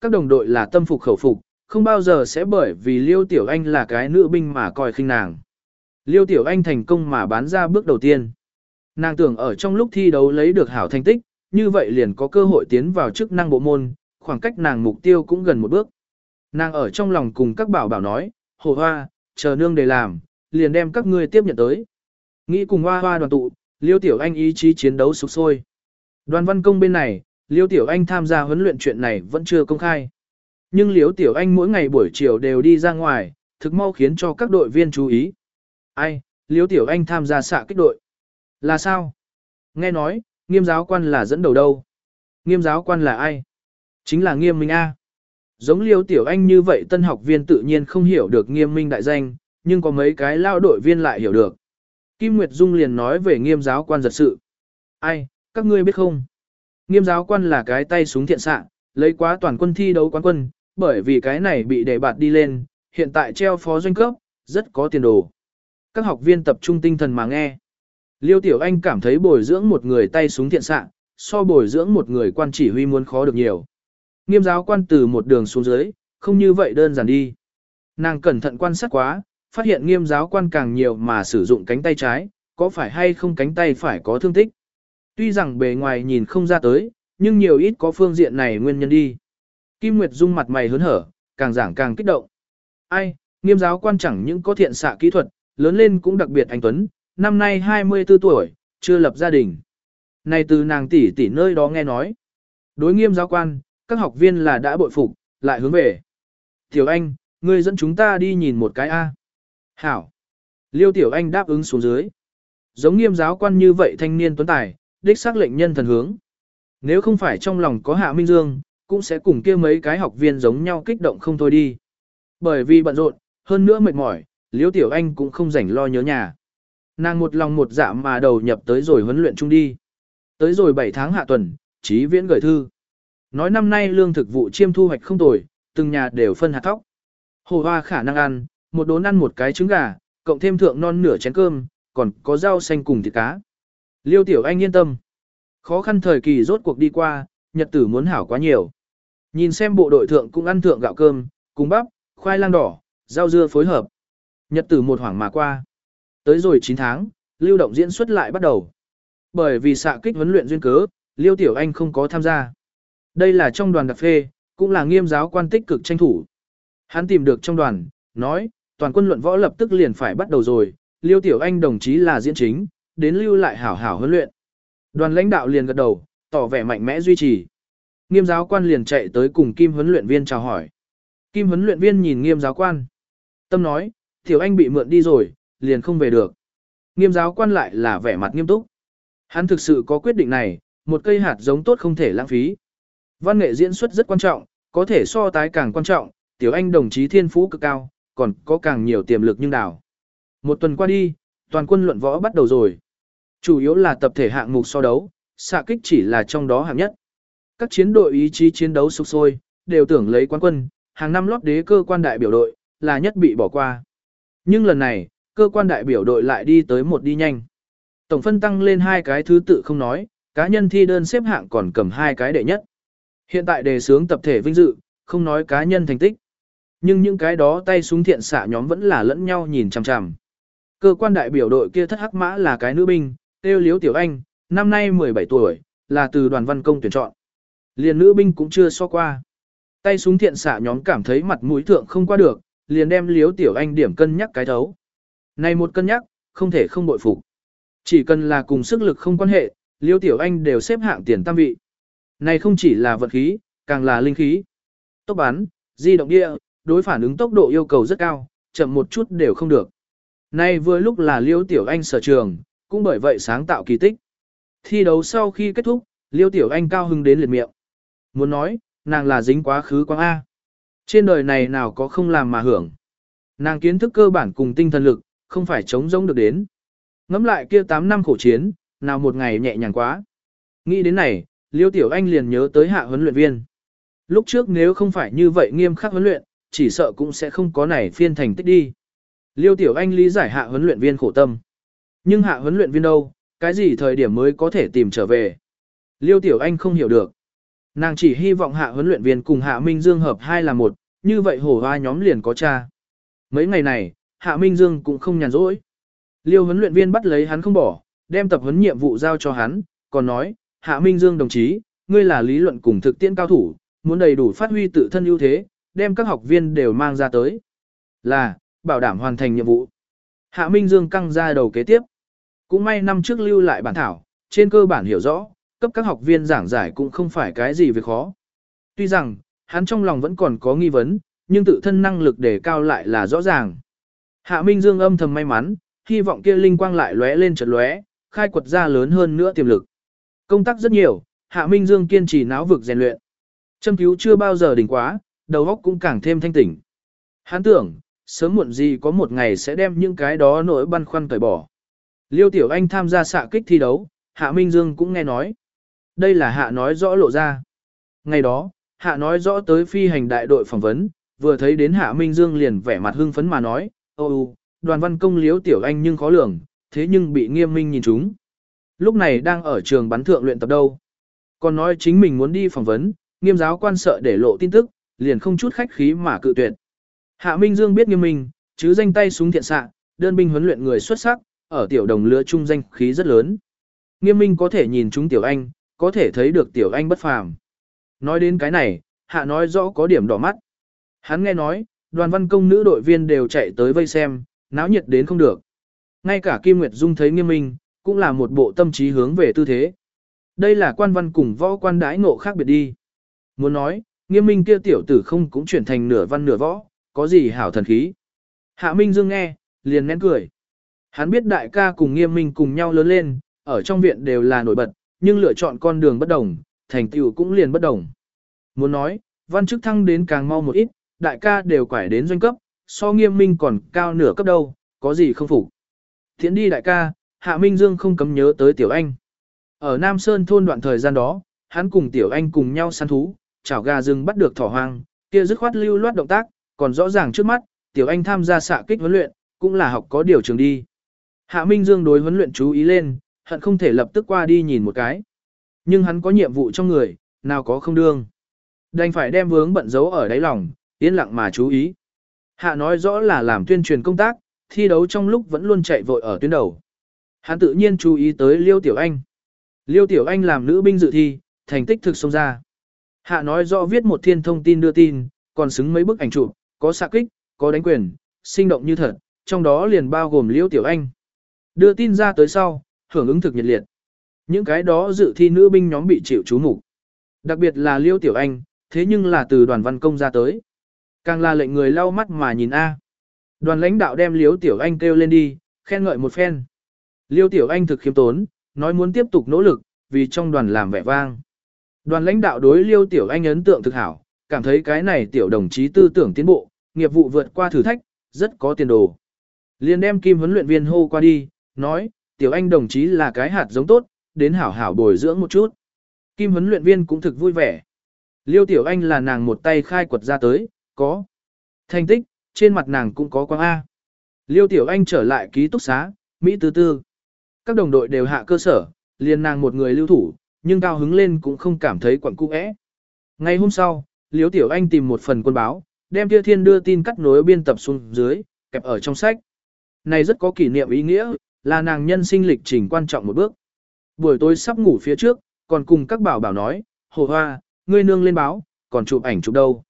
các đồng đội là tâm phục khẩu phục, không bao giờ sẽ bởi vì Liêu Tiểu Anh là cái nữ binh mà coi khinh nàng. Liêu Tiểu Anh thành công mà bán ra bước đầu tiên. Nàng tưởng ở trong lúc thi đấu lấy được hảo thành tích, như vậy liền có cơ hội tiến vào chức năng bộ môn, khoảng cách nàng mục tiêu cũng gần một bước. Nàng ở trong lòng cùng các bảo bảo nói, hồ hoa, chờ nương để làm, liền đem các ngươi tiếp nhận tới. Nghĩ cùng hoa hoa đoàn tụ, Liêu Tiểu Anh ý chí chiến đấu sục sôi. Đoàn văn công bên này, Liêu Tiểu Anh tham gia huấn luyện chuyện này vẫn chưa công khai. Nhưng Liêu Tiểu Anh mỗi ngày buổi chiều đều đi ra ngoài, thực mau khiến cho các đội viên chú ý. Ai, Liêu Tiểu Anh tham gia xạ kích đội. Là sao? Nghe nói, nghiêm giáo quan là dẫn đầu đâu? Nghiêm giáo quan là ai? Chính là nghiêm minh A. Giống Liêu Tiểu Anh như vậy tân học viên tự nhiên không hiểu được nghiêm minh đại danh, nhưng có mấy cái lao đội viên lại hiểu được. Kim Nguyệt Dung liền nói về nghiêm giáo quan giật sự. Ai, các ngươi biết không? Nghiêm giáo quan là cái tay súng thiện xạ, lấy quá toàn quân thi đấu quán quân, bởi vì cái này bị đề bạt đi lên, hiện tại treo phó doanh cấp, rất có tiền đồ. Các học viên tập trung tinh thần mà nghe. Liêu Tiểu Anh cảm thấy bồi dưỡng một người tay súng thiện xạ, so bồi dưỡng một người quan chỉ huy muốn khó được nhiều. Nghiêm giáo quan từ một đường xuống dưới, không như vậy đơn giản đi. Nàng cẩn thận quan sát quá, phát hiện nghiêm giáo quan càng nhiều mà sử dụng cánh tay trái, có phải hay không cánh tay phải có thương tích. Tuy rằng bề ngoài nhìn không ra tới, nhưng nhiều ít có phương diện này nguyên nhân đi. Kim Nguyệt Dung mặt mày hớn hở, càng giảng càng kích động. Ai, nghiêm giáo quan chẳng những có thiện xạ kỹ thuật, lớn lên cũng đặc biệt anh Tuấn, năm nay 24 tuổi, chưa lập gia đình. Này từ nàng tỷ tỷ nơi đó nghe nói. Đối nghiêm giáo quan, các học viên là đã bội phục, lại hướng về. Tiểu Anh, ngươi dẫn chúng ta đi nhìn một cái A. Hảo. Liêu Tiểu Anh đáp ứng xuống dưới. Giống nghiêm giáo quan như vậy thanh niên tuấn tài, đích xác lệnh nhân thần hướng. Nếu không phải trong lòng có Hạ Minh Dương, cũng sẽ cùng kia mấy cái học viên giống nhau kích động không thôi đi. Bởi vì bận rộn, hơn nữa mệt mỏi, liễu Tiểu Anh cũng không rảnh lo nhớ nhà. Nàng một lòng một dạ mà đầu nhập tới rồi huấn luyện chung đi. Tới rồi 7 tháng hạ tuần, trí viễn gửi thư. Nói năm nay lương thực vụ chiêm thu hoạch không tồi, từng nhà đều phân hạt thóc. Hồ hoa khả năng ăn, một đốn ăn một cái trứng gà, cộng thêm thượng non nửa chén cơm, còn có rau xanh cùng thịt cá. Liêu tiểu anh yên tâm. Khó khăn thời kỳ rốt cuộc đi qua, nhật tử muốn hảo quá nhiều. Nhìn xem bộ đội thượng cũng ăn thượng gạo cơm, cùng bắp, khoai lang đỏ, rau dưa phối hợp. Nhật tử một hoảng mà qua. Tới rồi 9 tháng, lưu động diễn xuất lại bắt đầu. Bởi vì xạ kích huấn luyện duyên cớ, Liêu Tiểu Anh không có tham gia. Đây là trong đoàn đặc phê, cũng là nghiêm giáo quan tích cực tranh thủ. Hắn tìm được trong đoàn, nói, toàn quân luận võ lập tức liền phải bắt đầu rồi, Liêu Tiểu Anh đồng chí là diễn chính, đến lưu lại hảo hảo huấn luyện. Đoàn lãnh đạo liền gật đầu, tỏ vẻ mạnh mẽ duy trì. Nghiêm giáo quan liền chạy tới cùng Kim huấn luyện viên chào hỏi. Kim huấn luyện viên nhìn nghiêm giáo quan. Tâm nói, Tiểu Anh bị mượn đi rồi, liền không về được. Nghiêm giáo quan lại là vẻ mặt nghiêm túc. Hắn thực sự có quyết định này, một cây hạt giống tốt không thể lãng phí. Văn nghệ diễn xuất rất quan trọng, có thể so tái càng quan trọng, Tiểu Anh đồng chí thiên phú cực cao, còn có càng nhiều tiềm lực nhưng đảo. Một tuần qua đi, toàn quân luận võ bắt đầu rồi. Chủ yếu là tập thể hạng mục so đấu, xạ kích chỉ là trong đó hạng nhất. Các chiến đội ý chí chiến đấu sục sôi, đều tưởng lấy quán quân, hàng năm lót đế cơ quan đại biểu đội, là nhất bị bỏ qua. Nhưng lần này, cơ quan đại biểu đội lại đi tới một đi nhanh. Tổng phân tăng lên hai cái thứ tự không nói, cá nhân thi đơn xếp hạng còn cầm hai cái đệ nhất. Hiện tại đề sướng tập thể vinh dự, không nói cá nhân thành tích. Nhưng những cái đó tay súng thiện xạ nhóm vẫn là lẫn nhau nhìn chằm chằm. Cơ quan đại biểu đội kia thất hắc mã là cái nữ binh, tiêu liếu tiểu anh, năm nay 17 tuổi, là từ đoàn văn công tuyển chọn. Liền nữ binh cũng chưa so qua. Tay súng thiện xạ nhóm cảm thấy mặt mũi thượng không qua được, liền đem liếu tiểu anh điểm cân nhắc cái thấu. Này một cân nhắc, không thể không bội phục. Chỉ cần là cùng sức lực không quan hệ, liêu tiểu anh đều xếp hạng tiền tam vị. Này không chỉ là vật khí, càng là linh khí. Tốc bắn, di động địa, đối phản ứng tốc độ yêu cầu rất cao, chậm một chút đều không được. Nay vừa lúc là Liêu Tiểu Anh sở trường, cũng bởi vậy sáng tạo kỳ tích. Thi đấu sau khi kết thúc, Liêu Tiểu Anh cao hưng đến liệt miệng. Muốn nói, nàng là dính quá khứ quang A. Trên đời này nào có không làm mà hưởng. Nàng kiến thức cơ bản cùng tinh thần lực, không phải chống giống được đến. Ngắm lại kia 8 năm khổ chiến, nào một ngày nhẹ nhàng quá. Nghĩ đến này, Liêu Tiểu Anh liền nhớ tới hạ huấn luyện viên. Lúc trước nếu không phải như vậy nghiêm khắc huấn luyện, chỉ sợ cũng sẽ không có này phiên thành tích đi. Liêu Tiểu Anh lý giải hạ huấn luyện viên khổ tâm. Nhưng hạ huấn luyện viên đâu, cái gì thời điểm mới có thể tìm trở về. Liêu Tiểu Anh không hiểu được. Nàng chỉ hy vọng hạ huấn luyện viên cùng hạ Minh Dương hợp hai là một, như vậy hổ hoa nhóm liền có cha. Mấy ngày này, hạ Minh Dương cũng không nhàn rỗi. Liêu huấn luyện viên bắt lấy hắn không bỏ, đem tập huấn nhiệm vụ giao cho hắn, còn nói, hạ Minh Dương đồng chí, ngươi là lý luận cùng thực tiễn cao thủ, muốn đầy đủ phát huy tự thân ưu thế, đem các học viên đều mang ra tới. Là, bảo đảm hoàn thành nhiệm vụ. Hạ Minh Dương căng ra đầu kế tiếp. Cũng may năm trước lưu lại bản thảo, trên cơ bản hiểu rõ, cấp các học viên giảng giải cũng không phải cái gì về khó. Tuy rằng, hắn trong lòng vẫn còn có nghi vấn, nhưng tự thân năng lực để cao lại là rõ ràng. Hạ Minh Dương âm thầm may mắn, hy vọng kia linh quang lại lóe lên chợt lóe, khai quật ra lớn hơn nữa tiềm lực. Công tác rất nhiều, Hạ Minh Dương kiên trì náo vực rèn luyện. Châm cứu chưa bao giờ đỉnh quá, đầu óc cũng càng thêm thanh tỉnh. Hắn tưởng, sớm muộn gì có một ngày sẽ đem những cái đó nỗi băn khoăn cởi bỏ. Liêu Tiểu Anh tham gia xạ kích thi đấu, Hạ Minh Dương cũng nghe nói. Đây là Hạ nói rõ lộ ra. Ngày đó, Hạ nói rõ tới phi hành đại đội phỏng vấn, vừa thấy đến Hạ Minh Dương liền vẻ mặt hưng phấn mà nói, ô đoàn văn công Liêu Tiểu Anh nhưng khó lường, thế nhưng bị nghiêm minh nhìn chúng. Lúc này đang ở trường bắn thượng luyện tập đâu. Còn nói chính mình muốn đi phỏng vấn, nghiêm giáo quan sợ để lộ tin tức, liền không chút khách khí mà cự tuyệt. Hạ Minh Dương biết nghiêm minh, chứ danh tay súng thiện xạ, đơn binh huấn luyện người xuất sắc, ở tiểu đồng lứa trung danh khí rất lớn. Nghiêm minh có thể nhìn chúng tiểu anh, có thể thấy được tiểu anh bất phàm. Nói đến cái này, hạ nói rõ có điểm đỏ mắt. Hắn nghe nói, đoàn văn công nữ đội viên đều chạy tới vây xem, náo nhiệt đến không được. Ngay cả Kim Nguyệt Dung thấy nghiêm minh, cũng là một bộ tâm trí hướng về tư thế. Đây là quan văn cùng võ quan đãi ngộ khác biệt đi. Muốn nói, nghiêm minh kia tiểu tử không cũng chuyển thành nửa văn nửa võ, có gì hảo thần khí. Hạ Minh Dương nghe, liền nén cười. Hắn biết đại ca cùng nghiêm minh cùng nhau lớn lên, ở trong viện đều là nổi bật, nhưng lựa chọn con đường bất đồng, thành tựu cũng liền bất đồng. Muốn nói, văn chức thăng đến càng mau một ít, đại ca đều quải đến doanh cấp, so nghiêm minh còn cao nửa cấp đâu, có gì không phục. Thiện đi đại ca, Hạ Minh Dương không cấm nhớ tới Tiểu Anh. Ở Nam Sơn thôn đoạn thời gian đó, hắn cùng Tiểu Anh cùng nhau săn thú, chảo gà rừng bắt được thỏ hoang, kia dứt khoát lưu loát động tác, còn rõ ràng trước mắt, Tiểu Anh tham gia xạ kích huấn luyện, cũng là học có điều trường đi. Hạ Minh Dương đối huấn luyện chú ý lên, hận không thể lập tức qua đi nhìn một cái. Nhưng hắn có nhiệm vụ trong người, nào có không đương. Đành phải đem vướng bận giấu ở đáy lòng, yên lặng mà chú ý. Hạ nói rõ là làm tuyên truyền công tác, thi đấu trong lúc vẫn luôn chạy vội ở tuyến đầu. Hắn tự nhiên chú ý tới Liêu Tiểu Anh. Liêu Tiểu Anh làm nữ binh dự thi, thành tích thực xông ra. Hạ nói rõ viết một thiên thông tin đưa tin, còn xứng mấy bức ảnh chụp, có xạ kích, có đánh quyền, sinh động như thật, trong đó liền bao gồm Liêu Tiểu Anh. Đưa tin ra tới sau, hưởng ứng thực nhiệt liệt. Những cái đó dự thi nữ binh nhóm bị chịu chú mục Đặc biệt là Liêu Tiểu Anh, thế nhưng là từ đoàn văn công ra tới. Càng là lệnh người lau mắt mà nhìn A. Đoàn lãnh đạo đem Liêu Tiểu Anh kêu lên đi, khen ngợi một phen. Liêu Tiểu Anh thực khiêm tốn, nói muốn tiếp tục nỗ lực, vì trong đoàn làm vẻ vang. Đoàn lãnh đạo đối Liêu Tiểu Anh ấn tượng thực hảo, cảm thấy cái này tiểu đồng chí tư tưởng tiến bộ, nghiệp vụ vượt qua thử thách, rất có tiền đồ. Liên đem Kim huấn luyện viên hô qua đi, nói, Tiểu Anh đồng chí là cái hạt giống tốt, đến hảo hảo bồi dưỡng một chút. Kim huấn luyện viên cũng thực vui vẻ. Liêu Tiểu Anh là nàng một tay khai quật ra tới, có. Thành tích, trên mặt nàng cũng có quang A. Liêu Tiểu Anh trở lại ký túc xá, Mỹ tư tư. Các đồng đội đều hạ cơ sở, liền nàng một người lưu thủ, nhưng cao hứng lên cũng không cảm thấy quặng cung ẽ. Ngày hôm sau, Liêu Tiểu Anh tìm một phần quân báo, đem Tia Thiên đưa tin cắt nối biên tập xuống dưới, kẹp ở trong sách. Này rất có kỷ niệm ý nghĩa, là nàng nhân sinh lịch trình quan trọng một bước. Buổi tối sắp ngủ phía trước, còn cùng các bảo bảo nói, hồ hoa, ngươi nương lên báo, còn chụp ảnh chụp đâu.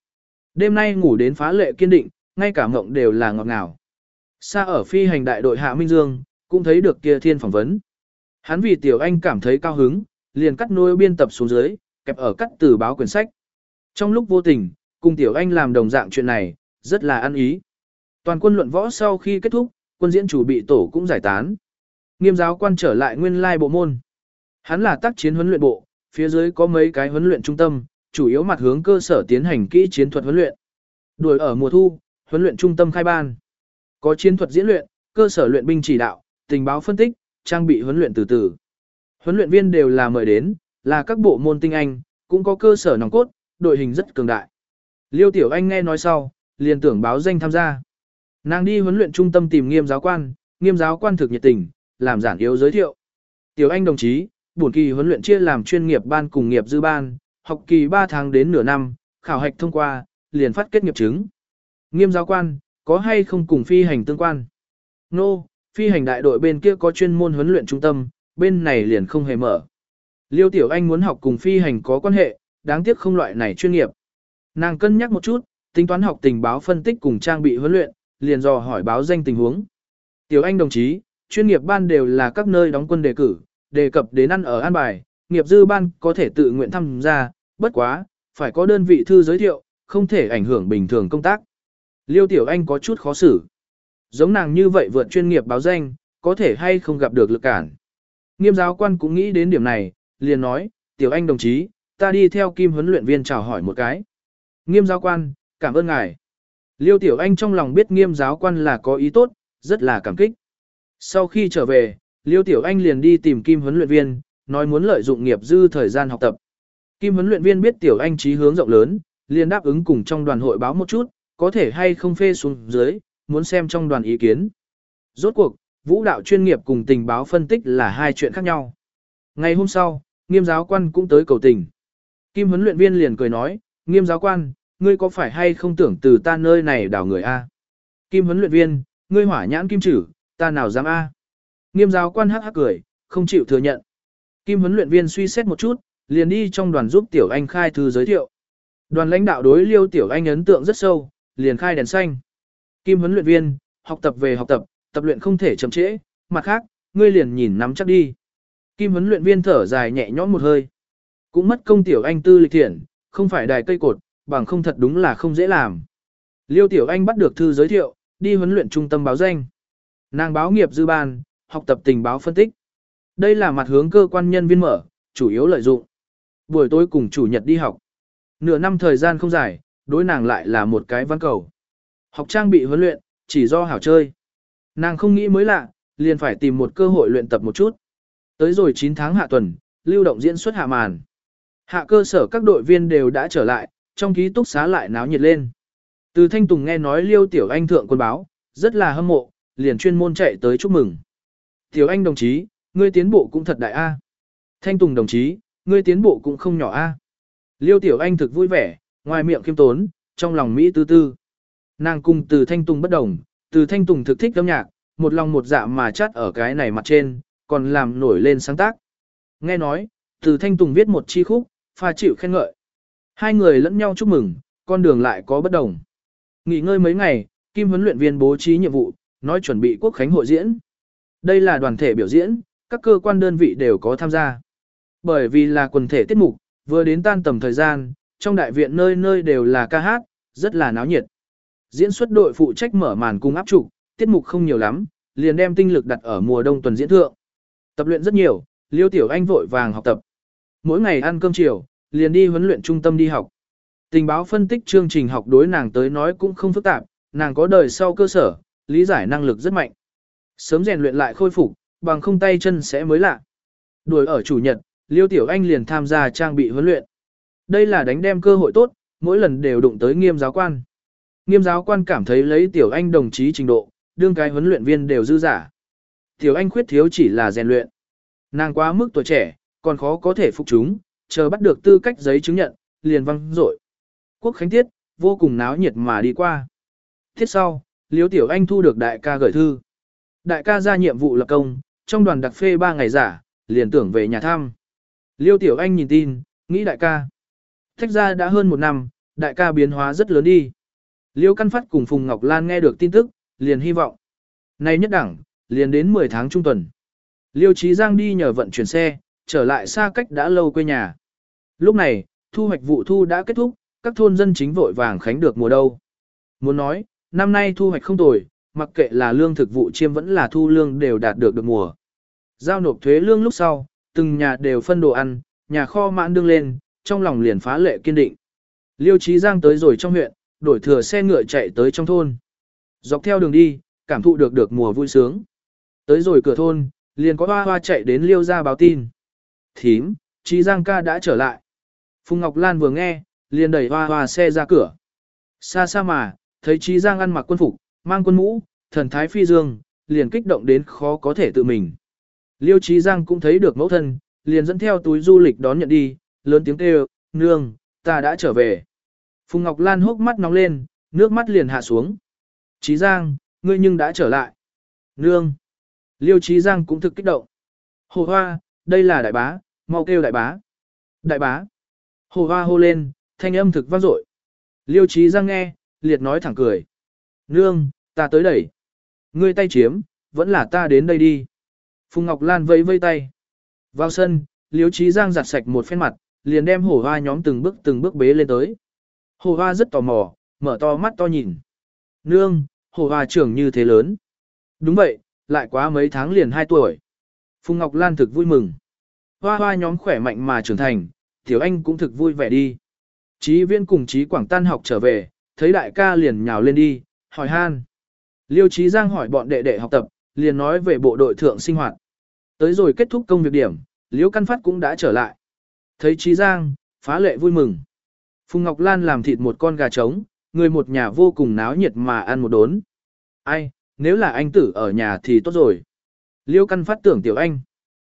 Đêm nay ngủ đến phá lệ kiên định, ngay cả mộng đều là ngọt ngào. Xa ở phi hành đại đội Hạ Minh Dương, cũng thấy được kia thiên phỏng vấn. Hắn vì tiểu anh cảm thấy cao hứng, liền cắt nôi biên tập xuống dưới, kẹp ở cắt từ báo quyển sách. Trong lúc vô tình, cùng tiểu anh làm đồng dạng chuyện này, rất là ăn ý. Toàn quân luận võ sau khi kết thúc, quân diễn chủ bị tổ cũng giải tán. Nghiêm giáo quan trở lại nguyên lai bộ môn. Hắn là tác chiến huấn luyện bộ, phía dưới có mấy cái huấn luyện trung tâm, chủ yếu mặt hướng cơ sở tiến hành kỹ chiến thuật huấn luyện. Đuổi ở mùa thu, huấn luyện trung tâm khai ban. Có chiến thuật diễn luyện, cơ sở luyện binh chỉ đạo, tình báo phân tích, trang bị huấn luyện từ từ. Huấn luyện viên đều là mời đến, là các bộ môn tinh anh, cũng có cơ sở nòng cốt, đội hình rất cường đại. Liêu Tiểu Anh nghe nói sau, liền tưởng báo danh tham gia. Nàng đi huấn luyện trung tâm tìm nghiêm giáo quan, nghiêm giáo quan thực nhiệt tình, làm giản yếu giới thiệu. Tiểu Anh đồng chí, buổi kỳ huấn luyện chia làm chuyên nghiệp ban cùng nghiệp dư ban, học kỳ 3 tháng đến nửa năm, khảo hạch thông qua, liền phát kết nghiệp chứng. Nghiêm giáo quan, có hay không cùng phi hành tương quan? Nô, no, phi hành đại đội bên kia có chuyên môn huấn luyện trung tâm, bên này liền không hề mở. Liêu Tiểu Anh muốn học cùng phi hành có quan hệ, đáng tiếc không loại này chuyên nghiệp. Nàng cân nhắc một chút, tính toán học tình báo phân tích cùng trang bị huấn luyện, liền dò hỏi báo danh tình huống. Tiểu Anh đồng chí, chuyên nghiệp ban đều là các nơi đóng quân đề cử, đề cập đến ăn ở an bài, nghiệp dư ban có thể tự nguyện tham gia, bất quá, phải có đơn vị thư giới thiệu, không thể ảnh hưởng bình thường công tác. Liêu Tiểu Anh có chút khó xử. Giống nàng như vậy vượt chuyên nghiệp báo danh, có thể hay không gặp được lực cản. Nghiêm giáo quan cũng nghĩ đến điểm này, liền nói, Tiểu Anh đồng chí, ta đi theo kim huấn luyện viên chào hỏi một cái. Nghiêm giáo quan, cảm ơn ngài. Liêu Tiểu Anh trong lòng biết nghiêm giáo quan là có ý tốt, rất là cảm kích. Sau khi trở về, Liêu Tiểu Anh liền đi tìm kim huấn luyện viên, nói muốn lợi dụng nghiệp dư thời gian học tập. Kim huấn luyện viên biết Tiểu Anh trí hướng rộng lớn, liền đáp ứng cùng trong đoàn hội báo một chút, có thể hay không phê xuống dưới, muốn xem trong đoàn ý kiến. Rốt cuộc, vũ đạo chuyên nghiệp cùng tình báo phân tích là hai chuyện khác nhau. Ngày hôm sau, nghiêm giáo quan cũng tới cầu tình. Kim huấn luyện viên liền cười nói, nghiêm giáo quan, ngươi có phải hay không tưởng từ ta nơi này đảo người A? Kim huấn luyện viên, ngươi hỏa nhãn kim chử, ta nào dám A? Nghiêm giáo quan hắc hắc cười, không chịu thừa nhận. Kim huấn luyện viên suy xét một chút, liền đi trong đoàn giúp Tiểu Anh khai thư giới thiệu. Đoàn lãnh đạo đối liêu Tiểu Anh ấn tượng rất sâu, liền khai đèn xanh. Kim huấn luyện viên, học tập về học tập, tập luyện không thể chậm trễ, mặt khác, ngươi liền nhìn nắm chắc đi. Kim huấn luyện viên thở dài nhẹ nhõm một hơi. Cũng mất công Tiểu Anh tư lịch thiện, không phải đài cây cột, bằng không thật đúng là không dễ làm. Liêu Tiểu Anh bắt được thư giới thiệu, đi huấn luyện trung tâm báo danh. Nàng báo nghiệp dư ban, học tập tình báo phân tích. Đây là mặt hướng cơ quan nhân viên mở, chủ yếu lợi dụng. Buổi tối cùng chủ nhật đi học. Nửa năm thời gian không dài, đối nàng lại là một cái văn cầu. Học trang bị huấn luyện, chỉ do hảo chơi. Nàng không nghĩ mới lạ, liền phải tìm một cơ hội luyện tập một chút. Tới rồi 9 tháng hạ tuần, lưu động diễn xuất hạ màn. Hạ cơ sở các đội viên đều đã trở lại, trong ký túc xá lại náo nhiệt lên. Từ Thanh Tùng nghe nói Liêu Tiểu Anh thượng quân báo, rất là hâm mộ, liền chuyên môn chạy tới chúc mừng. Tiểu Anh đồng chí, ngươi tiến bộ cũng thật đại a. Thanh Tùng đồng chí, ngươi tiến bộ cũng không nhỏ a. Liêu Tiểu Anh thực vui vẻ, ngoài miệng khiêm tốn, trong lòng Mỹ tư tư. Nàng cùng từ Thanh Tùng bất đồng, từ Thanh Tùng thực thích âm nhạc, một lòng một dạ mà chát ở cái này mặt trên, còn làm nổi lên sáng tác. Nghe nói, từ Thanh Tùng viết một chi khúc, pha chịu khen ngợi. Hai người lẫn nhau chúc mừng, con đường lại có bất đồng. Nghỉ ngơi mấy ngày, Kim huấn luyện viên bố trí nhiệm vụ, nói chuẩn bị quốc khánh hội diễn. Đây là đoàn thể biểu diễn, các cơ quan đơn vị đều có tham gia. Bởi vì là quần thể tiết mục, vừa đến tan tầm thời gian, trong đại viện nơi nơi đều là ca hát, rất là náo nhiệt. Diễn xuất đội phụ trách mở màn cung áp trục, tiết mục không nhiều lắm, liền đem tinh lực đặt ở mùa đông tuần diễn thượng. Tập luyện rất nhiều, Liêu Tiểu Anh vội vàng học tập. Mỗi ngày ăn cơm chiều, liền đi huấn luyện trung tâm đi học. Tình báo phân tích chương trình học đối nàng tới nói cũng không phức tạp, nàng có đời sau cơ sở, lý giải năng lực rất mạnh. Sớm rèn luyện lại khôi phục, bằng không tay chân sẽ mới lạ. Đuổi ở chủ nhật, Liêu Tiểu Anh liền tham gia trang bị huấn luyện. Đây là đánh đem cơ hội tốt, mỗi lần đều đụng tới nghiêm giáo quan. Nghiêm giáo quan cảm thấy lấy Tiểu Anh đồng chí trình độ, đương cái huấn luyện viên đều dư giả. Tiểu Anh khuyết thiếu chỉ là rèn luyện. Nàng quá mức tuổi trẻ, còn khó có thể phục chúng, chờ bắt được tư cách giấy chứng nhận, liền văng rội. Quốc khánh tiết, vô cùng náo nhiệt mà đi qua. Tiết sau, Liêu Tiểu Anh thu được đại ca gửi thư. Đại ca ra nhiệm vụ lập công, trong đoàn đặc phê 3 ngày giả, liền tưởng về nhà thăm. Liêu Tiểu Anh nhìn tin, nghĩ đại ca. Thách ra đã hơn một năm, đại ca biến hóa rất lớn đi. Liêu Căn Phát cùng Phùng Ngọc Lan nghe được tin tức, liền hy vọng. Nay nhất đẳng, liền đến 10 tháng trung tuần. Liêu Trí Giang đi nhờ vận chuyển xe, trở lại xa cách đã lâu quê nhà. Lúc này, thu hoạch vụ thu đã kết thúc, các thôn dân chính vội vàng khánh được mùa đâu. Muốn nói, năm nay thu hoạch không tồi, mặc kệ là lương thực vụ chiêm vẫn là thu lương đều đạt được được mùa. Giao nộp thuế lương lúc sau, từng nhà đều phân đồ ăn, nhà kho mãn đương lên, trong lòng liền phá lệ kiên định. Liêu Chí Giang tới rồi trong huyện, đổi thừa xe ngựa chạy tới trong thôn. Dọc theo đường đi, cảm thụ được được mùa vui sướng. Tới rồi cửa thôn, liền có hoa hoa chạy đến Liêu ra báo tin. Thím, Chí Giang ca đã trở lại. Phùng Ngọc Lan vừa nghe, liền đẩy hoa hoa xe ra cửa. Xa xa mà, thấy Trí Giang ăn mặc quân phục, mang quân mũ, thần thái phi dương, liền kích động đến khó có thể tự mình. Liêu Trí Giang cũng thấy được mẫu thân, liền dẫn theo túi du lịch đón nhận đi, lớn tiếng kêu, nương, ta đã trở về. Phùng Ngọc Lan hốc mắt nóng lên, nước mắt liền hạ xuống. Trí Giang, ngươi nhưng đã trở lại. Nương. Liêu Trí Giang cũng thực kích động. Hồ Hoa, đây là đại bá, mau kêu đại bá. Đại bá. Hồ Hoa hô lên, thanh âm thực vang dội. Liêu Trí Giang nghe, liệt nói thẳng cười. Nương, ta tới đẩy. Ngươi tay chiếm, vẫn là ta đến đây đi. Phùng Ngọc Lan vẫy vây tay. Vào sân, Liêu Chí Giang giặt sạch một phen mặt, liền đem hổ hoa nhóm từng bước từng bước bế lên tới. Hổ hoa rất tò mò, mở to mắt to nhìn. Nương, hổ hoa trưởng như thế lớn. Đúng vậy, lại quá mấy tháng liền 2 tuổi. Phùng Ngọc Lan thực vui mừng. Hoa hoa nhóm khỏe mạnh mà trưởng thành, tiểu anh cũng thực vui vẻ đi. Chí viên cùng chí quảng tan học trở về, thấy đại ca liền nhào lên đi, hỏi han. Liêu Chí Giang hỏi bọn đệ đệ học tập, liền nói về bộ đội thượng sinh hoạt. Tới rồi kết thúc công việc điểm, Liêu Căn Phát cũng đã trở lại. Thấy Chí Giang, phá lệ vui mừng. Phùng Ngọc Lan làm thịt một con gà trống, người một nhà vô cùng náo nhiệt mà ăn một đốn. Ai, nếu là anh tử ở nhà thì tốt rồi. Liêu Căn Phát tưởng Tiểu Anh.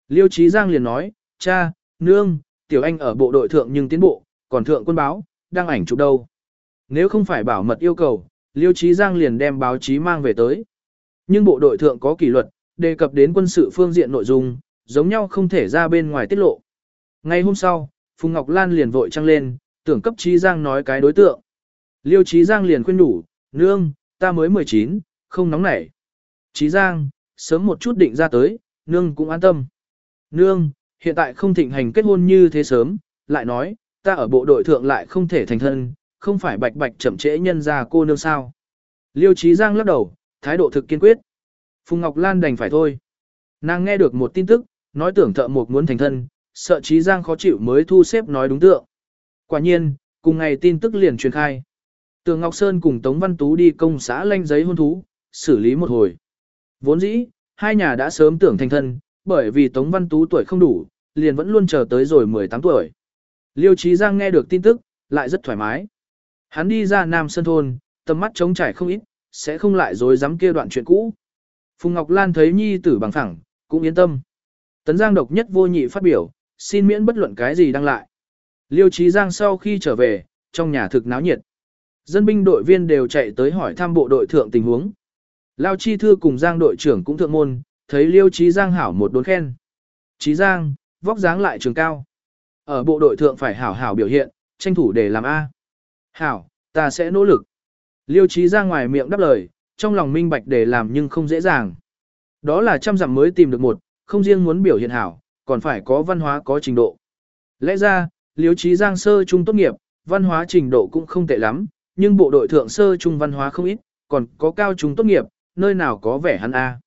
Liêu Chí Giang liền nói, cha, nương, Tiểu Anh ở bộ đội thượng nhưng tiến bộ, còn thượng quân báo, đang ảnh chụp đâu. Nếu không phải bảo mật yêu cầu, Liêu Chí Giang liền đem báo chí mang về tới. Nhưng bộ đội thượng có kỷ luật, đề cập đến quân sự phương diện nội dung, giống nhau không thể ra bên ngoài tiết lộ. Ngày hôm sau, Phùng Ngọc Lan liền vội trăng lên, tưởng cấp Chí Giang nói cái đối tượng. Liêu Chí Giang liền khuyên đủ, nương, ta mới 19, không nóng nảy. Chí Giang, sớm một chút định ra tới, nương cũng an tâm. Nương, hiện tại không thịnh hành kết hôn như thế sớm, lại nói, ta ở bộ đội thượng lại không thể thành thân, không phải bạch bạch chậm trễ nhân ra cô nương sao. Liêu Chí Giang lắc đầu, thái độ thực kiên quyết. Phùng Ngọc Lan đành phải thôi. Nàng nghe được một tin tức, nói tưởng thợ mộc muốn thành thân, sợ Chí Giang khó chịu mới thu xếp nói đúng tượng. Quả nhiên, cùng ngày tin tức liền truyền khai. Tường Ngọc Sơn cùng Tống Văn Tú đi công xã lanh giấy hôn thú, xử lý một hồi. Vốn dĩ, hai nhà đã sớm tưởng thành thân, bởi vì Tống Văn Tú tuổi không đủ, liền vẫn luôn chờ tới rồi 18 tuổi. Liêu Chí Giang nghe được tin tức, lại rất thoải mái. Hắn đi ra Nam Sơn Thôn, tầm mắt trống trải không ít, sẽ không lại dối dám kia đoạn chuyện cũ. Phùng Ngọc Lan thấy nhi tử bằng phẳng, cũng yên tâm. Tấn Giang độc nhất vô nhị phát biểu, xin miễn bất luận cái gì đăng lại. Liêu Chí Giang sau khi trở về, trong nhà thực náo nhiệt. Dân binh đội viên đều chạy tới hỏi thăm bộ đội thượng tình huống. Lao Chi Thư cùng Giang đội trưởng cũng thượng môn, thấy Liêu Chí Giang hảo một đốn khen. Chí Giang, vóc dáng lại trường cao. Ở bộ đội thượng phải hảo hảo biểu hiện, tranh thủ để làm A. Hảo, ta sẽ nỗ lực. Liêu Chí ra ngoài miệng đáp lời, trong lòng minh bạch để làm nhưng không dễ dàng. Đó là trăm dặm mới tìm được một, không riêng muốn biểu hiện hảo, còn phải có văn hóa có trình độ. Lẽ ra, Liêu Chí Giang sơ trung tốt nghiệp, văn hóa trình độ cũng không tệ lắm, nhưng bộ đội thượng sơ trung văn hóa không ít, còn có cao trung tốt nghiệp, nơi nào có vẻ hắn A.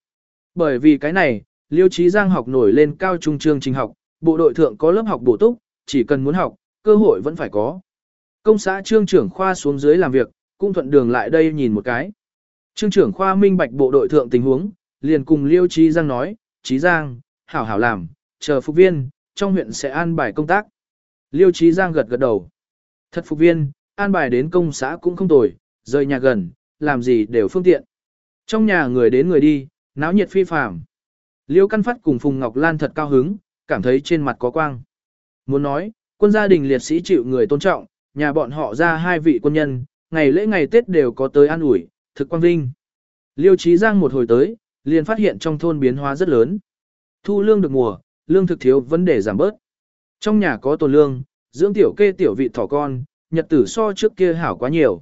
Bởi vì cái này, Liêu Chí Giang học nổi lên cao trung chương trình học, bộ đội thượng có lớp học bổ túc, chỉ cần muốn học, cơ hội vẫn phải có. Công xã trương trưởng khoa xuống dưới làm việc, cũng thuận đường lại đây nhìn một cái. Trương trưởng khoa minh bạch bộ đội thượng tình huống, liền cùng Liêu Chí Giang nói, Chí Giang, hảo hảo làm, chờ phục viên, trong huyện sẽ an bài công tác. Liêu Chí Giang gật gật đầu. Thật phục viên, an bài đến công xã cũng không tồi, rời nhà gần, làm gì đều phương tiện. Trong nhà người đến người đi, náo nhiệt phi phàm. Liêu Căn Phát cùng Phùng Ngọc Lan thật cao hứng, cảm thấy trên mặt có quang. Muốn nói, quân gia đình liệt sĩ chịu người tôn trọng, nhà bọn họ ra hai vị quân nhân, ngày lễ ngày Tết đều có tới ăn ủi, thực quang vinh. Liêu Chí Giang một hồi tới, liền phát hiện trong thôn biến hóa rất lớn. Thu lương được mùa, lương thực thiếu vấn đề giảm bớt. Trong nhà có tồn lương, dưỡng tiểu kê tiểu vị thỏ con, nhật tử so trước kia hảo quá nhiều.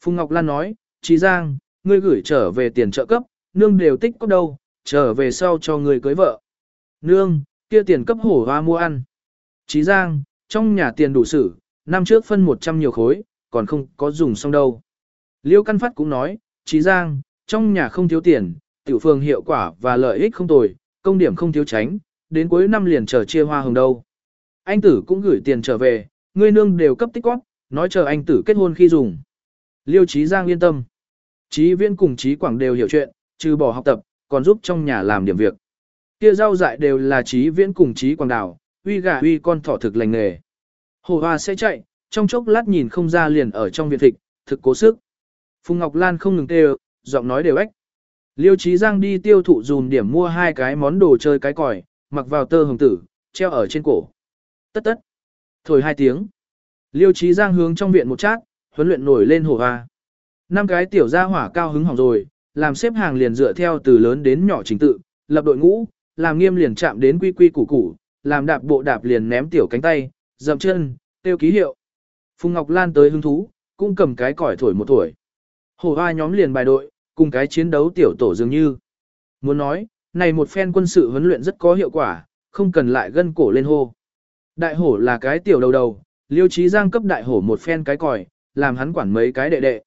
Phùng Ngọc Lan nói, Chí Giang, ngươi gửi trở về tiền trợ cấp, nương đều tích có đâu, trở về sau cho ngươi cưới vợ. Nương, kia tiền cấp hổ hoa mua ăn. Chí Giang, trong nhà tiền đủ sử, năm trước phân 100 nhiều khối, còn không có dùng xong đâu. Liêu Căn Phát cũng nói, Chí Giang, trong nhà không thiếu tiền, tiểu phường hiệu quả và lợi ích không tồi, công điểm không thiếu tránh, đến cuối năm liền chờ chia hoa hồng đâu. Anh tử cũng gửi tiền trở về, người nương đều cấp tích góp, nói chờ anh tử kết hôn khi dùng. Liêu Chí Giang yên tâm. Chí Viễn cùng Chí Quảng đều hiểu chuyện, trừ bỏ học tập, còn giúp trong nhà làm điểm việc. Kia rau dại đều là Chí Viễn cùng Chí Quảng đào, uy gà uy con thỏ thực lành nghề. Hồ hoa sẽ chạy, trong chốc lát nhìn không ra liền ở trong viện thịt, thực cố sức. Phùng Ngọc Lan không ngừng kêu, giọng nói đều ếch. Liêu Chí Giang đi tiêu thụ dùn điểm mua hai cái món đồ chơi cái còi, mặc vào tơ hồng tử, treo ở trên cổ. Tất tất. Thổi hai tiếng. Liêu Chí Giang hướng trong viện một chát, huấn luyện nổi lên hổ hoa. Năm cái tiểu gia hỏa cao hứng hỏng rồi, làm xếp hàng liền dựa theo từ lớn đến nhỏ trình tự, lập đội ngũ, làm nghiêm liền chạm đến quy quy củ củ, làm đạp bộ đạp liền ném tiểu cánh tay, dậm chân, tiêu ký hiệu. Phùng Ngọc Lan tới hứng thú, cũng cầm cái còi thổi một tuổi. Hổ hoa nhóm liền bài đội, cùng cái chiến đấu tiểu tổ dường như. Muốn nói, này một phen quân sự huấn luyện rất có hiệu quả, không cần lại gân cổ lên hô. Đại hổ là cái tiểu đầu đầu, liêu trí giang cấp đại hổ một phen cái còi, làm hắn quản mấy cái đệ đệ.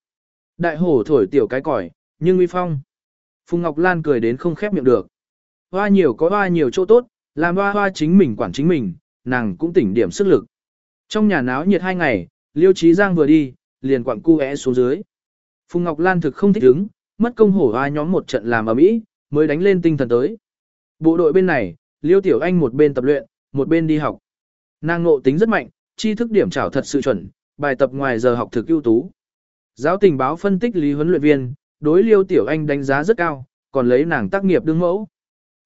Đại hổ thổi tiểu cái còi, nhưng uy phong. Phùng Ngọc Lan cười đến không khép miệng được. Hoa nhiều có hoa nhiều chỗ tốt, làm hoa hoa chính mình quản chính mình, nàng cũng tỉnh điểm sức lực. Trong nhà náo nhiệt hai ngày, Liêu Trí Giang vừa đi, liền quặng cu é xuống dưới. Phùng Ngọc Lan thực không thích ứng, mất công hổ hoa nhóm một trận làm ở mỹ, mới đánh lên tinh thần tới. Bộ đội bên này, Liêu Tiểu Anh một bên tập luyện, một bên đi học. Nàng ngộ tính rất mạnh, tri thức điểm trảo thật sự chuẩn, bài tập ngoài giờ học thực ưu tú. Giáo tình báo phân tích lý huấn luyện viên, đối Liêu Tiểu Anh đánh giá rất cao, còn lấy nàng tác nghiệp đương mẫu.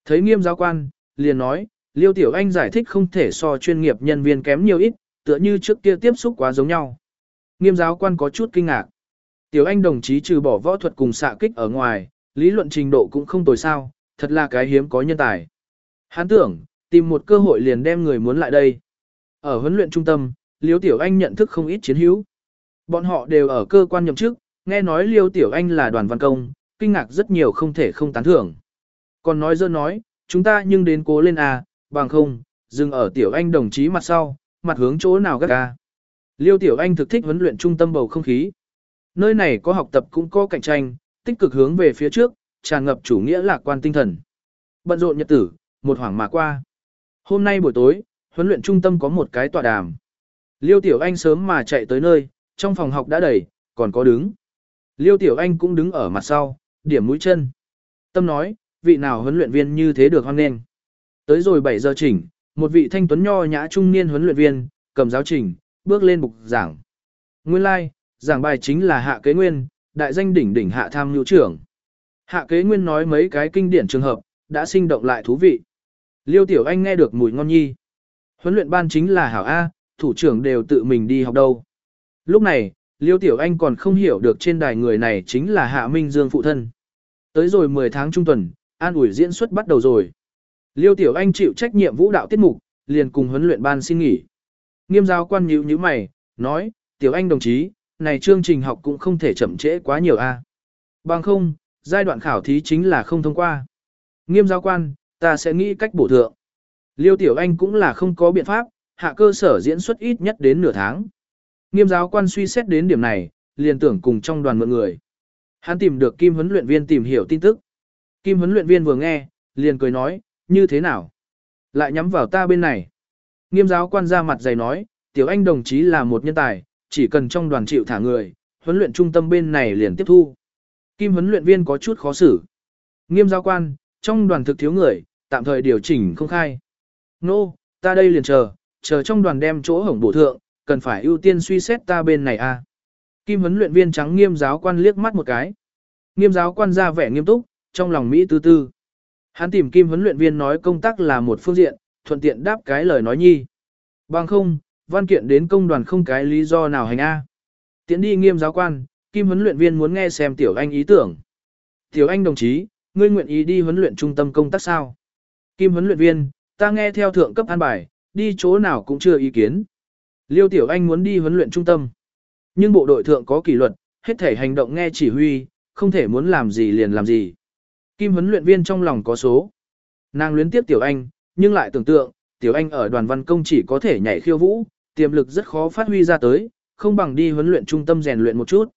Thấy nghiêm giáo quan, liền nói, Liêu Tiểu Anh giải thích không thể so chuyên nghiệp nhân viên kém nhiều ít, tựa như trước kia tiếp xúc quá giống nhau. Nghiêm giáo quan có chút kinh ngạc. Tiểu Anh đồng chí trừ bỏ võ thuật cùng xạ kích ở ngoài, lý luận trình độ cũng không tồi sao, thật là cái hiếm có nhân tài. Hắn tưởng, tìm một cơ hội liền đem người muốn lại đây. Ở huấn luyện trung tâm, Liêu Tiểu Anh nhận thức không ít chiến hữu. Bọn họ đều ở cơ quan nhậm chức, nghe nói Liêu Tiểu Anh là đoàn văn công, kinh ngạc rất nhiều không thể không tán thưởng. Còn nói dơ nói, chúng ta nhưng đến cố lên à, bằng không, dừng ở Tiểu Anh đồng chí mặt sau, mặt hướng chỗ nào gắt ca. Liêu Tiểu Anh thực thích huấn luyện trung tâm bầu không khí. Nơi này có học tập cũng có cạnh tranh, tích cực hướng về phía trước, tràn ngập chủ nghĩa lạc quan tinh thần. Bận rộn nhật tử, một hoảng mà qua. Hôm nay buổi tối, huấn luyện trung tâm có một cái tọa đàm. Liêu Tiểu Anh sớm mà chạy tới nơi, trong phòng học đã đầy, còn có đứng. Liêu Tiểu Anh cũng đứng ở mặt sau, điểm mũi chân. Tâm nói, vị nào huấn luyện viên như thế được hoan nghênh. Tới rồi 7 giờ chỉnh, một vị thanh tuấn nho nhã trung niên huấn luyện viên, cầm giáo trình, bước lên bục giảng. Nguyên lai, like, giảng bài chính là hạ kế nguyên, đại danh đỉnh đỉnh hạ tham nhu trưởng. Hạ kế nguyên nói mấy cái kinh điển trường hợp, đã sinh động lại thú vị. Liêu Tiểu Anh nghe được mùi ngon nhi. Huấn luyện ban chính là hảo A, thủ trưởng đều tự mình đi học đâu. Lúc này, Liêu Tiểu Anh còn không hiểu được trên đài người này chính là Hạ Minh Dương phụ thân. Tới rồi 10 tháng trung tuần, an ủi diễn xuất bắt đầu rồi. Liêu Tiểu Anh chịu trách nhiệm vũ đạo tiết mục, liền cùng huấn luyện ban xin nghỉ. Nghiêm giáo quan nhíu nhíu mày, nói, Tiểu Anh đồng chí, này chương trình học cũng không thể chậm trễ quá nhiều a. Bằng không, giai đoạn khảo thí chính là không thông qua. Nghiêm giáo quan, ta sẽ nghĩ cách bổ thượng. Liêu Tiểu Anh cũng là không có biện pháp, hạ cơ sở diễn xuất ít nhất đến nửa tháng. Nghiêm giáo quan suy xét đến điểm này, liền tưởng cùng trong đoàn mượn người. Hắn tìm được Kim huấn luyện viên tìm hiểu tin tức. Kim huấn luyện viên vừa nghe, liền cười nói, như thế nào? Lại nhắm vào ta bên này. Nghiêm giáo quan ra mặt dày nói, tiểu anh đồng chí là một nhân tài, chỉ cần trong đoàn chịu thả người, huấn luyện trung tâm bên này liền tiếp thu. Kim huấn luyện viên có chút khó xử. Nghiêm giáo quan, trong đoàn thực thiếu người, tạm thời điều chỉnh không khai. Nô, no, ta đây liền chờ, chờ trong đoàn đem chỗ hổng bổ thượng, cần phải ưu tiên suy xét ta bên này a. À. Kim huấn luyện viên trắng nghiêm giáo quan liếc mắt một cái. Nghiêm giáo quan ra vẻ nghiêm túc, trong lòng Mỹ tư tư. Hắn tìm kim huấn luyện viên nói công tác là một phương diện, thuận tiện đáp cái lời nói nhi. Bằng không, văn kiện đến công đoàn không cái lý do nào hành A. Tiến đi nghiêm giáo quan, kim huấn luyện viên muốn nghe xem tiểu anh ý tưởng. Tiểu anh đồng chí, ngươi nguyện ý đi huấn luyện trung tâm công tác sao? Kim huấn luyện viên, ta nghe theo thượng cấp an bài, đi chỗ nào cũng chưa ý kiến. Liêu tiểu anh muốn đi huấn luyện trung tâm. Nhưng bộ đội thượng có kỷ luật, hết thể hành động nghe chỉ huy, không thể muốn làm gì liền làm gì. Kim huấn luyện viên trong lòng có số. Nàng luyến tiếp tiểu anh, nhưng lại tưởng tượng, tiểu anh ở đoàn văn công chỉ có thể nhảy khiêu vũ, tiềm lực rất khó phát huy ra tới, không bằng đi huấn luyện trung tâm rèn luyện một chút.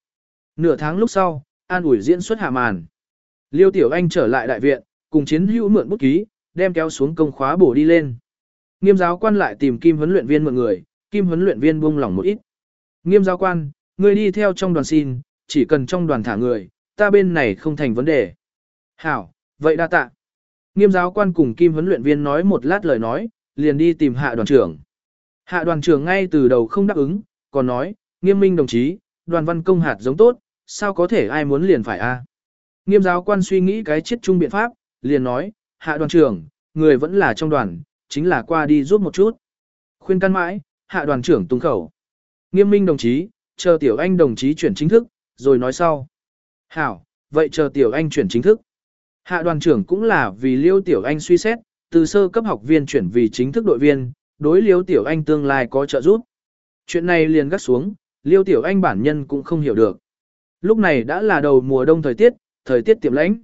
Nửa tháng lúc sau, an ủi diễn xuất hạ màn. Liêu tiểu anh trở lại đại viện, cùng chiến hữu mượn bút ký, đem kéo xuống công khóa bổ đi lên. Nghiêm giáo quan lại tìm kim huấn luyện viên mượn người, kim huấn luyện viên buông lỏng một ít. Nghiêm giáo quan, người đi theo trong đoàn xin, chỉ cần trong đoàn thả người, ta bên này không thành vấn đề. Hảo, vậy đa tạ. Nghiêm giáo quan cùng kim huấn luyện viên nói một lát lời nói, liền đi tìm hạ đoàn trưởng. Hạ đoàn trưởng ngay từ đầu không đáp ứng, còn nói, nghiêm minh đồng chí, đoàn văn công hạt giống tốt, sao có thể ai muốn liền phải a? Nghiêm giáo quan suy nghĩ cái chết chung biện pháp, liền nói, hạ đoàn trưởng, người vẫn là trong đoàn, chính là qua đi giúp một chút. Khuyên can mãi, hạ đoàn trưởng tung khẩu. Nghiêm minh đồng chí, chờ tiểu anh đồng chí chuyển chính thức, rồi nói sau. Hảo, vậy chờ tiểu anh chuyển chính thức. Hạ đoàn trưởng cũng là vì liêu tiểu anh suy xét, từ sơ cấp học viên chuyển vì chính thức đội viên, đối liêu tiểu anh tương lai có trợ giúp. Chuyện này liền gắt xuống, liêu tiểu anh bản nhân cũng không hiểu được. Lúc này đã là đầu mùa đông thời tiết, thời tiết tiệm lãnh.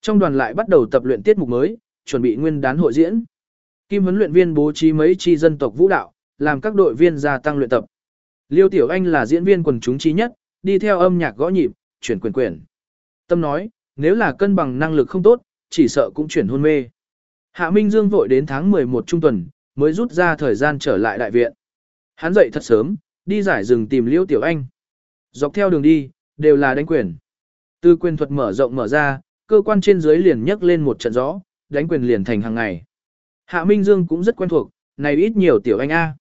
Trong đoàn lại bắt đầu tập luyện tiết mục mới, chuẩn bị nguyên đán hội diễn. Kim huấn luyện viên bố trí mấy chi dân tộc vũ đạo, làm các đội viên gia tăng luyện tập. Liêu Tiểu Anh là diễn viên quần chúng chi nhất, đi theo âm nhạc gõ nhịp, chuyển quyền quyền. Tâm nói, nếu là cân bằng năng lực không tốt, chỉ sợ cũng chuyển hôn mê. Hạ Minh Dương vội đến tháng 11 trung tuần, mới rút ra thời gian trở lại đại viện. Hắn dậy thật sớm, đi giải rừng tìm Liễu Tiểu Anh. Dọc theo đường đi, đều là đánh quyền. Từ quyền thuật mở rộng mở ra, cơ quan trên dưới liền nhấc lên một trận gió, đánh quyền liền thành hàng ngày. Hạ Minh Dương cũng rất quen thuộc, này ít nhiều Tiểu Anh A.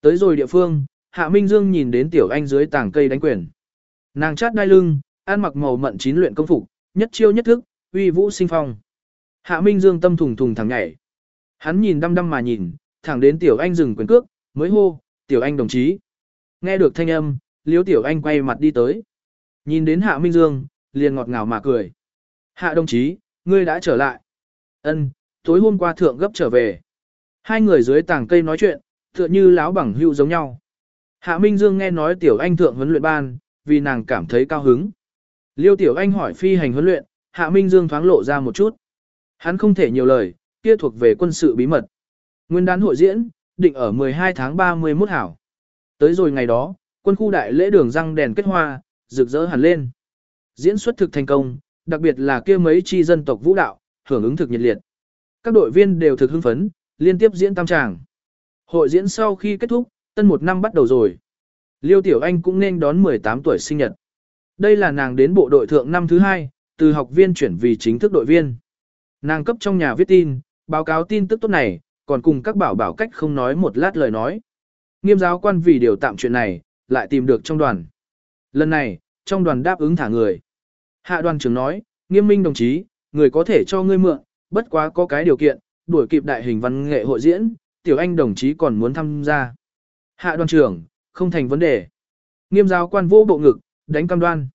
Tới rồi địa phương, Hạ Minh Dương nhìn đến Tiểu Anh dưới tảng cây đánh quyền. Nàng chát đai lưng, ăn mặc màu mận chín luyện công phục, nhất chiêu nhất thức, uy vũ sinh phong. Hạ Minh Dương tâm thùng thùng thẳng nhảy. Hắn nhìn đăm đăm mà nhìn, thẳng đến Tiểu Anh dừng quyền cước, mới hô, Tiểu Anh đồng chí. Nghe được thanh âm, Liễu Tiểu Anh quay mặt đi tới. Nhìn đến Hạ Minh Dương, liền ngọt ngào mà cười. Hạ đồng chí, ngươi đã trở lại. Ân, tối hôm qua thượng gấp trở về. Hai người dưới tảng cây nói chuyện, tựa như láo bằng hữu giống nhau. Hạ Minh Dương nghe nói Tiểu Anh thượng huấn luyện ban, vì nàng cảm thấy cao hứng. Liêu Tiểu Anh hỏi phi hành huấn luyện, Hạ Minh Dương thoáng lộ ra một chút. Hắn không thể nhiều lời, kia thuộc về quân sự bí mật. Nguyên đán hội diễn, định ở 12 tháng 31 hảo. Tới rồi ngày đó, quân khu đại lễ đường răng đèn kết hoa, rực rỡ hẳn lên. Diễn xuất thực thành công, đặc biệt là kia mấy chi dân tộc vũ đạo, hưởng ứng thực nhiệt liệt. Các đội viên đều thực hưng phấn, liên tiếp diễn tam tràng. Hội diễn sau khi kết thúc, tân một năm bắt đầu rồi. Liêu Tiểu Anh cũng nên đón 18 tuổi sinh nhật. Đây là nàng đến bộ đội thượng năm thứ hai, từ học viên chuyển vì chính thức đội viên. Nàng cấp trong nhà viết tin, báo cáo tin tức tốt này, còn cùng các bảo bảo cách không nói một lát lời nói. Nghiêm giáo quan vì điều tạm chuyện này, lại tìm được trong đoàn. Lần này, trong đoàn đáp ứng thả người. Hạ đoàn trưởng nói, nghiêm minh đồng chí, người có thể cho ngươi mượn, bất quá có cái điều kiện, đuổi kịp đại hình văn nghệ hội diễn, tiểu anh đồng chí còn muốn tham gia. Hạ đoàn trưởng, không thành vấn đề. Nghiêm giáo quan vô bộ ngực, đánh cam đoan.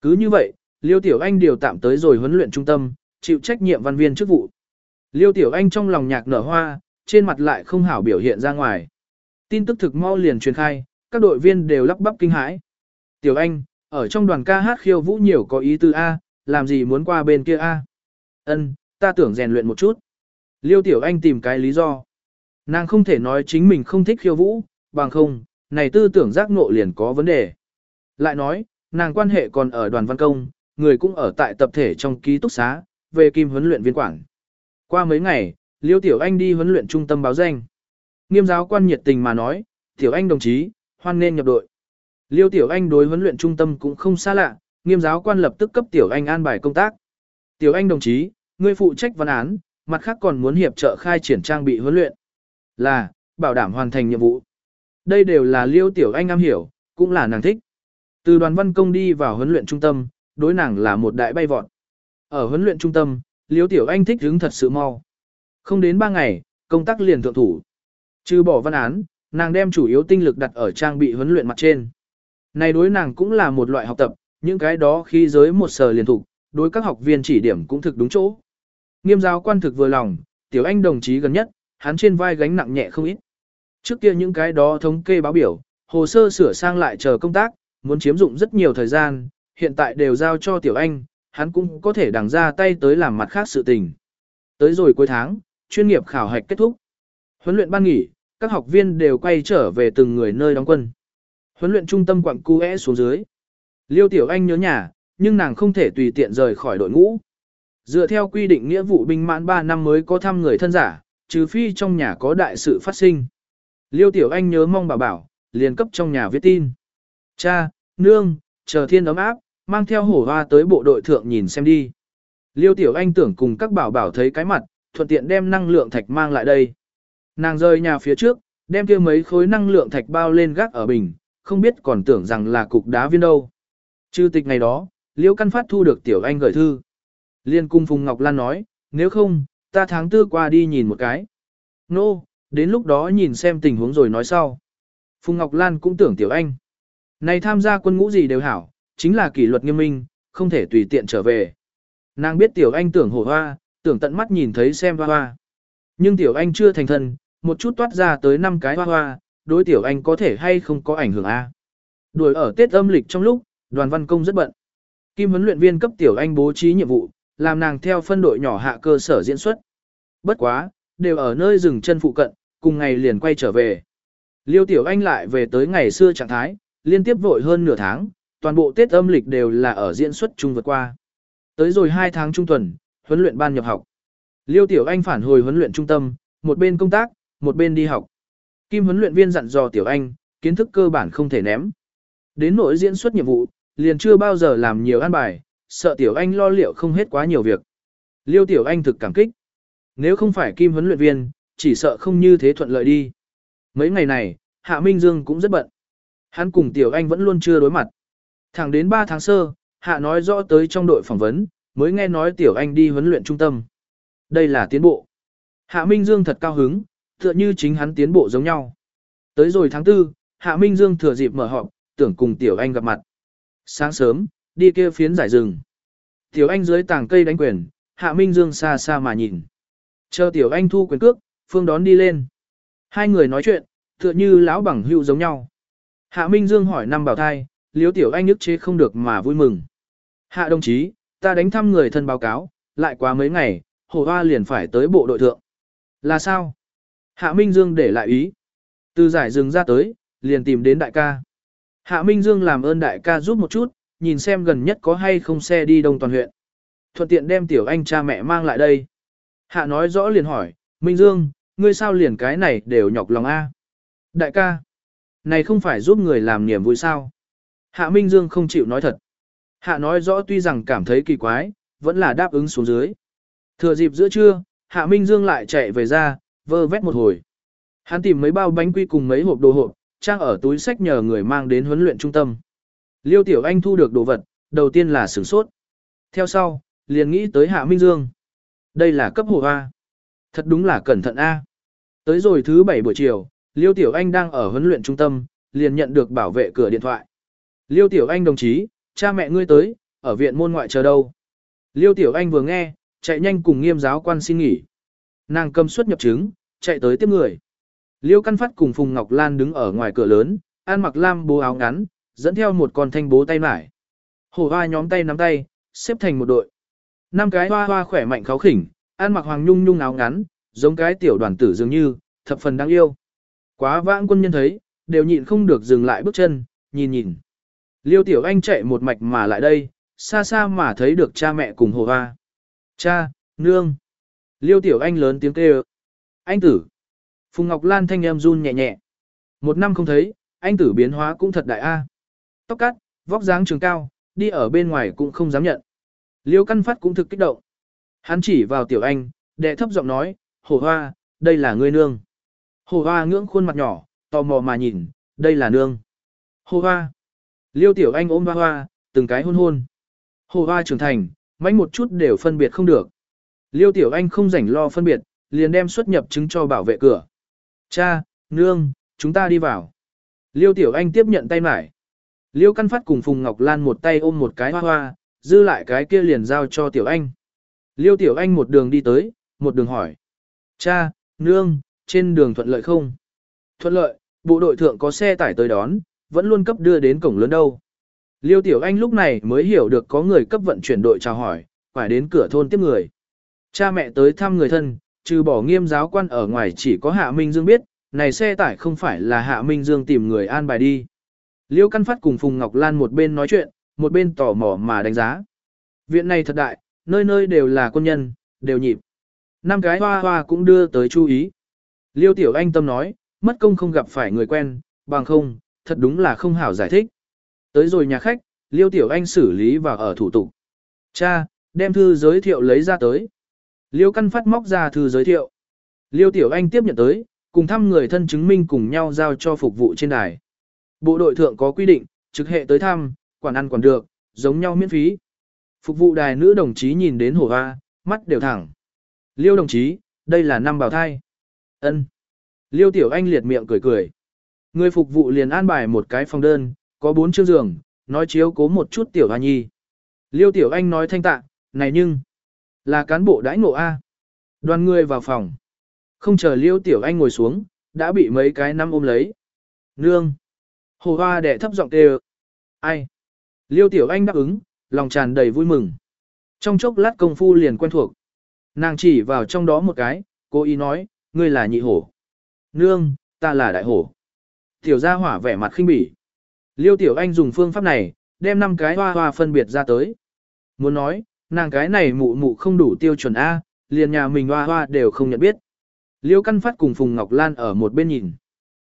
Cứ như vậy, Liêu Tiểu Anh điều tạm tới rồi huấn luyện trung tâm, chịu trách nhiệm văn viên chức vụ. Liêu Tiểu Anh trong lòng nhạc nở hoa, trên mặt lại không hảo biểu hiện ra ngoài. Tin tức thực mau liền truyền khai, các đội viên đều lắp bắp kinh hãi. Tiểu Anh, ở trong đoàn ca hát khiêu vũ nhiều có ý tư A, làm gì muốn qua bên kia A. Ân, ta tưởng rèn luyện một chút. Liêu Tiểu Anh tìm cái lý do. Nàng không thể nói chính mình không thích khiêu vũ, bằng không, này tư tưởng giác ngộ liền có vấn đề. Lại nói, nàng quan hệ còn ở đoàn văn công, người cũng ở tại tập thể trong ký túc xá, về kim huấn luyện viên quản. Qua mấy ngày, Liêu Tiểu Anh đi huấn luyện trung tâm báo danh. Nghiêm giáo quan nhiệt tình mà nói, Tiểu Anh đồng chí, hoan nên nhập đội. Liêu Tiểu Anh đối huấn luyện trung tâm cũng không xa lạ, nghiêm giáo quan lập tức cấp Tiểu Anh an bài công tác. Tiểu Anh đồng chí, ngươi phụ trách văn án, mặt khác còn muốn hiệp trợ khai triển trang bị huấn luyện. Là, bảo đảm hoàn thành nhiệm vụ. Đây đều là Liêu Tiểu Anh am hiểu, cũng là nàng thích. Từ đoàn văn công đi vào huấn luyện trung tâm, đối nàng là một đại bay vọt. Ở huấn luyện trung tâm, liễu Tiểu Anh thích hứng thật sự mau. Không đến 3 ngày, công tác liền thượng thủ. Trừ bỏ văn án, nàng đem chủ yếu tinh lực đặt ở trang bị huấn luyện mặt trên. Này đối nàng cũng là một loại học tập, những cái đó khi giới một sở liền thủ, đối các học viên chỉ điểm cũng thực đúng chỗ. Nghiêm giáo quan thực vừa lòng, tiểu anh đồng chí gần nhất, hắn trên vai gánh nặng nhẹ không ít. Trước kia những cái đó thống kê báo biểu, hồ sơ sửa sang lại chờ công tác, muốn chiếm dụng rất nhiều thời gian, hiện tại đều giao cho tiểu anh, hắn cũng có thể đằng ra tay tới làm mặt khác sự tình. Tới rồi cuối tháng, chuyên nghiệp khảo hạch kết thúc. Huấn luyện ban nghỉ, các học viên đều quay trở về từng người nơi đóng quân. Huấn luyện trung tâm quặng cu é xuống dưới. Liêu Tiểu Anh nhớ nhà, nhưng nàng không thể tùy tiện rời khỏi đội ngũ. Dựa theo quy định nghĩa vụ binh mãn 3 năm mới có thăm người thân giả, trừ phi trong nhà có đại sự phát sinh. Liêu Tiểu Anh nhớ mong bà bảo, liền cấp trong nhà viết tin. Cha, nương, chờ thiên ấm áp, mang theo hổ hoa tới bộ đội thượng nhìn xem đi. Liêu Tiểu Anh tưởng cùng các bảo bảo thấy cái mặt, thuận tiện đem năng lượng thạch mang lại đây. Nàng rời nhà phía trước, đem kia mấy khối năng lượng thạch bao lên gác ở bình, không biết còn tưởng rằng là cục đá viên đâu. Chư tịch ngày đó, Liễu Căn Phát thu được Tiểu Anh gửi thư. Liên cung Phùng Ngọc Lan nói, nếu không, ta tháng tư qua đi nhìn một cái. Nô, no, đến lúc đó nhìn xem tình huống rồi nói sau. Phùng Ngọc Lan cũng tưởng Tiểu Anh. Này tham gia quân ngũ gì đều hảo, chính là kỷ luật nghiêm minh, không thể tùy tiện trở về. Nàng biết Tiểu Anh tưởng hổ hoa, tưởng tận mắt nhìn thấy xem hoa hoa. Nhưng Tiểu Anh chưa thành thân, một chút toát ra tới năm cái hoa hoa, đối Tiểu Anh có thể hay không có ảnh hưởng a Đuổi ở Tết âm lịch trong lúc, đoàn văn công rất bận. Kim huấn luyện viên cấp Tiểu Anh bố trí nhiệm vụ, làm nàng theo phân đội nhỏ hạ cơ sở diễn xuất. Bất quá, đều ở nơi dừng chân phụ cận, cùng ngày liền quay trở về. Liêu Tiểu Anh lại về tới ngày xưa trạng thái, liên tiếp vội hơn nửa tháng, toàn bộ Tết âm lịch đều là ở diễn xuất chung vượt qua. Tới rồi 2 tháng trung tuần, huấn luyện ban nhập học. Liêu Tiểu Anh phản hồi huấn luyện trung tâm, một bên công tác, một bên đi học. Kim huấn luyện viên dặn dò Tiểu Anh, kiến thức cơ bản không thể ném. Đến nỗi diễn xuất nhiệm vụ, liền chưa bao giờ làm nhiều an bài, sợ Tiểu Anh lo liệu không hết quá nhiều việc. Liêu Tiểu Anh thực cảm kích. Nếu không phải Kim huấn luyện viên, chỉ sợ không như thế thuận lợi đi. Mấy ngày này, Hạ Minh Dương cũng rất bận. Hắn cùng Tiểu Anh vẫn luôn chưa đối mặt. Thẳng đến 3 tháng sơ, Hạ nói rõ tới trong đội phỏng vấn, mới nghe nói Tiểu Anh đi huấn luyện trung tâm. Đây là tiến bộ. Hạ Minh Dương thật cao hứng, tựa như chính hắn tiến bộ giống nhau. Tới rồi tháng 4, Hạ Minh Dương thừa dịp mở họp, tưởng cùng Tiểu Anh gặp mặt. Sáng sớm, đi kia phiến giải rừng. Tiểu Anh dưới tảng cây đánh quyền, Hạ Minh Dương xa xa mà nhìn. Chờ Tiểu Anh thu quyền cước, Phương đón đi lên. Hai người nói chuyện, tựa như lão bằng hữu giống nhau. Hạ Minh Dương hỏi năm bảo thai, Liếu Tiểu Anh ức chế không được mà vui mừng. Hạ đồng chí, ta đánh thăm người thân báo cáo, lại quá mấy ngày, hồ hoa liền phải tới bộ đội thượng. Là sao? Hạ Minh Dương để lại ý. Từ giải rừng ra tới, liền tìm đến đại ca. Hạ Minh Dương làm ơn đại ca giúp một chút, nhìn xem gần nhất có hay không xe đi đông toàn huyện. Thuận tiện đem tiểu anh cha mẹ mang lại đây. Hạ nói rõ liền hỏi, Minh Dương, ngươi sao liền cái này đều nhọc lòng A. Đại ca, này không phải giúp người làm niềm vui sao. Hạ Minh Dương không chịu nói thật. Hạ nói rõ tuy rằng cảm thấy kỳ quái, vẫn là đáp ứng xuống dưới. Thừa dịp giữa trưa, Hạ Minh Dương lại chạy về ra, vơ vét một hồi. Hắn tìm mấy bao bánh quy cùng mấy hộp đồ hộp, trang ở túi sách nhờ người mang đến huấn luyện trung tâm. Liêu Tiểu Anh thu được đồ vật, đầu tiên là sửng sốt. Theo sau, liền nghĩ tới Hạ Minh Dương. Đây là cấp hộ A. Thật đúng là cẩn thận A. Tới rồi thứ bảy buổi chiều, Liêu Tiểu Anh đang ở huấn luyện trung tâm, liền nhận được bảo vệ cửa điện thoại. Liêu Tiểu Anh đồng chí, cha mẹ ngươi tới, ở viện môn ngoại chờ đâu. Liêu Tiểu Anh vừa nghe, chạy nhanh cùng nghiêm giáo quan xin nghỉ. Nàng cầm suất nhập chứng, chạy tới tiếp người. Liêu Căn Phát cùng Phùng Ngọc Lan đứng ở ngoài cửa lớn, ăn mặc lam bố áo ngắn, dẫn theo một con thanh bố tay mải. Hổ hoa nhóm tay nắm tay, xếp thành một đội. Năm cái hoa hoa khỏe mạnh kháo khỉnh, ăn mặc hoàng nhung nhung áo ngắn, giống cái tiểu đoàn tử dường như, thập phần đáng yêu. Quá vãng quân nhân thấy, đều nhịn không được dừng lại bước chân, nhìn nhìn. Liêu Tiểu Anh chạy một mạch mà lại đây, xa xa mà thấy được cha mẹ cùng hồ hoa. Cha, nương. Liêu Tiểu Anh lớn tiếng kêu. Anh tử. Phùng Ngọc Lan thanh em run nhẹ nhẹ. Một năm không thấy, anh tử biến hóa cũng thật đại a. Tóc cắt, vóc dáng trường cao, đi ở bên ngoài cũng không dám nhận. Liêu Căn Phát cũng thực kích động. Hắn chỉ vào Tiểu Anh, đệ thấp giọng nói, hồ hoa, đây là ngươi nương. Hồ hoa ngưỡng khuôn mặt nhỏ, tò mò mà nhìn, đây là nương. Hồ hoa. Liêu Tiểu Anh ôm hoa hoa, từng cái hôn hôn. Hồ hoa trưởng thành, mánh một chút đều phân biệt không được. Liêu Tiểu Anh không rảnh lo phân biệt, liền đem xuất nhập chứng cho bảo vệ cửa. Cha, nương, chúng ta đi vào. Liêu Tiểu Anh tiếp nhận tay mải. Liêu Căn Phát cùng Phùng Ngọc Lan một tay ôm một cái hoa hoa, dư lại cái kia liền giao cho Tiểu Anh. Liêu Tiểu Anh một đường đi tới, một đường hỏi. Cha, nương, trên đường thuận lợi không? Thuận lợi, bộ đội thượng có xe tải tới đón, vẫn luôn cấp đưa đến cổng lớn đâu. Liêu Tiểu Anh lúc này mới hiểu được có người cấp vận chuyển đội chào hỏi, phải đến cửa thôn tiếp người. Cha mẹ tới thăm người thân, trừ bỏ nghiêm giáo quan ở ngoài chỉ có Hạ Minh Dương biết, này xe tải không phải là Hạ Minh Dương tìm người an bài đi. Liêu Căn Phát cùng Phùng Ngọc Lan một bên nói chuyện, một bên tò mò mà đánh giá. Viện này thật đại, nơi nơi đều là quân nhân, đều nhịp. Năm cái hoa hoa cũng đưa tới chú ý. Liêu Tiểu Anh tâm nói, mất công không gặp phải người quen, bằng không, thật đúng là không hảo giải thích. Tới rồi nhà khách, Liêu Tiểu Anh xử lý và ở thủ tục. Cha, đem thư giới thiệu lấy ra tới. Liêu Căn Phát móc ra thư giới thiệu. Liêu Tiểu Anh tiếp nhận tới, cùng thăm người thân chứng minh cùng nhau giao cho phục vụ trên đài. Bộ đội thượng có quy định, trực hệ tới thăm, quản ăn quản được, giống nhau miễn phí. Phục vụ đài nữ đồng chí nhìn đến hổ hoa, mắt đều thẳng. Liêu đồng chí, đây là năm bào thai ân Liêu Tiểu Anh liệt miệng cười cười. Người phục vụ liền an bài một cái phòng đơn, có bốn chiếc giường, nói chiếu cố một chút tiểu hoa nhi. Liêu tiểu anh nói thanh tạ, này nhưng, là cán bộ đãi ngộ A. Đoàn người vào phòng. Không chờ liêu tiểu anh ngồi xuống, đã bị mấy cái năm ôm lấy. Nương. Hồ hoa đệ thấp giọng kêu. Ai? Liêu tiểu anh đáp ứng, lòng tràn đầy vui mừng. Trong chốc lát công phu liền quen thuộc. Nàng chỉ vào trong đó một cái, cô ý nói, ngươi là nhị hổ. Nương, ta là đại hổ. Tiểu gia hỏa vẻ mặt khinh bỉ. Liêu tiểu anh dùng phương pháp này, đem năm cái hoa hoa phân biệt ra tới. Muốn nói, nàng cái này mụ mụ không đủ tiêu chuẩn A, liền nhà mình hoa hoa đều không nhận biết. Liêu căn phát cùng Phùng Ngọc Lan ở một bên nhìn.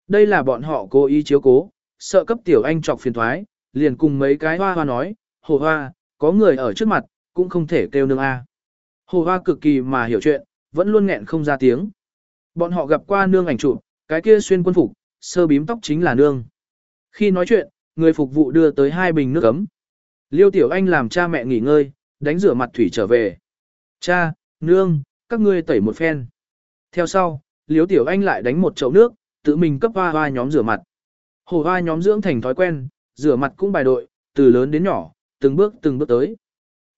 Đây là bọn họ cố ý chiếu cố, sợ cấp tiểu anh trọc phiền thoái, liền cùng mấy cái hoa hoa nói, hồ hoa, có người ở trước mặt, cũng không thể kêu nương A. Hồ hoa cực kỳ mà hiểu chuyện, vẫn luôn nghẹn không ra tiếng. Bọn họ gặp qua nương ảnh chụp, cái kia xuyên quân phục, sơ bím tóc chính là nương. Khi nói chuyện, người phục vụ đưa tới hai bình nước ấm. Liêu Tiểu Anh làm cha mẹ nghỉ ngơi, đánh rửa mặt thủy trở về. Cha, nương, các ngươi tẩy một phen. Theo sau, Liêu Tiểu Anh lại đánh một chậu nước, tự mình cấp hoa hoa nhóm rửa mặt. Hồ hoa nhóm dưỡng thành thói quen, rửa mặt cũng bài đội, từ lớn đến nhỏ, từng bước từng bước tới.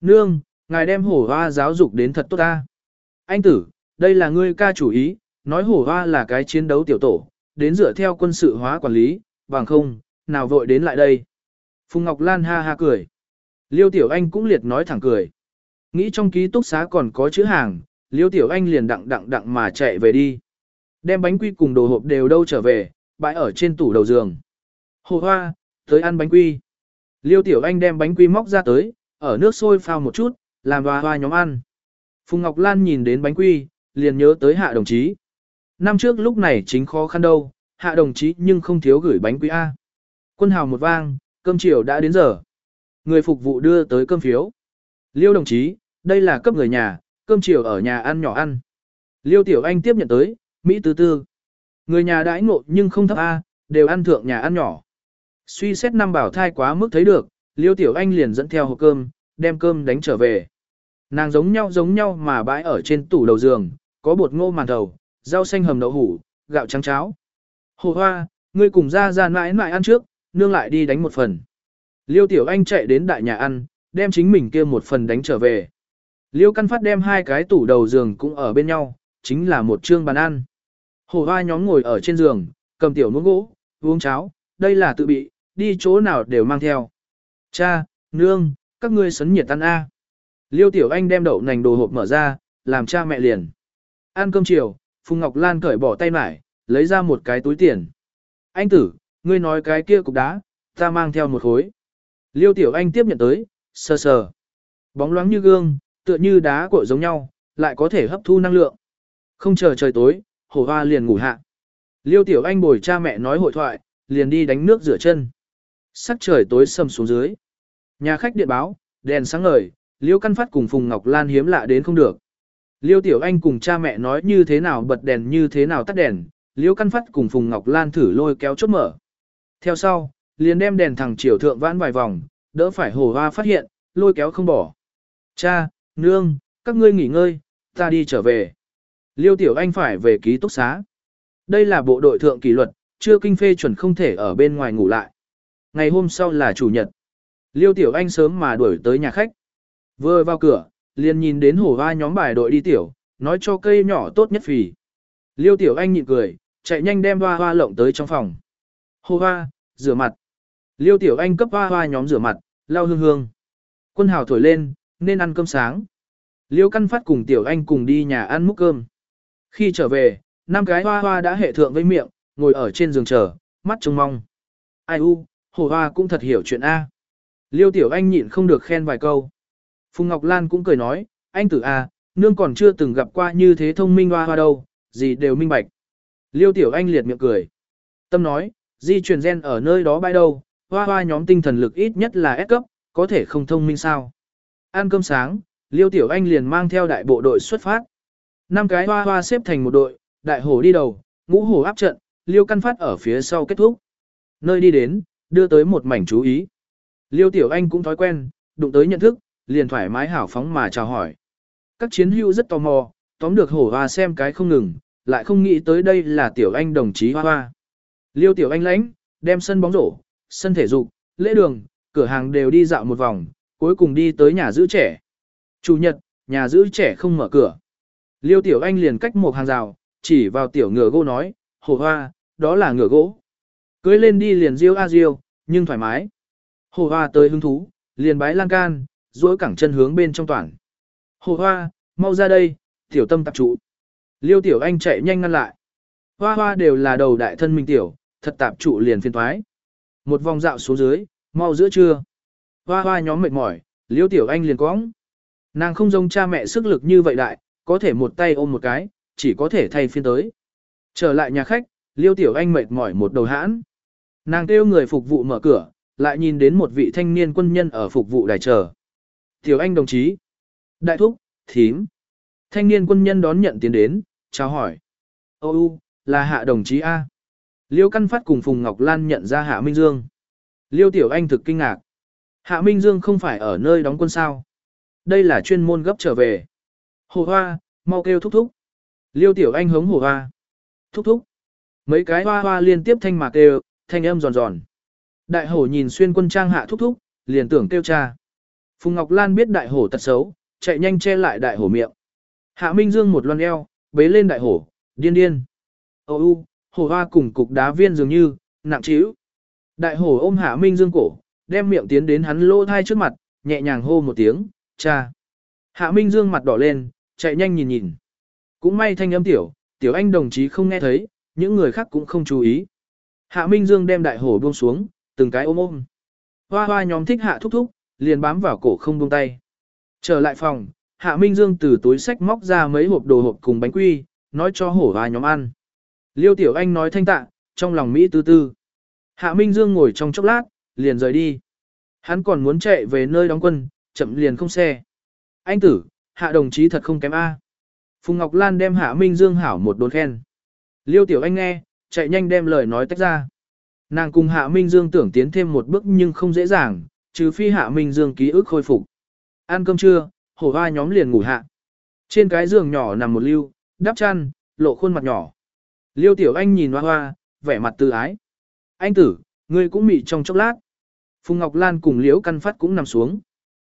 Nương, ngài đem hổ hoa giáo dục đến thật tốt ta. Anh tử, đây là ngươi ca chủ ý, nói hổ hoa là cái chiến đấu tiểu tổ, đến dựa theo quân sự hóa quản lý, bằng không, nào vội đến lại đây. Phùng Ngọc Lan ha ha cười. Liêu Tiểu Anh cũng liệt nói thẳng cười. Nghĩ trong ký túc xá còn có chữ hàng, Liêu Tiểu Anh liền đặng đặng đặng mà chạy về đi. Đem bánh quy cùng đồ hộp đều đâu trở về, bãi ở trên tủ đầu giường. Hồ hoa, tới ăn bánh quy. Liêu Tiểu Anh đem bánh quy móc ra tới, ở nước sôi phao một chút, làm hoa hoa nhóm ăn. Phùng Ngọc Lan nhìn đến bánh quy, liền nhớ tới hạ đồng chí. Năm trước lúc này chính khó khăn đâu, hạ đồng chí nhưng không thiếu gửi bánh quy A. Quân hào một vang, cơm chiều đã đến giờ. Người phục vụ đưa tới cơm phiếu. Liêu đồng chí, đây là cấp người nhà, cơm chiều ở nhà ăn nhỏ ăn. Liêu Tiểu Anh tiếp nhận tới, Mỹ tứ tư. Người nhà đãi ngộ nhưng không thấp A, đều ăn thượng nhà ăn nhỏ. Suy xét năm bảo thai quá mức thấy được, Liêu Tiểu Anh liền dẫn theo hộp cơm, đem cơm đánh trở về. Nàng giống nhau giống nhau mà bãi ở trên tủ đầu giường, có bột ngô màn thầu, rau xanh hầm đậu hủ, gạo trắng cháo. Hồ hoa, ngươi cùng ra ra mãi mãi ăn trước, nương lại đi đánh một phần. Liêu Tiểu Anh chạy đến đại nhà ăn, đem chính mình kia một phần đánh trở về. Liêu Căn Phát đem hai cái tủ đầu giường cũng ở bên nhau, chính là một trương bàn ăn. Hồ hoa nhóm ngồi ở trên giường, cầm tiểu muỗng gỗ, uống cháo, đây là tự bị, đi chỗ nào đều mang theo. Cha, nương, các ngươi sấn nhiệt ăn A. Liêu Tiểu Anh đem đậu nành đồ hộp mở ra, làm cha mẹ liền. Ăn cơm chiều, Phùng Ngọc Lan cởi bỏ tay mải, lấy ra một cái túi tiền. Anh tử, ngươi nói cái kia cục đá, ta mang theo một khối. Liêu Tiểu Anh tiếp nhận tới, sờ sờ. Bóng loáng như gương, tựa như đá cội giống nhau, lại có thể hấp thu năng lượng. Không chờ trời tối, hổ hoa liền ngủ hạ. Liêu Tiểu Anh bồi cha mẹ nói hội thoại, liền đi đánh nước rửa chân. Sắc trời tối sầm xuống dưới. Nhà khách điện báo, đèn sáng ngời, Liêu Căn Phát cùng Phùng Ngọc Lan hiếm lạ đến không được. Liêu Tiểu Anh cùng cha mẹ nói như thế nào bật đèn như thế nào tắt đèn, Liêu Căn Phát cùng Phùng Ngọc Lan thử lôi kéo chốt mở. Theo sau, liền đem đèn thẳng chiều thượng vãn vài vòng, đỡ phải hồ hoa phát hiện, lôi kéo không bỏ. Cha, nương, các ngươi nghỉ ngơi, ta đi trở về. Liêu Tiểu Anh phải về ký túc xá. Đây là bộ đội thượng kỷ luật, chưa kinh phê chuẩn không thể ở bên ngoài ngủ lại. Ngày hôm sau là chủ nhật. Liêu Tiểu Anh sớm mà đuổi tới nhà khách. Vừa vào cửa, liền nhìn đến hổ hoa nhóm bài đội đi tiểu, nói cho cây nhỏ tốt nhất phì. Liêu Tiểu Anh nhịn cười, chạy nhanh đem hoa hoa lộng tới trong phòng. Hồ hoa, rửa mặt. Liêu Tiểu Anh cấp hoa hoa nhóm rửa mặt, lau hương hương. Quân hào thổi lên, nên ăn cơm sáng. Liêu Căn Phát cùng Tiểu Anh cùng đi nhà ăn múc cơm. Khi trở về, năm cái hoa hoa đã hệ thượng với miệng, ngồi ở trên giường chờ, mắt trông mong. Ai u, hồ hoa cũng thật hiểu chuyện A. Liêu Tiểu Anh nhịn không được khen vài câu. Phùng Ngọc Lan cũng cười nói, anh tử A, nương còn chưa từng gặp qua như thế thông minh hoa hoa đâu, gì đều minh bạch. Liêu Tiểu Anh liệt miệng cười. Tâm nói, di truyền gen ở nơi đó bãi đâu, hoa hoa nhóm tinh thần lực ít nhất là S cấp, có thể không thông minh sao. Ăn cơm sáng, Liêu Tiểu Anh liền mang theo đại bộ đội xuất phát. Năm cái hoa hoa xếp thành một đội, đại hổ đi đầu, ngũ hổ áp trận, Liêu Căn Phát ở phía sau kết thúc. Nơi đi đến, đưa tới một mảnh chú ý. Liêu Tiểu Anh cũng thói quen, đụng tới nhận thức, liền thoải mái hảo phóng mà chào hỏi. Các chiến hữu rất tò mò, tóm được hổ hoa xem cái không ngừng, lại không nghĩ tới đây là Tiểu Anh đồng chí hoa hoa. Liêu Tiểu Anh lãnh, đem sân bóng rổ, sân thể dục, lễ đường, cửa hàng đều đi dạo một vòng, cuối cùng đi tới nhà giữ trẻ. Chủ nhật, nhà giữ trẻ không mở cửa. Liêu Tiểu Anh liền cách một hàng rào, chỉ vào tiểu ngựa gỗ nói, hồ hoa, đó là ngựa gỗ. Cưới lên đi liền riêu a riêu, nhưng thoải mái. Hồ hoa tới hứng thú, liền bái lan can, duỗi cẳng chân hướng bên trong toàn. Hồ hoa, mau ra đây, tiểu tâm tập trụ. Liêu Tiểu Anh chạy nhanh ngăn lại. Hoa hoa đều là đầu đại thân minh tiểu, thật tạp trụ liền phiên thoái. Một vòng dạo xuống dưới, mau giữa trưa. Hoa hoa nhóm mệt mỏi, Liêu Tiểu Anh liền cóng. Nàng không giống cha mẹ sức lực như vậy đại, có thể một tay ôm một cái, chỉ có thể thay phiên tới. Trở lại nhà khách, Liêu Tiểu Anh mệt mỏi một đầu hãn. Nàng kêu người phục vụ mở cửa, lại nhìn đến một vị thanh niên quân nhân ở phục vụ đài chờ. Tiểu Anh đồng chí. Đại thúc, thím. Thanh niên quân nhân đón nhận tiến đến, chào hỏi. Ô là hạ đồng chí A. Liêu Căn Phát cùng Phùng Ngọc Lan nhận ra Hạ Minh Dương. Liêu Tiểu Anh thực kinh ngạc. Hạ Minh Dương không phải ở nơi đóng quân sao. Đây là chuyên môn gấp trở về. Hồ Hoa, mau kêu thúc thúc. Liêu Tiểu Anh hống Hồ Hoa. Thúc thúc. Mấy cái hoa hoa liên tiếp thanh mạc kêu, thanh âm giòn giòn. Đại hổ nhìn xuyên quân trang hạ thúc thúc, liền tưởng kêu cha. Phùng Ngọc Lan biết đại hổ tật xấu, chạy nhanh che lại đại hổ miệng. Hạ Minh Dương một loan eo, bế lên đại hổ, điên điên. Ô u, hổ hoa cùng cục đá viên dường như, nặng trĩu. Đại hổ ôm Hạ Minh Dương cổ, đem miệng tiến đến hắn lô thai trước mặt, nhẹ nhàng hô một tiếng, cha. Hạ Minh Dương mặt đỏ lên, chạy nhanh nhìn nhìn. Cũng may thanh âm tiểu, tiểu anh đồng chí không nghe thấy, những người khác cũng không chú ý. Hạ Minh Dương đem đại hổ buông xuống, từng cái ôm ôm. Hoa hoa nhóm thích hạ thúc thúc, liền bám vào cổ không buông tay. Trở lại phòng, Hạ Minh Dương từ túi sách móc ra mấy hộp đồ hộp cùng bánh quy, nói cho hổ và nhóm ăn. Liêu Tiểu Anh nói thanh tạ, trong lòng Mỹ tư tư. Hạ Minh Dương ngồi trong chốc lát, liền rời đi. Hắn còn muốn chạy về nơi đóng quân, chậm liền không xe. Anh tử, hạ đồng chí thật không kém A. Phùng Ngọc Lan đem hạ Minh Dương hảo một đồn khen. Liêu Tiểu Anh nghe, chạy nhanh đem lời nói tách ra. Nàng cùng hạ Minh Dương tưởng tiến thêm một bước nhưng không dễ dàng, trừ phi hạ Minh Dương ký ức khôi phục. Ăn cơm trưa, hổ hoa nhóm liền ngủ hạ. Trên cái giường nhỏ nằm một lưu, đắp chăn, lộ khuôn mặt nhỏ. Liêu Tiểu Anh nhìn hoa hoa, vẻ mặt từ ái. Anh tử, ngươi cũng mị trong chốc lát. Phùng Ngọc Lan cùng Liễu Căn Phát cũng nằm xuống.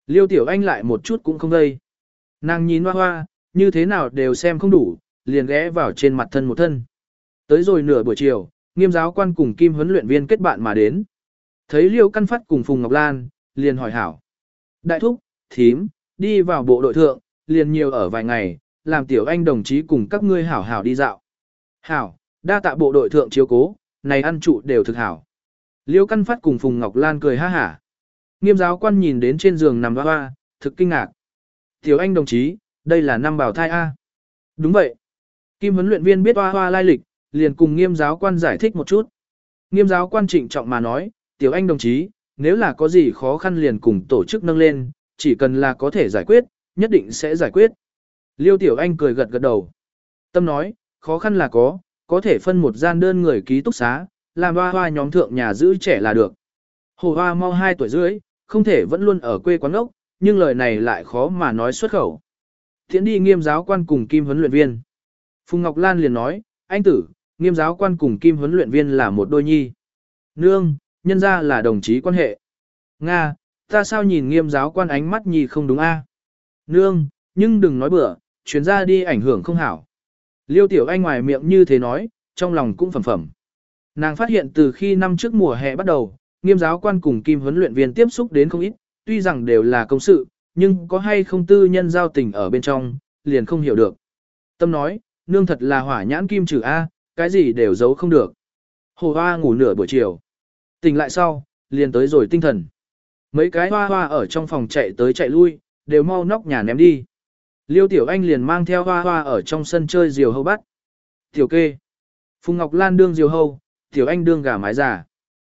Liêu Tiểu Anh lại một chút cũng không gây. Nàng nhìn hoa hoa, như thế nào đều xem không đủ, liền ghé vào trên mặt thân một thân. Tới rồi nửa buổi chiều, nghiêm giáo quan cùng kim huấn luyện viên kết bạn mà đến. Thấy Liêu Căn Phát cùng Phùng Ngọc Lan, liền hỏi hảo. Đại thúc, thím, đi vào bộ đội thượng, liền nhiều ở vài ngày, làm Tiểu Anh đồng chí cùng các ngươi hảo hảo đi dạo. Hảo, đa tạ bộ đội thượng chiếu cố, này ăn trụ đều thực hảo. Liêu Căn Phát cùng Phùng Ngọc Lan cười ha hả. Nghiêm giáo quan nhìn đến trên giường nằm hoa hoa, thực kinh ngạc. Tiểu anh đồng chí, đây là năm bảo thai A. Đúng vậy. Kim huấn luyện viên biết hoa hoa lai lịch, liền cùng nghiêm giáo quan giải thích một chút. Nghiêm giáo quan trịnh trọng mà nói, tiểu anh đồng chí, nếu là có gì khó khăn liền cùng tổ chức nâng lên, chỉ cần là có thể giải quyết, nhất định sẽ giải quyết. Liêu tiểu anh cười gật gật đầu. Tâm nói, khó khăn là có, có thể phân một gian đơn người ký túc xá, làm hoa hoa nhóm thượng nhà giữ trẻ là được. Hồ hoa mau 2 tuổi rưỡi, không thể vẫn luôn ở quê quán ốc, nhưng lời này lại khó mà nói xuất khẩu. Thiện đi nghiêm giáo quan cùng kim huấn luyện viên. Phùng Ngọc Lan liền nói, anh tử, nghiêm giáo quan cùng kim huấn luyện viên là một đôi nhi. Nương, nhân ra là đồng chí quan hệ. Nga, ta sao nhìn nghiêm giáo quan ánh mắt nhì không đúng a? Nương, nhưng đừng nói bừa, chuyến ra đi ảnh hưởng không hảo. Liêu tiểu anh ngoài miệng như thế nói, trong lòng cũng phẩm phẩm. Nàng phát hiện từ khi năm trước mùa hè bắt đầu, nghiêm giáo quan cùng kim huấn luyện viên tiếp xúc đến không ít, tuy rằng đều là công sự, nhưng có hay không tư nhân giao tình ở bên trong, liền không hiểu được. Tâm nói, nương thật là hỏa nhãn kim trừ A, cái gì đều giấu không được. Hồ hoa ngủ nửa buổi chiều. Tỉnh lại sau, liền tới rồi tinh thần. Mấy cái hoa hoa ở trong phòng chạy tới chạy lui, đều mau nóc nhà ném đi. Liêu Tiểu Anh liền mang theo hoa hoa ở trong sân chơi diều hâu bắt. Tiểu kê. Phùng Ngọc Lan đương diều hâu, Tiểu Anh đương gà mái già.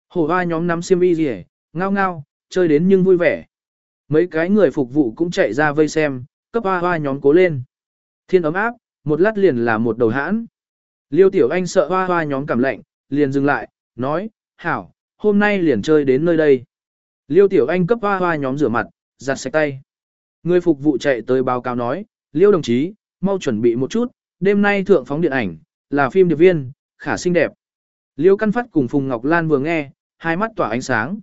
Hổ hoa nhóm nắm xiêm y rỉ, ngao ngao, chơi đến nhưng vui vẻ. Mấy cái người phục vụ cũng chạy ra vây xem, cấp hoa hoa nhóm cố lên. Thiên ấm áp, một lát liền là một đầu hãn. Liêu Tiểu Anh sợ hoa hoa nhóm cảm lạnh, liền dừng lại, nói, hảo, hôm nay liền chơi đến nơi đây. Liêu Tiểu Anh cấp hoa hoa nhóm rửa mặt, giặt sạch tay. Người phục vụ chạy tới báo cáo nói, Liêu đồng chí, mau chuẩn bị một chút, đêm nay thượng phóng điện ảnh, là phim điệp viên, khả xinh đẹp. Liêu Căn Phát cùng Phùng Ngọc Lan vừa nghe, hai mắt tỏa ánh sáng.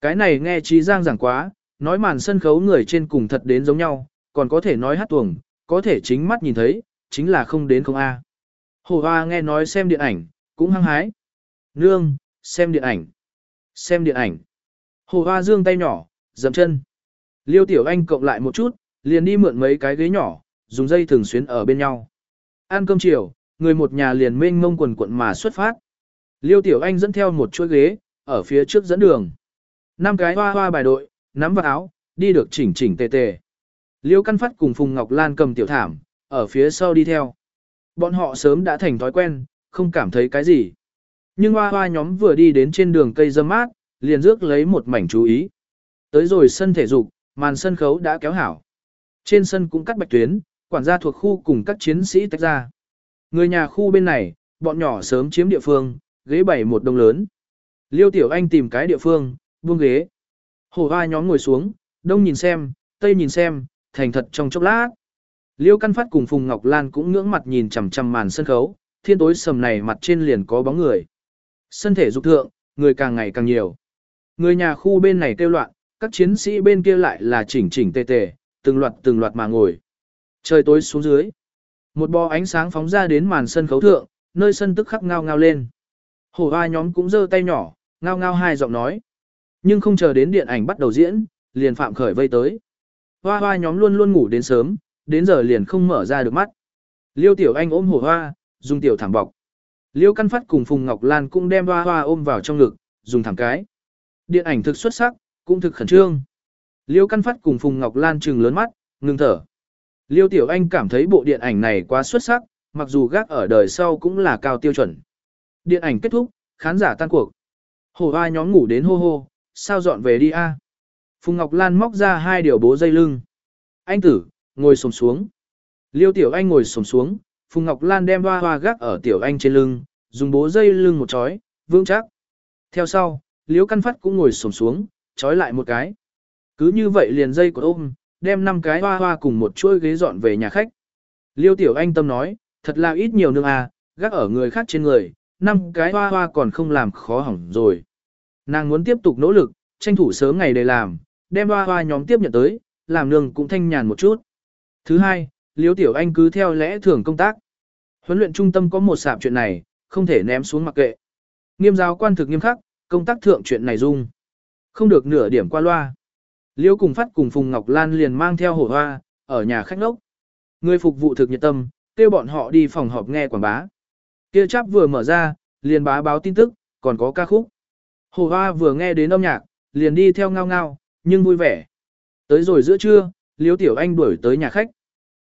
Cái này nghe trí giang giảng quá, nói màn sân khấu người trên cùng thật đến giống nhau, còn có thể nói hát tuồng, có thể chính mắt nhìn thấy, chính là không đến không a. Hồ Hoa nghe nói xem điện ảnh, cũng hăng hái. Nương, xem điện ảnh. Xem điện ảnh. Hồ Hoa dương tay nhỏ, dậm chân. Liêu Tiểu Anh cộng lại một chút, liền đi mượn mấy cái ghế nhỏ, dùng dây thường xuyến ở bên nhau. Ăn cơm chiều, người một nhà liền mênh mông quần quận mà xuất phát. Liêu Tiểu Anh dẫn theo một chuỗi ghế, ở phía trước dẫn đường. Năm cái hoa hoa bài đội, nắm vào áo, đi được chỉnh chỉnh tề tề. Liêu Căn Phát cùng Phùng Ngọc Lan cầm tiểu thảm, ở phía sau đi theo. Bọn họ sớm đã thành thói quen, không cảm thấy cái gì. Nhưng hoa hoa nhóm vừa đi đến trên đường cây dâm mát, liền rước lấy một mảnh chú ý. Tới rồi sân thể dục, màn sân khấu đã kéo hảo. Trên sân cũng cắt bạch tuyến, quản gia thuộc khu cùng các chiến sĩ tách ra. Người nhà khu bên này, bọn nhỏ sớm chiếm địa phương, ghế bảy một đông lớn. Liêu Tiểu Anh tìm cái địa phương, buông ghế. Hổ hoa nhóm ngồi xuống, đông nhìn xem, tây nhìn xem, thành thật trong chốc lát. Liêu Căn Phát cùng Phùng Ngọc Lan cũng ngưỡng mặt nhìn chằm chằm màn sân khấu, thiên tối sầm này mặt trên liền có bóng người. Sân thể dục thượng, người càng ngày càng nhiều. Người nhà khu bên này kêu loạn, các chiến sĩ bên kia lại là chỉnh chỉnh tề tề, từng loạt từng loạt mà ngồi. Trời tối xuống dưới. Một bò ánh sáng phóng ra đến màn sân khấu thượng, nơi sân tức khắc ngao ngao lên. Hổ hoa nhóm cũng giơ tay nhỏ, ngao ngao hai giọng nói. Nhưng không chờ đến điện ảnh bắt đầu diễn, liền phạm khởi vây tới. Hoa hoa nhóm luôn luôn ngủ đến sớm, đến giờ liền không mở ra được mắt. Liêu tiểu anh ôm hổ hoa, dùng tiểu thảm bọc. Liêu căn phát cùng Phùng Ngọc Lan cũng đem hoa hoa ôm vào trong ngực, dùng thẳng cái. Điện ảnh thực xuất sắc, cũng thực khẩn trương. Liêu căn phát cùng Phùng Ngọc Lan trừng lớn mắt, ngừng thở. Liêu Tiểu Anh cảm thấy bộ điện ảnh này quá xuất sắc, mặc dù gác ở đời sau cũng là cao tiêu chuẩn. Điện ảnh kết thúc, khán giả tan cuộc. Hồ hoa nhóm ngủ đến hô hô, sao dọn về đi a? Phùng Ngọc Lan móc ra hai điều bố dây lưng. Anh tử, ngồi sồm xuống. Liêu Tiểu Anh ngồi sồm xuống, Phùng Ngọc Lan đem hoa hoa gác ở Tiểu Anh trên lưng, dùng bố dây lưng một chói, vững chắc. Theo sau, Liễu Căn Phát cũng ngồi xổm xuống, chói lại một cái. Cứ như vậy liền dây của ôm, đem năm cái hoa hoa cùng một chuỗi ghế dọn về nhà khách. Liêu Tiểu Anh tâm nói, thật là ít nhiều nương à, gác ở người khác trên người, năm cái hoa hoa còn không làm khó hỏng rồi. Nàng muốn tiếp tục nỗ lực, tranh thủ sớm ngày để làm, đem hoa hoa nhóm tiếp nhận tới, làm nương cũng thanh nhàn một chút. Thứ hai, Liêu Tiểu Anh cứ theo lẽ thường công tác. Huấn luyện trung tâm có một sạp chuyện này, không thể ném xuống mặc kệ. Nghiêm giáo quan thực nghiêm khắc, công tác thượng chuyện này dung. Không được nửa điểm qua loa. Liêu cùng phát cùng Phùng Ngọc Lan liền mang theo hổ hoa, ở nhà khách lốc, Người phục vụ thực nhiệt tâm, kêu bọn họ đi phòng họp nghe quảng bá. Kia chắp vừa mở ra, liền bá báo tin tức, còn có ca khúc. Hổ hoa vừa nghe đến âm nhạc, liền đi theo ngao ngao, nhưng vui vẻ. Tới rồi giữa trưa, Liêu Tiểu Anh đuổi tới nhà khách.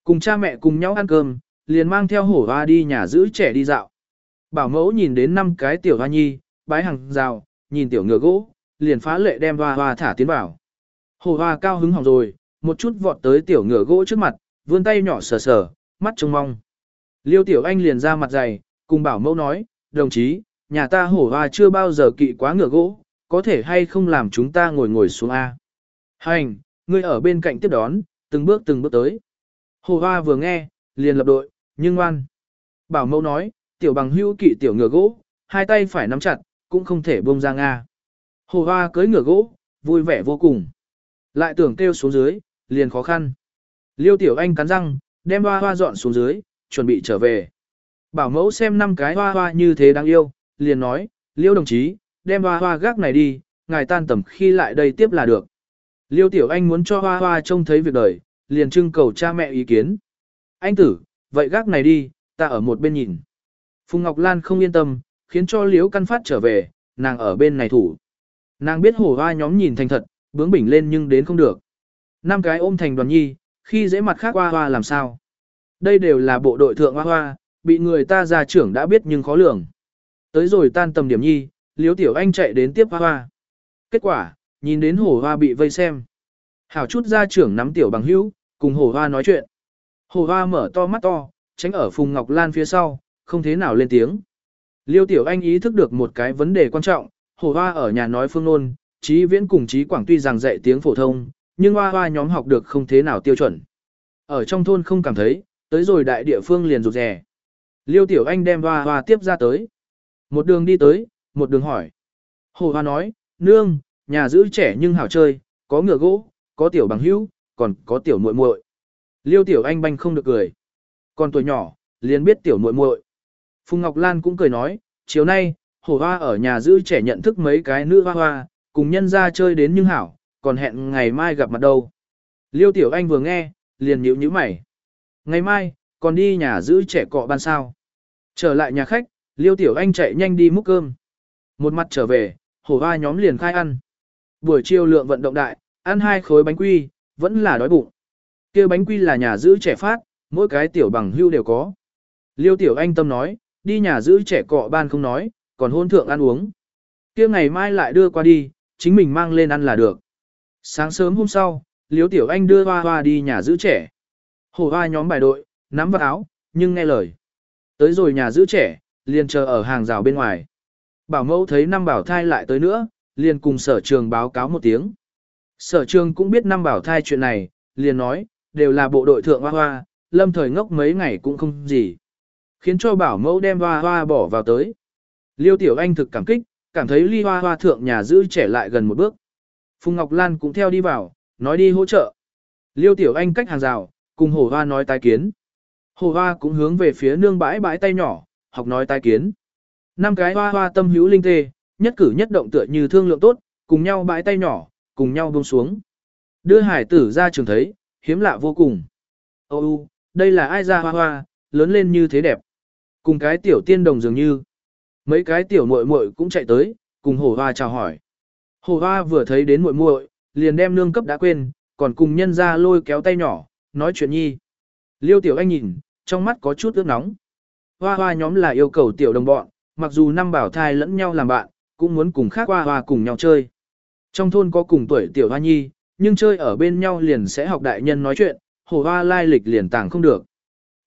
Cùng cha mẹ cùng nhau ăn cơm, liền mang theo hổ hoa đi nhà giữ trẻ đi dạo. Bảo mẫu nhìn đến năm cái tiểu hoa nhi, bái hàng rào, nhìn tiểu ngựa gỗ, liền phá lệ đem hoa hoa thả tiến vào. Hổ hoa cao hứng hỏng rồi, một chút vọt tới tiểu ngựa gỗ trước mặt, vươn tay nhỏ sờ sờ, mắt trông mong. Liêu tiểu anh liền ra mặt dày, cùng bảo mẫu nói, đồng chí, nhà ta hổ hoa chưa bao giờ kỵ quá ngựa gỗ, có thể hay không làm chúng ta ngồi ngồi xuống A. Hành, ngươi ở bên cạnh tiếp đón, từng bước từng bước tới. Hồ hoa vừa nghe, liền lập đội, nhưng ngoan. Bảo mẫu nói, tiểu bằng hữu kỵ tiểu ngựa gỗ, hai tay phải nắm chặt, cũng không thể buông ra Nga. Hồ hoa cưới ngựa gỗ, vui vẻ vô cùng. Lại tưởng kêu xuống dưới, liền khó khăn. Liêu tiểu anh cắn răng, đem hoa hoa dọn xuống dưới, chuẩn bị trở về. Bảo mẫu xem năm cái hoa hoa như thế đáng yêu, liền nói, liêu đồng chí, đem hoa hoa gác này đi, ngài tan tầm khi lại đây tiếp là được. Liêu tiểu anh muốn cho hoa hoa trông thấy việc đời, liền trưng cầu cha mẹ ý kiến. Anh tử, vậy gác này đi, ta ở một bên nhìn. Phùng Ngọc Lan không yên tâm, khiến cho Liễu căn phát trở về, nàng ở bên này thủ. Nàng biết hổ hoa nhóm nhìn thành thật, bướng bỉnh lên nhưng đến không được. Năm cái ôm thành đoàn nhi, khi dễ mặt khác hoa hoa làm sao. Đây đều là bộ đội thượng hoa hoa, bị người ta ra trưởng đã biết nhưng khó lường. Tới rồi tan tầm điểm nhi, Liễu tiểu anh chạy đến tiếp hoa hoa. Kết quả, nhìn đến hổ hoa bị vây xem. Hảo chút ra trưởng nắm tiểu bằng hữu, cùng hổ hoa nói chuyện. Hồ hoa mở to mắt to, tránh ở Phùng Ngọc Lan phía sau, không thế nào lên tiếng. Liêu tiểu anh ý thức được một cái vấn đề quan trọng, Hồ hoa ở nhà nói phương ngôn, Chí Viễn cùng Chí Quảng tuy rằng dạy tiếng phổ thông, nhưng hoa hoa nhóm học được không thế nào tiêu chuẩn. Ở trong thôn không cảm thấy, tới rồi đại địa phương liền rụt rè. Liêu Tiểu Anh đem hoa hoa tiếp ra tới. Một đường đi tới, một đường hỏi. Hồ Hoa nói, nương, nhà giữ trẻ nhưng hảo chơi, có ngựa gỗ, có tiểu bằng hữu, còn có tiểu muội muội. Liêu tiểu anh banh không được cười. Còn tuổi nhỏ, liền biết tiểu muội muội. Phùng Ngọc Lan cũng cười nói, chiều nay, Hổ Hoa ở nhà giữ trẻ nhận thức mấy cái nữ hoa hoa, cùng nhân ra chơi đến nhưng hảo, còn hẹn ngày mai gặp mặt đâu. Liêu tiểu anh vừa nghe, liền nhíu nhíu mày. Ngày mai, còn đi nhà giữ trẻ cọ ban sao. Trở lại nhà khách, Liêu Tiểu Anh chạy nhanh đi múc cơm. Một mặt trở về, hổ hoa nhóm liền khai ăn. Buổi chiều lượng vận động đại, ăn hai khối bánh quy, vẫn là đói bụng kia bánh quy là nhà giữ trẻ phát, mỗi cái tiểu bằng hưu đều có. Liêu Tiểu Anh tâm nói, đi nhà giữ trẻ cọ ban không nói, còn hôn thượng ăn uống. kia ngày mai lại đưa qua đi, chính mình mang lên ăn là được. Sáng sớm hôm sau, Liêu Tiểu Anh đưa hoa hoa đi nhà giữ trẻ. Hổ hoa nhóm bài đội, nắm vào áo, nhưng nghe lời. Tới rồi nhà giữ trẻ, liền chờ ở hàng rào bên ngoài. Bảo mẫu thấy năm bảo thai lại tới nữa, liền cùng sở trường báo cáo một tiếng. Sở trường cũng biết năm bảo thai chuyện này, liền nói, đều là bộ đội thượng hoa hoa, lâm thời ngốc mấy ngày cũng không gì. Khiến cho bảo mẫu đem hoa hoa bỏ vào tới. Liêu tiểu anh thực cảm kích, cảm thấy ly hoa hoa thượng nhà giữ trẻ lại gần một bước. Phùng Ngọc Lan cũng theo đi vào, nói đi hỗ trợ. Liêu tiểu anh cách hàng rào, cùng hồ hoa nói tái kiến. Hồ hoa cũng hướng về phía nương bãi bãi tay nhỏ, học nói tai kiến. Năm cái hoa hoa tâm hữu linh tê, nhất cử nhất động tựa như thương lượng tốt, cùng nhau bãi tay nhỏ, cùng nhau buông xuống. Đưa hải tử ra trường thấy, hiếm lạ vô cùng. Ô đây là ai ra hoa hoa, lớn lên như thế đẹp. Cùng cái tiểu tiên đồng dường như. Mấy cái tiểu muội muội cũng chạy tới, cùng hồ hoa chào hỏi. Hồ hoa vừa thấy đến muội muội, liền đem nương cấp đã quên, còn cùng nhân ra lôi kéo tay nhỏ, nói chuyện nhi. Liêu tiểu anh nhìn, trong mắt có chút ướt nóng. Hoa hoa nhóm là yêu cầu tiểu đồng bọn, mặc dù năm bảo thai lẫn nhau làm bạn, cũng muốn cùng khác hoa hoa cùng nhau chơi. Trong thôn có cùng tuổi tiểu hoa nhi, nhưng chơi ở bên nhau liền sẽ học đại nhân nói chuyện, hổ hoa lai lịch liền tàng không được.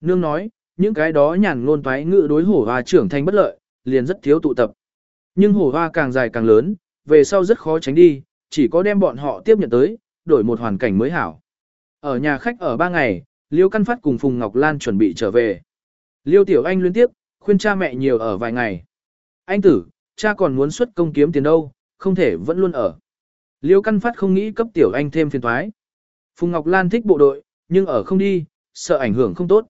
Nương nói, những cái đó nhàn ngôn toái ngự đối hổ hoa trưởng thành bất lợi, liền rất thiếu tụ tập. Nhưng hổ hoa càng dài càng lớn, về sau rất khó tránh đi, chỉ có đem bọn họ tiếp nhận tới, đổi một hoàn cảnh mới hảo. Ở nhà khách ở ba ngày, Liêu Căn Phát cùng Phùng Ngọc Lan chuẩn bị trở về. Liêu Tiểu Anh liên tiếp, khuyên cha mẹ nhiều ở vài ngày. Anh tử, cha còn muốn xuất công kiếm tiền đâu, không thể vẫn luôn ở. Liêu Căn Phát không nghĩ cấp Tiểu Anh thêm phiền toái. Phùng Ngọc Lan thích bộ đội, nhưng ở không đi, sợ ảnh hưởng không tốt.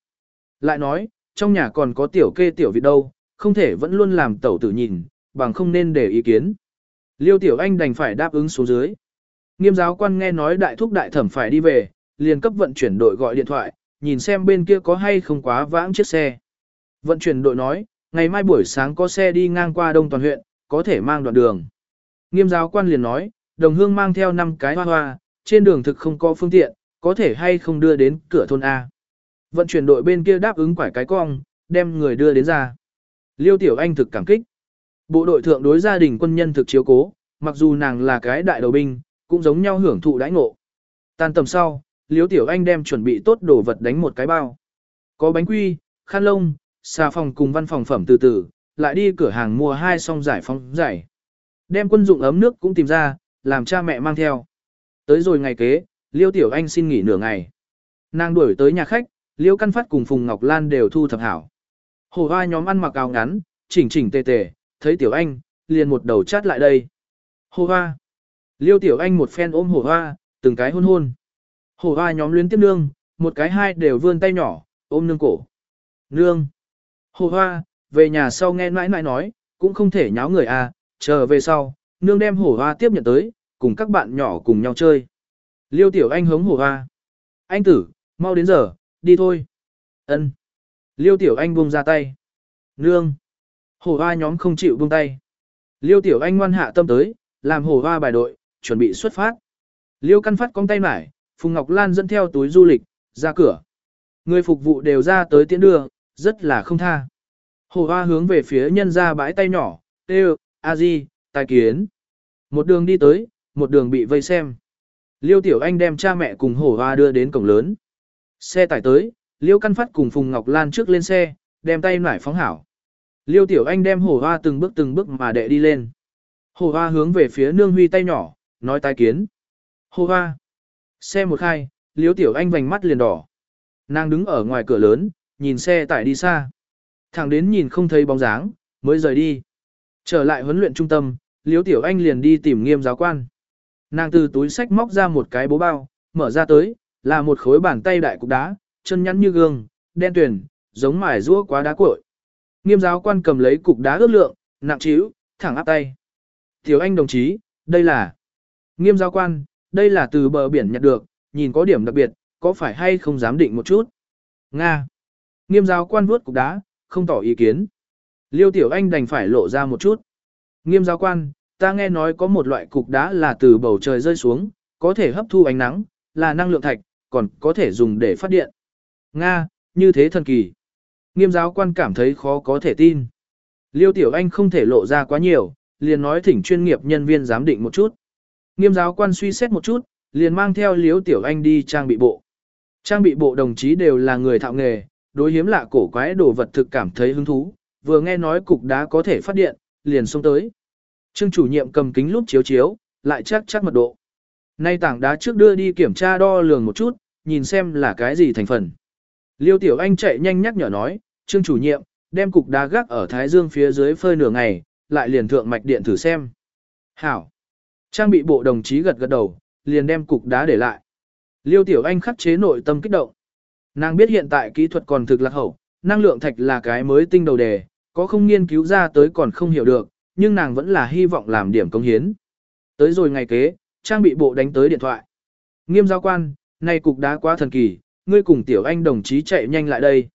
Lại nói, trong nhà còn có tiểu kê tiểu vị đâu, không thể vẫn luôn làm tẩu tử nhìn, bằng không nên để ý kiến. Liêu Tiểu Anh đành phải đáp ứng xuống dưới. Nghiêm giáo quan nghe nói đại thúc đại thẩm phải đi về, liền cấp vận chuyển đội gọi điện thoại, nhìn xem bên kia có hay không quá vãng chiếc xe. Vận chuyển đội nói, ngày mai buổi sáng có xe đi ngang qua Đông Toàn huyện, có thể mang đoạn đường. Nghiêm giáo quan liền nói, đồng hương mang theo 5 cái hoa hoa, trên đường thực không có phương tiện, có thể hay không đưa đến cửa thôn A. Vận chuyển đội bên kia đáp ứng quải cái cong, đem người đưa đến ra. Liêu Tiểu Anh thực cảm kích. Bộ đội thượng đối gia đình quân nhân thực chiếu cố, mặc dù nàng là cái đại đầu binh, cũng giống nhau hưởng thụ đãi ngộ. Tan tầm sau, Liêu Tiểu Anh đem chuẩn bị tốt đồ vật đánh một cái bao. Có bánh quy, khăn lông, xà phòng cùng văn phòng phẩm từ từ, lại đi cửa hàng mua hai song giải phóng giải. Đem quân dụng ấm nước cũng tìm ra, làm cha mẹ mang theo. Tới rồi ngày kế, Liêu Tiểu Anh xin nghỉ nửa ngày. Nàng đuổi tới nhà khách, Liêu Căn Phát cùng Phùng Ngọc Lan đều thu thập hảo. Hồ hoa nhóm ăn mặc áo ngắn, chỉnh chỉnh tề tề, thấy Tiểu Anh, liền một đầu chát lại đây. Hồ hoa. Liêu Tiểu Anh một phen ôm hồ hoa, từng cái hôn hôn. Hồ hoa nhóm luyến tiếp nương, một cái hai đều vươn tay nhỏ, ôm nương cổ. Nương. Hồ hoa, về nhà sau nghe mãi mãi nói, cũng không thể nháo người à, chờ về sau, nương đem hổ hoa tiếp nhận tới, cùng các bạn nhỏ cùng nhau chơi. Liêu tiểu anh hống hổ hoa. Anh tử, mau đến giờ, đi thôi. Ân. Liêu tiểu anh buông ra tay. Nương. Hổ hoa nhóm không chịu buông tay. Liêu tiểu anh ngoan hạ tâm tới, làm hổ hoa bài đội, chuẩn bị xuất phát. Liêu căn phát cong tay mải, Phùng Ngọc Lan dẫn theo túi du lịch, ra cửa. Người phục vụ đều ra tới tiễn đưa, rất là không tha. Hồ hoa hướng về phía nhân ra bãi tay nhỏ, tê a di, tài kiến. Một đường đi tới, một đường bị vây xem. Liêu Tiểu Anh đem cha mẹ cùng hổ hoa đưa đến cổng lớn. Xe tải tới, Liêu Căn Phát cùng Phùng Ngọc Lan trước lên xe, đem tay nải phóng hảo. Liêu Tiểu Anh đem hổ hoa từng bước từng bước mà đệ đi lên. Hổ hoa hướng về phía nương huy tay nhỏ, nói tai kiến. Hổ hoa. Xe một khai, Liêu Tiểu Anh vành mắt liền đỏ. Nàng đứng ở ngoài cửa lớn, nhìn xe tải đi xa. Thẳng đến nhìn không thấy bóng dáng, mới rời đi. Trở lại huấn luyện trung tâm, liêu Tiểu Anh liền đi tìm nghiêm giáo quan. Nàng từ túi sách móc ra một cái bố bao, mở ra tới, là một khối bàn tay đại cục đá, chân nhắn như gương, đen tuyền, giống mài rũa quá đá cội. Nghiêm giáo quan cầm lấy cục đá ước lượng, nặng trĩu, thẳng áp tay. Tiểu Anh đồng chí, đây là... Nghiêm giáo quan, đây là từ bờ biển nhặt được, nhìn có điểm đặc biệt, có phải hay không dám định một chút? Nga. Nghiêm giáo quan vuốt cục đá, không tỏ ý kiến. Liêu Tiểu Anh đành phải lộ ra một chút. Nghiêm giáo quan, ta nghe nói có một loại cục đá là từ bầu trời rơi xuống, có thể hấp thu ánh nắng, là năng lượng thạch, còn có thể dùng để phát điện. Nga, như thế thần kỳ. Nghiêm giáo quan cảm thấy khó có thể tin. Liêu Tiểu Anh không thể lộ ra quá nhiều, liền nói thỉnh chuyên nghiệp nhân viên giám định một chút. Nghiêm giáo quan suy xét một chút, liền mang theo Liêu Tiểu Anh đi trang bị bộ. Trang bị bộ đồng chí đều là người thạo nghề, đối hiếm lạ cổ quái đồ vật thực cảm thấy hứng thú, vừa nghe nói cục đá có thể phát điện, liền xông tới. Trương chủ nhiệm cầm kính lúp chiếu chiếu, lại chắc chắc mật độ. Nay tảng đá trước đưa đi kiểm tra đo lường một chút, nhìn xem là cái gì thành phần. Liêu Tiểu Anh chạy nhanh nhắc nhở nói, Trương chủ nhiệm, đem cục đá gác ở Thái Dương phía dưới phơi nửa ngày, lại liền thượng mạch điện thử xem. Hảo. Trang bị bộ đồng chí gật gật đầu, liền đem cục đá để lại. Liêu Tiểu Anh khắc chế nội tâm kích động. Nàng biết hiện tại kỹ thuật còn thực lạc hậu, năng lượng thạch là cái mới tinh đầu đề, có không nghiên cứu ra tới còn không hiểu được, nhưng nàng vẫn là hy vọng làm điểm công hiến. Tới rồi ngày kế, trang bị bộ đánh tới điện thoại. Nghiêm giáo quan, này cục đá quá thần kỳ, ngươi cùng tiểu anh đồng chí chạy nhanh lại đây.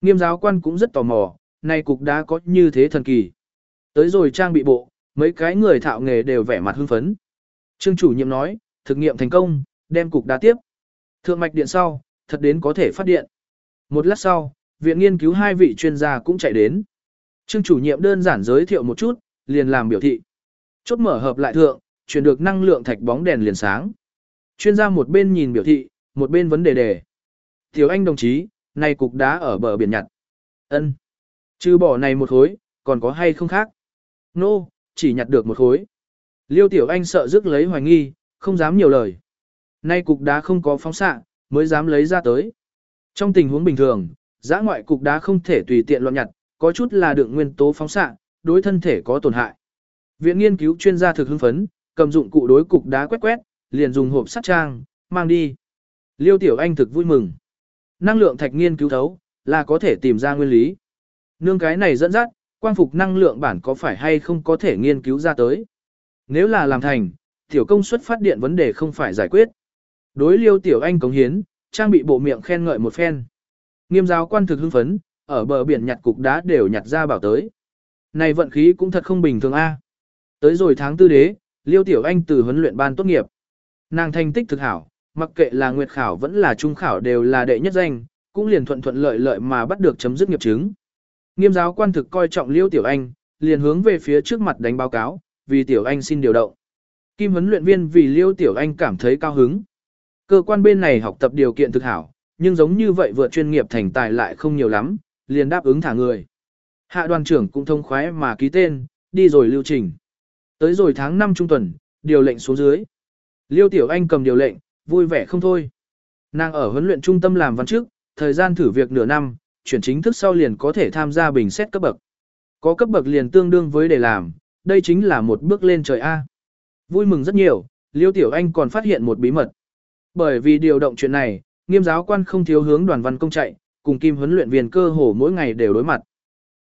Nghiêm giáo quan cũng rất tò mò, này cục đá có như thế thần kỳ. Tới rồi trang bị bộ, mấy cái người thạo nghề đều vẻ mặt hưng phấn. Trương chủ nhiệm nói, thực nghiệm thành công, đem cục đá tiếp. Thượng mạch điện sau, thật đến có thể phát điện. Một lát sau, viện nghiên cứu hai vị chuyên gia cũng chạy đến. Trương chủ nhiệm đơn giản giới thiệu một chút, liền làm biểu thị. Chốt mở hợp lại thượng, chuyển được năng lượng thạch bóng đèn liền sáng. Chuyên gia một bên nhìn biểu thị, một bên vấn đề đề. Tiểu anh đồng chí, này cục đá ở bờ biển nhặt. ân Trừ bỏ này một khối, còn có hay không khác? Nô, no, chỉ nhặt được một khối. Liêu tiểu anh sợ rước lấy hoài nghi, không dám nhiều lời. Nay cục đá không có phóng xạ, mới dám lấy ra tới. Trong tình huống bình thường, giã ngoại cục đá không thể tùy tiện loạn nhặt, có chút là đựng nguyên tố phóng xạ, đối thân thể có tổn hại. Viện nghiên cứu chuyên gia thực hưng phấn, cầm dụng cụ đối cục đá quét quét, liền dùng hộp sắt trang, mang đi. Liêu Tiểu Anh thực vui mừng. Năng lượng thạch nghiên cứu thấu, là có thể tìm ra nguyên lý. Nương cái này dẫn dắt, quang phục năng lượng bản có phải hay không có thể nghiên cứu ra tới. Nếu là làm thành, tiểu công suất phát điện vấn đề không phải giải quyết. Đối Liêu Tiểu Anh cống hiến, trang bị bộ miệng khen ngợi một phen. Nghiêm giáo quan thực hưng phấn, ở bờ biển nhặt cục đá đều nhặt ra bảo tới. Này vận khí cũng thật không bình thường a. Tới rồi tháng tư đế, Liêu Tiểu Anh từ huấn luyện ban tốt nghiệp. Nàng thành tích thực hảo, mặc kệ là nguyệt khảo vẫn là trung khảo đều là đệ nhất danh, cũng liền thuận thuận lợi lợi mà bắt được chấm dứt nghiệp chứng. Nghiêm giáo quan thực coi trọng Liêu Tiểu Anh, liền hướng về phía trước mặt đánh báo cáo, vì Tiểu Anh xin điều động. Kim huấn luyện viên vì Liêu Tiểu Anh cảm thấy cao hứng. Cơ quan bên này học tập điều kiện thực hảo, nhưng giống như vậy vượt chuyên nghiệp thành tài lại không nhiều lắm, liền đáp ứng thả người. Hạ đoàn trưởng cũng thông khoái mà ký tên, đi rồi lưu trình. Tới rồi tháng 5 trung tuần, điều lệnh xuống dưới. Liêu Tiểu Anh cầm điều lệnh, vui vẻ không thôi. Nàng ở huấn luyện trung tâm làm văn trước, thời gian thử việc nửa năm, chuyển chính thức sau liền có thể tham gia bình xét cấp bậc. Có cấp bậc liền tương đương với để làm, đây chính là một bước lên trời A. Vui mừng rất nhiều, Liêu Tiểu Anh còn phát hiện một bí mật. Bởi vì điều động chuyện này, nghiêm giáo quan không thiếu hướng đoàn văn công chạy, cùng kim huấn luyện viên cơ hồ mỗi ngày đều đối mặt.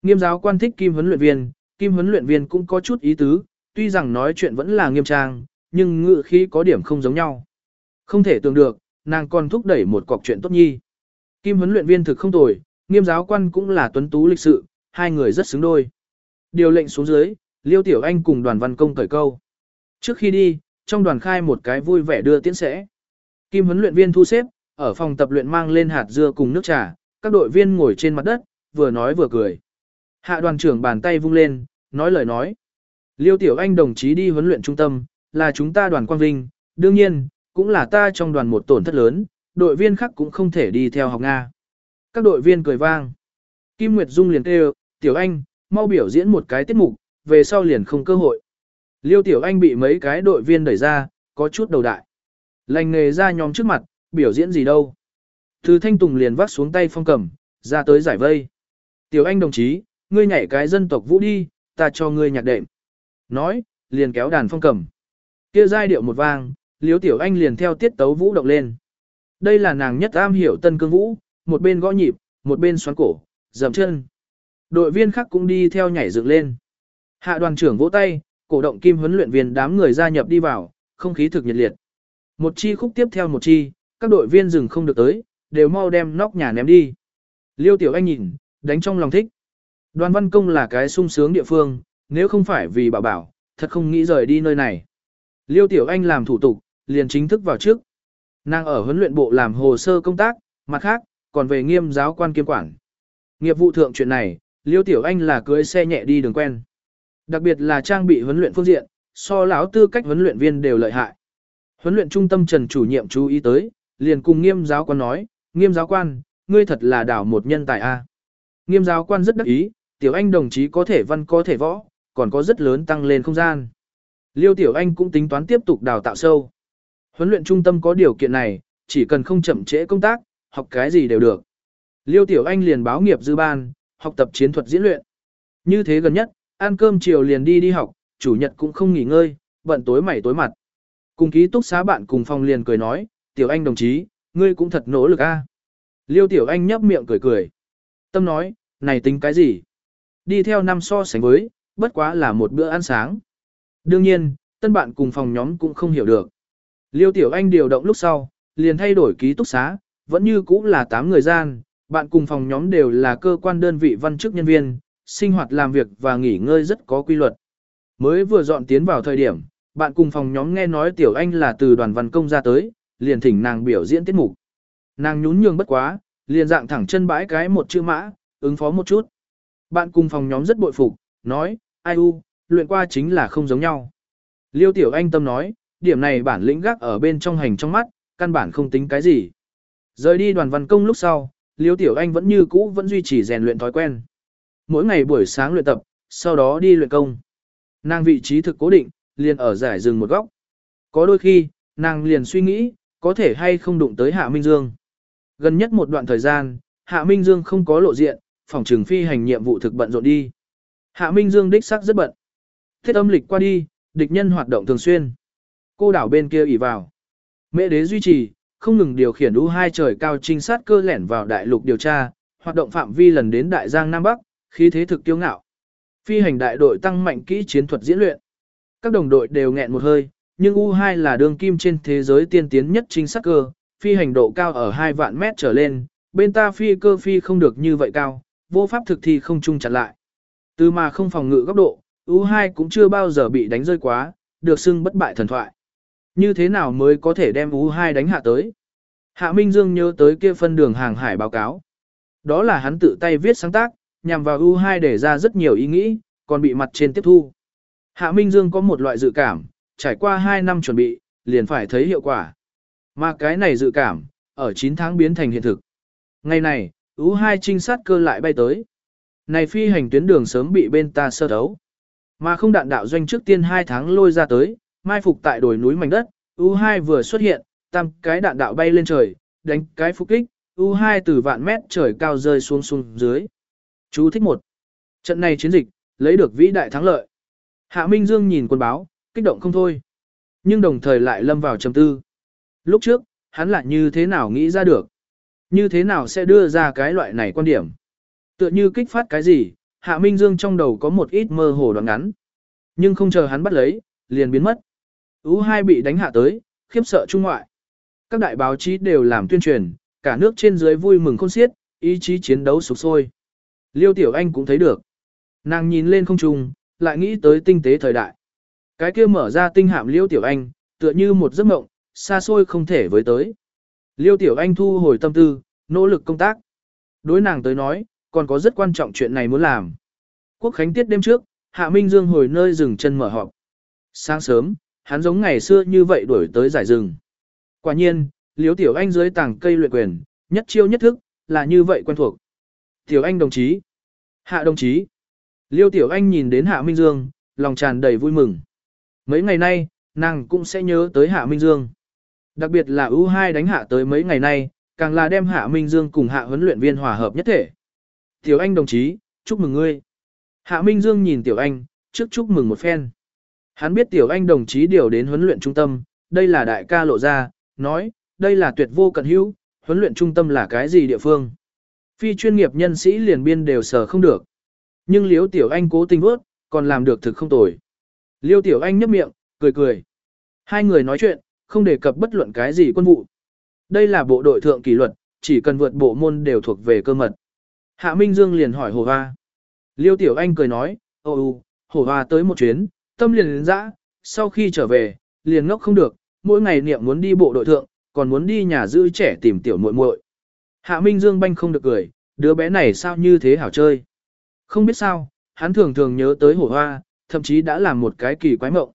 Nghiêm giáo quan thích kim huấn luyện viên, kim huấn luyện viên cũng có chút ý tứ, tuy rằng nói chuyện vẫn là nghiêm trang, nhưng ngự khí có điểm không giống nhau. Không thể tưởng được, nàng còn thúc đẩy một cọc chuyện tốt nhi. Kim huấn luyện viên thực không tồi, nghiêm giáo quan cũng là tuấn tú lịch sự, hai người rất xứng đôi. Điều lệnh xuống dưới, Liêu Tiểu Anh cùng đoàn văn công cởi câu. Trước khi đi, trong đoàn khai một cái vui vẻ đưa tiễn sẽ. Kim huấn luyện viên thu xếp, ở phòng tập luyện mang lên hạt dưa cùng nước trà, các đội viên ngồi trên mặt đất, vừa nói vừa cười. Hạ đoàn trưởng bàn tay vung lên, nói lời nói. Liêu Tiểu Anh đồng chí đi huấn luyện trung tâm, là chúng ta đoàn quang vinh, đương nhiên, cũng là ta trong đoàn một tổn thất lớn, đội viên khác cũng không thể đi theo học Nga. Các đội viên cười vang. Kim Nguyệt Dung liền kêu, Tiểu Anh, mau biểu diễn một cái tiết mục, về sau liền không cơ hội. Liêu Tiểu Anh bị mấy cái đội viên đẩy ra, có chút đầu đại. Lành nghề ra nhóm trước mặt, biểu diễn gì đâu. Từ Thanh Tùng liền vác xuống tay phong cầm, ra tới giải vây. Tiểu Anh đồng chí, ngươi nhảy cái dân tộc vũ đi, ta cho ngươi nhạc đệm. Nói, liền kéo đàn phong cầm. Kia giai điệu một vang, Liễu Tiểu Anh liền theo tiết tấu vũ động lên. Đây là nàng nhất am hiểu tân cương vũ, một bên gõ nhịp, một bên xoắn cổ, dầm chân. Đội viên khác cũng đi theo nhảy dựng lên. Hạ đoàn trưởng vỗ tay, cổ động kim huấn luyện viên đám người gia nhập đi vào, không khí thực nhiệt liệt. Một chi khúc tiếp theo một chi, các đội viên dừng không được tới, đều mau đem nóc nhà ném đi. Liêu Tiểu Anh nhìn, đánh trong lòng thích. Đoàn văn công là cái sung sướng địa phương, nếu không phải vì bảo bảo, thật không nghĩ rời đi nơi này. Liêu Tiểu Anh làm thủ tục, liền chính thức vào trước. Nàng ở huấn luyện bộ làm hồ sơ công tác, mặt khác, còn về nghiêm giáo quan kiêm quản. Nghiệp vụ thượng chuyện này, Liêu Tiểu Anh là cưới xe nhẹ đi đường quen. Đặc biệt là trang bị huấn luyện phương diện, so lão tư cách huấn luyện viên đều lợi hại. Huấn luyện trung tâm Trần chủ nhiệm chú ý tới, liền cùng nghiêm giáo quan nói, nghiêm giáo quan, ngươi thật là đảo một nhân tài a. Nghiêm giáo quan rất đắc ý, tiểu anh đồng chí có thể văn có thể võ, còn có rất lớn tăng lên không gian. Liêu tiểu anh cũng tính toán tiếp tục đào tạo sâu. Huấn luyện trung tâm có điều kiện này, chỉ cần không chậm trễ công tác, học cái gì đều được. Liêu tiểu anh liền báo nghiệp dư ban, học tập chiến thuật diễn luyện. Như thế gần nhất, ăn cơm chiều liền đi đi học, chủ nhật cũng không nghỉ ngơi, bận tối mày tối mặt. Cùng ký túc xá bạn cùng phòng liền cười nói, tiểu anh đồng chí, ngươi cũng thật nỗ lực a. Liêu tiểu anh nhấp miệng cười cười. Tâm nói, này tính cái gì? Đi theo năm so sánh với, bất quá là một bữa ăn sáng. Đương nhiên, tân bạn cùng phòng nhóm cũng không hiểu được. Liêu tiểu anh điều động lúc sau, liền thay đổi ký túc xá, vẫn như cũ là 8 người gian, bạn cùng phòng nhóm đều là cơ quan đơn vị văn chức nhân viên, sinh hoạt làm việc và nghỉ ngơi rất có quy luật. Mới vừa dọn tiến vào thời điểm, bạn cùng phòng nhóm nghe nói tiểu anh là từ đoàn văn công ra tới, liền thỉnh nàng biểu diễn tiết mục. Nàng nhún nhường bất quá, liền dạng thẳng chân bãi cái một chữ mã, ứng phó một chút. Bạn cùng phòng nhóm rất bội phục, nói, ai u, luyện qua chính là không giống nhau. Liêu tiểu anh tâm nói, điểm này bản lĩnh gác ở bên trong hành trong mắt, căn bản không tính cái gì. Rời đi đoàn văn công lúc sau, Liêu tiểu anh vẫn như cũ vẫn duy trì rèn luyện thói quen. Mỗi ngày buổi sáng luyện tập, sau đó đi luyện công. Nàng vị trí thực cố định, liền ở giải rừng một góc. Có đôi khi, nàng liền suy nghĩ, có thể hay không đụng tới Hạ Minh Dương. Gần nhất một đoạn thời gian, Hạ Minh Dương không có lộ diện, phòng trường phi hành nhiệm vụ thực bận rộn đi. Hạ Minh Dương đích xác rất bận. Thiết âm lịch qua đi, địch nhân hoạt động thường xuyên. Cô đảo bên kia ỉ vào. Mẹ đế duy trì, không ngừng điều khiển U2 trời cao trinh sát cơ lẻn vào đại lục điều tra, hoạt động phạm vi lần đến đại giang Nam Bắc, khí thế thực kiêu ngạo. Phi hành đại đội tăng mạnh kỹ chiến thuật diễn luyện. Các đồng đội đều nghẹn một hơi, nhưng U2 là đường kim trên thế giới tiên tiến nhất trinh sát cơ, phi hành độ cao ở 2 vạn mét trở lên, bên ta phi cơ phi không được như vậy cao, vô pháp thực thi không chung chặn lại. Từ mà không phòng ngự góc độ, U2 cũng chưa bao giờ bị đánh rơi quá, được xưng bất bại thần thoại. Như thế nào mới có thể đem U2 đánh hạ tới? Hạ Minh Dương nhớ tới kia phân đường hàng hải báo cáo. Đó là hắn tự tay viết sáng tác, nhằm vào U2 để ra rất nhiều ý nghĩ, còn bị mặt trên tiếp thu. Hạ Minh Dương có một loại dự cảm, trải qua 2 năm chuẩn bị, liền phải thấy hiệu quả. Mà cái này dự cảm, ở 9 tháng biến thành hiện thực. Ngày này, U2 trinh sát cơ lại bay tới. Này phi hành tuyến đường sớm bị bên ta sơ đấu. Mà không đạn đạo doanh trước tiên 2 tháng lôi ra tới, mai phục tại đồi núi mảnh đất, U2 vừa xuất hiện, tam cái đạn đạo bay lên trời, đánh cái phục kích, U2 từ vạn mét trời cao rơi xuống xuống dưới. Chú thích một. Trận này chiến dịch, lấy được vĩ đại thắng lợi. Hạ Minh Dương nhìn quân báo, kích động không thôi. Nhưng đồng thời lại lâm vào trầm tư. Lúc trước, hắn lại như thế nào nghĩ ra được? Như thế nào sẽ đưa ra cái loại này quan điểm? Tựa như kích phát cái gì, Hạ Minh Dương trong đầu có một ít mơ hồ đoạn ngắn. Nhưng không chờ hắn bắt lấy, liền biến mất. Ú hai bị đánh hạ tới, khiếp sợ trung ngoại. Các đại báo chí đều làm tuyên truyền, cả nước trên dưới vui mừng khôn xiết, ý chí chiến đấu sục sôi. Liêu Tiểu Anh cũng thấy được. Nàng nhìn lên không trung, lại nghĩ tới tinh tế thời đại. Cái kia mở ra tinh hạm Liêu Tiểu Anh, tựa như một giấc mộng, xa xôi không thể với tới. Liêu Tiểu Anh thu hồi tâm tư, nỗ lực công tác. Đối nàng tới nói, còn có rất quan trọng chuyện này muốn làm. Quốc khánh tiết đêm trước, Hạ Minh Dương hồi nơi rừng chân mở họp. Sáng sớm, hắn giống ngày xưa như vậy đuổi tới giải rừng. Quả nhiên, Liêu Tiểu Anh dưới tảng cây luyện quyền, nhất chiêu nhất thức, là như vậy quen thuộc. Tiểu Anh đồng chí. Hạ đồng chí. Liêu Tiểu Anh nhìn đến Hạ Minh Dương, lòng tràn đầy vui mừng. Mấy ngày nay, nàng cũng sẽ nhớ tới Hạ Minh Dương. Đặc biệt là U2 đánh hạ tới mấy ngày nay, càng là đem Hạ Minh Dương cùng Hạ huấn luyện viên hòa hợp nhất thể. Tiểu Anh đồng chí, chúc mừng ngươi. Hạ Minh Dương nhìn Tiểu Anh, trước chúc mừng một phen. Hắn biết Tiểu Anh đồng chí điều đến huấn luyện trung tâm, đây là đại ca lộ ra, nói, đây là tuyệt vô cận hữu, huấn luyện trung tâm là cái gì địa phương. Phi chuyên nghiệp nhân sĩ liền biên đều sở không được. Nhưng Liễu Tiểu Anh cố tình vớt, còn làm được thực không tồi. Liêu Tiểu Anh nhấp miệng, cười cười. Hai người nói chuyện, không đề cập bất luận cái gì quân vụ. Đây là bộ đội thượng kỷ luật, chỉ cần vượt bộ môn đều thuộc về cơ mật. Hạ Minh Dương liền hỏi Hồ Hoa. Liêu Tiểu Anh cười nói, ô u, Hồ Hoa tới một chuyến, tâm liền đến dã, sau khi trở về, liền ngốc không được, mỗi ngày niệm muốn đi bộ đội thượng, còn muốn đi nhà giữ trẻ tìm tiểu muội muội. Hạ Minh Dương banh không được cười, đứa bé này sao như thế hảo chơi. Không biết sao, hắn thường thường nhớ tới Hồ Hoa, thậm chí đã làm một cái kỳ quái mộng.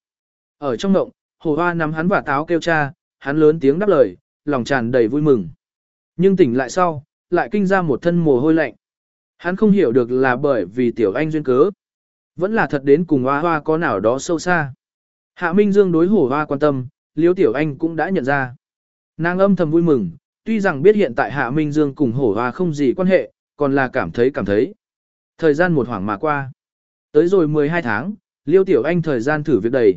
Ở trong mộng, Hồ Hoa nắm hắn và táo kêu cha, hắn lớn tiếng đáp lời, lòng tràn đầy vui mừng. Nhưng tỉnh lại sau, lại kinh ra một thân mồ hôi lạnh. Hắn không hiểu được là bởi vì tiểu anh duyên cớ. Vẫn là thật đến cùng hoa hoa có nào đó sâu xa. Hạ Minh Dương đối hổ hoa quan tâm, liếu tiểu anh cũng đã nhận ra. Nàng âm thầm vui mừng, tuy rằng biết hiện tại Hạ Minh Dương cùng hổ hoa không gì quan hệ, còn là cảm thấy cảm thấy. Thời gian một hoảng mà qua. Tới rồi 12 tháng, liêu tiểu anh thời gian thử việc đầy.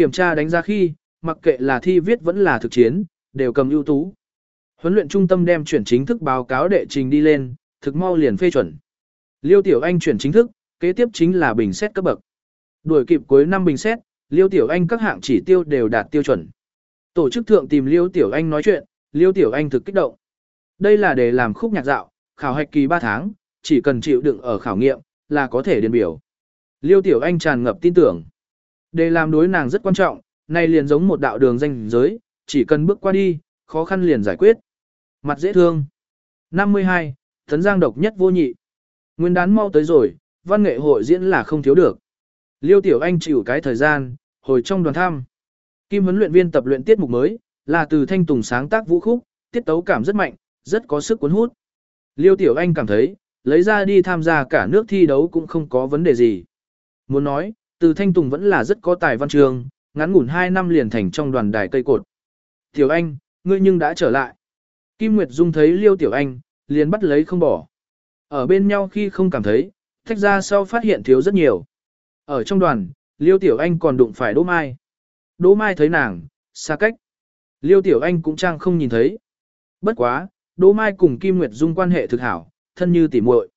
Kiểm tra đánh giá khi, mặc kệ là thi viết vẫn là thực chiến, đều cầm ưu tú. Huấn luyện trung tâm đem chuyển chính thức báo cáo đệ trình đi lên, thực mau liền phê chuẩn. Liêu Tiểu Anh chuyển chính thức, kế tiếp chính là bình xét cấp bậc. Đuổi kịp cuối năm bình xét, Liêu Tiểu Anh các hạng chỉ tiêu đều đạt tiêu chuẩn. Tổ chức thượng tìm Liêu Tiểu Anh nói chuyện, Liêu Tiểu Anh thực kích động. Đây là để làm khúc nhạc dạo, khảo hạch kỳ 3 tháng, chỉ cần chịu đựng ở khảo nghiệm, là có thể điền biểu. Liêu Tiểu Anh tràn ngập tin tưởng để làm đối nàng rất quan trọng, này liền giống một đạo đường danh giới, chỉ cần bước qua đi, khó khăn liền giải quyết. Mặt dễ thương. 52. Tấn Giang độc nhất vô nhị. Nguyên đán mau tới rồi, văn nghệ hội diễn là không thiếu được. Liêu Tiểu Anh chịu cái thời gian, hồi trong đoàn thăm. Kim huấn luyện viên tập luyện tiết mục mới, là từ Thanh Tùng sáng tác vũ khúc, tiết tấu cảm rất mạnh, rất có sức cuốn hút. Liêu Tiểu Anh cảm thấy, lấy ra đi tham gia cả nước thi đấu cũng không có vấn đề gì. Muốn nói, từ Thanh Tùng vẫn là rất có tài văn trường, ngắn ngủn 2 năm liền thành trong đoàn đài cây cột. Tiểu Anh, ngươi nhưng đã trở lại. Kim Nguyệt Dung thấy Liêu Tiểu Anh, liền bắt lấy không bỏ. Ở bên nhau khi không cảm thấy, thách ra sau phát hiện thiếu rất nhiều. Ở trong đoàn, Liêu Tiểu Anh còn đụng phải Đỗ Mai. Đỗ Mai thấy nàng, xa cách. Liêu Tiểu Anh cũng trang không nhìn thấy. Bất quá, Đỗ Mai cùng Kim Nguyệt Dung quan hệ thực hảo, thân như tỉ muội.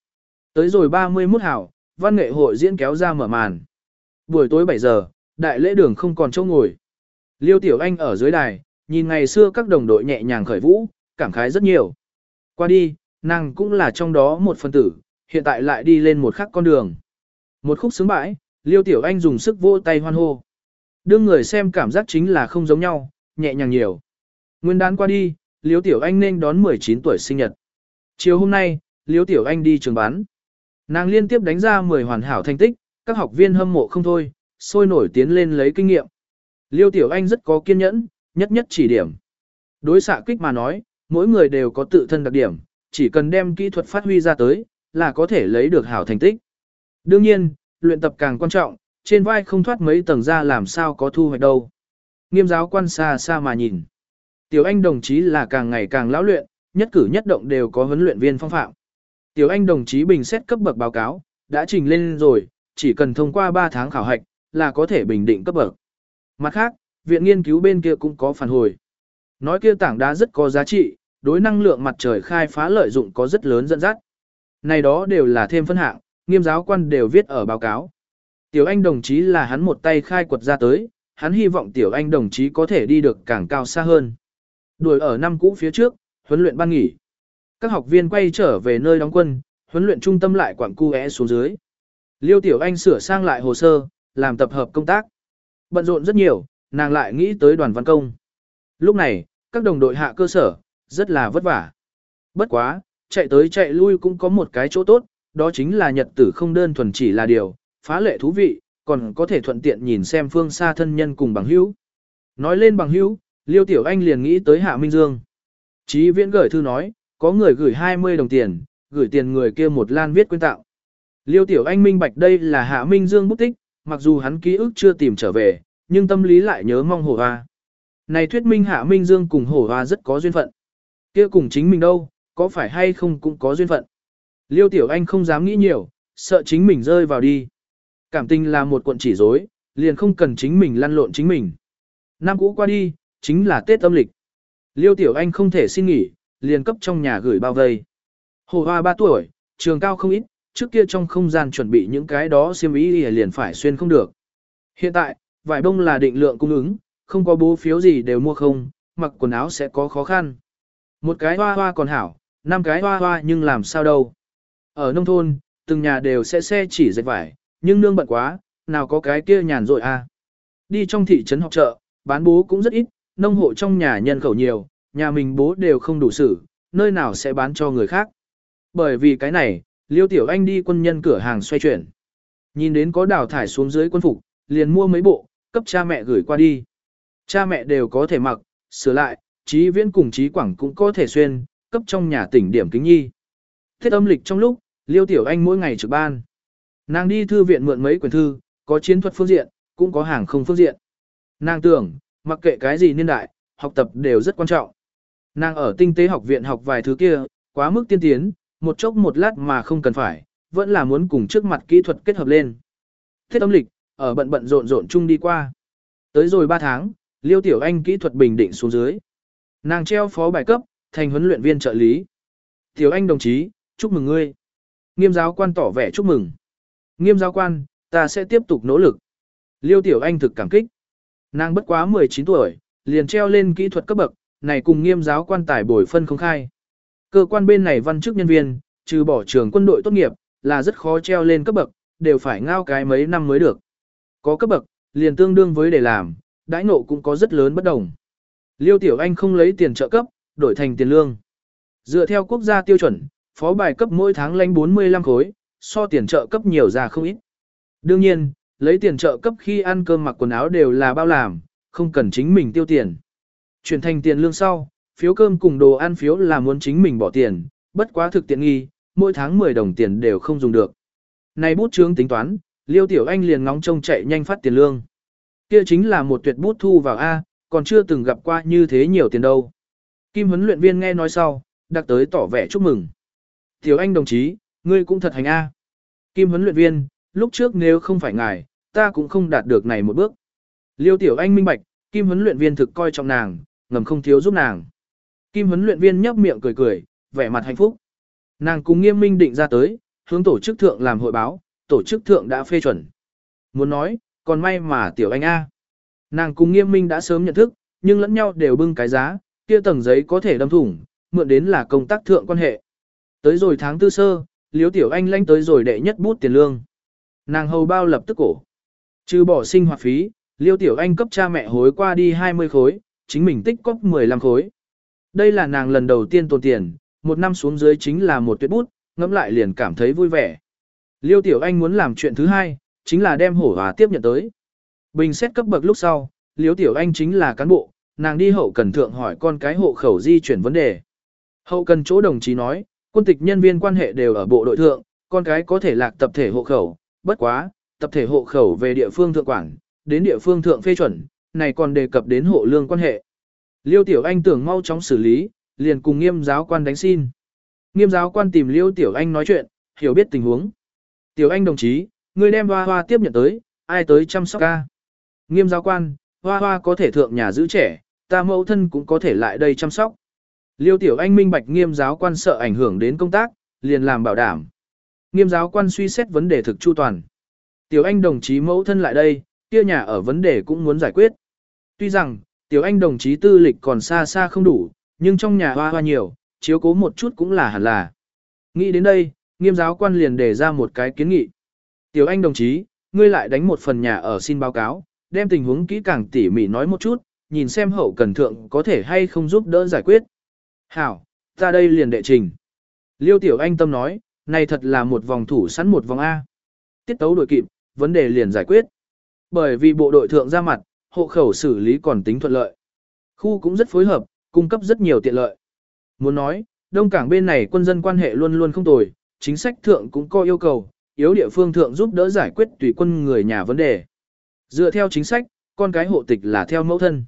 Tới rồi 31 hảo, văn nghệ hội diễn kéo ra mở màn. Buổi tối 7 giờ, đại lễ đường không còn chỗ ngồi. Liêu Tiểu Anh ở dưới đài, nhìn ngày xưa các đồng đội nhẹ nhàng khởi vũ, cảm khái rất nhiều. Qua đi, nàng cũng là trong đó một phần tử, hiện tại lại đi lên một khắc con đường. Một khúc sướng bãi, Liêu Tiểu Anh dùng sức vỗ tay hoan hô. Đương người xem cảm giác chính là không giống nhau, nhẹ nhàng nhiều. Nguyên đán qua đi, Liêu Tiểu Anh nên đón 19 tuổi sinh nhật. Chiều hôm nay, Liêu Tiểu Anh đi trường bán. Nàng liên tiếp đánh ra 10 hoàn hảo thành tích, các học viên hâm mộ không thôi, sôi nổi tiến lên lấy kinh nghiệm. Liêu Tiểu Anh rất có kiên nhẫn, nhất nhất chỉ điểm. Đối xạ kích mà nói, mỗi người đều có tự thân đặc điểm, chỉ cần đem kỹ thuật phát huy ra tới, là có thể lấy được hảo thành tích. Đương nhiên, luyện tập càng quan trọng, trên vai không thoát mấy tầng ra làm sao có thu hoạch đâu. Nghiêm giáo quan xa xa mà nhìn. Tiểu Anh đồng chí là càng ngày càng lão luyện, nhất cử nhất động đều có huấn luyện viên phong phạm. Tiểu Anh đồng chí bình xét cấp bậc báo cáo, đã trình lên rồi, chỉ cần thông qua 3 tháng khảo hạch, là có thể bình định cấp bậc. Mặt khác, viện nghiên cứu bên kia cũng có phản hồi. Nói kia tảng đá rất có giá trị, đối năng lượng mặt trời khai phá lợi dụng có rất lớn dẫn dắt. Này đó đều là thêm phân hạng, nghiêm giáo quan đều viết ở báo cáo. Tiểu Anh đồng chí là hắn một tay khai quật ra tới, hắn hy vọng Tiểu Anh đồng chí có thể đi được càng cao xa hơn. Đuổi ở năm cũ phía trước, huấn luyện ban nghỉ. Các học viên quay trở về nơi đóng quân, huấn luyện trung tâm lại quảng cu é xuống dưới. Liêu Tiểu Anh sửa sang lại hồ sơ, làm tập hợp công tác. Bận rộn rất nhiều, nàng lại nghĩ tới đoàn văn công. Lúc này, các đồng đội hạ cơ sở, rất là vất vả. Bất quá, chạy tới chạy lui cũng có một cái chỗ tốt, đó chính là nhật tử không đơn thuần chỉ là điều, phá lệ thú vị, còn có thể thuận tiện nhìn xem phương xa thân nhân cùng bằng hữu. Nói lên bằng hữu, Liêu Tiểu Anh liền nghĩ tới Hạ Minh Dương. Chí viễn gửi thư nói, có người gửi 20 đồng tiền, gửi tiền người kia một lan viết quyên tạo. Liêu Tiểu Anh minh bạch đây là Hạ Minh Dương bút tích, mặc dù hắn ký ức chưa tìm trở về, nhưng tâm lý lại nhớ mong hổ hoa. Này thuyết minh Hạ Minh Dương cùng hổ hoa rất có duyên phận. kia cùng chính mình đâu, có phải hay không cũng có duyên phận. Liêu Tiểu Anh không dám nghĩ nhiều, sợ chính mình rơi vào đi. Cảm tình là một cuộn chỉ rối, liền không cần chính mình lăn lộn chính mình. Năm cũ qua đi, chính là Tết âm lịch. Liêu Tiểu Anh không thể xin nghỉ, liền cấp trong nhà gửi bao vây. Hồ hoa 3 tuổi, trường cao không ít, trước kia trong không gian chuẩn bị những cái đó xiêm ý liền phải xuyên không được. Hiện tại, vải bông là định lượng cung ứng, không có bố phiếu gì đều mua không, mặc quần áo sẽ có khó khăn. Một cái hoa hoa còn hảo, năm cái hoa hoa nhưng làm sao đâu. Ở nông thôn, từng nhà đều sẽ xe chỉ dệt vải, nhưng nương bận quá, nào có cái kia nhàn rồi à. Đi trong thị trấn học chợ, bán bố cũng rất ít, nông hộ trong nhà nhân khẩu nhiều, nhà mình bố đều không đủ sử, nơi nào sẽ bán cho người khác. Bởi vì cái này, Liêu Tiểu Anh đi quân nhân cửa hàng xoay chuyển. Nhìn đến có đào thải xuống dưới quân phục, liền mua mấy bộ, cấp cha mẹ gửi qua đi. Cha mẹ đều có thể mặc, sửa lại, trí viễn cùng trí quảng cũng có thể xuyên, cấp trong nhà tỉnh điểm kính nhi. Thiết âm lịch trong lúc, Liêu Tiểu Anh mỗi ngày trực ban. Nàng đi thư viện mượn mấy quyển thư, có chiến thuật phương diện, cũng có hàng không phương diện. Nàng tưởng, mặc kệ cái gì niên đại, học tập đều rất quan trọng. Nàng ở tinh tế học viện học vài thứ kia, quá mức tiên tiến, một chốc một lát mà không cần phải, vẫn là muốn cùng trước mặt kỹ thuật kết hợp lên. Thiết âm lịch, ở bận bận rộn rộn chung đi qua. Tới rồi 3 tháng, Liêu Tiểu Anh kỹ thuật bình định xuống dưới. Nàng treo phó bài cấp, thành huấn luyện viên trợ lý. Tiểu Anh đồng chí, chúc mừng ngươi. Nghiêm giáo quan tỏ vẻ chúc mừng. Nghiêm giáo quan, ta sẽ tiếp tục nỗ lực. Liêu Tiểu Anh thực cảm kích. Nàng bất quá 19 tuổi, liền treo lên kỹ thuật cấp bậc, này cùng nghiêm giáo quan tài bồi phân không khai. Cơ quan bên này văn chức nhân viên, trừ bỏ trường quân đội tốt nghiệp, là rất khó treo lên cấp bậc, đều phải ngao cái mấy năm mới được. Có cấp bậc, liền tương đương với để làm, đãi ngộ cũng có rất lớn bất đồng. Liêu Tiểu Anh không lấy tiền trợ cấp, đổi thành tiền lương. Dựa theo quốc gia tiêu chuẩn, phó bài cấp mỗi tháng lãnh 45 khối, so tiền trợ cấp nhiều ra không ít. Đương nhiên, lấy tiền trợ cấp khi ăn cơm mặc quần áo đều là bao làm, không cần chính mình tiêu tiền. Chuyển thành tiền lương sau, phiếu cơm cùng đồ ăn phiếu là muốn chính mình bỏ tiền, bất quá thực tiện nghi, mỗi tháng 10 đồng tiền đều không dùng được. Này bút chướng tính toán, Liêu Tiểu Anh liền ngóng trông chạy nhanh phát tiền lương. Kia chính là một tuyệt bút thu vào A, còn chưa từng gặp qua như thế nhiều tiền đâu. Kim huấn luyện viên nghe nói sau, đặc tới tỏ vẻ chúc mừng. Tiểu Anh đồng chí, ngươi cũng thật hành A. Kim huấn luyện viên, lúc trước nếu không phải ngài, ta cũng không đạt được này một bước. Liêu Tiểu Anh minh bạch, Kim huấn luyện viên thực coi trọng nàng, ngầm không thiếu giúp nàng. Kim huấn luyện viên nhấp miệng cười cười, vẻ mặt hạnh phúc. Nàng cùng nghiêm minh định ra tới, hướng tổ chức thượng làm hội báo, tổ chức thượng đã phê chuẩn. Muốn nói, còn may mà tiểu anh A. Nàng cùng nghiêm minh đã sớm nhận thức, nhưng lẫn nhau đều bưng cái giá, kia tầng giấy có thể đâm thủng, mượn đến là công tác thượng quan hệ. Tới rồi tháng tư sơ, liếu tiểu anh lanh tới rồi đệ nhất bút tiền lương. Nàng hầu bao lập tức cổ. Trừ bỏ sinh hoạt phí, liêu tiểu anh cấp cha mẹ hối qua đi 20 khối, chính mình tích cóp 15 khối. Đây là nàng lần đầu tiên tồn tiền, một năm xuống dưới chính là một tuyệt bút, ngẫm lại liền cảm thấy vui vẻ. Liêu Tiểu Anh muốn làm chuyện thứ hai, chính là đem hổ hòa tiếp nhận tới. Bình xét cấp bậc lúc sau, Liêu Tiểu Anh chính là cán bộ, nàng đi hậu cần thượng hỏi con cái hộ khẩu di chuyển vấn đề. Hậu cần chỗ đồng chí nói, quân tịch nhân viên quan hệ đều ở bộ đội thượng, con cái có thể lạc tập thể hộ khẩu, bất quá, tập thể hộ khẩu về địa phương thượng quản, đến địa phương thượng phê chuẩn, này còn đề cập đến hộ lương quan hệ. Liêu Tiểu Anh tưởng mau chóng xử lý, liền cùng nghiêm giáo quan đánh xin. Nghiêm giáo quan tìm Liêu Tiểu Anh nói chuyện, hiểu biết tình huống. Tiểu Anh đồng chí, người đem hoa hoa tiếp nhận tới, ai tới chăm sóc ca. Nghiêm giáo quan, hoa hoa có thể thượng nhà giữ trẻ, ta mẫu thân cũng có thể lại đây chăm sóc. Liêu Tiểu Anh minh bạch nghiêm giáo quan sợ ảnh hưởng đến công tác, liền làm bảo đảm. Nghiêm giáo quan suy xét vấn đề thực chu toàn. Tiểu Anh đồng chí mẫu thân lại đây, kia nhà ở vấn đề cũng muốn giải quyết. Tuy rằng, Tiểu Anh đồng chí tư lịch còn xa xa không đủ, nhưng trong nhà hoa hoa nhiều, chiếu cố một chút cũng là hẳn là. Nghĩ đến đây, nghiêm giáo quan liền đề ra một cái kiến nghị. Tiểu Anh đồng chí, ngươi lại đánh một phần nhà ở xin báo cáo, đem tình huống kỹ càng tỉ mỉ nói một chút, nhìn xem hậu cần thượng có thể hay không giúp đỡ giải quyết. Hảo, ta đây liền đệ trình. Liêu Tiểu Anh tâm nói, này thật là một vòng thủ sẵn một vòng A. Tiết tấu đội kịp, vấn đề liền giải quyết. Bởi vì bộ đội thượng ra mặt, hộ khẩu xử lý còn tính thuận lợi. Khu cũng rất phối hợp, cung cấp rất nhiều tiện lợi. Muốn nói, Đông Cảng bên này quân dân quan hệ luôn luôn không tồi, chính sách thượng cũng có yêu cầu, yếu địa phương thượng giúp đỡ giải quyết tùy quân người nhà vấn đề. Dựa theo chính sách, con cái hộ tịch là theo mẫu thân.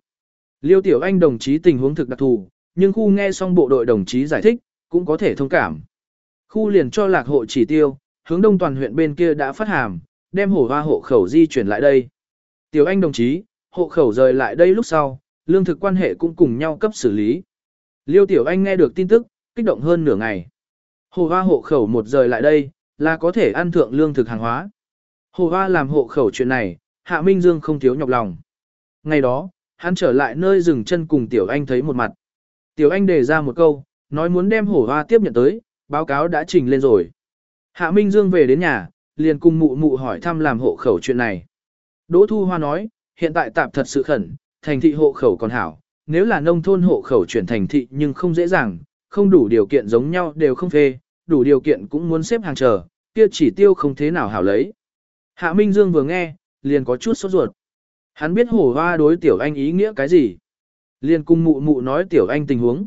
Liêu Tiểu Anh đồng chí tình huống thực đặc thù, nhưng khu nghe xong bộ đội đồng chí giải thích, cũng có thể thông cảm. Khu liền cho lạc hộ chỉ tiêu, hướng đông toàn huyện bên kia đã phát hàm, đem hổ hoa hộ khẩu di chuyển lại đây. Tiểu Anh đồng chí, hộ khẩu rời lại đây lúc sau, lương thực quan hệ cũng cùng nhau cấp xử lý. Liêu Tiểu Anh nghe được tin tức, kích động hơn nửa ngày. Hồ hoa hộ khẩu một rời lại đây, là có thể ăn thượng lương thực hàng hóa. Hồ hoa làm hộ khẩu chuyện này, Hạ Minh Dương không thiếu nhọc lòng. Ngày đó, hắn trở lại nơi dừng chân cùng Tiểu Anh thấy một mặt. Tiểu Anh đề ra một câu, nói muốn đem Hồ hoa tiếp nhận tới, báo cáo đã trình lên rồi. Hạ Minh Dương về đến nhà, liền cùng mụ mụ hỏi thăm làm hộ khẩu chuyện này. Đỗ Thu Hoa nói, hiện tại tạm thật sự khẩn, thành thị hộ khẩu còn hảo, nếu là nông thôn hộ khẩu chuyển thành thị nhưng không dễ dàng, không đủ điều kiện giống nhau đều không phê, đủ điều kiện cũng muốn xếp hàng chờ, kia chỉ tiêu không thế nào hảo lấy. Hạ Minh Dương vừa nghe, liền có chút sốt ruột. Hắn biết hổ hoa đối tiểu anh ý nghĩa cái gì. Liền cung mụ mụ nói tiểu anh tình huống.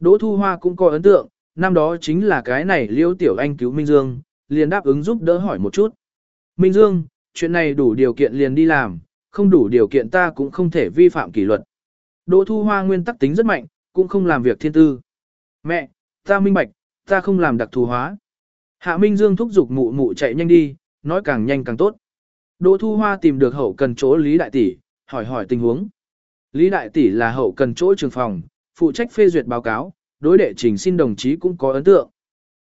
Đỗ Thu Hoa cũng có ấn tượng, năm đó chính là cái này liêu tiểu anh cứu Minh Dương, liền đáp ứng giúp đỡ hỏi một chút. Minh Dương, chuyện này đủ điều kiện liền đi làm, không đủ điều kiện ta cũng không thể vi phạm kỷ luật. Đỗ Thu Hoa nguyên tắc tính rất mạnh, cũng không làm việc thiên tư. Mẹ, ta minh bạch, ta không làm đặc thù hóa. Hạ Minh Dương thúc giục mụ mụ chạy nhanh đi, nói càng nhanh càng tốt. Đỗ Thu Hoa tìm được hậu cần chỗ Lý Đại Tỷ, hỏi hỏi tình huống. Lý Đại Tỷ là hậu cần chỗ trường phòng, phụ trách phê duyệt báo cáo, đối đệ trình xin đồng chí cũng có ấn tượng.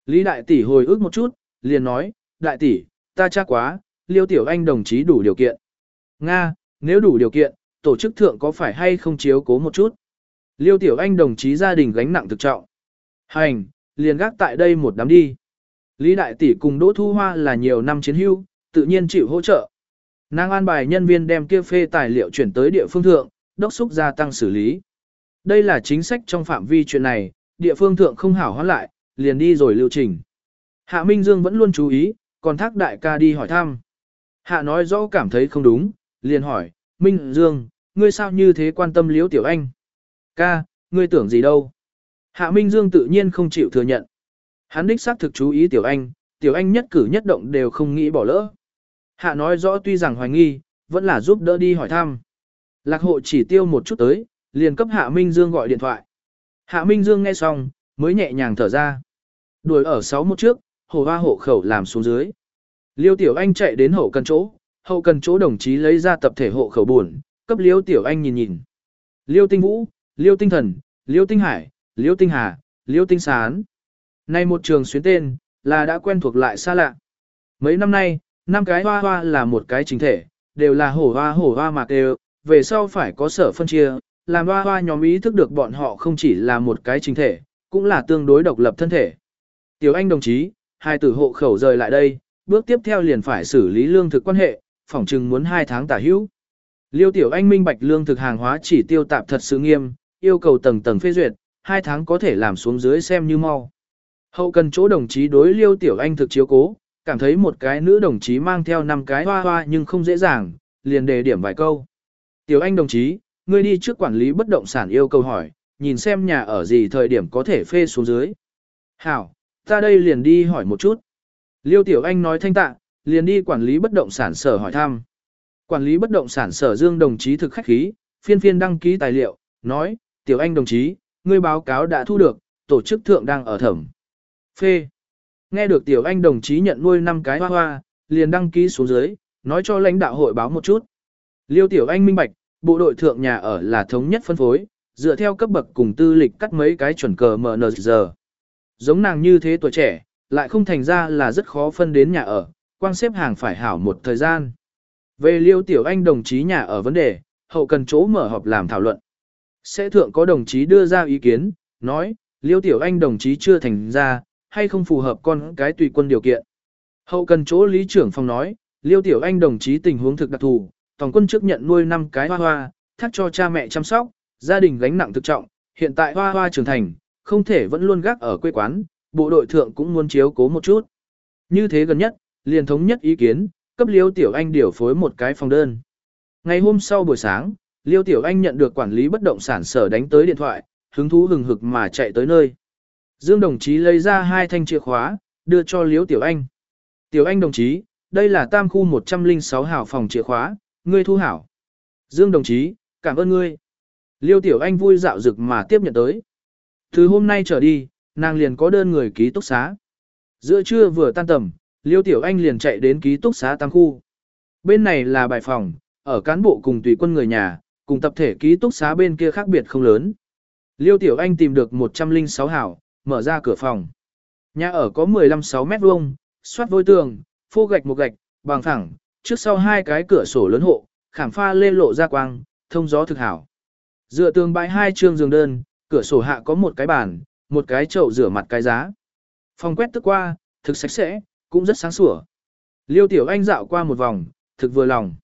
Lý Đại Tỷ hồi ức một chút, liền nói, Đại Tỷ, ta chắc quá, Liêu Tiểu Anh đồng chí đủ điều kiện. Nga, nếu đủ điều kiện, tổ chức thượng có phải hay không chiếu cố một chút. Liêu Tiểu Anh đồng chí gia đình gánh nặng thực trọng. Hành, liền gác tại đây một đám đi. Lý Đại Tỷ cùng Đỗ Thu Hoa là nhiều năm chiến hưu, tự nhiên chịu hỗ trợ. Nàng an bài nhân viên đem kia phê tài liệu chuyển tới địa phương thượng, đốc xúc gia tăng xử lý. Đây là chính sách trong phạm vi chuyện này, địa phương thượng không hảo hóa lại, liền đi rồi lưu trình. Hạ Minh Dương vẫn luôn chú ý, còn thác đại ca đi hỏi thăm. Hạ nói rõ cảm thấy không đúng, liền hỏi, Minh Dương, ngươi sao như thế quan tâm Liễu tiểu anh? Ca, ngươi tưởng gì đâu? Hạ Minh Dương tự nhiên không chịu thừa nhận. Hắn đích xác thực chú ý tiểu anh, tiểu anh nhất cử nhất động đều không nghĩ bỏ lỡ. Hạ nói rõ tuy rằng hoài nghi, vẫn là giúp đỡ đi hỏi thăm. Lạc hộ chỉ tiêu một chút tới, liền cấp Hạ Minh Dương gọi điện thoại. Hạ Minh Dương nghe xong, mới nhẹ nhàng thở ra. Đuổi ở sáu một trước, hồ hoa hộ khẩu làm xuống dưới. Liêu Tiểu Anh chạy đến hậu cần chỗ, hậu cần chỗ đồng chí lấy ra tập thể hộ khẩu buồn, cấp Liêu Tiểu Anh nhìn nhìn. Liêu Tinh Vũ, Liêu Tinh Thần, Liêu Tinh Hải, Liêu Tinh Hà, Liêu Tinh Sán. Nay một trường xuyến tên, là đã quen thuộc lại xa lạ. Mấy năm nay, năm cái hoa hoa là một cái chính thể, đều là hổ hoa hổ hoa mà đều, về sau phải có sở phân chia, làm hoa hoa nhóm ý thức được bọn họ không chỉ là một cái chính thể, cũng là tương đối độc lập thân thể. Tiểu Anh đồng chí, hai tử hộ khẩu rời lại đây, bước tiếp theo liền phải xử lý lương thực quan hệ, phỏng chừng muốn 2 tháng tả hữu. Liêu Tiểu Anh minh bạch lương thực hàng hóa chỉ tiêu tạp thật sự nghiêm, yêu cầu tầng tầng phê duyệt, 2 tháng có thể làm xuống dưới xem như mau. Hậu cần chỗ đồng chí đối Liêu Tiểu Anh thực chiếu cố, cảm thấy một cái nữ đồng chí mang theo năm cái hoa hoa nhưng không dễ dàng, liền đề điểm vài câu. Tiểu Anh đồng chí, ngươi đi trước quản lý bất động sản yêu cầu hỏi, nhìn xem nhà ở gì thời điểm có thể phê xuống dưới. Hảo, ta đây liền đi hỏi một chút. Liêu Tiểu Anh nói thanh tạ, liền đi quản lý bất động sản sở hỏi thăm. Quản lý bất động sản sở Dương đồng chí thực khách khí, phiên phiên đăng ký tài liệu, nói, Tiểu Anh đồng chí, ngươi báo cáo đã thu được, tổ chức thượng đang ở thẩm. Phê. Nghe được Tiểu Anh đồng chí nhận nuôi năm cái hoa hoa, liền đăng ký xuống dưới, nói cho lãnh đạo hội báo một chút. Liêu Tiểu Anh minh bạch, bộ đội thượng nhà ở là thống nhất phân phối, dựa theo cấp bậc cùng tư lịch cắt mấy cái chuẩn cờ MNZ. Giống nàng như thế tuổi trẻ, lại không thành ra là rất khó phân đến nhà ở, quang xếp hàng phải hảo một thời gian. Về liêu tiểu anh đồng chí nhà ở vấn đề, hậu cần chỗ mở họp làm thảo luận. Sẽ thượng có đồng chí đưa ra ý kiến, nói, liêu tiểu anh đồng chí chưa thành ra, hay không phù hợp con cái tùy quân điều kiện. Hậu cần chỗ lý trưởng phòng nói, liêu tiểu anh đồng chí tình huống thực đặc thù, toàn quân trước nhận nuôi năm cái hoa hoa, thác cho cha mẹ chăm sóc, gia đình gánh nặng thực trọng, hiện tại hoa hoa trưởng thành, không thể vẫn luôn gác ở quê quán, bộ đội thượng cũng muốn chiếu cố một chút. Như thế gần nhất, liền thống nhất ý kiến, cấp Liêu Tiểu Anh điều phối một cái phòng đơn. Ngày hôm sau buổi sáng, Liêu Tiểu Anh nhận được quản lý bất động sản sở đánh tới điện thoại, hứng thú hừng hực mà chạy tới nơi. Dương đồng chí lấy ra hai thanh chìa khóa, đưa cho Liêu Tiểu Anh. Tiểu Anh đồng chí, đây là tam khu 106 hảo phòng chìa khóa, ngươi thu hảo. Dương đồng chí, cảm ơn ngươi. Liêu Tiểu Anh vui dạo dực mà tiếp nhận tới. Từ hôm nay trở đi, nàng liền có đơn người ký túc xá. Giữa trưa vừa tan tầm, Liêu Tiểu Anh liền chạy đến ký túc xá tăng khu. Bên này là bài phòng, ở cán bộ cùng tùy quân người nhà, cùng tập thể ký túc xá bên kia khác biệt không lớn. Liêu Tiểu Anh tìm được 106 hảo, mở ra cửa phòng. Nhà ở có 15-6 mét vuông, xoát vôi tường, phô gạch một gạch, bằng thẳng, trước sau hai cái cửa sổ lớn hộ, khảm pha lên lộ ra quang, thông gió thực hảo. Dựa tường bãi hai trường giường đơn, cửa sổ hạ có một cái bàn, một cái chậu rửa mặt cái giá. Phòng quét tức qua, thực sạch sẽ, cũng rất sáng sủa. Liêu Tiểu Anh dạo qua một vòng, thực vừa lòng.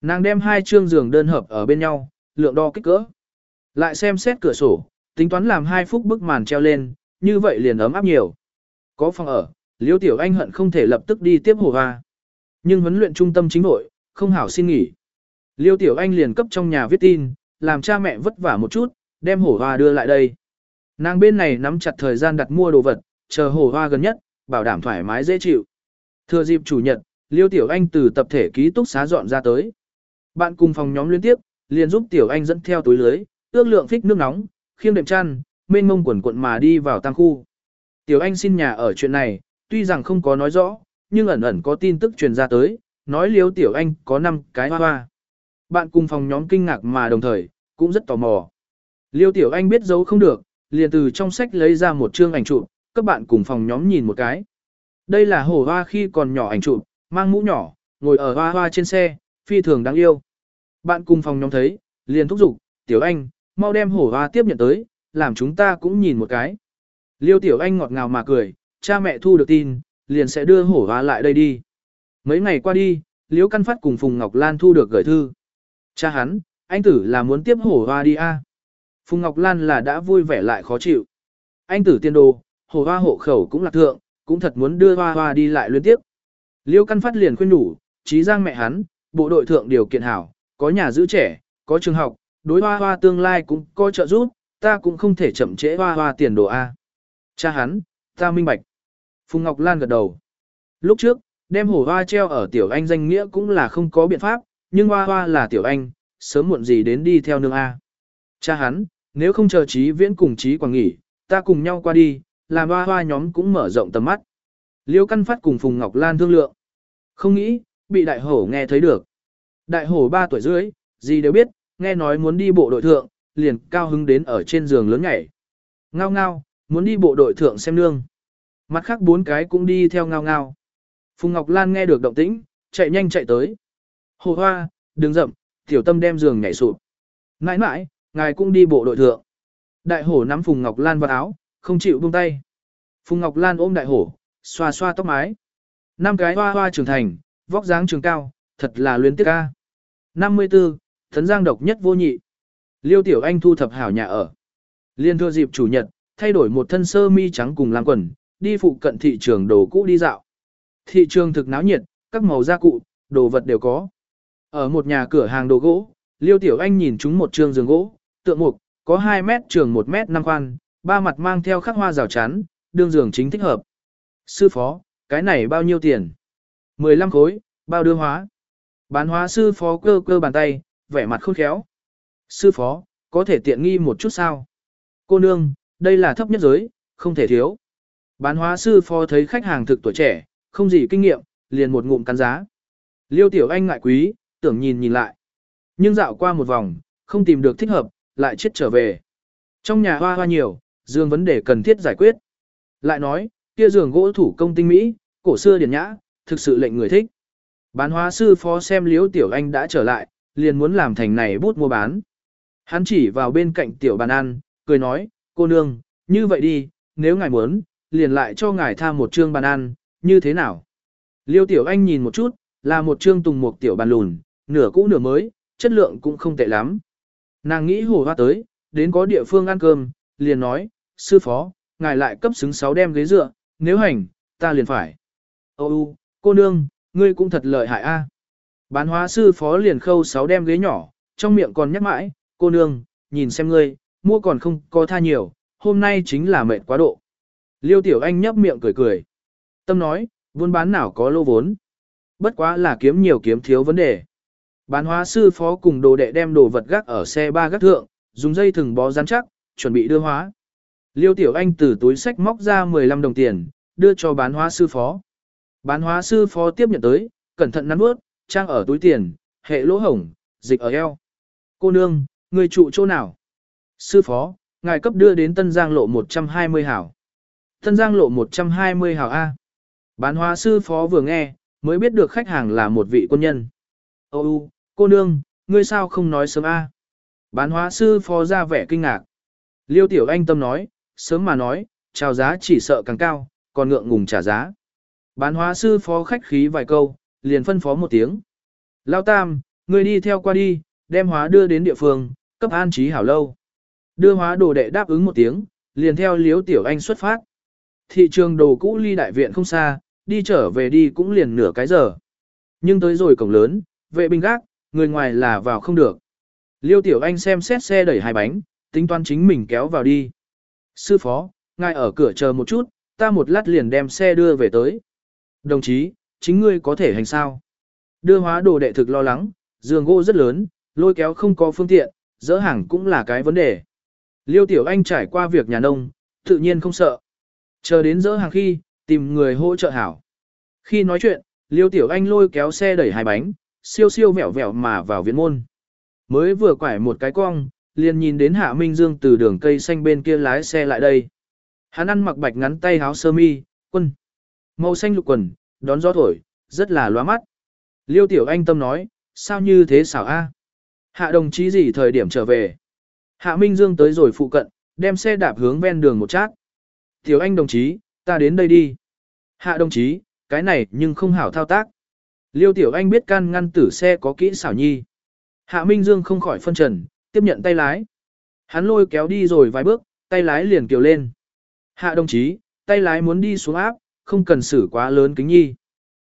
Nàng đem hai chương giường đơn hợp ở bên nhau, lượng đo kích cỡ. Lại xem xét cửa sổ, tính toán làm hai phút bức màn treo lên, như vậy liền ấm áp nhiều. Có phòng ở, Liêu Tiểu Anh hận không thể lập tức đi tiếp hồ hoa. Nhưng huấn luyện trung tâm chính hội, không hảo xin nghỉ. Liêu Tiểu Anh liền cấp trong nhà viết tin, làm cha mẹ vất vả một chút, đem hổ hoa đưa lại đây. Nàng bên này nắm chặt thời gian đặt mua đồ vật, chờ hổ hoa gần nhất, bảo đảm thoải mái dễ chịu. Thừa dịp chủ nhật, Liêu Tiểu Anh từ tập thể ký túc xá dọn ra tới. Bạn cùng phòng nhóm liên tiếp, liền giúp Tiểu Anh dẫn theo túi lưới, ước lượng phích nước nóng, khiêng đệm chăn, mênh mông quần quận mà đi vào tăng khu. Tiểu Anh xin nhà ở chuyện này, tuy rằng không có nói rõ, nhưng ẩn ẩn có tin tức truyền ra tới, nói Liêu Tiểu Anh có 5 cái hoa hoa. Bạn cùng phòng nhóm kinh ngạc mà đồng thời, cũng rất tò mò. Liêu Tiểu Anh biết giấu không được, liền từ trong sách lấy ra một chương ảnh chụp, các bạn cùng phòng nhóm nhìn một cái. Đây là hổ hoa khi còn nhỏ ảnh chụp, mang mũ nhỏ, ngồi ở hoa hoa trên xe, phi thường đáng yêu. Bạn cùng phòng nhóm thấy, liền thúc giục, Tiểu Anh, mau đem hổ hoa tiếp nhận tới, làm chúng ta cũng nhìn một cái. Liêu Tiểu Anh ngọt ngào mà cười, cha mẹ thu được tin, liền sẽ đưa hổ hoa lại đây đi. Mấy ngày qua đi, Liêu Căn Phát cùng Phùng Ngọc Lan thu được gửi thư. Cha hắn, anh tử là muốn tiếp hổ hoa đi a. À? Phùng Ngọc Lan là đã vui vẻ lại khó chịu. Anh tử tiên đồ, hổ hoa hộ khẩu cũng lạc thượng, cũng thật muốn đưa hoa hoa đi lại liên tiếp. Liêu Căn Phát liền khuyên đủ, trí giang mẹ hắn, bộ đội thượng điều kiện hảo, có nhà giữ trẻ, có trường học, đối hoa hoa tương lai cũng có trợ giúp, ta cũng không thể chậm trễ hoa hoa tiền đồ A. Cha hắn, ta minh bạch. Phùng Ngọc Lan gật đầu. Lúc trước, đem hổ hoa treo ở tiểu anh danh nghĩa cũng là không có biện pháp, nhưng hoa hoa là tiểu anh, sớm muộn gì đến đi theo nương A. Cha hắn, nếu không chờ trí viễn cùng trí quảng nghỉ, ta cùng nhau qua đi, làm hoa hoa nhóm cũng mở rộng tầm mắt. Liêu Căn Phát cùng Phùng Ngọc Lan thương lượng. Không nghĩ, bị đại hổ nghe thấy được. Đại hổ 3 tuổi rưỡi, gì đều biết, nghe nói muốn đi bộ đội thượng, liền cao hứng đến ở trên giường lớn nhảy. Ngao ngao, muốn đi bộ đội thượng xem nương. Mặt khác bốn cái cũng đi theo ngao ngao. Phùng Ngọc Lan nghe được động tĩnh, chạy nhanh chạy tới. Hồ hoa, đừng rậm, tiểu tâm đem giường nhảy sụp. Nãi nãi, ngài cũng đi bộ đội thượng. Đại hổ nắm Phùng Ngọc Lan vào áo, không chịu buông tay. Phùng Ngọc Lan ôm đại hổ, xoa xoa tóc mái. Năm cái hoa hoa trưởng thành, vóc dáng trường cao, thật là luyến tiếc ca. 54, Thấn Giang độc nhất vô nhị. Liêu Tiểu Anh thu thập hảo nhà ở. Liên thưa dịp chủ nhật, thay đổi một thân sơ mi trắng cùng làm quần, đi phụ cận thị trường đồ cũ đi dạo. Thị trường thực náo nhiệt, các màu gia cụ, đồ vật đều có. Ở một nhà cửa hàng đồ gỗ, Liêu Tiểu Anh nhìn chúng một trường giường gỗ, tượng mục, có 2 mét trường 1 mét 5 khoan, ba mặt mang theo khắc hoa rào chắn, đương giường chính thích hợp. Sư phó, cái này bao nhiêu tiền? 15 khối, bao đưa hóa. Bán hóa sư phó cơ cơ bàn tay, vẻ mặt khôn khéo. Sư phó, có thể tiện nghi một chút sao? Cô nương, đây là thấp nhất giới, không thể thiếu. Bán hóa sư phó thấy khách hàng thực tuổi trẻ, không gì kinh nghiệm, liền một ngụm cắn giá. Liêu tiểu anh ngại quý, tưởng nhìn nhìn lại. Nhưng dạo qua một vòng, không tìm được thích hợp, lại chết trở về. Trong nhà hoa hoa nhiều, dương vấn đề cần thiết giải quyết. Lại nói, kia giường gỗ thủ công tinh mỹ, cổ xưa điển nhã, thực sự lệnh người thích. Bán hóa sư phó xem liếu tiểu anh đã trở lại, liền muốn làm thành này bút mua bán. Hắn chỉ vào bên cạnh tiểu bàn ăn, cười nói, cô nương, như vậy đi, nếu ngài muốn, liền lại cho ngài tha một chương bàn ăn, như thế nào? Liêu tiểu anh nhìn một chút, là một chương tùng một tiểu bàn lùn, nửa cũ nửa mới, chất lượng cũng không tệ lắm. Nàng nghĩ hồ hoa tới, đến có địa phương ăn cơm, liền nói, sư phó, ngài lại cấp xứng sáu đem ghế dựa, nếu hành, ta liền phải. Ô u, cô nương, ngươi cũng thật lợi hại a. Bán hóa sư phó liền khâu sáu đem ghế nhỏ, trong miệng còn nhắc mãi, cô nương, nhìn xem ngươi, mua còn không có tha nhiều, hôm nay chính là mệt quá độ. Liêu tiểu anh nhấp miệng cười cười. Tâm nói, buôn bán nào có lô vốn. Bất quá là kiếm nhiều kiếm thiếu vấn đề. Bán hóa sư phó cùng đồ đệ đem đồ vật gác ở xe ba gác thượng, dùng dây thừng bó rắn chắc, chuẩn bị đưa hóa. Liêu Tiểu Anh từ túi sách móc ra 15 đồng tiền, đưa cho bán hóa sư phó. Bán hóa sư phó tiếp nhận tới, cẩn thận nắn bước, trang ở túi tiền, hệ lỗ hổng, dịch ở eo. Cô nương, người trụ chỗ nào? Sư phó, ngài cấp đưa đến Tân Giang lộ 120 hảo. Tân Giang lộ 120 hảo A. Bán hóa sư phó vừa nghe, mới biết được khách hàng là một vị quân nhân. Ô cô nương, ngươi sao không nói sớm A. Bán hóa sư phó ra vẻ kinh ngạc. Liêu tiểu anh tâm nói, sớm mà nói, chào giá chỉ sợ càng cao, còn ngượng ngùng trả giá. Bán hóa sư phó khách khí vài câu, liền phân phó một tiếng. Lao tam, người đi theo qua đi, đem hóa đưa đến địa phương, cấp an trí hảo lâu. Đưa hóa đồ đệ đáp ứng một tiếng, liền theo liếu tiểu anh xuất phát. Thị trường đồ cũ ly đại viện không xa, đi trở về đi cũng liền nửa cái giờ. Nhưng tới rồi cổng lớn, vệ binh gác, người ngoài là vào không được. Liêu tiểu anh xem xét xe đẩy hai bánh, tính toán chính mình kéo vào đi. Sư phó, ngài ở cửa chờ một chút, ta một lát liền đem xe đưa về tới. Đồng chí, chính ngươi có thể hành sao? Đưa hóa đồ đệ thực lo lắng, giường gỗ rất lớn, lôi kéo không có phương tiện, dỡ hàng cũng là cái vấn đề. Liêu Tiểu Anh trải qua việc nhà nông, tự nhiên không sợ. Chờ đến dỡ hàng khi, tìm người hỗ trợ hảo. Khi nói chuyện, Liêu Tiểu Anh lôi kéo xe đẩy hai bánh, siêu siêu vẹo vẹo mà vào viện môn. Mới vừa quải một cái cong, liền nhìn đến Hạ Minh Dương từ đường cây xanh bên kia lái xe lại đây. Hắn ăn mặc bạch ngắn tay áo sơ mi, quân. Màu xanh lục quần, đón gió thổi, rất là loa mắt. Liêu Tiểu Anh tâm nói, sao như thế xảo a? Hạ đồng chí gì thời điểm trở về? Hạ Minh Dương tới rồi phụ cận, đem xe đạp hướng ven đường một chát. Tiểu Anh đồng chí, ta đến đây đi. Hạ đồng chí, cái này nhưng không hảo thao tác. Liêu Tiểu Anh biết can ngăn tử xe có kỹ xảo nhi. Hạ Minh Dương không khỏi phân trần, tiếp nhận tay lái. Hắn lôi kéo đi rồi vài bước, tay lái liền kiều lên. Hạ đồng chí, tay lái muốn đi xuống áp, không cần xử quá lớn kính nhi.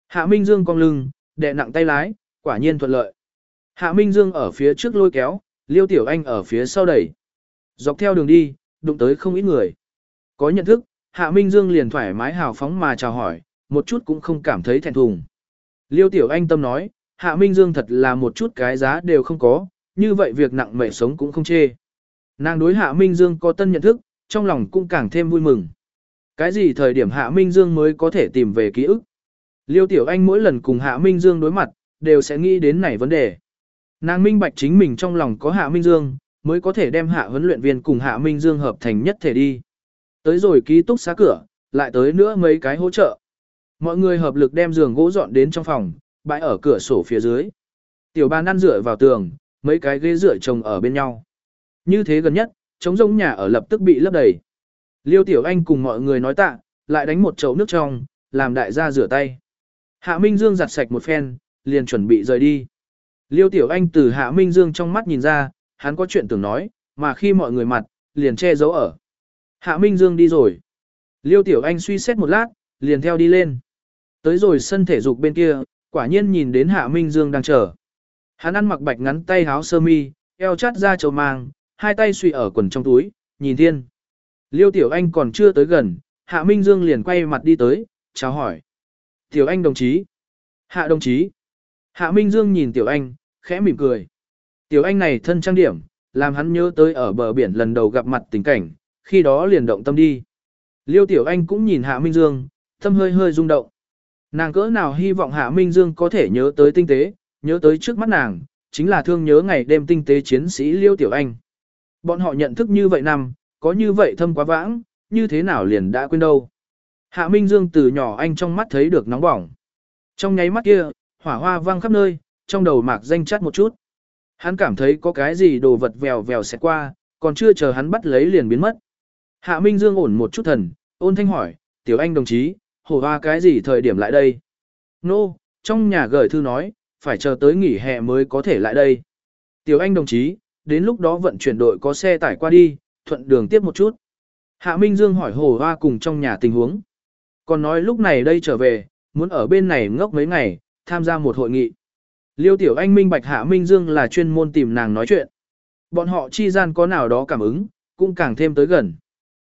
Hạ Minh Dương cong lưng, đè nặng tay lái, quả nhiên thuận lợi. Hạ Minh Dương ở phía trước lôi kéo, Liêu Tiểu Anh ở phía sau đẩy. Dọc theo đường đi, đụng tới không ít người. Có nhận thức, Hạ Minh Dương liền thoải mái hào phóng mà chào hỏi, một chút cũng không cảm thấy thẹn thùng. Liêu Tiểu Anh tâm nói, Hạ Minh Dương thật là một chút cái giá đều không có, như vậy việc nặng mệ sống cũng không chê. Nàng đối Hạ Minh Dương có tân nhận thức, trong lòng cũng càng thêm vui mừng. Cái gì thời điểm Hạ Minh Dương mới có thể tìm về ký ức? Liêu Tiểu Anh mỗi lần cùng Hạ Minh Dương đối mặt, đều sẽ nghĩ đến này vấn đề. Nàng minh bạch chính mình trong lòng có Hạ Minh Dương, mới có thể đem Hạ huấn luyện viên cùng Hạ Minh Dương hợp thành nhất thể đi. Tới rồi ký túc xá cửa, lại tới nữa mấy cái hỗ trợ. Mọi người hợp lực đem giường gỗ dọn đến trong phòng, bãi ở cửa sổ phía dưới. Tiểu bàn ăn rửa vào tường, mấy cái ghế dựa chồng ở bên nhau. Như thế gần nhất, trống rỗng nhà ở lập tức bị lấp đầy. Liêu Tiểu Anh cùng mọi người nói tạ, lại đánh một chậu nước trong, làm đại gia rửa tay. Hạ Minh Dương giặt sạch một phen, liền chuẩn bị rời đi. Liêu Tiểu Anh từ Hạ Minh Dương trong mắt nhìn ra, hắn có chuyện tưởng nói, mà khi mọi người mặt, liền che giấu ở. Hạ Minh Dương đi rồi. Liêu Tiểu Anh suy xét một lát, liền theo đi lên. Tới rồi sân thể dục bên kia, quả nhiên nhìn đến Hạ Minh Dương đang chờ. Hắn ăn mặc bạch ngắn tay áo sơ mi, eo chát ra trầu mang, hai tay suy ở quần trong túi, nhìn thiên. Liêu Tiểu Anh còn chưa tới gần, Hạ Minh Dương liền quay mặt đi tới, chào hỏi. Tiểu Anh đồng chí. Hạ đồng chí. Hạ Minh Dương nhìn Tiểu Anh, khẽ mỉm cười. Tiểu Anh này thân trang điểm, làm hắn nhớ tới ở bờ biển lần đầu gặp mặt tình cảnh, khi đó liền động tâm đi. Liêu Tiểu Anh cũng nhìn Hạ Minh Dương, tâm hơi hơi rung động. Nàng cỡ nào hy vọng Hạ Minh Dương có thể nhớ tới tinh tế, nhớ tới trước mắt nàng, chính là thương nhớ ngày đêm tinh tế chiến sĩ Liêu Tiểu Anh. Bọn họ nhận thức như vậy năm, có như vậy thâm quá vãng, như thế nào liền đã quên đâu. Hạ Minh Dương từ nhỏ anh trong mắt thấy được nóng bỏng. Trong nháy mắt kia, hỏa hoa vang khắp nơi, trong đầu mạc danh chắt một chút. Hắn cảm thấy có cái gì đồ vật vèo vèo sẽ qua, còn chưa chờ hắn bắt lấy liền biến mất. Hạ Minh Dương ổn một chút thần, ôn thanh hỏi, tiểu anh đồng chí, hổ hoa cái gì thời điểm lại đây? Nô, no, trong nhà gửi thư nói, phải chờ tới nghỉ hè mới có thể lại đây. Tiểu anh đồng chí, đến lúc đó vận chuyển đội có xe tải qua đi, thuận đường tiếp một chút. Hạ Minh Dương hỏi hồ hoa cùng trong nhà tình huống. Còn nói lúc này đây trở về, muốn ở bên này ngốc mấy ngày, tham gia một hội nghị. Liêu Tiểu Anh minh bạch Hạ Minh Dương là chuyên môn tìm nàng nói chuyện. Bọn họ chi gian có nào đó cảm ứng, cũng càng thêm tới gần.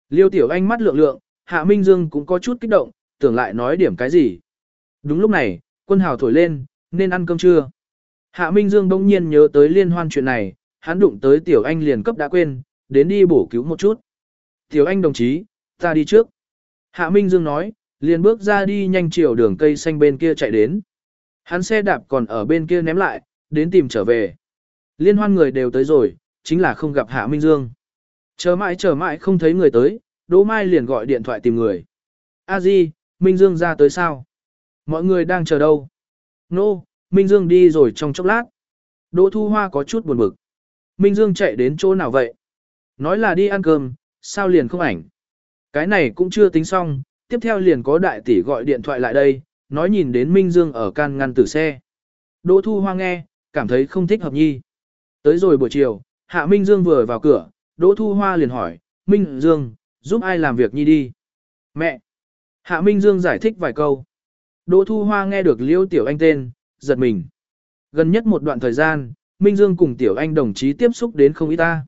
Liêu Tiểu Anh mắt lượng lượng, Hạ Minh Dương cũng có chút kích động, tưởng lại nói điểm cái gì. Đúng lúc này, quân hào thổi lên, nên ăn cơm trưa. Hạ Minh Dương bỗng nhiên nhớ tới liên hoan chuyện này, hắn đụng tới Tiểu Anh liền cấp đã quên, đến đi bổ cứu một chút. Tiểu Anh đồng chí, ta đi trước. Hạ Minh Dương nói, liền bước ra đi nhanh chiều đường cây xanh bên kia chạy đến. Hắn xe đạp còn ở bên kia ném lại, đến tìm trở về. Liên hoan người đều tới rồi, chính là không gặp Hạ Minh Dương. Chờ mãi chờ mãi không thấy người tới, Đỗ Mai liền gọi điện thoại tìm người. A Di, Minh Dương ra tới sao? Mọi người đang chờ đâu? Nô, no, Minh Dương đi rồi trong chốc lát. Đỗ Thu Hoa có chút buồn bực. Minh Dương chạy đến chỗ nào vậy? Nói là đi ăn cơm, sao liền không ảnh? Cái này cũng chưa tính xong, tiếp theo liền có đại tỷ gọi điện thoại lại đây, nói nhìn đến Minh Dương ở can ngăn tử xe. Đỗ Thu Hoa nghe, cảm thấy không thích hợp nhi. Tới rồi buổi chiều, Hạ Minh Dương vừa vào cửa, Đỗ Thu Hoa liền hỏi, Minh Dương, giúp ai làm việc nhi đi? Mẹ! Hạ Minh Dương giải thích vài câu. Đỗ Thu Hoa nghe được Liêu Tiểu Anh tên, giật mình. Gần nhất một đoạn thời gian, Minh Dương cùng Tiểu Anh đồng chí tiếp xúc đến không ít ta.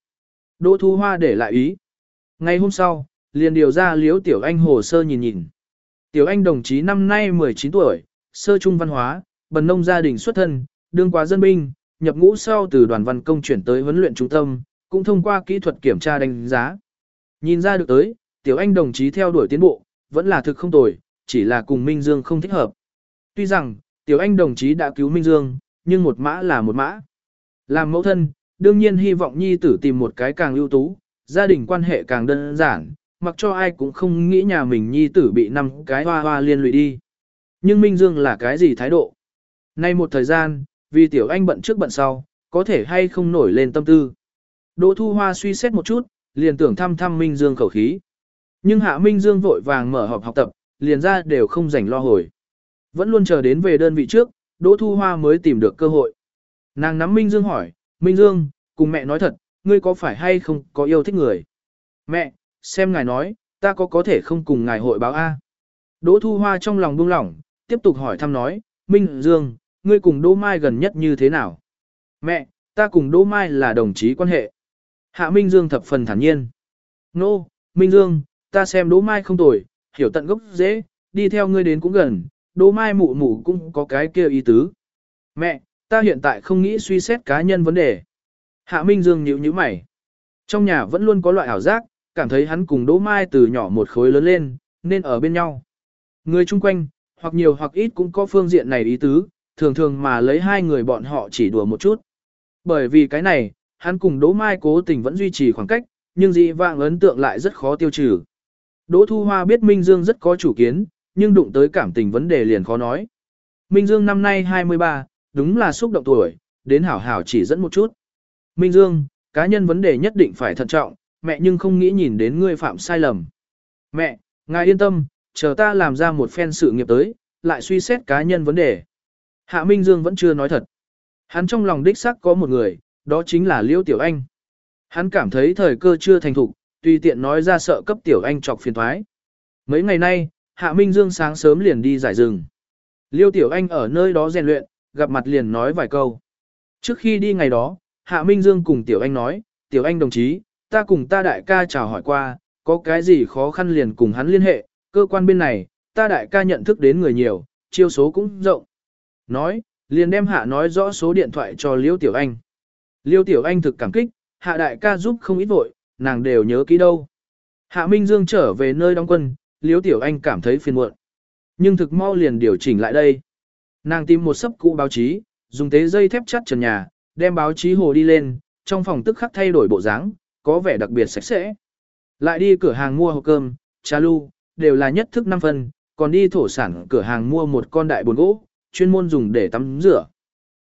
Đỗ Thu Hoa để lại ý. Ngày hôm sau, liền điều ra Liêu Tiểu Anh hồ sơ nhìn nhìn. Tiểu Anh đồng chí năm nay 19 tuổi, sơ trung văn hóa, bần nông gia đình xuất thân, đương quá dân binh, nhập ngũ sau từ đoàn văn công chuyển tới huấn luyện trung tâm, cũng thông qua kỹ thuật kiểm tra đánh giá. Nhìn ra được tới, Tiểu Anh đồng chí theo đuổi tiến bộ, vẫn là thực không tồi, chỉ là cùng Minh Dương không thích hợp. Tuy rằng, Tiểu Anh đồng chí đã cứu Minh Dương, nhưng một mã là một mã. Làm mẫu thân, đương nhiên hy vọng nhi tử tìm một cái càng ưu tú, gia đình quan hệ càng đơn giản, mặc cho ai cũng không nghĩ nhà mình nhi tử bị năm cái hoa hoa liên lụy đi. Nhưng Minh Dương là cái gì thái độ? Nay một thời gian, vì Tiểu Anh bận trước bận sau, có thể hay không nổi lên tâm tư. Đỗ Thu Hoa suy xét một chút, liền tưởng thăm thăm Minh Dương khẩu khí. Nhưng Hạ Minh Dương vội vàng mở họp học tập, liền ra đều không rảnh lo hồi. Vẫn luôn chờ đến về đơn vị trước, Đỗ Thu Hoa mới tìm được cơ hội. Nàng nắm Minh Dương hỏi, Minh Dương, cùng mẹ nói thật, ngươi có phải hay không có yêu thích người? Mẹ, xem ngài nói, ta có có thể không cùng ngài hội báo A. Đỗ Thu Hoa trong lòng buông lỏng, tiếp tục hỏi thăm nói, Minh Dương, ngươi cùng Đỗ Mai gần nhất như thế nào? Mẹ, ta cùng Đỗ Mai là đồng chí quan hệ. Hạ Minh Dương thập phần thản nhiên. Nô, no, Minh Dương, ta xem Đỗ Mai không tồi, hiểu tận gốc dễ, đi theo ngươi đến cũng gần, Đỗ Mai mụ mụ cũng có cái kia ý tứ. Mẹ, ta hiện tại không nghĩ suy xét cá nhân vấn đề. Hạ Minh Dương nhíu nhíu mày. Trong nhà vẫn luôn có loại ảo giác, cảm thấy hắn cùng Đỗ Mai từ nhỏ một khối lớn lên, nên ở bên nhau. Người chung quanh, hoặc nhiều hoặc ít cũng có phương diện này ý tứ, thường thường mà lấy hai người bọn họ chỉ đùa một chút. Bởi vì cái này, hắn cùng Đỗ Mai cố tình vẫn duy trì khoảng cách, nhưng dị vạng ấn tượng lại rất khó tiêu trừ. Đỗ Thu Hoa biết Minh Dương rất có chủ kiến, nhưng đụng tới cảm tình vấn đề liền khó nói. Minh Dương năm nay 23, đúng là xúc động tuổi, đến hảo hảo chỉ dẫn một chút. Minh Dương, cá nhân vấn đề nhất định phải thận trọng, mẹ nhưng không nghĩ nhìn đến ngươi phạm sai lầm. Mẹ, ngài yên tâm, chờ ta làm ra một phen sự nghiệp tới, lại suy xét cá nhân vấn đề. Hạ Minh Dương vẫn chưa nói thật. Hắn trong lòng đích xác có một người, đó chính là Liêu Tiểu Anh. Hắn cảm thấy thời cơ chưa thành thục, tùy tiện nói ra sợ cấp Tiểu Anh chọc phiền thoái. Mấy ngày nay, Hạ Minh Dương sáng sớm liền đi giải rừng. Liêu Tiểu Anh ở nơi đó rèn luyện, gặp mặt liền nói vài câu. Trước khi đi ngày đó, Hạ Minh Dương cùng Tiểu Anh nói, Tiểu Anh đồng chí, ta cùng ta đại ca chào hỏi qua, có cái gì khó khăn liền cùng hắn liên hệ, cơ quan bên này, ta đại ca nhận thức đến người nhiều, chiêu số cũng rộng. Nói, liền đem Hạ nói rõ số điện thoại cho Liêu Tiểu Anh. Liêu Tiểu Anh thực cảm kích, Hạ đại ca giúp không ít vội, nàng đều nhớ kỹ đâu. Hạ Minh Dương trở về nơi đóng quân, Liễu Tiểu Anh cảm thấy phiền muộn. Nhưng thực mau liền điều chỉnh lại đây. Nàng tìm một sấp cũ báo chí, dùng tế dây thép chắt trần nhà, đem báo chí hồ đi lên, trong phòng tức khắc thay đổi bộ dáng, có vẻ đặc biệt sạch sẽ. Lại đi cửa hàng mua hộp cơm, trà lu, đều là nhất thức năm phân, còn đi thổ sản cửa hàng mua một con đại bồn gỗ, chuyên môn dùng để tắm rửa.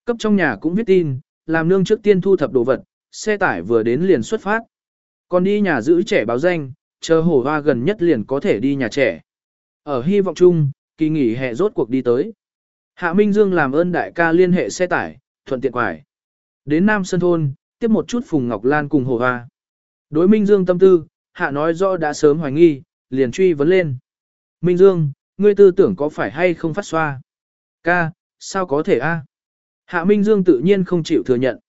Cấp trong nhà cũng viết tin, làm nương trước tiên thu thập đồ vật, xe tải vừa đến liền xuất phát. Còn đi nhà giữ trẻ báo danh, chờ hổ hoa gần nhất liền có thể đi nhà trẻ. Ở hy vọng chung, kỳ nghỉ hè rốt cuộc đi tới. Hạ Minh Dương làm ơn đại ca liên hệ xe tải, thuận tiện quải. Đến Nam Sơn Thôn, tiếp một chút Phùng Ngọc Lan cùng hổ hoa. Đối Minh Dương tâm tư, Hạ nói rõ đã sớm hoài nghi, liền truy vấn lên. Minh Dương, ngươi tư tưởng có phải hay không phát xoa? Ca, sao có thể a? Hạ Minh Dương tự nhiên không chịu thừa nhận.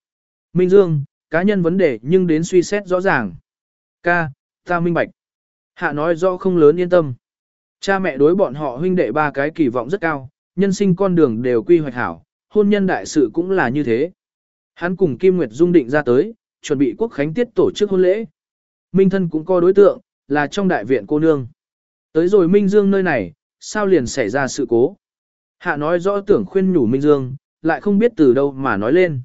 Minh Dương, cá nhân vấn đề nhưng đến suy xét rõ ràng. Ca, ta minh bạch. Hạ nói rõ không lớn yên tâm. Cha mẹ đối bọn họ huynh đệ ba cái kỳ vọng rất cao, nhân sinh con đường đều quy hoạch hảo, hôn nhân đại sự cũng là như thế. Hắn cùng Kim Nguyệt Dung định ra tới, chuẩn bị quốc khánh tiết tổ chức hôn lễ. Minh thân cũng có đối tượng, là trong đại viện cô nương. Tới rồi Minh Dương nơi này, sao liền xảy ra sự cố. Hạ nói rõ tưởng khuyên nhủ Minh Dương, lại không biết từ đâu mà nói lên.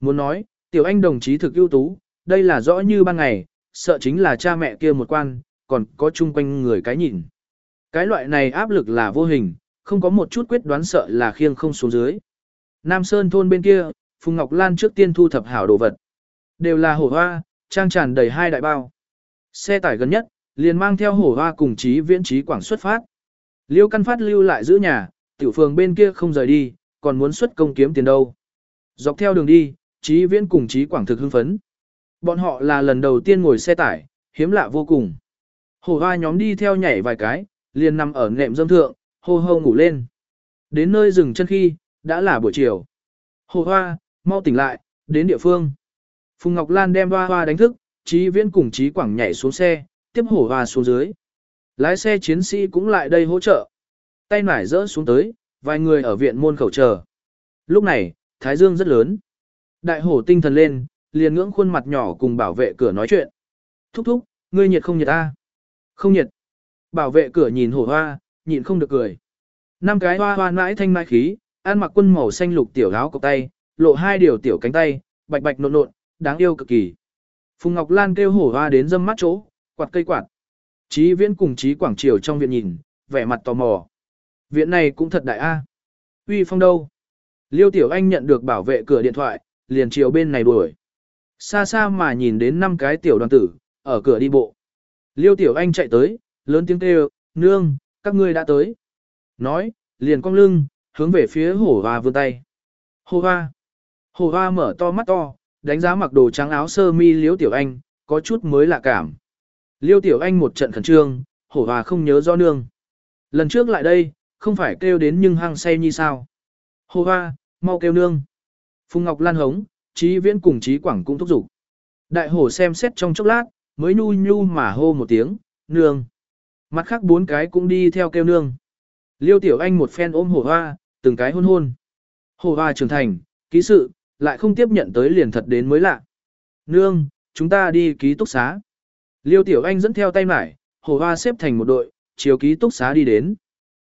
Muốn nói, tiểu anh đồng chí thực ưu tú, đây là rõ như ban ngày, sợ chính là cha mẹ kia một quan, còn có chung quanh người cái nhìn. Cái loại này áp lực là vô hình, không có một chút quyết đoán sợ là khiêng không xuống dưới. Nam Sơn thôn bên kia, Phùng Ngọc Lan trước tiên thu thập hảo đồ vật. Đều là hổ hoa, trang tràn đầy hai đại bao. Xe tải gần nhất, liền mang theo hổ hoa cùng chí viễn trí quảng xuất phát. Liêu căn phát lưu lại giữ nhà, tiểu phường bên kia không rời đi, còn muốn xuất công kiếm tiền đâu. Dọc theo đường đi, chí viễn cùng chí quảng thực hưng phấn. Bọn họ là lần đầu tiên ngồi xe tải, hiếm lạ vô cùng. Hổ hoa nhóm đi theo nhảy vài cái, liền nằm ở nệm dâm thượng, hô hô ngủ lên. Đến nơi dừng chân khi, đã là buổi chiều. Hồ hoa, mau tỉnh lại, đến địa phương. Phùng Ngọc Lan đem hoa hoa đánh thức, Chí Viễn cùng Chí Quảng nhảy xuống xe, tiếp hổ hoa xuống dưới. Lái xe chiến sĩ cũng lại đây hỗ trợ. Tay nải rỡ xuống tới, vài người ở viện môn khẩu chờ. Lúc này, Thái Dương rất lớn. Đại hổ tinh thần lên, liền ngưỡng khuôn mặt nhỏ cùng bảo vệ cửa nói chuyện. Thúc thúc, ngươi nhiệt không nhiệt ta? Không nhiệt. Bảo vệ cửa nhìn hổ hoa, nhịn không được cười. Năm cái hoa hoa mãi thanh mai khí, ăn mặc quân màu xanh lục tiểu áo cộc tay, lộ hai điều tiểu cánh tay, bạch bạch nộn nộn, đáng yêu cực kỳ. Phùng Ngọc Lan kêu hổ hoa đến dâm mắt chỗ, quạt cây quạt. Chí viễn cùng chí quảng triều trong viện nhìn, vẻ mặt tò mò. Viện này cũng thật đại a. Uy phong đâu? Liêu Tiểu Anh nhận được bảo vệ cửa điện thoại, liền chiều bên này đuổi. Xa xa mà nhìn đến năm cái tiểu đoàn tử, ở cửa đi bộ. Liêu Tiểu Anh chạy tới, lớn tiếng kêu, nương, các ngươi đã tới. Nói, liền cong lưng, hướng về phía hổ hoa vươn tay. Hổ hoa. Hổ hoa mở to mắt to, đánh giá mặc đồ trắng áo sơ mi liêu tiểu anh, có chút mới lạ cảm. Liêu tiểu anh một trận khẩn trương, hổ hoa không nhớ do nương. Lần trước lại đây, không phải kêu đến nhưng hăng say như sao. Hổ hoa, mau kêu nương. Phùng Ngọc Lan hống, trí viễn cùng trí quảng cũng thúc giục. Đại hổ xem xét trong chốc lát, mới nhu nhu mà hô một tiếng, nương. Mặt khác bốn cái cũng đi theo kêu nương. Liêu Tiểu Anh một phen ôm hổ hoa, từng cái hôn hôn. Hổ hoa trưởng thành, ký sự, lại không tiếp nhận tới liền thật đến mới lạ. Nương, chúng ta đi ký túc xá. Liêu Tiểu Anh dẫn theo tay mải, hổ hoa xếp thành một đội, chiều ký túc xá đi đến.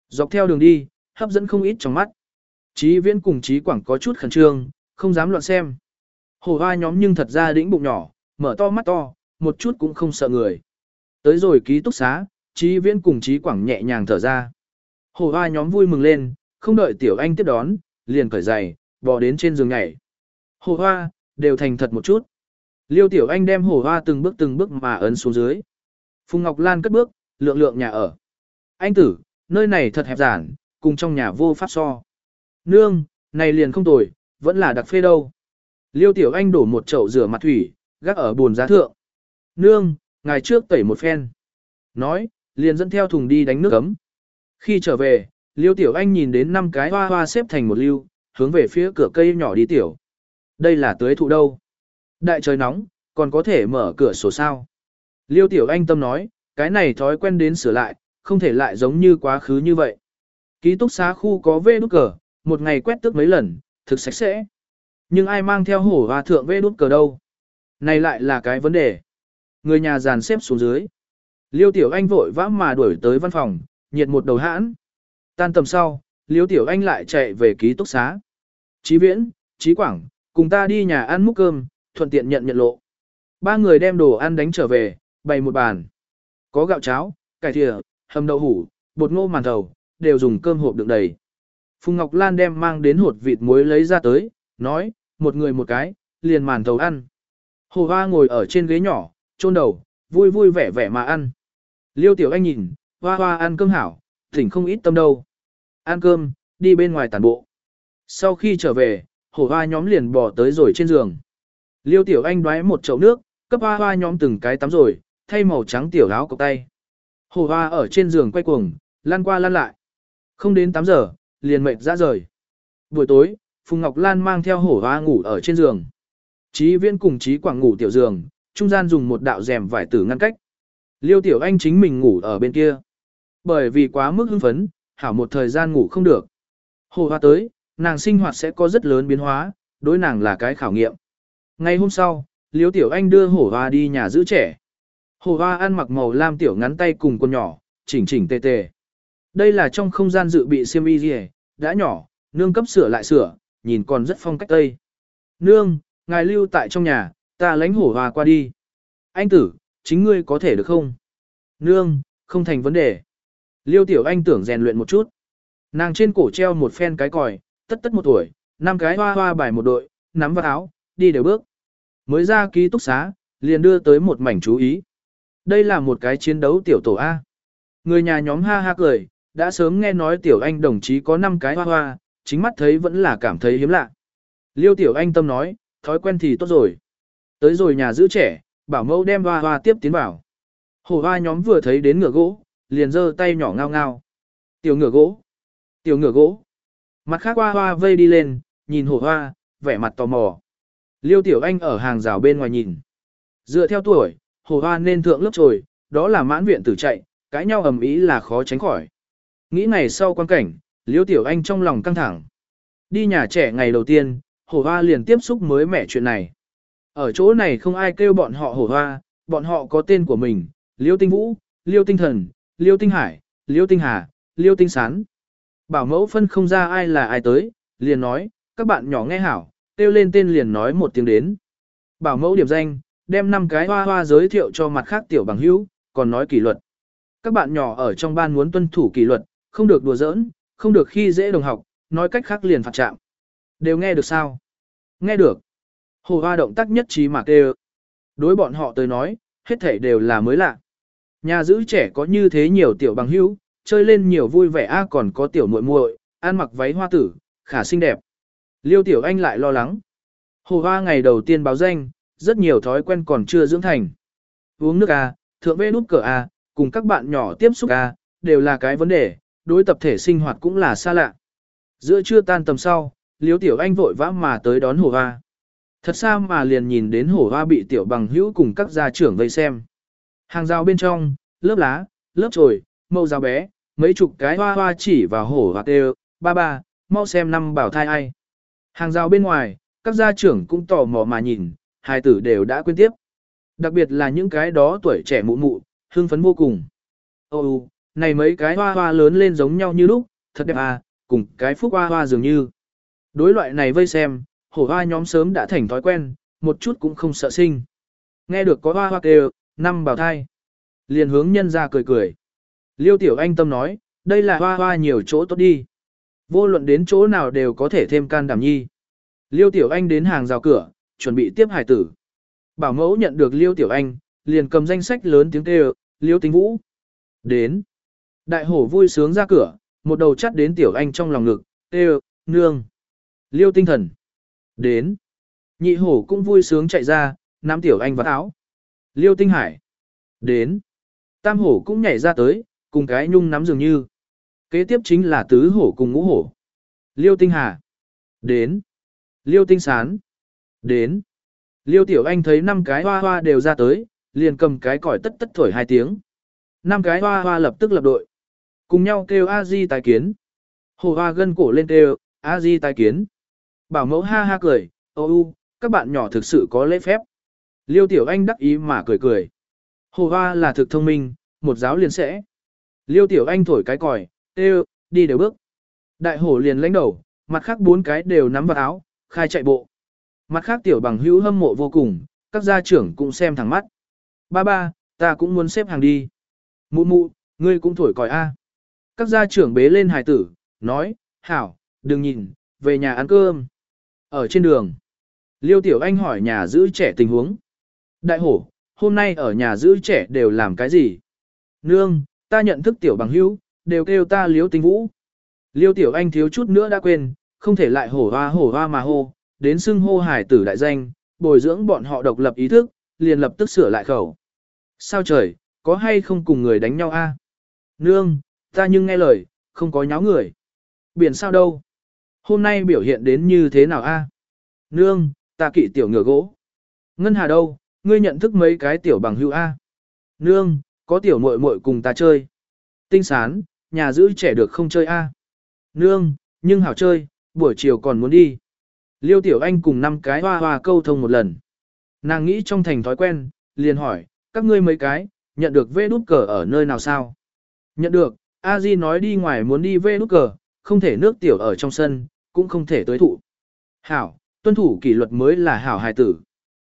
Dọc theo đường đi, hấp dẫn không ít trong mắt. Chí viễn cùng chí quảng có chút khẩn trương, không dám loạn xem. Hổ hoa nhóm nhưng thật ra đĩnh bụng nhỏ, mở to mắt to, một chút cũng không sợ người. Tới rồi ký túc xá, chí viễn cùng chí quảng nhẹ nhàng thở ra. Hổ hoa nhóm vui mừng lên, không đợi tiểu anh tiếp đón, liền cởi giày, bò đến trên giường nhảy. Hổ hoa, đều thành thật một chút. Liêu tiểu anh đem hổ hoa từng bước từng bước mà ấn xuống dưới. Phùng Ngọc Lan cất bước, lượng lượng nhà ở. Anh tử, nơi này thật hẹp giản, cùng trong nhà vô pháp so. Nương, này liền không tồi, vẫn là đặc phê đâu. Liêu tiểu anh đổ một chậu rửa mặt thủy, gác ở bồn giá thượng. Nương, ngày trước tẩy một phen. Nói, liền dẫn theo thùng đi đánh nước ấm. Khi trở về, Liêu Tiểu Anh nhìn đến năm cái hoa hoa xếp thành một lưu, hướng về phía cửa cây nhỏ đi tiểu. Đây là tưới thụ đâu? Đại trời nóng, còn có thể mở cửa sổ sao? Liêu Tiểu Anh tâm nói, cái này thói quen đến sửa lại, không thể lại giống như quá khứ như vậy. Ký túc xá khu có vê nút cờ, một ngày quét tước mấy lần, thực sạch sẽ. Nhưng ai mang theo hổ hoa thượng vê đút cờ đâu? Này lại là cái vấn đề. Người nhà dàn xếp xuống dưới. Liêu Tiểu Anh vội vã mà đuổi tới văn phòng, nhiệt một đầu hãn. Tan tầm sau, Liêu Tiểu Anh lại chạy về ký túc xá. Chí Viễn, Chí Quảng, cùng ta đi nhà ăn múc cơm, thuận tiện nhận nhận lộ. Ba người đem đồ ăn đánh trở về, bày một bàn. Có gạo cháo, cải thìa, hầm đậu hủ, bột ngô màn thầu, đều dùng cơm hộp đựng đầy. Phùng Ngọc Lan đem mang đến hột vịt muối lấy ra tới, nói, một người một cái, liền màn thầu ăn. Hồ Hoa ngồi ở trên ghế nhỏ, chôn đầu, vui vui vẻ vẻ mà ăn. Liêu Tiểu Anh nhìn, Hoa Hoa ăn cơm hảo, thỉnh không ít tâm đâu. Ăn cơm, đi bên ngoài tàn bộ. Sau khi trở về, hổ hoa nhóm liền bỏ tới rồi trên giường. Liêu Tiểu Anh đoái một chậu nước, cấp hoa hoa nhóm từng cái tắm rồi, thay màu trắng tiểu áo cộc tay. Hổ hoa ở trên giường quay cuồng, lăn qua lăn lại. Không đến 8 giờ, liền mệt ra rời. Buổi tối, Phùng Ngọc Lan mang theo hổ hoa ngủ ở trên giường. Chí viễn cùng chí quảng ngủ tiểu giường, trung gian dùng một đạo rèm vải tử ngăn cách. Liêu Tiểu Anh chính mình ngủ ở bên kia. Bởi vì quá mức hưng phấn, hảo một thời gian ngủ không được. Hồ hoa tới, nàng sinh hoạt sẽ có rất lớn biến hóa, đối nàng là cái khảo nghiệm. Ngay hôm sau, Liêu Tiểu Anh đưa hổ hoa đi nhà giữ trẻ. Hổ hoa ăn mặc màu lam tiểu ngắn tay cùng con nhỏ, chỉnh chỉnh tề tề. Đây là trong không gian dự bị siêm y đã nhỏ, nương cấp sửa lại sửa, nhìn còn rất phong cách tây. Nương, ngài lưu tại trong nhà, ta lánh hổ hòa qua đi. Anh tử, chính ngươi có thể được không? Nương, không thành vấn đề. Liêu tiểu anh tưởng rèn luyện một chút. Nàng trên cổ treo một phen cái còi, tất tất một tuổi, năm cái hoa hoa bài một đội, nắm vào áo, đi đều bước. Mới ra ký túc xá, liền đưa tới một mảnh chú ý. Đây là một cái chiến đấu tiểu tổ A. Người nhà nhóm ha ha cười, đã sớm nghe nói tiểu anh đồng chí có 5 cái hoa hoa, chính mắt thấy vẫn là cảm thấy hiếm lạ. Liêu tiểu anh tâm nói, thói quen thì tốt rồi. Tới rồi nhà giữ trẻ, bảo mẫu đem hoa hoa tiếp tiến vào. Hổ hoa nhóm vừa thấy đến ngựa gỗ, liền giơ tay nhỏ ngao ngao. Tiểu ngựa gỗ, tiểu ngựa gỗ. Mặt khác hoa hoa vây đi lên, nhìn hổ hoa, vẻ mặt tò mò. Liêu tiểu anh ở hàng rào bên ngoài nhìn. Dựa theo tuổi, hổ hoa nên thượng lớp trồi, đó là mãn viện tử chạy, cãi nhau ầm ý là khó tránh khỏi. Nghĩ ngày sau quan cảnh, Liêu Tiểu Anh trong lòng căng thẳng. Đi nhà trẻ ngày đầu tiên, hổ hoa liền tiếp xúc mới mẻ chuyện này. Ở chỗ này không ai kêu bọn họ hổ hoa, bọn họ có tên của mình, Liêu Tinh Vũ, Liêu Tinh Thần, Liêu Tinh Hải, Liêu Tinh Hà, Liêu Tinh Sán. Bảo mẫu phân không ra ai là ai tới, liền nói, các bạn nhỏ nghe hảo, kêu lên tên liền nói một tiếng đến. Bảo mẫu điểm danh, đem năm cái hoa hoa giới thiệu cho mặt khác tiểu bằng hữu, còn nói kỷ luật. Các bạn nhỏ ở trong ban muốn tuân thủ kỷ luật, không được đùa giỡn, không được khi dễ đồng học, nói cách khác liền phạt trạm. Đều nghe được sao? Nghe được. Hồ hoa động tác nhất trí mà kêu. Đối bọn họ tới nói, hết thể đều là mới lạ. Nhà giữ trẻ có như thế nhiều tiểu bằng hữu, chơi lên nhiều vui vẻ a còn có tiểu muội muội, ăn mặc váy hoa tử, khả xinh đẹp. Liêu tiểu anh lại lo lắng. Hồ hoa ngày đầu tiên báo danh, rất nhiều thói quen còn chưa dưỡng thành. Uống nước a, thượng vê nút cờ a, cùng các bạn nhỏ tiếp xúc a, đều là cái vấn đề, đối tập thể sinh hoạt cũng là xa lạ. Giữa trưa tan tầm sau, Liễu Tiểu Anh vội vã mà tới đón hổ hoa. Thật xa mà liền nhìn đến hổ hoa bị tiểu bằng hữu cùng các gia trưởng vây xem. Hàng rào bên trong, lớp lá, lớp trồi, mâu rào bé, mấy chục cái hoa hoa chỉ vào hổ hoa kêu, ba ba, mau xem năm bảo thai ai. Hàng rào bên ngoài, các gia trưởng cũng tò mò mà nhìn, hai tử đều đã quên tiếp. Đặc biệt là những cái đó tuổi trẻ mụ mụ, hưng phấn vô cùng. Ô, này mấy cái hoa hoa lớn lên giống nhau như lúc, thật đẹp à, cùng cái phúc hoa hoa dường như. Đối loại này vây xem, hổ hoa nhóm sớm đã thành thói quen, một chút cũng không sợ sinh. Nghe được có hoa hoa kêu, năm bảo thai. Liền hướng nhân ra cười cười. Liêu tiểu anh tâm nói, đây là hoa hoa nhiều chỗ tốt đi. Vô luận đến chỗ nào đều có thể thêm can đảm nhi. Liêu tiểu anh đến hàng rào cửa, chuẩn bị tiếp hải tử. Bảo mẫu nhận được Liêu tiểu anh, liền cầm danh sách lớn tiếng kêu, Liêu tính vũ. Đến. Đại hổ vui sướng ra cửa, một đầu chắt đến tiểu anh trong lòng ngực, tê nương. Liêu tinh thần. Đến. Nhị hổ cũng vui sướng chạy ra, nắm tiểu anh vào áo. Liêu tinh hải. Đến. Tam hổ cũng nhảy ra tới, cùng cái nhung nắm dường như. Kế tiếp chính là tứ hổ cùng ngũ hổ. Liêu tinh hà. Đến. Liêu tinh sán. Đến. Liêu tiểu anh thấy năm cái hoa hoa đều ra tới, liền cầm cái còi tất tất thổi hai tiếng. Năm cái hoa hoa lập tức lập đội. Cùng nhau kêu a di tái kiến. Hồ hoa gân cổ lên kêu, a di tái kiến. Bảo mẫu ha ha cười, ô u, các bạn nhỏ thực sự có lễ phép. Liêu tiểu anh đắc ý mà cười cười. Hồ hoa là thực thông minh, một giáo liền sẽ. Liêu tiểu anh thổi cái còi, kêu, đi đều bước. Đại hổ liền lãnh đầu, mặt khác bốn cái đều nắm vào áo, khai chạy bộ. Mặt khác tiểu bằng hữu hâm mộ vô cùng, các gia trưởng cũng xem thẳng mắt. Ba ba, ta cũng muốn xếp hàng đi. Mụ mụ, ngươi cũng thổi còi A. Các gia trưởng bế lên hài tử, nói, hảo, đừng nhìn, về nhà ăn cơm. Ở trên đường, Liêu Tiểu Anh hỏi nhà giữ trẻ tình huống. Đại hổ, hôm nay ở nhà giữ trẻ đều làm cái gì? Nương, ta nhận thức Tiểu bằng hữu, đều kêu ta Liêu Tinh Vũ. Liêu Tiểu Anh thiếu chút nữa đã quên, không thể lại hổ hoa hổ hoa mà hô, đến xưng hô hải tử đại danh, bồi dưỡng bọn họ độc lập ý thức, liền lập tức sửa lại khẩu. Sao trời, có hay không cùng người đánh nhau a? Nương, Ta nhưng nghe lời, không có nháo người. Biển sao đâu? Hôm nay biểu hiện đến như thế nào a? Nương, ta kỵ tiểu ngựa gỗ. Ngân Hà đâu, ngươi nhận thức mấy cái tiểu bằng hữu a? Nương, có tiểu muội muội cùng ta chơi. Tinh sán, nhà giữ trẻ được không chơi a? Nương, nhưng hảo chơi, buổi chiều còn muốn đi. Liêu tiểu anh cùng năm cái hoa hoa câu thông một lần. Nàng nghĩ trong thành thói quen, liền hỏi, các ngươi mấy cái, nhận được vê đút cờ ở nơi nào sao? Nhận được, A Di nói đi ngoài muốn đi về nút cờ, không thể nước tiểu ở trong sân, cũng không thể tới thụ. Hảo, tuân thủ kỷ luật mới là hảo hài tử.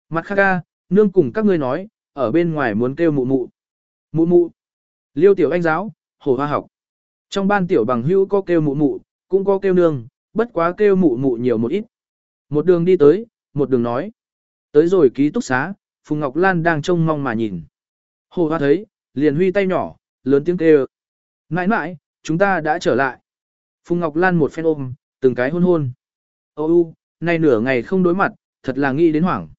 Mặt khác ca, nương cùng các ngươi nói, ở bên ngoài muốn kêu mụ mụ. Mụ mụ. Liêu tiểu anh giáo, hồ hoa học. Trong ban tiểu bằng hữu có kêu mụ mụ, cũng có kêu nương, bất quá kêu mụ mụ nhiều một ít. Một đường đi tới, một đường nói. Tới rồi ký túc xá, Phùng Ngọc Lan đang trông mong mà nhìn. Hồ hoa thấy, liền huy tay nhỏ, lớn tiếng kêu. Nãi nãi, chúng ta đã trở lại. Phùng Ngọc Lan một phen ôm, từng cái hôn hôn. Ô u, nay nửa ngày không đối mặt, thật là nghĩ đến hoảng.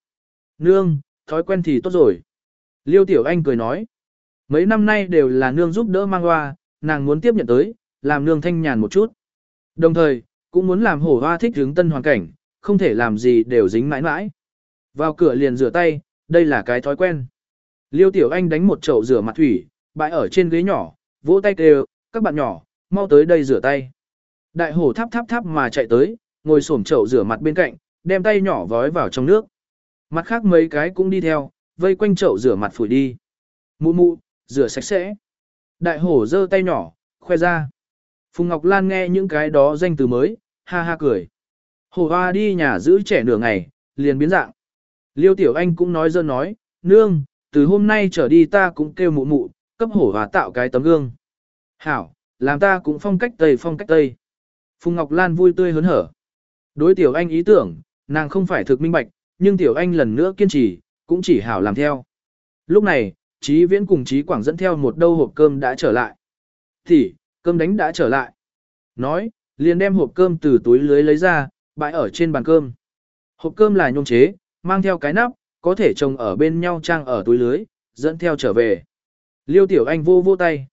Nương, thói quen thì tốt rồi. Liêu Tiểu Anh cười nói. Mấy năm nay đều là nương giúp đỡ mang hoa, nàng muốn tiếp nhận tới, làm nương thanh nhàn một chút. Đồng thời, cũng muốn làm hổ hoa thích hướng tân hoàn cảnh, không thể làm gì đều dính mãi mãi. Vào cửa liền rửa tay, đây là cái thói quen. Liêu Tiểu Anh đánh một chậu rửa mặt thủy, bãi ở trên ghế nhỏ, vỗ tay kêu, các bạn nhỏ, mau tới đây rửa tay. Đại hổ tháp tháp tháp mà chạy tới, ngồi xổm chậu rửa mặt bên cạnh, đem tay nhỏ vói vào trong nước. Mặt khác mấy cái cũng đi theo, vây quanh chậu rửa mặt phủi đi. Mụ mụ, rửa sạch sẽ. Đại hổ giơ tay nhỏ, khoe ra. Phùng Ngọc Lan nghe những cái đó danh từ mới, ha ha cười. Hổ hoa đi nhà giữ trẻ nửa ngày, liền biến dạng. Liêu Tiểu Anh cũng nói dơ nói, nương, từ hôm nay trở đi ta cũng kêu mụ mụ, cấp hổ hòa tạo cái tấm gương. Hảo, làm ta cũng phong cách Tây phong cách Tây. Phùng Ngọc Lan vui tươi hớn hở. Đối Tiểu Anh ý tưởng, nàng không phải thực minh bạch, nhưng Tiểu Anh lần nữa kiên trì, cũng chỉ hảo làm theo. Lúc này, Chí Viễn cùng Chí Quảng dẫn theo một đâu hộp cơm đã trở lại. Thì, cơm đánh đã trở lại. Nói, liền đem hộp cơm từ túi lưới lấy ra, bãi ở trên bàn cơm. Hộp cơm là nhôm chế, mang theo cái nắp, có thể trồng ở bên nhau trang ở túi lưới, dẫn theo trở về. Liêu Tiểu Anh vô vô tay.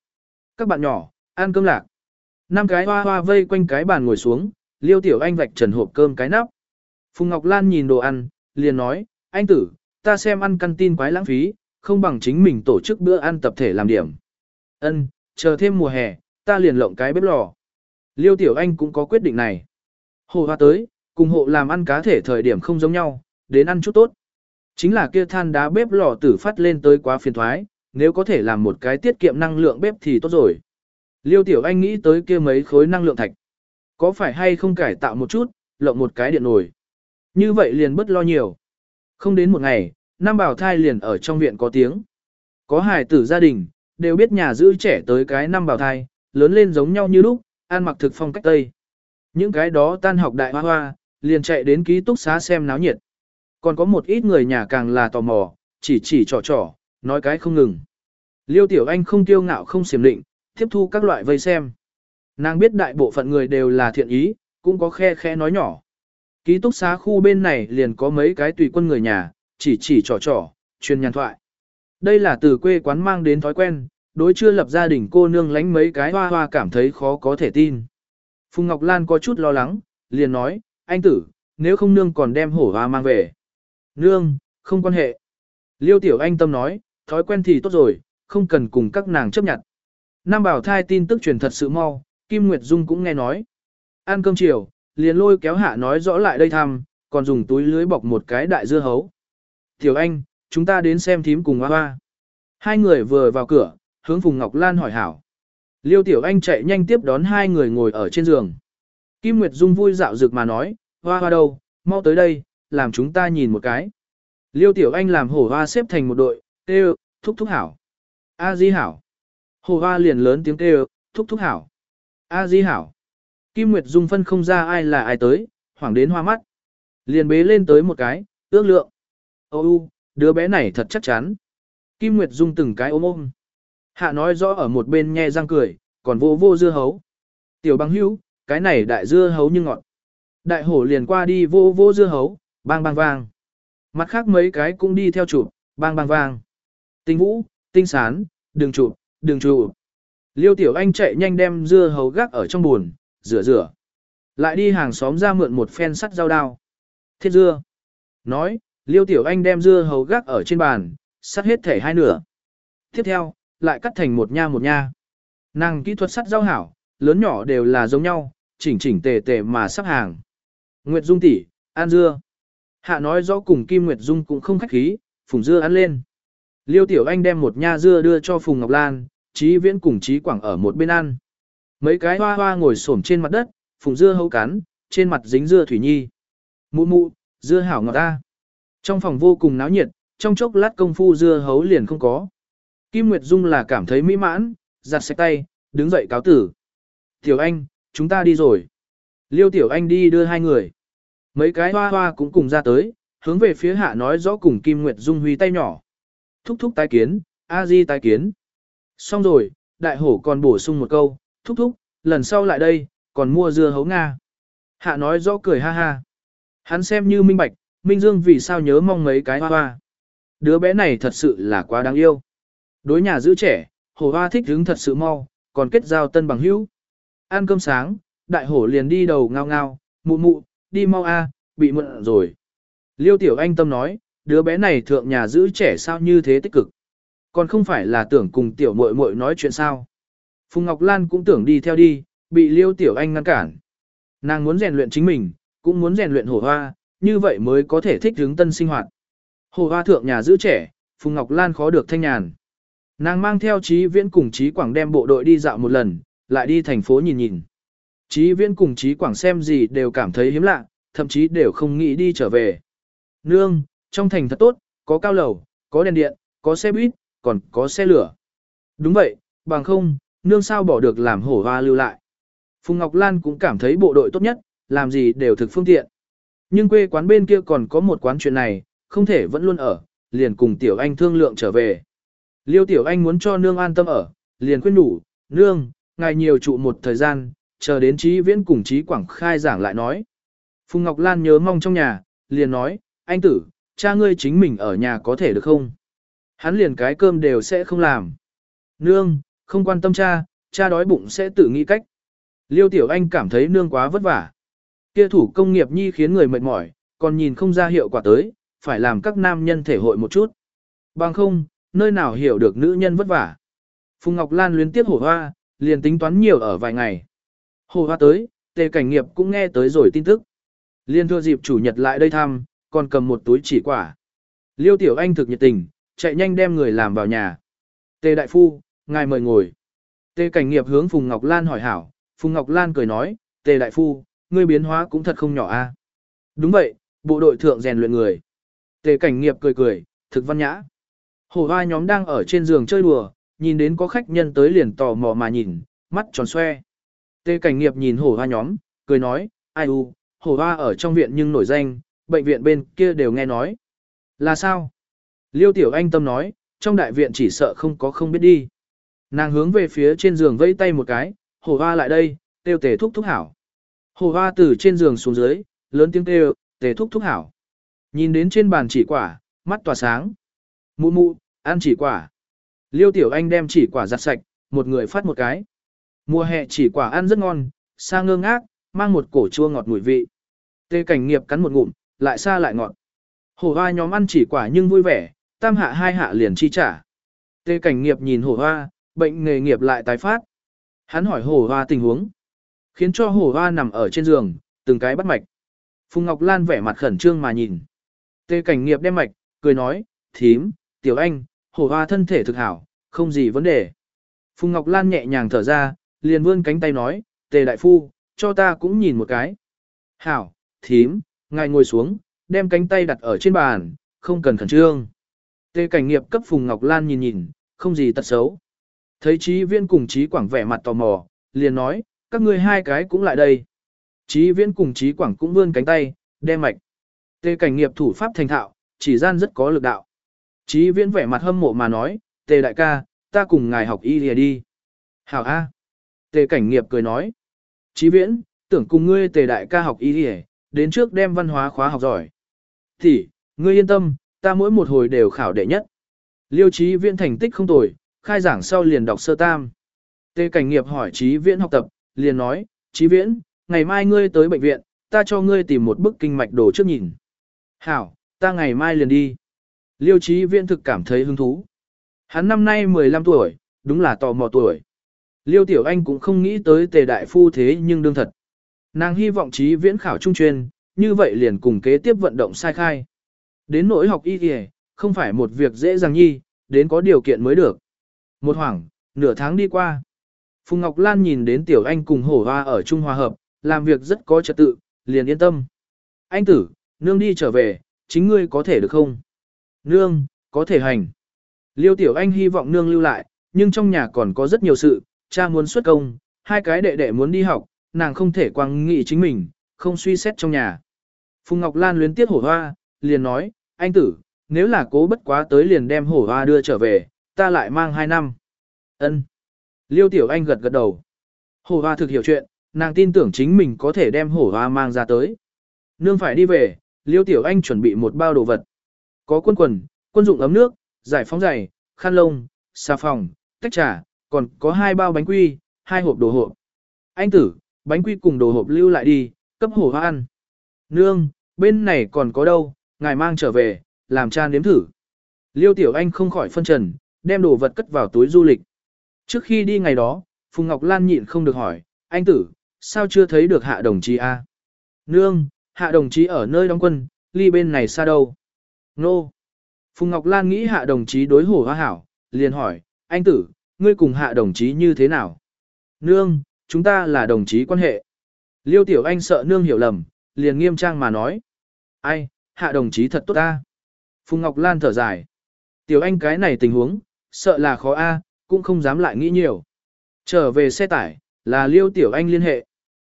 Các bạn nhỏ, ăn cơm lạc. Năm cái hoa hoa vây quanh cái bàn ngồi xuống, Liêu Tiểu Anh vạch trần hộp cơm cái nắp. Phùng Ngọc Lan nhìn đồ ăn, liền nói, anh tử, ta xem ăn căn tin quái lãng phí, không bằng chính mình tổ chức bữa ăn tập thể làm điểm. Ân, chờ thêm mùa hè, ta liền lộng cái bếp lò. Liêu Tiểu Anh cũng có quyết định này. Hồ hoa tới, cùng hộ làm ăn cá thể thời điểm không giống nhau, đến ăn chút tốt. Chính là kia than đá bếp lò tử phát lên tới quá phiền thoái, nếu có thể làm một cái tiết kiệm năng lượng bếp thì tốt rồi. Liêu Tiểu Anh nghĩ tới kia mấy khối năng lượng thạch. Có phải hay không cải tạo một chút, lộng một cái điện nồi. Như vậy liền bất lo nhiều. Không đến một ngày, Nam Bảo thai liền ở trong viện có tiếng. Có hài tử gia đình, đều biết nhà giữ trẻ tới cái năm Bảo thai, lớn lên giống nhau như lúc, ăn mặc thực phong cách Tây. Những cái đó tan học đại hoa hoa, liền chạy đến ký túc xá xem náo nhiệt. Còn có một ít người nhà càng là tò mò, chỉ chỉ trò trò, nói cái không ngừng. Liêu Tiểu Anh không tiêu ngạo không xiểm định, tiếp thu các loại vây xem. Nàng biết đại bộ phận người đều là thiện ý, cũng có khe khe nói nhỏ. Ký túc xá khu bên này liền có mấy cái tùy quân người nhà, chỉ chỉ trò trò, truyền nhàn thoại. Đây là từ quê quán mang đến thói quen, đối chưa lập gia đình cô nương lánh mấy cái hoa hoa cảm thấy khó có thể tin. Phùng Ngọc Lan có chút lo lắng, liền nói, anh tử, nếu không nương còn đem hổ hoa mang về. Nương, không quan hệ. Liêu Tiểu Anh tâm nói, thói quen thì tốt rồi, không cần cùng các nàng chấp nhận. Nam Bảo thai tin tức truyền thật sự mau, Kim Nguyệt Dung cũng nghe nói. Ăn cơm chiều, liền lôi kéo hạ nói rõ lại đây thăm, còn dùng túi lưới bọc một cái đại dưa hấu. Tiểu Anh, chúng ta đến xem thím cùng hoa hoa. Hai người vừa vào cửa, hướng Phùng Ngọc Lan hỏi hảo. Liêu Tiểu Anh chạy nhanh tiếp đón hai người ngồi ở trên giường. Kim Nguyệt Dung vui dạo dực mà nói, hoa hoa đâu, mau tới đây, làm chúng ta nhìn một cái. Liêu Tiểu Anh làm hổ hoa xếp thành một đội, kêu, thúc thúc hảo. A Di hảo. Hổ hoa liền lớn tiếng kêu, thúc thúc hảo. A Di hảo. Kim Nguyệt Dung phân không ra ai là ai tới, hoảng đến hoa mắt. Liền bế lên tới một cái, ước lượng. Ô u, đứa bé này thật chắc chắn. Kim Nguyệt Dung từng cái ôm ôm. Hạ nói rõ ở một bên nhe răng cười, còn vô vô dưa hấu. Tiểu băng hữu, cái này đại dưa hấu như ngọt. Đại hổ liền qua đi vô vô dưa hấu, bang bang vang. Mặt khác mấy cái cũng đi theo chụp, bang bang vang. Tinh vũ, tinh sán, đừng chụp, đừng chụp. Liêu tiểu anh chạy nhanh đem dưa hấu gác ở trong buồn, rửa rửa. Lại đi hàng xóm ra mượn một phen sắt dao đao. Thiết dưa. Nói, liêu tiểu anh đem dưa hấu gác ở trên bàn, sắt hết thể hai nửa. Tiếp theo, lại cắt thành một nha một nha. Nàng kỹ thuật sắt dao hảo, lớn nhỏ đều là giống nhau, chỉnh chỉnh tề tề mà sắp hàng. Nguyệt Dung tỷ, ăn dưa. Hạ nói rõ cùng Kim Nguyệt Dung cũng không khách khí, phùng dưa ăn lên. Liêu Tiểu Anh đem một nha dưa đưa cho Phùng Ngọc Lan, Chí Viễn cùng Chí Quảng ở một bên ăn. Mấy cái hoa hoa ngồi xổm trên mặt đất, phùng dưa hấu cắn, trên mặt dính dưa thủy nhi. Mụ mụ, dưa hảo ngọt ta. Trong phòng vô cùng náo nhiệt, trong chốc lát công phu dưa hấu liền không có. Kim Nguyệt Dung là cảm thấy mỹ mãn, giặt sạch tay, đứng dậy cáo tử. Tiểu Anh, chúng ta đi rồi. Liêu Tiểu Anh đi đưa hai người. Mấy cái hoa hoa cũng cùng ra tới, hướng về phía hạ nói rõ cùng Kim Nguyệt Dung huy tay nhỏ. Thúc thúc tái kiến, a di tái kiến. Xong rồi, đại hổ còn bổ sung một câu, thúc thúc, lần sau lại đây, còn mua dưa hấu Nga. Hạ nói rõ cười ha ha. Hắn xem như minh bạch, Minh Dương vì sao nhớ mong mấy cái hoa hoa. Đứa bé này thật sự là quá đáng yêu. Đối nhà giữ trẻ, hổ hoa thích hứng thật sự mau, còn kết giao tân bằng hữu. Ăn cơm sáng, đại hổ liền đi đầu ngao ngao, mụ mụ, đi mau a, bị mượn rồi. Liêu tiểu anh tâm nói, đứa bé này thượng nhà giữ trẻ sao như thế tích cực. Còn không phải là tưởng cùng tiểu muội muội nói chuyện sao. Phùng Ngọc Lan cũng tưởng đi theo đi, bị Liêu tiểu anh ngăn cản. Nàng muốn rèn luyện chính mình, cũng muốn rèn luyện hổ hoa, như vậy mới có thể thích hướng tân sinh hoạt. Hổ hoa thượng nhà giữ trẻ, Phùng Ngọc Lan khó được thanh nhàn. Nàng mang theo Chí Viễn cùng Chí Quảng đem bộ đội đi dạo một lần, lại đi thành phố nhìn nhìn. Chí Viễn cùng Chí Quảng xem gì đều cảm thấy hiếm lạ, thậm chí đều không nghĩ đi trở về. Nương, trong thành thật tốt, có cao lầu, có đèn điện, có xe buýt, còn có xe lửa. Đúng vậy, bằng không, nương sao bỏ được làm hổ hoa lưu lại. Phùng Ngọc Lan cũng cảm thấy bộ đội tốt nhất, làm gì đều thực phương tiện. Nhưng quê quán bên kia còn có một quán chuyện này, không thể vẫn luôn ở, liền cùng Tiểu Anh thương lượng trở về. Liêu Tiểu Anh muốn cho nương an tâm ở, liền khuyên đủ, nương, ngài nhiều trụ một thời gian, chờ đến trí viễn cùng trí quảng khai giảng lại nói. Phùng Ngọc Lan nhớ mong trong nhà, liền nói, anh tử, cha ngươi chính mình ở nhà có thể được không? Hắn liền cái cơm đều sẽ không làm. Nương, không quan tâm cha, cha đói bụng sẽ tự nghĩ cách. Liêu Tiểu Anh cảm thấy nương quá vất vả. Kia thủ công nghiệp nhi khiến người mệt mỏi, còn nhìn không ra hiệu quả tới, phải làm các nam nhân thể hội một chút. Bằng không, nơi nào hiểu được nữ nhân vất vả. Phùng Ngọc Lan luyến tiếp hổ hoa, liền tính toán nhiều ở vài ngày. Hổ hoa tới, tề cảnh nghiệp cũng nghe tới rồi tin tức. Liên thua dịp chủ nhật lại đây thăm, còn cầm một túi chỉ quả. Liêu Tiểu Anh thực nhiệt tình, chạy nhanh đem người làm vào nhà. Tề Đại Phu, ngài mời ngồi. Tề cảnh nghiệp hướng Phùng Ngọc Lan hỏi hảo, Phùng Ngọc Lan cười nói, Tề Đại Phu, ngươi biến hóa cũng thật không nhỏ a. Đúng vậy, bộ đội thượng rèn luyện người. Tề cảnh nghiệp cười cười, thực văn nhã. Hổ hoa nhóm đang ở trên giường chơi đùa, nhìn đến có khách nhân tới liền tò mò mà nhìn, mắt tròn xoe. Tề cảnh nghiệp nhìn hổ hoa nhóm, cười nói, ai u, hổ hoa ở trong viện nhưng nổi danh, bệnh viện bên kia đều nghe nói. Là sao? Liêu tiểu anh tâm nói, trong đại viện chỉ sợ không có không biết đi. Nàng hướng về phía trên giường vẫy tay một cái, hổ hoa lại đây, tiêu tề thúc thúc hảo. Hổ hoa từ trên giường xuống dưới, lớn tiếng kêu, tề thúc thúc hảo. Nhìn đến trên bàn chỉ quả, mắt tỏa sáng. Mụ mụ, ăn chỉ quả. Liêu tiểu anh đem chỉ quả giặt sạch, một người phát một cái. Mùa hè chỉ quả ăn rất ngon, xa ngơ ngác, mang một cổ chua ngọt mùi vị. Tê cảnh nghiệp cắn một ngụm, lại xa lại ngọt. Hổ hoa nhóm ăn chỉ quả nhưng vui vẻ, tam hạ hai hạ liền chi trả. Tê cảnh nghiệp nhìn hổ hoa, bệnh nghề nghiệp lại tái phát. Hắn hỏi hổ hoa tình huống. Khiến cho hổ hoa nằm ở trên giường, từng cái bắt mạch. Phùng Ngọc Lan vẻ mặt khẩn trương mà nhìn. Tê cảnh nghiệp đem mạch, cười nói, thím, tiểu anh, hổ hoa thân thể thực hảo, không gì vấn đề. Phùng Ngọc Lan nhẹ nhàng thở ra, liền vươn cánh tay nói, tề đại phu, cho ta cũng nhìn một cái. Hảo, thím, ngài ngồi xuống, đem cánh tay đặt ở trên bàn, không cần khẩn trương. Tề cảnh nghiệp cấp Phùng Ngọc Lan nhìn nhìn, không gì tật xấu. Thấy trí viên cùng trí quảng vẻ mặt tò mò, liền nói, các ngươi hai cái cũng lại đây. Trí viên cùng trí quảng cũng vươn cánh tay, đem mạch. Tề cảnh nghiệp thủ pháp thành thạo, chỉ gian rất có lực đạo. Chí viễn vẻ mặt hâm mộ mà nói, tề đại ca, ta cùng ngài học y lìa đi. Hảo A. Tề cảnh nghiệp cười nói. Chí viễn, tưởng cùng ngươi tề đại ca học y lìa, đến trước đem văn hóa khóa học giỏi. Thì, ngươi yên tâm, ta mỗi một hồi đều khảo đệ nhất. Liêu chí viễn thành tích không tồi, khai giảng sau liền đọc sơ tam. Tề cảnh nghiệp hỏi chí viễn học tập, liền nói, chí viễn, ngày mai ngươi tới bệnh viện, ta cho ngươi tìm một bức kinh mạch đồ trước nhìn. Hảo, ta ngày mai liền đi. Liêu trí viễn thực cảm thấy hứng thú. Hắn năm nay 15 tuổi, đúng là tò mò tuổi. Liêu tiểu anh cũng không nghĩ tới tề đại phu thế nhưng đương thật. Nàng hy vọng trí viễn khảo trung chuyên, như vậy liền cùng kế tiếp vận động sai khai. Đến nỗi học y kìa, không phải một việc dễ dàng nhi, đến có điều kiện mới được. Một hoảng, nửa tháng đi qua. Phùng Ngọc Lan nhìn đến Tiểu Anh cùng hổ hoa ở Trung Hòa Hợp, làm việc rất có trật tự, liền yên tâm. Anh tử, nương đi trở về, chính ngươi có thể được không? Nương, có thể hành. Liêu Tiểu Anh hy vọng nương lưu lại, nhưng trong nhà còn có rất nhiều sự, cha muốn xuất công, hai cái đệ đệ muốn đi học, nàng không thể quang nghị chính mình, không suy xét trong nhà. Phùng Ngọc Lan luyến tiếc hổ hoa, liền nói, anh tử, nếu là cố bất quá tới liền đem hổ hoa đưa trở về, ta lại mang hai năm. Ân. Liêu Tiểu Anh gật gật đầu. Hổ hoa thực hiểu chuyện, nàng tin tưởng chính mình có thể đem hổ hoa mang ra tới. Nương phải đi về, Liêu Tiểu Anh chuẩn bị một bao đồ vật. Có quân quần, quân dụng ấm nước, giải phóng giày, khăn lông, xà phòng, tách trà, còn có hai bao bánh quy, hai hộp đồ hộp. Anh tử, bánh quy cùng đồ hộp lưu lại đi, cấp hổ hoa ăn. Nương, bên này còn có đâu, ngài mang trở về, làm cha nếm thử. Liêu Tiểu Anh không khỏi phân trần, đem đồ vật cất vào túi du lịch. Trước khi đi ngày đó, Phùng Ngọc Lan nhịn không được hỏi, anh tử, sao chưa thấy được hạ đồng chí a? Nương, hạ đồng chí ở nơi đóng quân, ly bên này xa đâu? Nô. Phùng Ngọc Lan nghĩ hạ đồng chí đối hổ hoa hảo, liền hỏi, anh tử, ngươi cùng hạ đồng chí như thế nào? Nương, chúng ta là đồng chí quan hệ. Liêu Tiểu Anh sợ nương hiểu lầm, liền nghiêm trang mà nói. Ai, hạ đồng chí thật tốt ta. Phùng Ngọc Lan thở dài. Tiểu Anh cái này tình huống, sợ là khó a, cũng không dám lại nghĩ nhiều. Trở về xe tải, là Liêu Tiểu Anh liên hệ.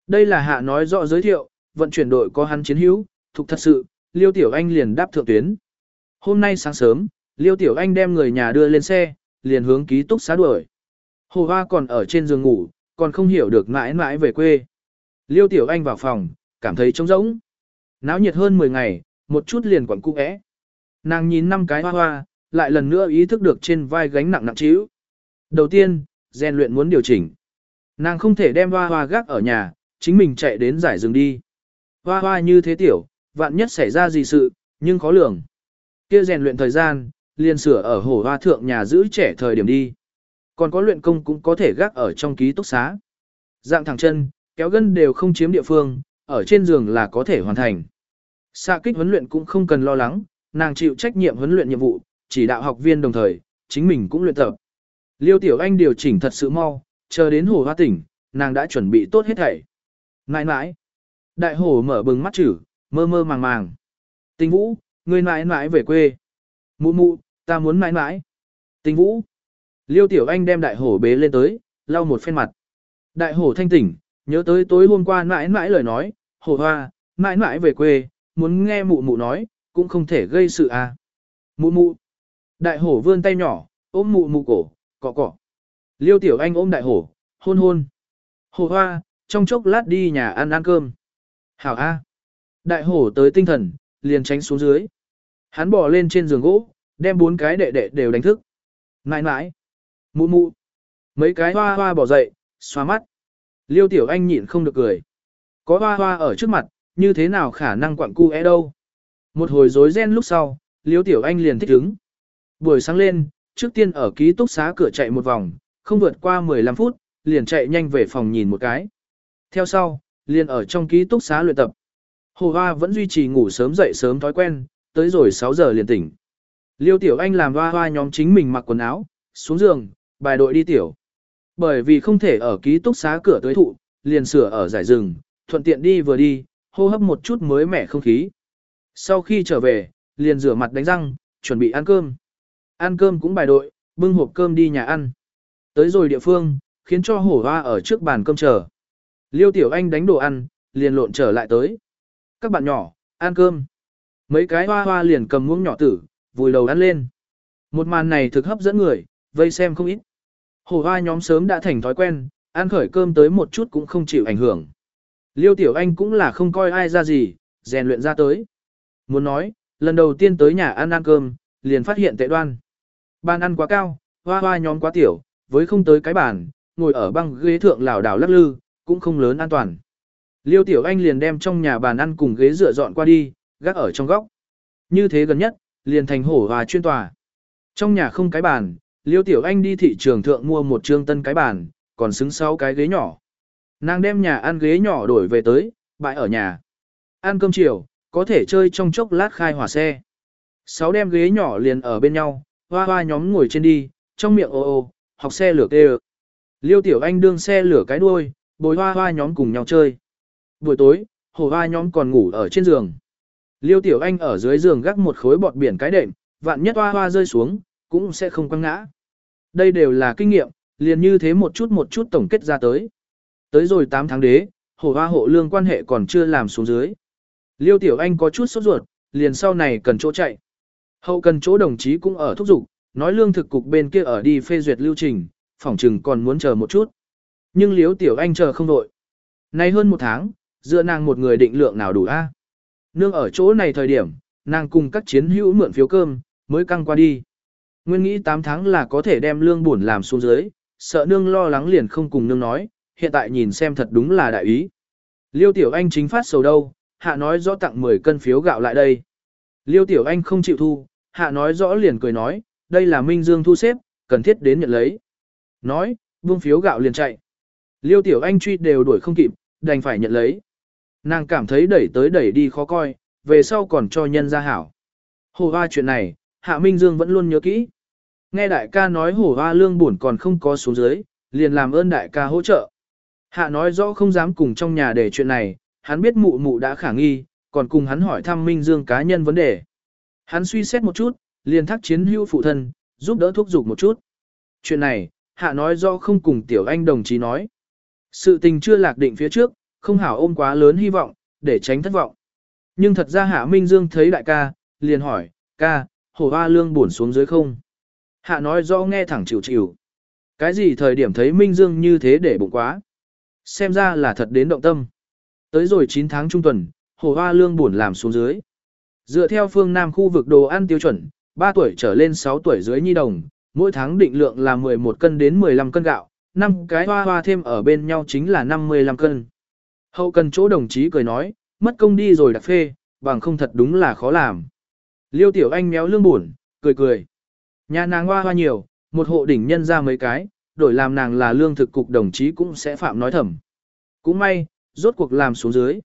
Đây là hạ nói rõ giới thiệu, vận chuyển đội có hắn chiến hữu, thuộc thật sự, Liêu Tiểu Anh liền đáp thượng tuyến. Hôm nay sáng sớm, Liêu Tiểu Anh đem người nhà đưa lên xe, liền hướng ký túc xá đuổi. Hồ Hoa còn ở trên giường ngủ, còn không hiểu được mãi mãi về quê. Liêu Tiểu Anh vào phòng, cảm thấy trống rỗng. Náo nhiệt hơn 10 ngày, một chút liền quẩn cung ẽ. Nàng nhìn năm cái hoa hoa, lại lần nữa ý thức được trên vai gánh nặng nặng trĩu. Đầu tiên, rèn luyện muốn điều chỉnh. Nàng không thể đem hoa hoa gác ở nhà, chính mình chạy đến giải rừng đi. Hoa hoa như thế tiểu, vạn nhất xảy ra gì sự, nhưng khó lường. Kia rèn luyện thời gian, liền sửa ở hồ hoa thượng nhà giữ trẻ thời điểm đi. Còn có luyện công cũng có thể gác ở trong ký túc xá. Dạng thẳng chân, kéo gân đều không chiếm địa phương, ở trên giường là có thể hoàn thành. Xạ kích huấn luyện cũng không cần lo lắng, nàng chịu trách nhiệm huấn luyện nhiệm vụ, chỉ đạo học viên đồng thời, chính mình cũng luyện tập. Liêu Tiểu Anh điều chỉnh thật sự mau, chờ đến hồ hoa tỉnh, nàng đã chuẩn bị tốt hết thảy. Nãi nãi. Đại hồ mở bừng mắt chữ, mơ mơ màng màng. Tình vũ, người nãi nãi về quê. Mụ mụ, ta muốn nãi nãi. Tình vũ. Liêu Tiểu Anh đem đại hổ bế lên tới, lau một phen mặt. Đại hổ thanh tỉnh, nhớ tới tối hôm qua nãi nãi lời nói, hổ hoa, nãi nãi về quê, muốn nghe mụ mụ nói, cũng không thể gây sự à. Mụ mụ. Đại hổ vươn tay nhỏ, ôm mụ mụ cổ, cọ cọ. Liêu Tiểu Anh ôm đại hổ, hôn hôn. Hổ hoa, trong chốc lát đi nhà ăn ăn cơm. Hảo A. Đại hổ tới tinh thần, liền tránh xuống dưới. Hắn bỏ lên trên giường gỗ, đem bốn cái đệ đệ đều đánh thức. Nãi nãi. Mụ mụ. Mấy cái hoa hoa bỏ dậy, xoa mắt. Liêu tiểu anh nhịn không được cười. Có hoa hoa ở trước mặt, như thế nào khả năng quặng cu é đâu. Một hồi rối ren lúc sau, liêu tiểu anh liền thích ứng. Buổi sáng lên, trước tiên ở ký túc xá cửa chạy một vòng, không vượt qua 15 phút, liền chạy nhanh về phòng nhìn một cái. Theo sau, liền ở trong ký túc xá luyện tập. Hồ Hoa vẫn duy trì ngủ sớm dậy sớm thói quen, tới rồi 6 giờ liền tỉnh. Liêu Tiểu Anh làm Hoa Hoa nhóm chính mình mặc quần áo, xuống giường, bài đội đi tiểu. Bởi vì không thể ở ký túc xá cửa tới thụ, liền sửa ở giải rừng, thuận tiện đi vừa đi, hô hấp một chút mới mẻ không khí. Sau khi trở về, liền rửa mặt đánh răng, chuẩn bị ăn cơm. Ăn cơm cũng bài đội, bưng hộp cơm đi nhà ăn. Tới rồi địa phương, khiến cho hổ hoa ở trước bàn cơm chờ. Liêu Tiểu Anh đánh đồ ăn, liền lộn trở lại tới. Các bạn nhỏ, ăn cơm. Mấy cái hoa hoa liền cầm muỗng nhỏ tử, vùi đầu ăn lên. Một màn này thực hấp dẫn người, vây xem không ít. Hổ hoa nhóm sớm đã thành thói quen, ăn khởi cơm tới một chút cũng không chịu ảnh hưởng. Liêu Tiểu Anh cũng là không coi ai ra gì, rèn luyện ra tới. Muốn nói, lần đầu tiên tới nhà ăn ăn cơm, liền phát hiện tệ đoan. Bàn ăn quá cao, hoa hoa nhóm quá tiểu, với không tới cái bàn, ngồi ở băng ghế thượng lảo đảo lắc lư, cũng không lớn an toàn. Liêu Tiểu Anh liền đem trong nhà bàn ăn cùng ghế dựa dọn qua đi, gác ở trong góc. Như thế gần nhất, liền thành hổ và chuyên tòa. Trong nhà không cái bàn, Liêu Tiểu Anh đi thị trường thượng mua một trương tân cái bàn, còn xứng sáu cái ghế nhỏ. Nàng đem nhà ăn ghế nhỏ đổi về tới, bãi ở nhà. Ăn cơm chiều, có thể chơi trong chốc lát khai hỏa xe. Sáu đem ghế nhỏ liền ở bên nhau, hoa hoa nhóm ngồi trên đi, trong miệng ô ô, học xe lửa kê Liêu Tiểu Anh đương xe lửa cái đuôi, bồi hoa hoa nhóm cùng nhau chơi. Buổi tối, hồ hoa nhóm còn ngủ ở trên giường. Liêu Tiểu Anh ở dưới giường gác một khối bọt biển cái đệm, vạn nhất hoa hoa rơi xuống, cũng sẽ không quăng ngã. Đây đều là kinh nghiệm, liền như thế một chút một chút tổng kết ra tới. Tới rồi 8 tháng đế, hổ hoa hộ lương quan hệ còn chưa làm xuống dưới. Liêu Tiểu Anh có chút sốt ruột, liền sau này cần chỗ chạy. Hậu cần chỗ đồng chí cũng ở thúc giục, nói lương thực cục bên kia ở đi phê duyệt lưu trình, phỏng chừng còn muốn chờ một chút. Nhưng Liêu Tiểu Anh chờ không đội. Nay hơn một tháng, dựa nàng một người định lượng nào đủ a? Nương ở chỗ này thời điểm, nàng cùng các chiến hữu mượn phiếu cơm, mới căng qua đi. Nguyên nghĩ 8 tháng là có thể đem lương buồn làm xuống dưới, sợ nương lo lắng liền không cùng nương nói, hiện tại nhìn xem thật đúng là đại ý. Liêu Tiểu Anh chính phát sầu đâu, hạ nói rõ tặng 10 cân phiếu gạo lại đây. Liêu Tiểu Anh không chịu thu, hạ nói rõ liền cười nói, đây là Minh Dương thu xếp, cần thiết đến nhận lấy. Nói, vương phiếu gạo liền chạy. Liêu Tiểu Anh truy đều đuổi không kịp, đành phải nhận lấy. Nàng cảm thấy đẩy tới đẩy đi khó coi, về sau còn cho nhân ra hảo. Hồ hoa chuyện này, Hạ Minh Dương vẫn luôn nhớ kỹ. Nghe đại ca nói hồ hoa lương buồn còn không có xuống dưới, liền làm ơn đại ca hỗ trợ. Hạ nói rõ không dám cùng trong nhà để chuyện này, hắn biết mụ mụ đã khả nghi, còn cùng hắn hỏi thăm Minh Dương cá nhân vấn đề. Hắn suy xét một chút, liền thắc chiến hữu phụ thân, giúp đỡ thúc giục một chút. Chuyện này, hạ nói rõ không cùng tiểu anh đồng chí nói. Sự tình chưa lạc định phía trước, không hảo ôm quá lớn hy vọng, để tránh thất vọng. Nhưng thật ra hạ Minh Dương thấy đại ca, liền hỏi, ca, hổ hoa lương buồn xuống dưới không? Hạ nói rõ nghe thẳng chịu chịu. Cái gì thời điểm thấy Minh Dương như thế để bụng quá? Xem ra là thật đến động tâm. Tới rồi 9 tháng trung tuần, hồ hoa lương buồn làm xuống dưới. Dựa theo phương Nam khu vực đồ ăn tiêu chuẩn, 3 tuổi trở lên 6 tuổi dưới nhi đồng, mỗi tháng định lượng là 11 cân đến 15 cân gạo, 5 cái hoa hoa thêm ở bên nhau chính là 55 cân. Hậu cần chỗ đồng chí cười nói, mất công đi rồi đặc phê, bằng không thật đúng là khó làm. Liêu tiểu anh méo lương buồn, cười cười. Nhà nàng hoa hoa nhiều, một hộ đỉnh nhân ra mấy cái, đổi làm nàng là lương thực cục đồng chí cũng sẽ phạm nói thầm. Cũng may, rốt cuộc làm xuống dưới.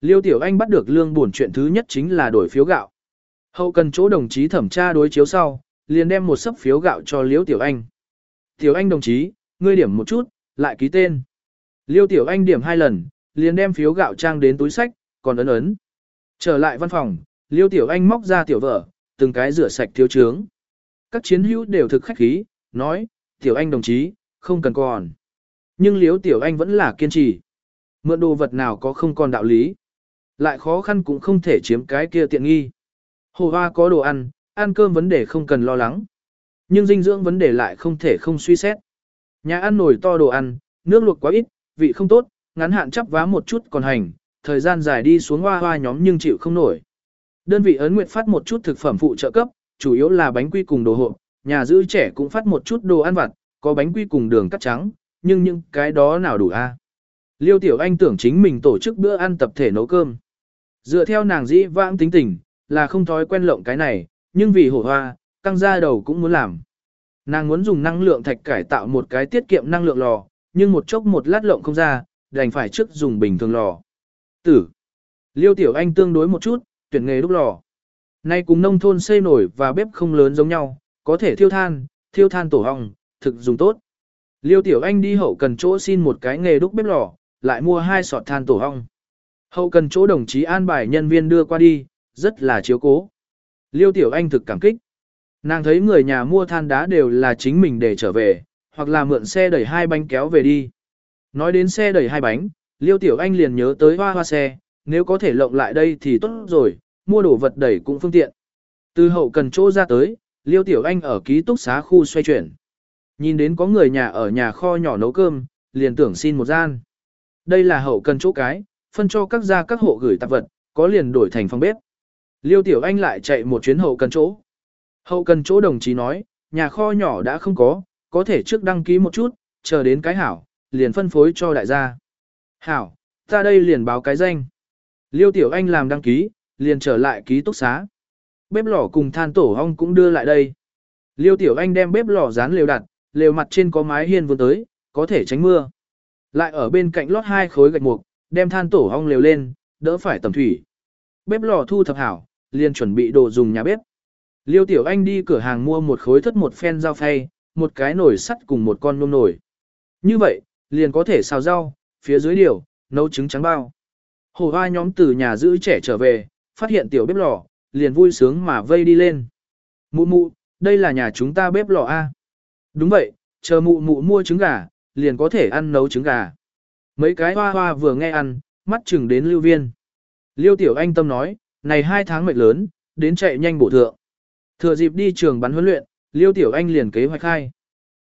Liêu Tiểu Anh bắt được lương buồn chuyện thứ nhất chính là đổi phiếu gạo. Hậu cần chỗ đồng chí thẩm tra đối chiếu sau, liền đem một sấp phiếu gạo cho Liêu Tiểu Anh. Tiểu Anh đồng chí, ngươi điểm một chút, lại ký tên. Liêu Tiểu Anh điểm hai lần, liền đem phiếu gạo trang đến túi sách, còn ấn ấn. Trở lại văn phòng, Liêu Tiểu Anh móc ra tiểu vợ, từng cái rửa sạch thiếu trướng. Các chiến hữu đều thực khách khí, nói, Tiểu Anh đồng chí, không cần còn. Nhưng liếu Tiểu Anh vẫn là kiên trì. Mượn đồ vật nào có không còn đạo lý. Lại khó khăn cũng không thể chiếm cái kia tiện nghi. Hồ hoa có đồ ăn, ăn cơm vấn đề không cần lo lắng. Nhưng dinh dưỡng vấn đề lại không thể không suy xét. Nhà ăn nổi to đồ ăn, nước luộc quá ít, vị không tốt, ngắn hạn chấp vá một chút còn hành, thời gian dài đi xuống hoa hoa nhóm nhưng chịu không nổi. Đơn vị ấn nguyện phát một chút thực phẩm phụ trợ cấp, chủ yếu là bánh quy cùng đồ hộp, nhà giữ trẻ cũng phát một chút đồ ăn vặt, có bánh quy cùng đường cắt trắng, nhưng những cái đó nào đủ a? À? Liêu Tiểu Anh tưởng chính mình tổ chức bữa ăn tập thể nấu cơm. Dựa theo nàng dĩ vãng tính tình, là không thói quen lộng cái này, nhưng vì hổ hoa, căng ra đầu cũng muốn làm. Nàng muốn dùng năng lượng thạch cải tạo một cái tiết kiệm năng lượng lò, nhưng một chốc một lát lộng không ra, đành phải trước dùng bình thường lò. Tử. Liêu Tiểu Anh tương đối một chút, tuyển nghề đúc lò. Nay cùng nông thôn xây nổi và bếp không lớn giống nhau, có thể thiêu than, thiêu than tổ hong, thực dùng tốt. Liêu Tiểu Anh đi hậu cần chỗ xin một cái nghề đúc bếp lò, lại mua hai sọt than tổ hong. Hậu cần chỗ đồng chí an bài nhân viên đưa qua đi, rất là chiếu cố. Liêu Tiểu Anh thực cảm kích. Nàng thấy người nhà mua than đá đều là chính mình để trở về, hoặc là mượn xe đẩy hai bánh kéo về đi. Nói đến xe đẩy hai bánh, Liêu Tiểu Anh liền nhớ tới hoa hoa xe, nếu có thể lộng lại đây thì tốt rồi, mua đồ vật đẩy cũng phương tiện. Từ hậu cần chỗ ra tới, Liêu Tiểu Anh ở ký túc xá khu xoay chuyển. Nhìn đến có người nhà ở nhà kho nhỏ nấu cơm, liền tưởng xin một gian. Đây là hậu cần chỗ cái, phân cho các gia các hộ gửi tạp vật, có liền đổi thành phòng bếp. Liêu Tiểu Anh lại chạy một chuyến hậu cần chỗ. Hậu cần chỗ đồng chí nói, nhà kho nhỏ đã không có, có thể trước đăng ký một chút, chờ đến cái hảo, liền phân phối cho đại gia. Hảo, ta đây liền báo cái danh. Liêu Tiểu Anh làm đăng ký, liền trở lại ký túc xá. Bếp lò cùng than tổ ong cũng đưa lại đây. Liêu Tiểu Anh đem bếp lò dán lều đặt, lều mặt trên có mái hiên vươn tới, có thể tránh mưa. Lại ở bên cạnh lót hai khối gạch mục, đem than tổ ong lều lên, đỡ phải tầm thủy. Bếp lò thu thập hảo, liền chuẩn bị đồ dùng nhà bếp. Liêu Tiểu Anh đi cửa hàng mua một khối thất một phen dao phay, một cái nồi sắt cùng một con nhôm nồi. Như vậy, liền có thể xào rau, phía dưới điều, nấu trứng trắng bao. Hồ hoa nhóm từ nhà giữ trẻ trở về, phát hiện tiểu bếp lò, liền vui sướng mà vây đi lên. Mụ mụ, đây là nhà chúng ta bếp lò A. Đúng vậy, chờ mụ mụ mua trứng gà, liền có thể ăn nấu trứng gà. Mấy cái hoa hoa vừa nghe ăn, mắt chừng đến lưu viên. Liêu tiểu anh tâm nói, này hai tháng mệt lớn, đến chạy nhanh bổ thượng. Thừa dịp đi trường bắn huấn luyện, Liêu tiểu anh liền kế hoạch khai.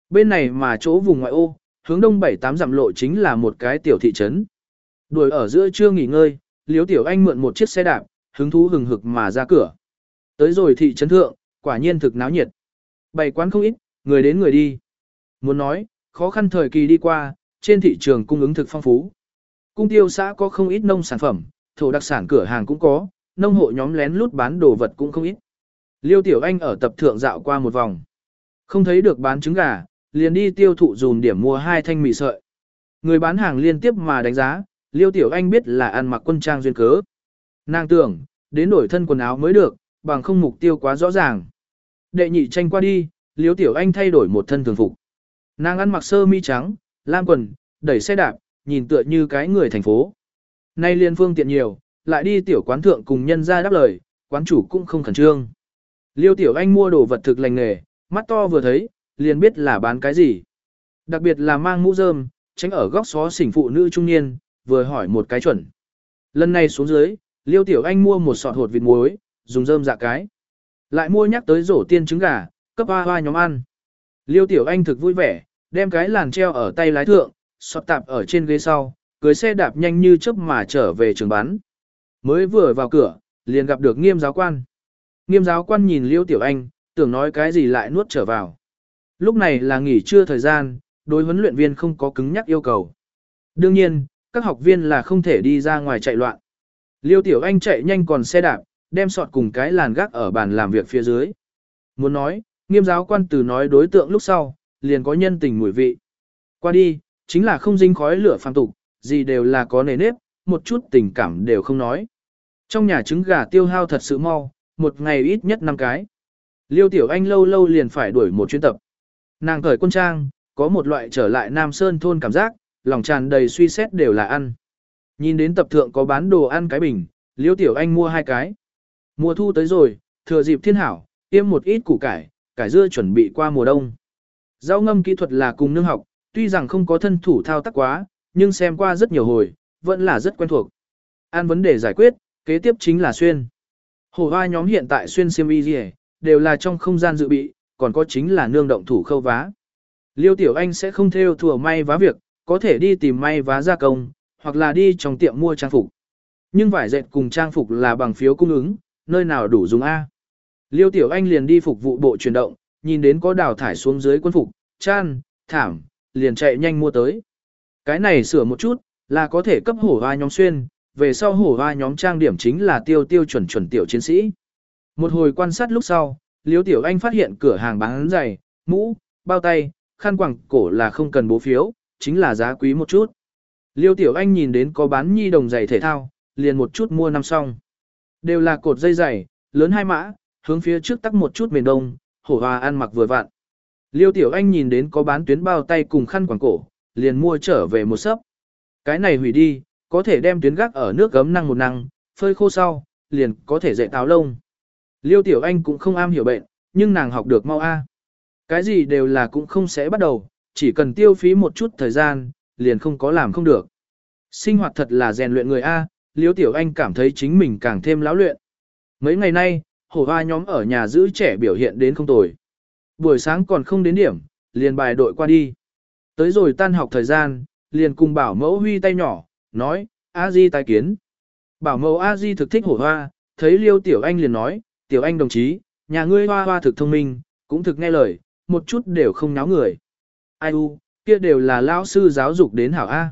Bên này mà chỗ vùng ngoại ô, hướng đông bảy tám dặm lộ chính là một cái tiểu thị trấn. Đuổi ở giữa trưa nghỉ ngơi, Liêu tiểu anh mượn một chiếc xe đạp, hứng thú hừng hực mà ra cửa. Tới rồi thị trấn thượng, quả nhiên thực náo nhiệt. Bày quán không ít, người đến người đi. Muốn nói, khó khăn thời kỳ đi qua, trên thị trường cung ứng thực phong phú. Cung tiêu xã có không ít nông sản phẩm, thổ đặc sản cửa hàng cũng có, nông hộ nhóm lén lút bán đồ vật cũng không ít. Liêu Tiểu Anh ở tập thượng dạo qua một vòng. Không thấy được bán trứng gà, liền đi tiêu thụ dùm điểm mua hai thanh mì sợi. Người bán hàng liên tiếp mà đánh giá, Liêu Tiểu Anh biết là ăn mặc quân trang duyên cớ. Nàng tưởng, đến đổi thân quần áo mới được, bằng không mục tiêu quá rõ ràng. Đệ nhị tranh qua đi, Liêu Tiểu Anh thay đổi một thân thường phục. Nàng ăn mặc sơ mi trắng, lam quần, đẩy xe đạp, nhìn tựa như cái người thành phố. Nay liên phương tiện nhiều, lại đi tiểu quán thượng cùng nhân ra đáp lời, quán chủ cũng không khẩn trương. Liêu Tiểu Anh mua đồ vật thực lành nghề, mắt to vừa thấy, liền biết là bán cái gì. Đặc biệt là mang mũ rơm, tránh ở góc xó xỉnh phụ nữ trung niên, vừa hỏi một cái chuẩn. Lần này xuống dưới, Liêu Tiểu Anh mua một sọt hột vịt muối, dùng rơm dạ cái. Lại mua nhắc tới rổ tiên trứng gà, cấp hoa hoa nhóm ăn. Liêu Tiểu Anh thực vui vẻ, đem cái làn treo ở tay lái thượng, sọt tạp ở trên ghế sau, cưới xe đạp nhanh như chớp mà trở về trường bắn. Mới vừa vào cửa, liền gặp được nghiêm giáo quan. Nghiêm giáo quan nhìn Liêu Tiểu Anh, tưởng nói cái gì lại nuốt trở vào. Lúc này là nghỉ trưa thời gian, đối huấn luyện viên không có cứng nhắc yêu cầu. Đương nhiên, các học viên là không thể đi ra ngoài chạy loạn. Liêu Tiểu Anh chạy nhanh còn xe đạp, đem sọt cùng cái làn gác ở bàn làm việc phía dưới. Muốn nói, nghiêm giáo quan từ nói đối tượng lúc sau, liền có nhân tình mùi vị. Qua đi, chính là không dính khói lửa phàm tục, gì đều là có nề nếp, một chút tình cảm đều không nói. Trong nhà trứng gà tiêu hao thật sự mau, một ngày ít nhất 5 cái. Liêu Tiểu Anh lâu lâu liền phải đuổi một chuyến tập. Nàng cởi quân trang, có một loại trở lại Nam Sơn thôn cảm giác, lòng tràn đầy suy xét đều là ăn. Nhìn đến tập thượng có bán đồ ăn cái bình, Liêu Tiểu Anh mua hai cái. Mùa thu tới rồi, thừa dịp thiên hảo, tiêm một ít củ cải, cải dưa chuẩn bị qua mùa đông. Rau ngâm kỹ thuật là cùng nương học, tuy rằng không có thân thủ thao tác quá, nhưng xem qua rất nhiều hồi, vẫn là rất quen thuộc. An vấn đề giải quyết, kế tiếp chính là xuyên. Hồ hoa nhóm hiện tại xuyên xiêm y gì đều là trong không gian dự bị, còn có chính là nương động thủ khâu vá. Liêu Tiểu Anh sẽ không theo thừa may vá việc, có thể đi tìm may vá gia công, hoặc là đi trong tiệm mua trang phục. Nhưng vải dệt cùng trang phục là bằng phiếu cung ứng, nơi nào đủ dùng A. Liêu Tiểu Anh liền đi phục vụ bộ chuyển động, nhìn đến có đào thải xuống dưới quân phục, chan, thảm, liền chạy nhanh mua tới. Cái này sửa một chút, là có thể cấp hổ hoa nhóm xuyên, về sau hổ hoa nhóm trang điểm chính là tiêu tiêu chuẩn chuẩn tiểu chiến sĩ. Một hồi quan sát lúc sau, Liêu Tiểu Anh phát hiện cửa hàng bán giày, mũ, bao tay, khăn quàng cổ là không cần bố phiếu, chính là giá quý một chút. Liêu Tiểu Anh nhìn đến có bán nhi đồng giày thể thao, liền một chút mua năm xong. Đều là cột dây giày, lớn hai mã, hướng phía trước tắc một chút miền đông, hổ hòa ăn mặc vừa vặn. Liêu Tiểu Anh nhìn đến có bán tuyến bao tay cùng khăn quàng cổ, liền mua trở về một sấp. Cái này hủy đi, có thể đem tuyến gác ở nước gấm năng một năng, phơi khô sau, liền có thể dạy táo lông. Liêu Tiểu Anh cũng không am hiểu bệnh, nhưng nàng học được mau A. Cái gì đều là cũng không sẽ bắt đầu, chỉ cần tiêu phí một chút thời gian, liền không có làm không được. Sinh hoạt thật là rèn luyện người A, Liêu Tiểu Anh cảm thấy chính mình càng thêm lão luyện. Mấy ngày nay, hổ hoa nhóm ở nhà giữ trẻ biểu hiện đến không tồi. Buổi sáng còn không đến điểm, liền bài đội qua đi. Tới rồi tan học thời gian, liền cùng bảo mẫu huy tay nhỏ, nói, a di tài kiến. Bảo mẫu a di thực thích hổ hoa, thấy liêu tiểu anh liền nói, tiểu anh đồng chí, nhà ngươi hoa hoa thực thông minh, cũng thực nghe lời, một chút đều không náo người. Ai u, kia đều là lão sư giáo dục đến hảo A.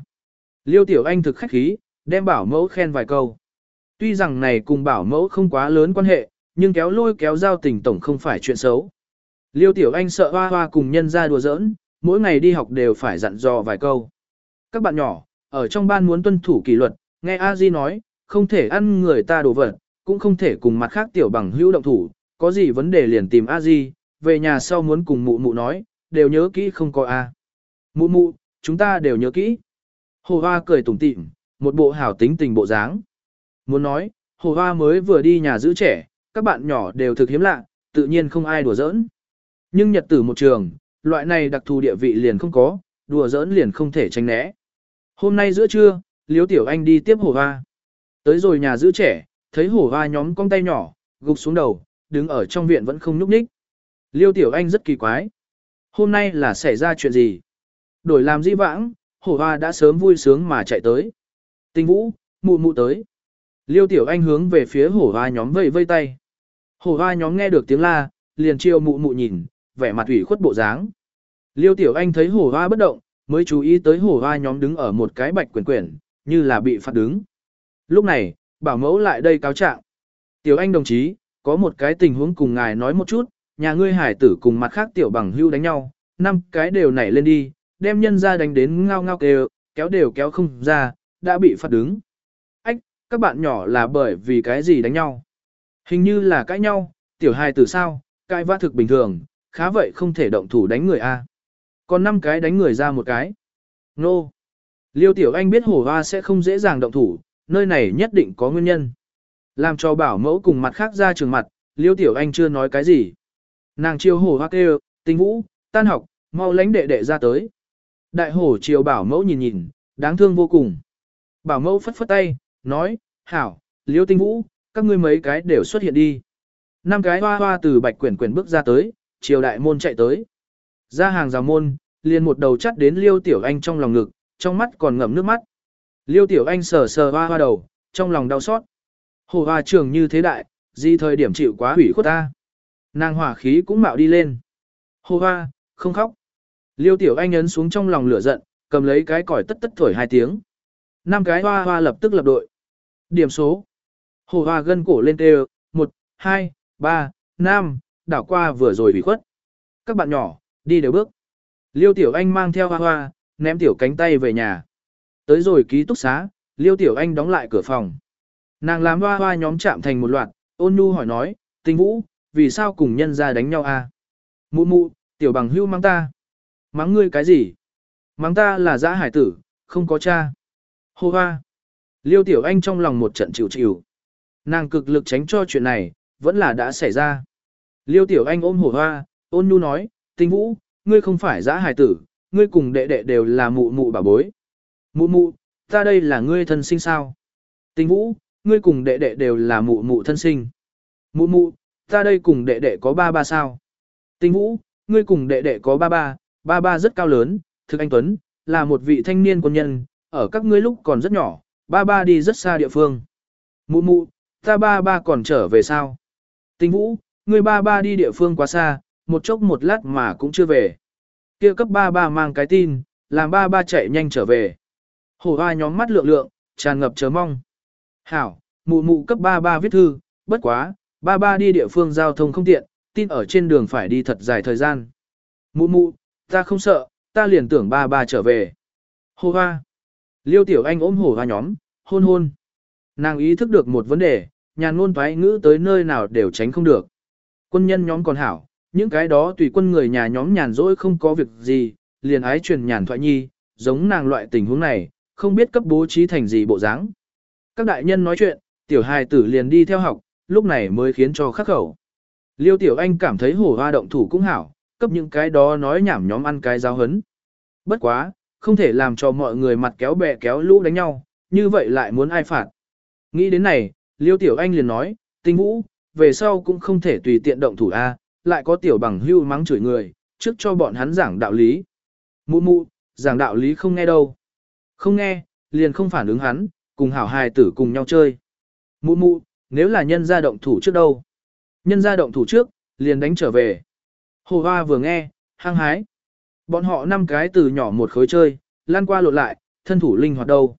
Liêu tiểu anh thực khách khí, đem bảo mẫu khen vài câu. Tuy rằng này cùng bảo mẫu không quá lớn quan hệ, nhưng kéo lôi kéo giao tình tổng không phải chuyện xấu. Liêu tiểu anh sợ hoa hoa cùng nhân ra đùa giỡn, mỗi ngày đi học đều phải dặn dò vài câu. Các bạn nhỏ, ở trong ban muốn tuân thủ kỷ luật, nghe A Di nói, không thể ăn người ta đồ vật, cũng không thể cùng mặt khác tiểu bằng hữu động thủ, có gì vấn đề liền tìm A Di, về nhà sau muốn cùng mụ mụ nói, đều nhớ kỹ không có A. Mụ mụ, chúng ta đều nhớ kỹ. Hồ Hoa cười tủm tỉm, một bộ hảo tính tình bộ dáng. Muốn nói, Hồ Hoa mới vừa đi nhà giữ trẻ, các bạn nhỏ đều thực hiếm lạ, tự nhiên không ai đùa giỡn. Nhưng nhật tử một trường, loại này đặc thù địa vị liền không có, đùa giỡn liền không thể tránh né. Hôm nay giữa trưa, Liễu Tiểu Anh đi tiếp Hồ Hoa. Tới rồi nhà giữ trẻ, thấy Hồ Hoa nhóm con tay nhỏ, gục xuống đầu, đứng ở trong viện vẫn không nhúc nhích. Liêu Tiểu Anh rất kỳ quái. Hôm nay là xảy ra chuyện gì? Đổi làm di vãng, Hổ Hoa đã sớm vui sướng mà chạy tới. Tinh Vũ, mụ mụ tới. Liêu Tiểu Anh hướng về phía Hổ Hoa nhóm vây vây tay. Hổ Hoa nhóm nghe được tiếng la, liền chiêu mụ mụ nhìn, vẻ mặt ủy khuất bộ dáng. Liêu Tiểu Anh thấy Hổ Hoa bất động, mới chú ý tới Hổ Hoa nhóm đứng ở một cái bạch quyển quyển, như là bị phạt đứng. Lúc này, bảo mẫu lại đây cáo trạng. Tiểu Anh đồng chí, có một cái tình huống cùng ngài nói một chút, nhà ngươi hải tử cùng mặt khác tiểu bằng hưu đánh nhau, năm cái đều nảy lên đi, đem nhân ra đánh đến ngao ngao kêu, kéo đều kéo không ra, đã bị phạt đứng. Ách, các bạn nhỏ là bởi vì cái gì đánh nhau? Hình như là cãi nhau, tiểu hài từ sao, cãi vã thực bình thường, khá vậy không thể động thủ đánh người A. Còn năm cái đánh người ra một cái. Nô. Liêu tiểu anh biết hổ hoa sẽ không dễ dàng động thủ, nơi này nhất định có nguyên nhân. Làm cho bảo mẫu cùng mặt khác ra trường mặt, liêu tiểu anh chưa nói cái gì. Nàng chiêu hổ hoa kêu, tinh vũ, tan học, mau lánh đệ đệ ra tới. Đại hổ chiều bảo mẫu nhìn nhìn, đáng thương vô cùng. Bảo mẫu phất phất tay, nói, hảo, liêu tinh vũ, các ngươi mấy cái đều xuất hiện đi. Năm cái hoa hoa từ bạch quyển quyển bước ra tới, chiều đại môn chạy tới. Ra hàng rào môn, liền một đầu chắt đến liêu tiểu anh trong lòng ngực, trong mắt còn ngậm nước mắt. Liêu tiểu anh sờ sờ hoa hoa đầu, trong lòng đau xót. Hồ hoa trường như thế đại, gì thời điểm chịu quá hủy khuất ta. Nàng hỏa khí cũng mạo đi lên. Hồ hoa, không khóc. Liêu tiểu anh ấn xuống trong lòng lửa giận, cầm lấy cái còi tất tất thổi hai tiếng. Năm cái hoa hoa lập tức lập đội. Điểm số. Hồ hoa gân cổ lên tê một, hai, ba, năm, đảo qua vừa rồi bị khuất. Các bạn nhỏ, đi đều bước. Liêu tiểu anh mang theo hoa hoa, ném tiểu cánh tay về nhà. Tới rồi ký túc xá, Liêu tiểu anh đóng lại cửa phòng. Nàng làm hoa hoa nhóm chạm thành một loạt, ôn nhu hỏi nói, tình vũ, vì sao cùng nhân ra đánh nhau a? Mụ mụ, tiểu bằng hưu mang ta. Mắng ngươi cái gì? Mắng ta là dã hải tử, không có cha. Hô hoa. Liêu tiểu anh trong lòng một trận chịu chịu. Nàng cực lực tránh cho chuyện này, vẫn là đã xảy ra. Liêu tiểu anh ôm hổ hoa, ôn nhu nói, tinh vũ, ngươi không phải dã hải tử, ngươi cùng đệ đệ đều là mụ mụ bà bối. Mụ mụ, ta đây là ngươi thân sinh sao? Tinh vũ, ngươi cùng đệ đệ đều là mụ mụ thân sinh. Mụ mụ, ta đây cùng đệ đệ có ba ba sao? Tinh vũ, ngươi cùng đệ đệ có ba ba, ba ba rất cao lớn, thực anh Tuấn, là một vị thanh niên quân nhân, ở các ngươi lúc còn rất nhỏ, ba ba đi rất xa địa phương. Mụ mụ, ta ba ba còn trở về sao? Tinh vũ, người ba ba đi địa phương quá xa, một chốc một lát mà cũng chưa về. Kia cấp ba ba mang cái tin, làm ba ba chạy nhanh trở về. Hổ hoa nhóm mắt lượng lượng, tràn ngập chờ mong. Hảo, mụ mụ cấp ba ba viết thư, bất quá, ba ba đi địa phương giao thông không tiện, tin ở trên đường phải đi thật dài thời gian. Mụ mụ, ta không sợ, ta liền tưởng ba ba trở về. Hổ hoa. Liêu tiểu anh ôm hổ hoa nhóm, hôn hôn. Nàng ý thức được một vấn đề, nhàn ngôn thoái ngữ tới nơi nào đều tránh không được. Quân nhân nhóm còn hảo, những cái đó tùy quân người nhà nhóm nhàn rỗi không có việc gì, liền ái truyền nhàn thoại nhi, giống nàng loại tình huống này, không biết cấp bố trí thành gì bộ dáng. Các đại nhân nói chuyện, tiểu hài tử liền đi theo học, lúc này mới khiến cho khắc khẩu. Liêu tiểu anh cảm thấy hổ hoa động thủ cũng hảo, cấp những cái đó nói nhảm nhóm ăn cái giáo hấn. Bất quá, không thể làm cho mọi người mặt kéo bè kéo lũ đánh nhau, như vậy lại muốn ai phạt. Nghĩ đến này, Liêu Tiểu Anh liền nói, tinh vũ, về sau cũng không thể tùy tiện động thủ A, lại có tiểu bằng hưu mắng chửi người, trước cho bọn hắn giảng đạo lý. Mụ mụ, giảng đạo lý không nghe đâu. Không nghe, liền không phản ứng hắn, cùng hảo hài tử cùng nhau chơi. Mụ mụ, nếu là nhân gia động thủ trước đâu? Nhân gia động thủ trước, liền đánh trở về. Hồ Hoa vừa nghe, hăng hái. Bọn họ năm cái từ nhỏ một khối chơi, lan qua lộn lại, thân thủ linh hoạt đâu.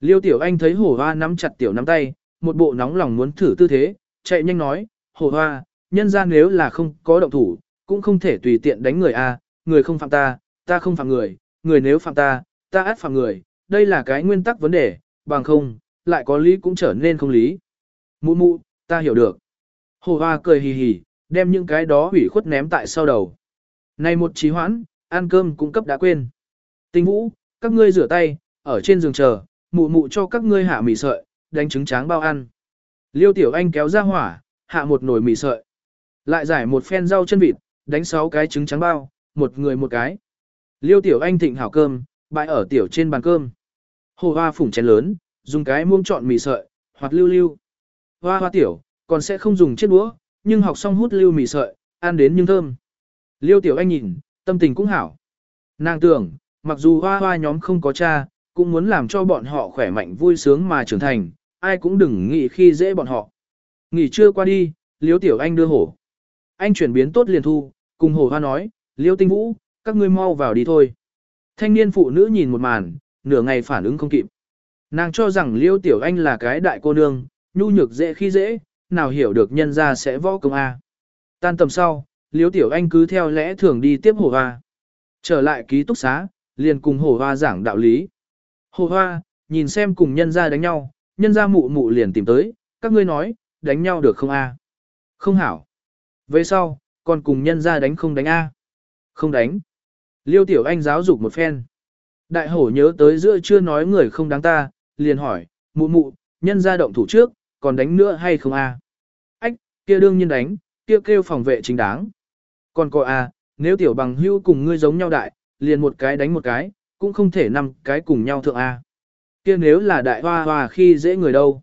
Liêu Tiểu Anh thấy Hồ Hoa nắm chặt tiểu nắm tay, một bộ nóng lòng muốn thử tư thế, chạy nhanh nói, Hồ Hoa, nhân ra nếu là không có động thủ, cũng không thể tùy tiện đánh người a, người không phạm ta, ta không phạm người, người nếu phạm ta, ta át phạm người, đây là cái nguyên tắc vấn đề, bằng không, lại có lý cũng trở nên không lý. Mụ mụ, ta hiểu được. Hồ Hoa cười hì hì, đem những cái đó hủy khuất ném tại sau đầu. Này một trí hoãn, ăn cơm cũng cấp đã quên. Tinh vũ, các ngươi rửa tay, ở trên giường chờ, mụ mụ cho các ngươi hạ mì sợi, đánh trứng tráng bao ăn. Liêu tiểu anh kéo ra hỏa, hạ một nồi mì sợi. Lại giải một phen rau chân vịt, đánh sáu cái trứng trắng bao, một người một cái. Liêu tiểu anh thịnh hảo cơm, bãi ở tiểu trên bàn cơm. Hồ hoa phủng chén lớn, dùng cái muông chọn mì sợi, hoặc lưu lưu. Hoa hoa tiểu, còn sẽ không dùng chiếc đũa, nhưng học xong hút lưu mì sợi, ăn đến nhưng thơm. Liêu tiểu anh nhìn, tâm tình cũng hảo. Nàng tưởng, mặc dù hoa hoa nhóm không có cha, cũng muốn làm cho bọn họ khỏe mạnh vui sướng mà trưởng thành, ai cũng đừng nghĩ khi dễ bọn họ. Nghỉ trưa qua đi, Liêu tiểu anh đưa hổ. Anh chuyển biến tốt liền thu, cùng hổ hoa nói, Liêu tinh vũ, các ngươi mau vào đi thôi. Thanh niên phụ nữ nhìn một màn, nửa ngày phản ứng không kịp. Nàng cho rằng Liêu Tiểu Anh là cái đại cô nương, nhu nhược dễ khi dễ, nào hiểu được nhân ra sẽ võ công A. Tan tầm sau, Liêu Tiểu Anh cứ theo lẽ thường đi tiếp hồ hoa. Trở lại ký túc xá, liền cùng hồ hoa giảng đạo lý. Hồ hoa, nhìn xem cùng nhân ra đánh nhau, nhân ra mụ mụ liền tìm tới, các ngươi nói, đánh nhau được không A? Không hảo. Về sau, còn cùng nhân ra đánh không đánh A? Không đánh. Liêu Tiểu Anh giáo dục một phen. Đại hổ nhớ tới giữa chưa nói người không đáng ta, liền hỏi, mụ mụ, nhân ra động thủ trước, còn đánh nữa hay không a? Ách, kia đương nhiên đánh, kia kêu phòng vệ chính đáng. Còn có a, nếu tiểu bằng hưu cùng ngươi giống nhau đại, liền một cái đánh một cái, cũng không thể năm cái cùng nhau thượng a. Kia nếu là đại hoa hoa khi dễ người đâu?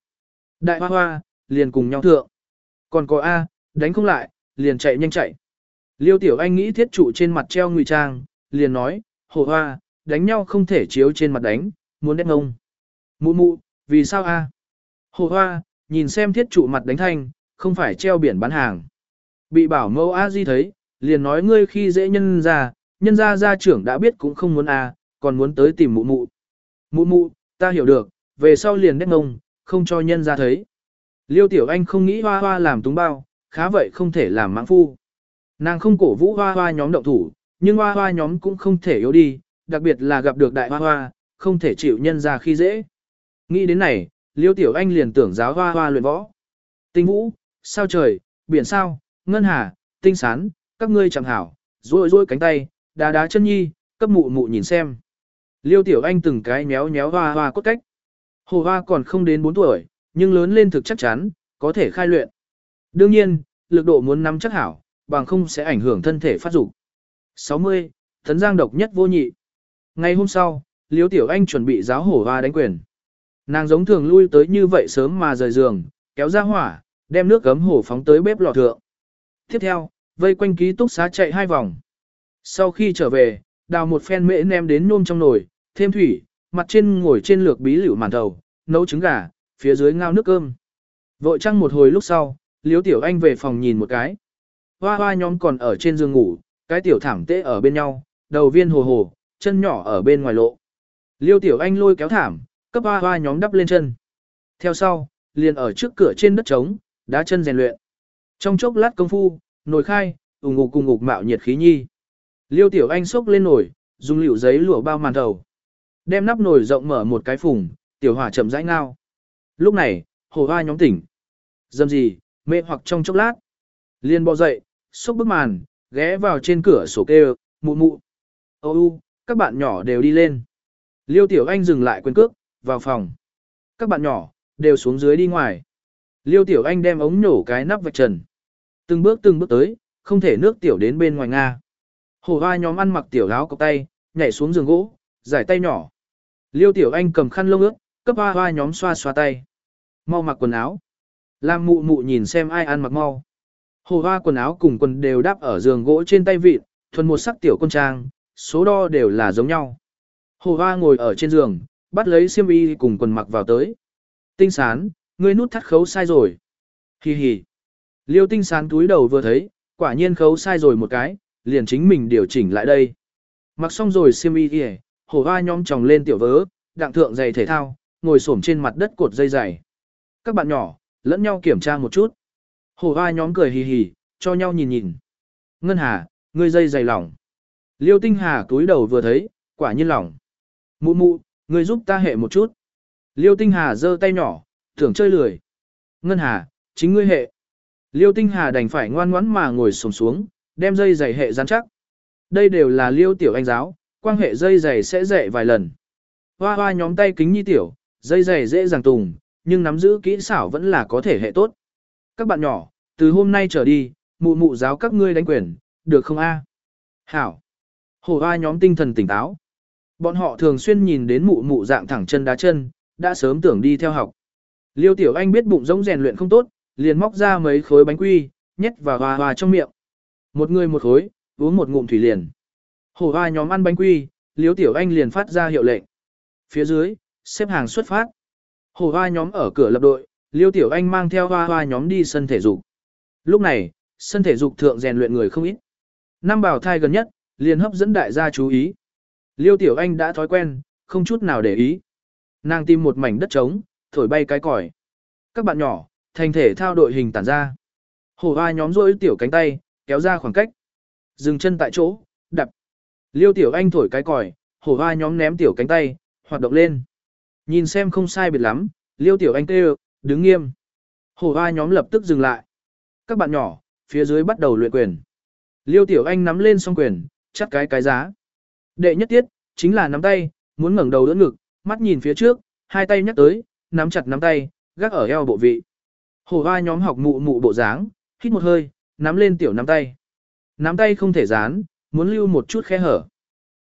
Đại hoa hoa, liền cùng nhau thượng. Còn có a, đánh không lại, liền chạy nhanh chạy. Liêu tiểu anh nghĩ thiết trụ trên mặt treo ngụy trang, liền nói, hồ hoa, đánh nhau không thể chiếu trên mặt đánh, muốn đét ngông. Mụ mụ, vì sao a? Hồ hoa, nhìn xem thiết trụ mặt đánh thanh, không phải treo biển bán hàng. Bị bảo mẫu a di thấy, liền nói ngươi khi dễ nhân ra, nhân ra gia trưởng đã biết cũng không muốn a, còn muốn tới tìm mụ mụ. Mụ mụ, ta hiểu được, về sau liền đét ngông, không cho nhân ra thấy. Liêu tiểu anh không nghĩ hoa hoa làm túng bao, khá vậy không thể làm mãng phu. Nàng không cổ vũ hoa hoa nhóm động thủ, nhưng hoa hoa nhóm cũng không thể yếu đi, đặc biệt là gặp được đại hoa hoa, không thể chịu nhân ra khi dễ. Nghĩ đến này, Liêu Tiểu Anh liền tưởng giáo hoa hoa luyện võ. Tinh vũ, sao trời, biển sao, ngân hà, tinh sán, các ngươi chẳng hảo, rôi rôi cánh tay, đá đá chân nhi, cấp mụ mụ nhìn xem. Liêu Tiểu Anh từng cái méo méo hoa hoa cốt cách. Hồ hoa còn không đến 4 tuổi, nhưng lớn lên thực chắc chắn, có thể khai luyện. Đương nhiên, lực độ muốn nắm chắc hảo, bằng không sẽ ảnh hưởng thân thể phát dục. 60. Thấn Giang độc nhất vô nhị. Ngày hôm sau, Liêu Tiểu Anh chuẩn bị giáo hổ hoa đánh quyền. Nàng giống thường lui tới như vậy sớm mà rời giường, kéo ra hỏa, đem nước gấm hổ phóng tới bếp lò thượng. Tiếp theo, vây quanh ký túc xá chạy hai vòng. Sau khi trở về, đào một phen mễ nem đến nôm trong nồi, thêm thủy, mặt trên ngồi trên lược bí lựu màn thầu, nấu trứng gà, phía dưới ngao nước cơm. Vội trăng một hồi lúc sau, Liêu Tiểu Anh về phòng nhìn một cái. Hoa hoa nhóm còn ở trên giường ngủ, cái tiểu thảm tê ở bên nhau, đầu viên hồ hồ, chân nhỏ ở bên ngoài lộ. Liêu Tiểu Anh lôi kéo thảm, cấp hoa hoa nhóm đắp lên chân. Theo sau, liền ở trước cửa trên đất trống, đá chân rèn luyện. Trong chốc lát công phu, nồi khai, ủng ngục cùng ngục mạo nhiệt khí nhi. Liêu Tiểu Anh xốc lên nồi, dùng liệu giấy lụa bao màn đầu. Đem nắp nồi rộng mở một cái phùng, tiểu hỏa chậm rãi ngao. Lúc này, hồ hoa nhóm tỉnh. Dâm gì, mê hoặc trong chốc lát. Liên bò dậy, xúc bức màn, ghé vào trên cửa sổ kêu, mụ mụ. Ô u, các bạn nhỏ đều đi lên. Liêu Tiểu Anh dừng lại quyền cước, vào phòng. Các bạn nhỏ, đều xuống dưới đi ngoài. Liêu Tiểu Anh đem ống nhổ cái nắp vạch trần. Từng bước từng bước tới, không thể nước tiểu đến bên ngoài Nga. Hổ hoa nhóm ăn mặc tiểu áo cọc tay, nhảy xuống giường gỗ, giải tay nhỏ. Liêu Tiểu Anh cầm khăn lông ướt, cấp hoa hoa nhóm xoa xoa tay. Mau mặc quần áo. Lam mụ mụ nhìn xem ai ăn mặc mau. Hồ hoa quần áo cùng quần đều đáp ở giường gỗ trên tay vịt, thuần một sắc tiểu con trang, số đo đều là giống nhau. Hồ hoa ngồi ở trên giường, bắt lấy xiêm y cùng quần mặc vào tới. Tinh sán, ngươi nút thắt khấu sai rồi. Hi hi. Liêu tinh sán túi đầu vừa thấy, quả nhiên khấu sai rồi một cái, liền chính mình điều chỉnh lại đây. Mặc xong rồi xiêm y kìa, hổ hoa nhóm tròng lên tiểu vớ, đặng thượng giày thể thao, ngồi xổm trên mặt đất cột dây giày. Các bạn nhỏ, lẫn nhau kiểm tra một chút. Hổ hoa nhóm cười hì hì, cho nhau nhìn nhìn. Ngân Hà, ngươi dây dày lỏng. Liêu Tinh Hà túi đầu vừa thấy, quả nhiên lỏng. Mụ mụ, ngươi giúp ta hệ một chút. Liêu Tinh Hà giơ tay nhỏ, tưởng chơi lười. Ngân Hà, chính ngươi hệ. Liêu Tinh Hà đành phải ngoan ngoãn mà ngồi xổm xuống, đem dây dày hệ rắn chắc. Đây đều là Liêu Tiểu Anh giáo, quan hệ dây dày sẽ dạy vài lần. Hoa hoa nhóm tay kính nhi tiểu, dây dày dễ dàng tùng, nhưng nắm giữ kỹ xảo vẫn là có thể hệ tốt. Các bạn nhỏ, từ hôm nay trở đi, mụ mụ giáo các ngươi đánh quyền, được không a? Hảo. Hổ hoa nhóm tinh thần tỉnh táo. Bọn họ thường xuyên nhìn đến mụ mụ dạng thẳng chân đá chân, đã sớm tưởng đi theo học. Liêu Tiểu Anh biết bụng rỗng rèn luyện không tốt, liền móc ra mấy khối bánh quy, nhét vào hoa hoa trong miệng. Một người một khối, uống một ngụm thủy liền. Hổ hoa nhóm ăn bánh quy, Liêu Tiểu Anh liền phát ra hiệu lệnh. Phía dưới, xếp hàng xuất phát. Hổ hoa nhóm ở cửa lập đội, Liêu Tiểu Anh mang theo hoa hoa nhóm đi sân thể dục. Lúc này, sân thể dục thượng rèn luyện người không ít. Năm bảo thai gần nhất, liền hấp dẫn đại gia chú ý. Liêu Tiểu Anh đã thói quen, không chút nào để ý. Nàng tìm một mảnh đất trống, thổi bay cái còi. Các bạn nhỏ, thành thể thao đội hình tản ra. Hổ hoa nhóm rôi tiểu cánh tay, kéo ra khoảng cách. Dừng chân tại chỗ, đập. Liêu Tiểu Anh thổi cái còi, hổ hoa nhóm ném tiểu cánh tay, hoạt động lên. Nhìn xem không sai biệt lắm, Liêu Tiểu Anh kêu, đứng nghiêm. Hổ hoa nhóm lập tức dừng lại. Các bạn nhỏ, phía dưới bắt đầu luyện quyền. Liêu Tiểu Anh nắm lên song quyền, chắt cái cái giá. Đệ nhất tiết, chính là nắm tay, muốn ngẩng đầu đỡ ngực, mắt nhìn phía trước, hai tay nhắc tới, nắm chặt nắm tay, gác ở eo bộ vị. Hổ hoa nhóm học mụ mụ bộ dáng, hít một hơi, nắm lên tiểu nắm tay. Nắm tay không thể dán, muốn lưu một chút khe hở.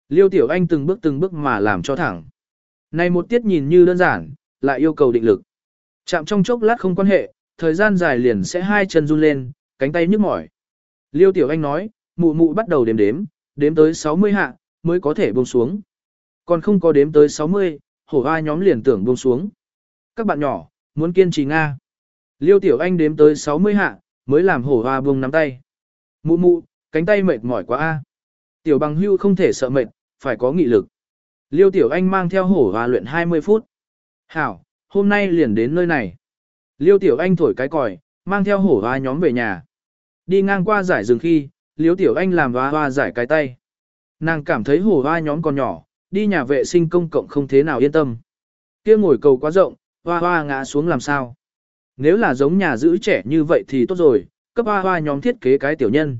Liêu Tiểu Anh từng bước từng bước mà làm cho thẳng. Này một tiết nhìn như đơn giản, lại yêu cầu định lực. Chạm trong chốc lát không quan hệ, thời gian dài liền sẽ hai chân run lên, cánh tay nhức mỏi. Liêu Tiểu Anh nói, mụ mụ bắt đầu đếm đếm, đếm tới 60 hạ, mới có thể buông xuống. Còn không có đếm tới 60, hổ hoa nhóm liền tưởng buông xuống. Các bạn nhỏ, muốn kiên trì Nga. Liêu Tiểu Anh đếm tới 60 hạ, mới làm hổ hoa buông nắm tay. Mụ mụ, cánh tay mệt mỏi quá a. Tiểu bằng hưu không thể sợ mệt, phải có nghị lực. Liêu Tiểu Anh mang theo hổ hoa luyện 20 phút. Hảo, hôm nay liền đến nơi này. Liêu Tiểu Anh thổi cái còi, mang theo hổ hoa nhóm về nhà. Đi ngang qua giải rừng khi, Liêu Tiểu Anh làm hoa hoa giải cái tay. Nàng cảm thấy hổ hoa nhóm còn nhỏ, đi nhà vệ sinh công cộng không thế nào yên tâm. kia ngồi cầu quá rộng, hoa hoa ngã xuống làm sao. Nếu là giống nhà giữ trẻ như vậy thì tốt rồi, cấp hoa hoa nhóm thiết kế cái tiểu nhân.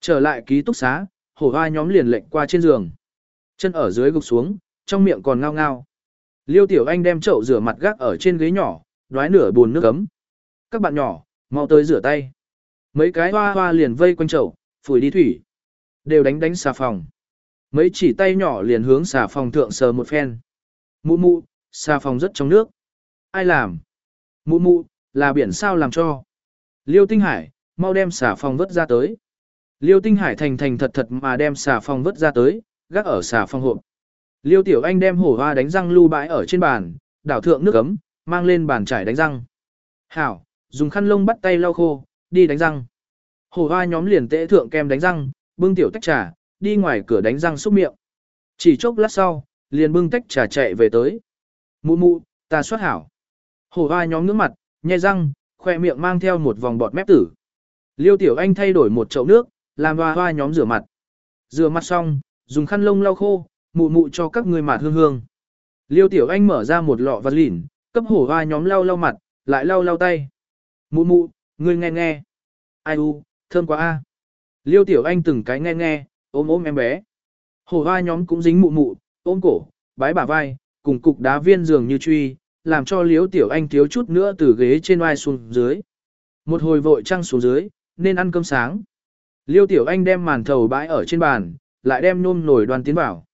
Trở lại ký túc xá, hổ hoa nhóm liền lệnh qua trên giường. Chân ở dưới gục xuống, trong miệng còn ngao ngao. Liêu Tiểu Anh đem chậu rửa mặt gác ở trên ghế nhỏ, đoái nửa buồn nước ấm. Các bạn nhỏ, mau tới rửa tay. Mấy cái hoa hoa liền vây quanh chậu, phủi đi thủy. Đều đánh đánh xà phòng. Mấy chỉ tay nhỏ liền hướng xà phòng thượng sờ một phen. Mụ mụ, xà phòng rất trong nước. Ai làm? Mụ mụ, là biển sao làm cho. Liêu Tinh Hải, mau đem xà phòng vớt ra tới. Liêu Tinh Hải thành thành thật thật mà đem xà phòng vớt ra tới, gác ở xà phòng hộp. Liêu Tiểu Anh đem hổ hoa đánh răng lưu bãi ở trên bàn, đảo thượng nước ấm, mang lên bàn trải đánh răng. Hảo, dùng khăn lông bắt tay lau khô, đi đánh răng. Hổ hoa nhóm liền tễ thượng kem đánh răng, bưng tiểu tách trà, đi ngoài cửa đánh răng xúc miệng. Chỉ chốc lát sau, liền bưng tách trà chạy về tới. Mụ mụ, ta soát hảo. Hổ hoa nhóm ngưỡng mặt, nhai răng, khoe miệng mang theo một vòng bọt mép tử. Liêu Tiểu Anh thay đổi một chậu nước, làm hoa hoa nhóm rửa mặt. Rửa mặt xong, dùng khăn lông lau khô, mụ mụ cho các người mặt hương hương. Liêu Tiểu Anh mở ra một lọ vật lỉn, cấp hổ hoa nhóm lau lau mặt, lại lau lau tay. Mụ mụ, ngươi nghe nghe. Ai u, thơm quá a. Liêu Tiểu Anh từng cái nghe nghe, ôm ôm em bé. Hổ hoa nhóm cũng dính mụ mụ, ôm cổ, bái bả vai, cùng cục đá viên giường như truy, làm cho Liêu Tiểu Anh thiếu chút nữa từ ghế trên oai xuống dưới. Một hồi vội trăng xuống dưới, nên ăn cơm sáng. Liêu Tiểu Anh đem màn thầu bãi ở trên bàn, lại đem nôm nồi đoan tiến vào.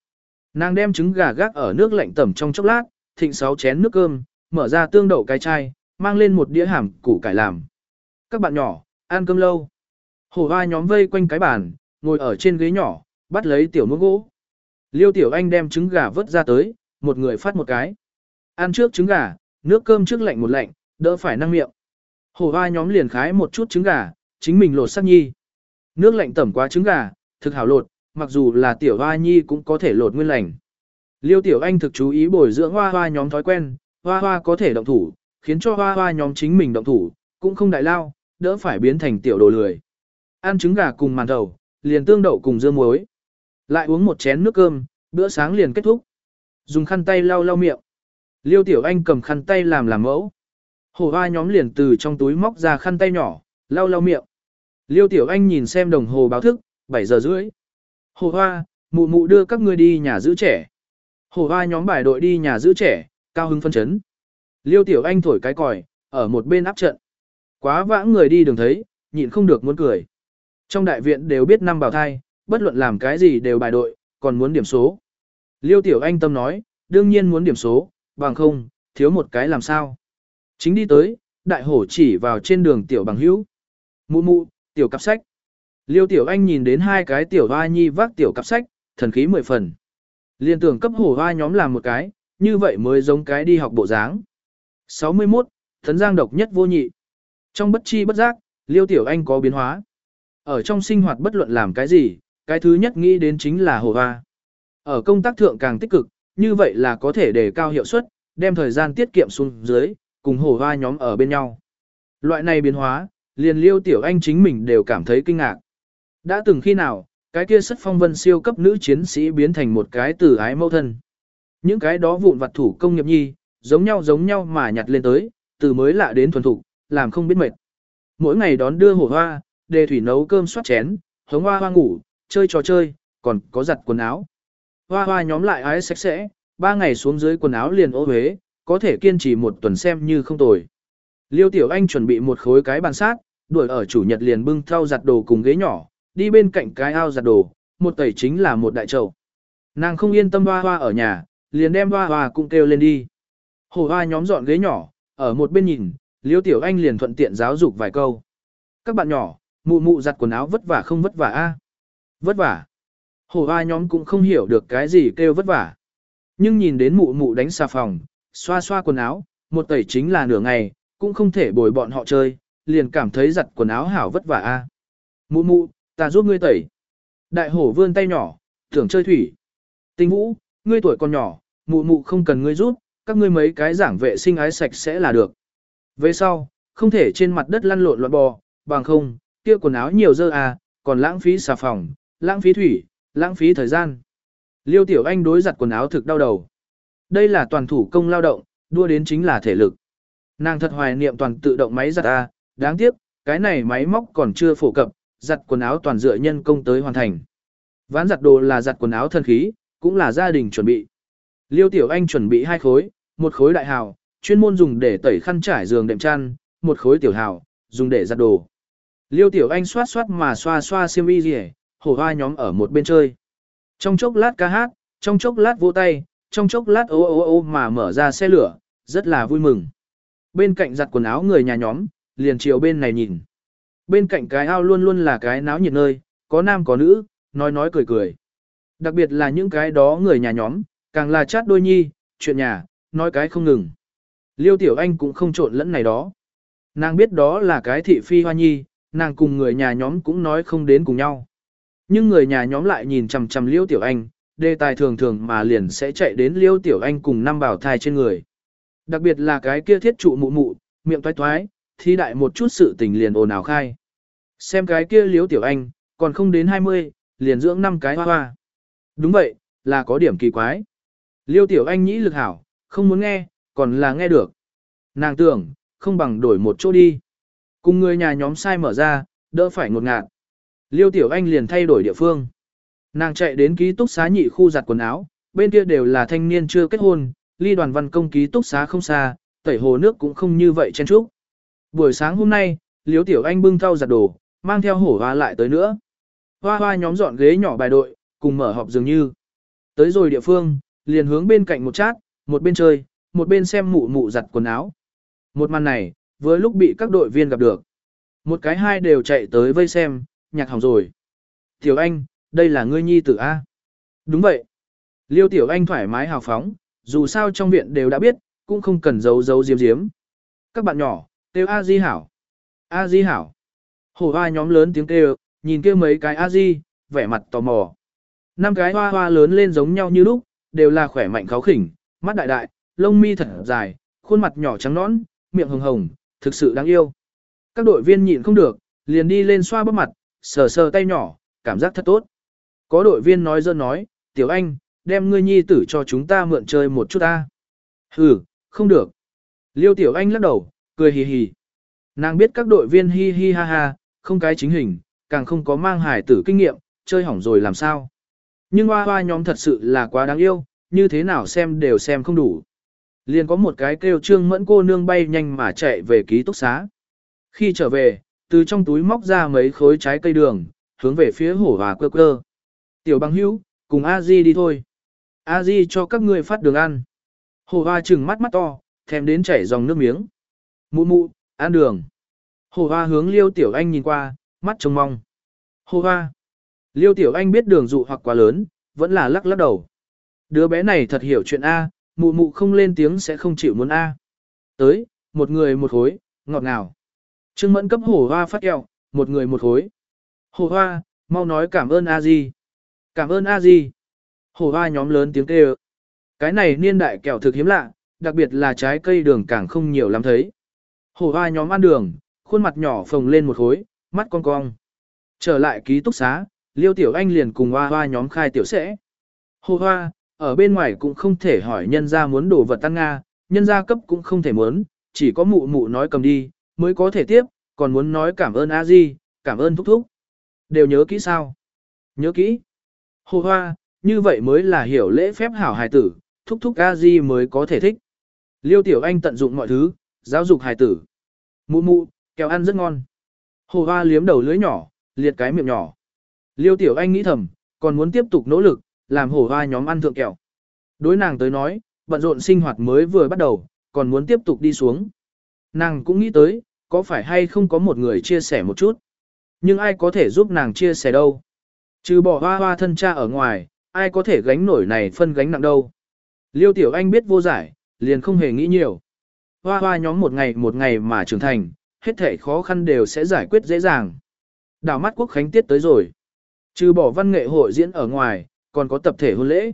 Nàng đem trứng gà gác ở nước lạnh tẩm trong chốc lát, thịnh sáu chén nước cơm, mở ra tương đậu cái chai, mang lên một đĩa hàm củ cải làm. Các bạn nhỏ, ăn cơm lâu. Hổ hoa nhóm vây quanh cái bàn, ngồi ở trên ghế nhỏ, bắt lấy tiểu muỗng gỗ. Liêu tiểu anh đem trứng gà vớt ra tới, một người phát một cái. Ăn trước trứng gà, nước cơm trước lạnh một lạnh, đỡ phải năng miệng. Hổ hoa nhóm liền khái một chút trứng gà, chính mình lột sắc nhi. Nước lạnh tẩm quá trứng gà, thực hảo lột, mặc dù là tiểu hoa nhi cũng có thể lột nguyên lành. Liêu tiểu anh thực chú ý bồi dưỡng hoa hoa nhóm thói quen, hoa hoa có thể động thủ, khiến cho hoa hoa nhóm chính mình động thủ, cũng không đại lao, đỡ phải biến thành tiểu đồ lười. Ăn trứng gà cùng màn đầu, liền tương đậu cùng dưa muối. Lại uống một chén nước cơm, bữa sáng liền kết thúc. Dùng khăn tay lau lau miệng. Liêu tiểu anh cầm khăn tay làm làm mẫu. Hổ hoa nhóm liền từ trong túi móc ra khăn tay nhỏ, lau lau miệng. Liêu tiểu anh nhìn xem đồng hồ báo thức, 7 giờ rưỡi. Hồ hoa, mụ mụ đưa các ngươi đi nhà giữ trẻ. Hổ hoa nhóm bài đội đi nhà giữ trẻ, cao hứng phân chấn. Liêu Tiểu Anh thổi cái còi, ở một bên áp trận. Quá vãng người đi đường thấy, nhịn không được muốn cười. Trong đại viện đều biết năm bảo thai, bất luận làm cái gì đều bài đội, còn muốn điểm số. Liêu Tiểu Anh tâm nói, đương nhiên muốn điểm số, bằng không, thiếu một cái làm sao. Chính đi tới, đại hổ chỉ vào trên đường Tiểu bằng hữu. Mụ mụ, Tiểu cặp sách. Liêu Tiểu Anh nhìn đến hai cái Tiểu hoa nhi vác Tiểu cặp sách, thần khí mười phần. Liên tưởng cấp hổ hoa nhóm làm một cái, như vậy mới giống cái đi học bộ dáng. 61. Thấn Giang độc nhất vô nhị. Trong bất chi bất giác, Liêu Tiểu Anh có biến hóa. Ở trong sinh hoạt bất luận làm cái gì, cái thứ nhất nghĩ đến chính là hồ hoa. Ở công tác thượng càng tích cực, như vậy là có thể đề cao hiệu suất, đem thời gian tiết kiệm xuống dưới, cùng hồ hoa nhóm ở bên nhau. Loại này biến hóa, liền Liêu Tiểu Anh chính mình đều cảm thấy kinh ngạc. Đã từng khi nào, cái kia sất phong vân siêu cấp nữ chiến sĩ biến thành một cái từ ái mâu thân. Những cái đó vụn vặt thủ công nghiệp nhi, giống nhau giống nhau mà nhặt lên tới, từ mới lạ đến thuần thục, làm không biết mệt. Mỗi ngày đón đưa hổ hoa, đề thủy nấu cơm soát chén, hống hoa hoa ngủ, chơi trò chơi, còn có giặt quần áo. Hoa hoa nhóm lại ái sạch sẽ, ba ngày xuống dưới quần áo liền ô huế, có thể kiên trì một tuần xem như không tồi. Liêu Tiểu Anh chuẩn bị một khối cái bàn sát, đuổi ở chủ nhật liền bưng thau giặt đồ cùng ghế nhỏ, đi bên cạnh cái ao giặt đồ, một tẩy chính là một đại trầu. Nàng không yên tâm hoa hoa ở nhà, liền đem hoa hoa cũng kêu lên đi. Hồ hoa nhóm dọn ghế nhỏ, ở một bên nhìn, Liêu Tiểu Anh liền thuận tiện giáo dục vài câu. Các bạn nhỏ, mụ mụ giặt quần áo vất vả không vất vả a? Vất vả. Hồ hoa nhóm cũng không hiểu được cái gì kêu vất vả. Nhưng nhìn đến mụ mụ đánh xà phòng, xoa xoa quần áo, một tẩy chính là nửa ngày, cũng không thể bồi bọn họ chơi, liền cảm thấy giặt quần áo hảo vất vả a. Mụ mụ, ta giúp ngươi tẩy. Đại hổ vươn tay nhỏ, tưởng chơi thủy. Tinh vũ, ngươi tuổi còn nhỏ, mụ mụ không cần ngươi giúp, các ngươi mấy cái giảng vệ sinh ái sạch sẽ là được. Về sau, không thể trên mặt đất lăn lộn loạn bò, bằng không, kia quần áo nhiều dơ à, còn lãng phí xà phòng, lãng phí thủy, lãng phí thời gian. Liêu Tiểu Anh đối giặt quần áo thực đau đầu. Đây là toàn thủ công lao động, đua đến chính là thể lực. Nàng thật hoài niệm toàn tự động máy giặt à, đáng tiếc, cái này máy móc còn chưa phổ cập, giặt quần áo toàn dựa nhân công tới hoàn thành. Ván giặt đồ là giặt quần áo thân khí, cũng là gia đình chuẩn bị. Liêu Tiểu Anh chuẩn bị hai khối, một khối đại hào, chuyên môn dùng để tẩy khăn trải giường đệm chăn, một khối tiểu hào, dùng để giặt đồ. Liêu Tiểu Anh xoát xoát mà xoa xoa xiêm y rỉ, hổ hoa nhóm ở một bên chơi. Trong chốc lát ca hát, trong chốc lát vỗ tay, trong chốc lát ô ô ô mà mở ra xe lửa, rất là vui mừng. Bên cạnh giặt quần áo người nhà nhóm, liền chiều bên này nhìn. Bên cạnh cái ao luôn luôn là cái náo nhiệt nơi, có nam có nữ, nói nói cười cười. Đặc biệt là những cái đó người nhà nhóm, càng là chát đôi nhi, chuyện nhà, nói cái không ngừng. Liêu Tiểu Anh cũng không trộn lẫn này đó. Nàng biết đó là cái thị phi hoa nhi, nàng cùng người nhà nhóm cũng nói không đến cùng nhau. Nhưng người nhà nhóm lại nhìn chằm chằm Liêu Tiểu Anh, đề tài thường thường mà liền sẽ chạy đến Liêu Tiểu Anh cùng năm bảo thai trên người. Đặc biệt là cái kia thiết trụ mụ mụ, miệng toái toái, thi đại một chút sự tình liền ồn ào khai. Xem cái kia Liêu Tiểu Anh, còn không đến 20, liền dưỡng năm cái hoa hoa. Đúng vậy, là có điểm kỳ quái. Liêu Tiểu Anh nhĩ lực hảo, không muốn nghe, còn là nghe được. Nàng tưởng, không bằng đổi một chỗ đi. Cùng người nhà nhóm sai mở ra, đỡ phải ngột ngạt. Liêu Tiểu Anh liền thay đổi địa phương. Nàng chạy đến ký túc xá nhị khu giặt quần áo, bên kia đều là thanh niên chưa kết hôn, ly đoàn văn công ký túc xá không xa, tẩy hồ nước cũng không như vậy chen chúc. Buổi sáng hôm nay, Liêu Tiểu Anh bưng thau giặt đồ, mang theo hổ hoa lại tới nữa. Hoa hoa nhóm dọn ghế nhỏ bài đội, cùng mở họp dường như. Tới rồi địa phương, liền hướng bên cạnh một chát, một bên chơi, một bên xem mụ mụ giặt quần áo. Một màn này, với lúc bị các đội viên gặp được. Một cái hai đều chạy tới vây xem, nhạc hỏng rồi. Tiểu Anh, đây là ngươi nhi tử A. Đúng vậy. Liêu Tiểu Anh thoải mái hào phóng, dù sao trong viện đều đã biết, cũng không cần giấu giấu diếm diếm. Các bạn nhỏ, kêu A Di Hảo. A Di Hảo. Hổ hoa nhóm lớn tiếng kêu, nhìn kêu mấy cái A Di, vẻ mặt tò mò. Năm cái hoa hoa lớn lên giống nhau như lúc, đều là khỏe mạnh kháo khỉnh, mắt đại đại, lông mi thật dài, khuôn mặt nhỏ trắng nõn, miệng hồng hồng, thực sự đáng yêu. Các đội viên nhịn không được, liền đi lên xoa bắp mặt, sờ sờ tay nhỏ, cảm giác thật tốt. Có đội viên nói dơ nói, tiểu anh, đem ngươi nhi tử cho chúng ta mượn chơi một chút ta. Hừ, không được. Liêu tiểu anh lắc đầu, cười hì hì. Nàng biết các đội viên hi hi ha ha, không cái chính hình, càng không có mang hải tử kinh nghiệm, chơi hỏng rồi làm sao. Nhưng hoa hoa nhóm thật sự là quá đáng yêu, như thế nào xem đều xem không đủ. Liền có một cái kêu trương mẫn cô nương bay nhanh mà chạy về ký túc xá. Khi trở về, từ trong túi móc ra mấy khối trái cây đường, hướng về phía hổ hòa quơ quơ. Tiểu bằng hữu, cùng a di đi thôi. a di cho các ngươi phát đường ăn. Hổ hoa trừng mắt mắt to, thèm đến chảy dòng nước miếng. Mụ mụ, ăn đường. Hổ hoa hướng liêu tiểu anh nhìn qua, mắt trông mong. Hổ hoa. Liêu tiểu anh biết đường dụ hoặc quá lớn, vẫn là lắc lắc đầu. Đứa bé này thật hiểu chuyện A, mụ mụ không lên tiếng sẽ không chịu muốn A. Tới, một người một hối ngọt ngào. Trương mẫn cấp hổ hoa phát kẹo, một người một hối Hổ hoa, mau nói cảm ơn A Di. Cảm ơn A Di. Hổ hoa nhóm lớn tiếng kêu. Cái này niên đại kẹo thực hiếm lạ, đặc biệt là trái cây đường càng không nhiều lắm thấy. Hổ hoa nhóm ăn đường, khuôn mặt nhỏ phồng lên một hối mắt cong cong. Trở lại ký túc xá, Liêu Tiểu Anh liền cùng hoa hoa nhóm khai tiểu sẽ. Hồ hoa, ở bên ngoài cũng không thể hỏi nhân ra muốn đồ vật tăng Nga, nhân gia cấp cũng không thể muốn, chỉ có mụ mụ nói cầm đi, mới có thể tiếp, còn muốn nói cảm ơn a di, cảm ơn thúc thúc. Đều nhớ kỹ sao? Nhớ kỹ. Hồ hoa, như vậy mới là hiểu lễ phép hảo hài tử, thúc thúc a di mới có thể thích. Liêu Tiểu Anh tận dụng mọi thứ, giáo dục hài tử. Mụ mụ, kẹo ăn rất ngon. Hồ hoa liếm đầu lưới nhỏ, liệt cái miệng nhỏ. Liêu Tiểu Anh nghĩ thầm, còn muốn tiếp tục nỗ lực, làm hổ hoa nhóm ăn thượng kẹo. Đối nàng tới nói, bận rộn sinh hoạt mới vừa bắt đầu, còn muốn tiếp tục đi xuống. Nàng cũng nghĩ tới, có phải hay không có một người chia sẻ một chút. Nhưng ai có thể giúp nàng chia sẻ đâu. Trừ bỏ hoa hoa thân cha ở ngoài, ai có thể gánh nổi này phân gánh nặng đâu. Liêu Tiểu Anh biết vô giải, liền không hề nghĩ nhiều. Hoa hoa nhóm một ngày một ngày mà trưởng thành, hết thể khó khăn đều sẽ giải quyết dễ dàng. Đảo mắt quốc khánh tiết tới rồi. Trừ bỏ văn nghệ hội diễn ở ngoài, còn có tập thể hôn lễ.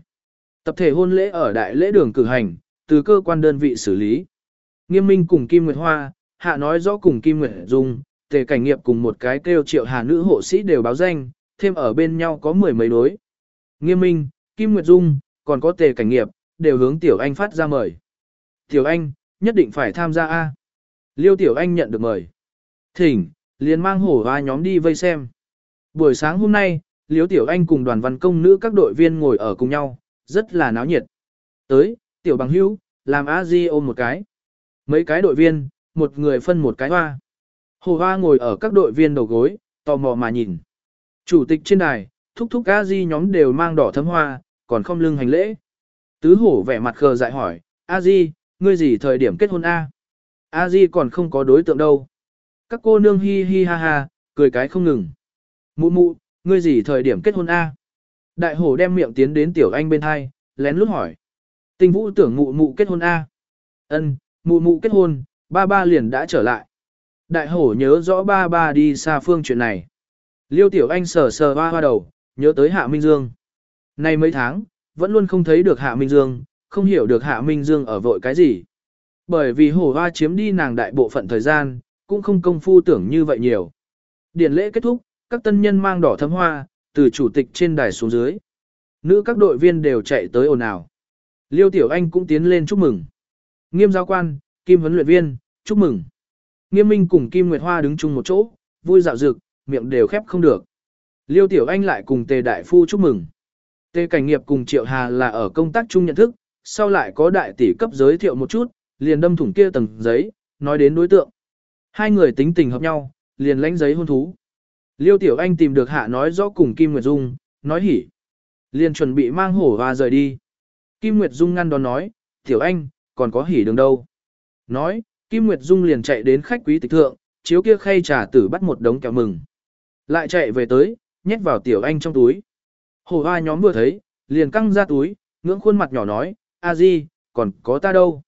Tập thể hôn lễ ở đại lễ đường cử hành, từ cơ quan đơn vị xử lý. Nghiêm minh cùng Kim Nguyệt Hoa, hạ nói rõ cùng Kim Nguyệt Dung, tề cảnh nghiệp cùng một cái kêu triệu hà nữ hộ sĩ đều báo danh, thêm ở bên nhau có mười mấy đối. Nghiêm minh, Kim Nguyệt Dung, còn có tề cảnh nghiệp, đều hướng Tiểu Anh phát ra mời. Tiểu Anh, nhất định phải tham gia A. Liêu Tiểu Anh nhận được mời. Thỉnh, liền mang hổ hoa nhóm đi vây xem. Buổi sáng hôm nay, Liễu Tiểu Anh cùng đoàn văn công nữ các đội viên ngồi ở cùng nhau, rất là náo nhiệt. Tới, Tiểu Bằng Hữu, làm a di ôm một cái. Mấy cái đội viên, một người phân một cái hoa. Hồ hoa ngồi ở các đội viên đầu gối, tò mò mà nhìn. Chủ tịch trên đài, thúc thúc a di nhóm đều mang đỏ thấm hoa, còn không lưng hành lễ. Tứ hổ vẻ mặt khờ dại hỏi, a di, ngươi gì thời điểm kết hôn a? A di còn không có đối tượng đâu. Các cô nương hi hi ha ha, cười cái không ngừng. Mụ mụ, ngươi gì thời điểm kết hôn A? Đại hổ đem miệng tiến đến tiểu anh bên hai, lén lút hỏi. Tinh vũ tưởng mụ mụ kết hôn A. Ân, mụ mụ kết hôn, ba ba liền đã trở lại. Đại hổ nhớ rõ ba ba đi xa phương chuyện này. Liêu tiểu anh sờ sờ hoa hoa đầu, nhớ tới Hạ Minh Dương. Nay mấy tháng, vẫn luôn không thấy được Hạ Minh Dương, không hiểu được Hạ Minh Dương ở vội cái gì. Bởi vì hổ hoa chiếm đi nàng đại bộ phận thời gian, cũng không công phu tưởng như vậy nhiều. Điển lễ kết thúc, các tân nhân mang đỏ thấm hoa, từ chủ tịch trên đài xuống dưới. Nữ các đội viên đều chạy tới ồn ào. Liêu Tiểu Anh cũng tiến lên chúc mừng. Nghiêm giáo quan, Kim huấn luyện viên, chúc mừng. Nghiêm Minh cùng Kim Nguyệt Hoa đứng chung một chỗ, vui dạo dực, miệng đều khép không được. Liêu Tiểu Anh lại cùng Tề Đại Phu chúc mừng. Tề Cảnh Nghiệp cùng Triệu Hà là ở công tác chung nhận thức, sau lại có đại tỷ cấp giới thiệu một chút, liền đâm thủng kia tầng giấy, nói đến đối tượng. Hai người tính tình hợp nhau, liền lãnh giấy hôn thú. Liêu Tiểu Anh tìm được hạ nói rõ cùng Kim Nguyệt Dung, nói hỉ. Liền chuẩn bị mang hổ và rời đi. Kim Nguyệt Dung ngăn đón nói, Tiểu Anh, còn có hỉ đường đâu. Nói, Kim Nguyệt Dung liền chạy đến khách quý tịch thượng, chiếu kia khay trà tử bắt một đống kẹo mừng. Lại chạy về tới, nhét vào Tiểu Anh trong túi. Hổ hoa nhóm vừa thấy, liền căng ra túi, ngưỡng khuôn mặt nhỏ nói, a di, còn có ta đâu.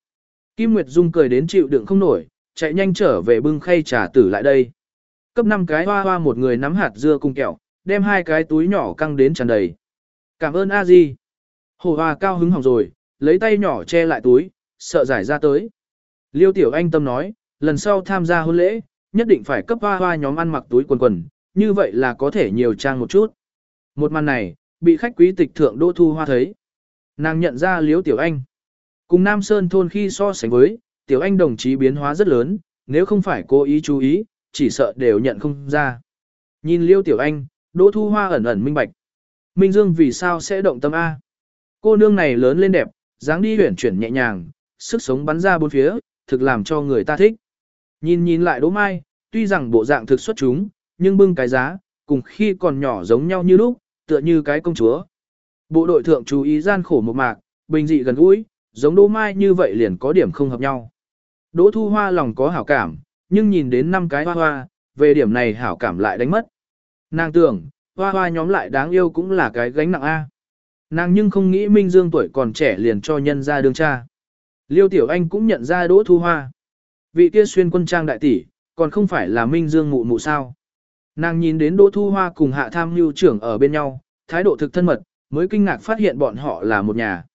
Kim Nguyệt Dung cười đến chịu đựng không nổi, chạy nhanh trở về bưng khay trà tử lại đây. Cấp 5 cái hoa hoa một người nắm hạt dưa cùng kẹo, đem hai cái túi nhỏ căng đến tràn đầy. Cảm ơn a di. Hồ hoa cao hứng hỏng rồi, lấy tay nhỏ che lại túi, sợ giải ra tới. Liêu tiểu anh tâm nói, lần sau tham gia hôn lễ, nhất định phải cấp hoa hoa nhóm ăn mặc túi quần quần, như vậy là có thể nhiều trang một chút. Một màn này, bị khách quý tịch thượng Đỗ Thu Hoa thấy. Nàng nhận ra Liêu Tiểu Anh. Cùng Nam Sơn thôn khi so sánh với, Tiểu Anh đồng chí biến hóa rất lớn, nếu không phải cố ý chú ý, chỉ sợ đều nhận không ra. Nhìn Liêu Tiểu Anh, Đỗ Thu Hoa ẩn ẩn minh bạch. Minh Dương vì sao sẽ động tâm A. Cô nương này lớn lên đẹp, dáng đi huyển chuyển nhẹ nhàng, sức sống bắn ra bốn phía, thực làm cho người ta thích. Nhìn nhìn lại Đỗ Mai, tuy rằng bộ dạng thực xuất chúng, nhưng bưng cái giá, cùng khi còn nhỏ giống nhau như lúc, tựa như cái công chúa. Bộ đội thượng chú ý gian khổ một mạc, bình dị gần gũi, giống Đỗ Mai như vậy liền có điểm không hợp nhau. Đỗ Thu Hoa lòng có hảo cảm, nhưng nhìn đến năm cái hoa hoa, về điểm này hảo cảm lại đánh mất. Nàng tưởng, hoa hoa nhóm lại đáng yêu cũng là cái gánh nặng A. Nàng nhưng không nghĩ Minh Dương tuổi còn trẻ liền cho nhân ra đương cha. Liêu Tiểu Anh cũng nhận ra Đỗ Thu Hoa. Vị kia xuyên quân trang đại tỷ, còn không phải là Minh Dương mụ mụ sao. Nàng nhìn đến Đỗ Thu Hoa cùng Hạ Tham Mưu trưởng ở bên nhau, thái độ thực thân mật, mới kinh ngạc phát hiện bọn họ là một nhà.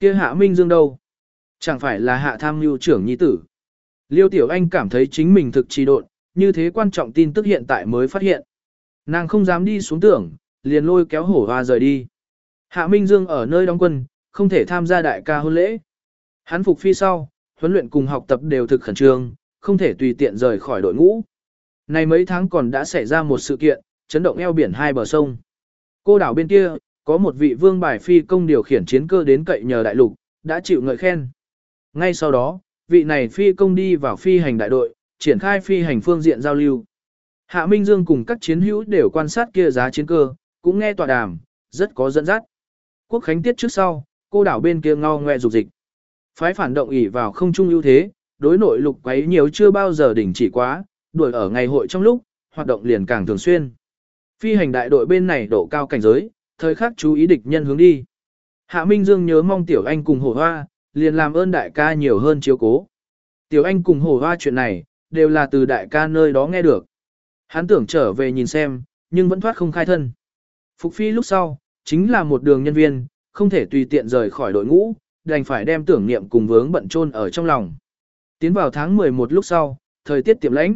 Kia Hạ Minh Dương đâu? Chẳng phải là Hạ Tham Mưu trưởng nhi tử. Liêu Tiểu Anh cảm thấy chính mình thực trì độn, như thế quan trọng tin tức hiện tại mới phát hiện. Nàng không dám đi xuống tưởng, liền lôi kéo hổ hoa rời đi. Hạ Minh Dương ở nơi đóng quân, không thể tham gia đại ca hôn lễ. Hắn phục phi sau, huấn luyện cùng học tập đều thực khẩn trương, không thể tùy tiện rời khỏi đội ngũ. Này mấy tháng còn đã xảy ra một sự kiện, chấn động eo biển hai bờ sông. Cô đảo bên kia, có một vị vương bài phi công điều khiển chiến cơ đến cậy nhờ đại lục, đã chịu ngợi khen. Ngay sau đó, vị này phi công đi vào phi hành đại đội, triển khai phi hành phương diện giao lưu. Hạ Minh Dương cùng các chiến hữu đều quan sát kia giá chiến cơ, cũng nghe tọa đàm, rất có dẫn dắt. Quốc khánh tiết trước sau, cô đảo bên kia ngao ngoe dục dịch. Phái phản động ỉ vào không trung ưu thế, đối nội lục quấy nhiều chưa bao giờ đỉnh chỉ quá, đuổi ở ngày hội trong lúc, hoạt động liền càng thường xuyên. Phi hành đại đội bên này độ cao cảnh giới, thời khắc chú ý địch nhân hướng đi. Hạ Minh Dương nhớ mong Tiểu Anh cùng Hổ Hoa, liền làm ơn đại ca nhiều hơn chiếu cố. Tiểu Anh cùng Hổ Hoa chuyện này, đều là từ đại ca nơi đó nghe được. Hắn tưởng trở về nhìn xem, nhưng vẫn thoát không khai thân. Phục Phi lúc sau, chính là một đường nhân viên, không thể tùy tiện rời khỏi đội ngũ, đành phải đem tưởng niệm cùng vướng bận chôn ở trong lòng. Tiến vào tháng 11 lúc sau, thời tiết tiệm lãnh.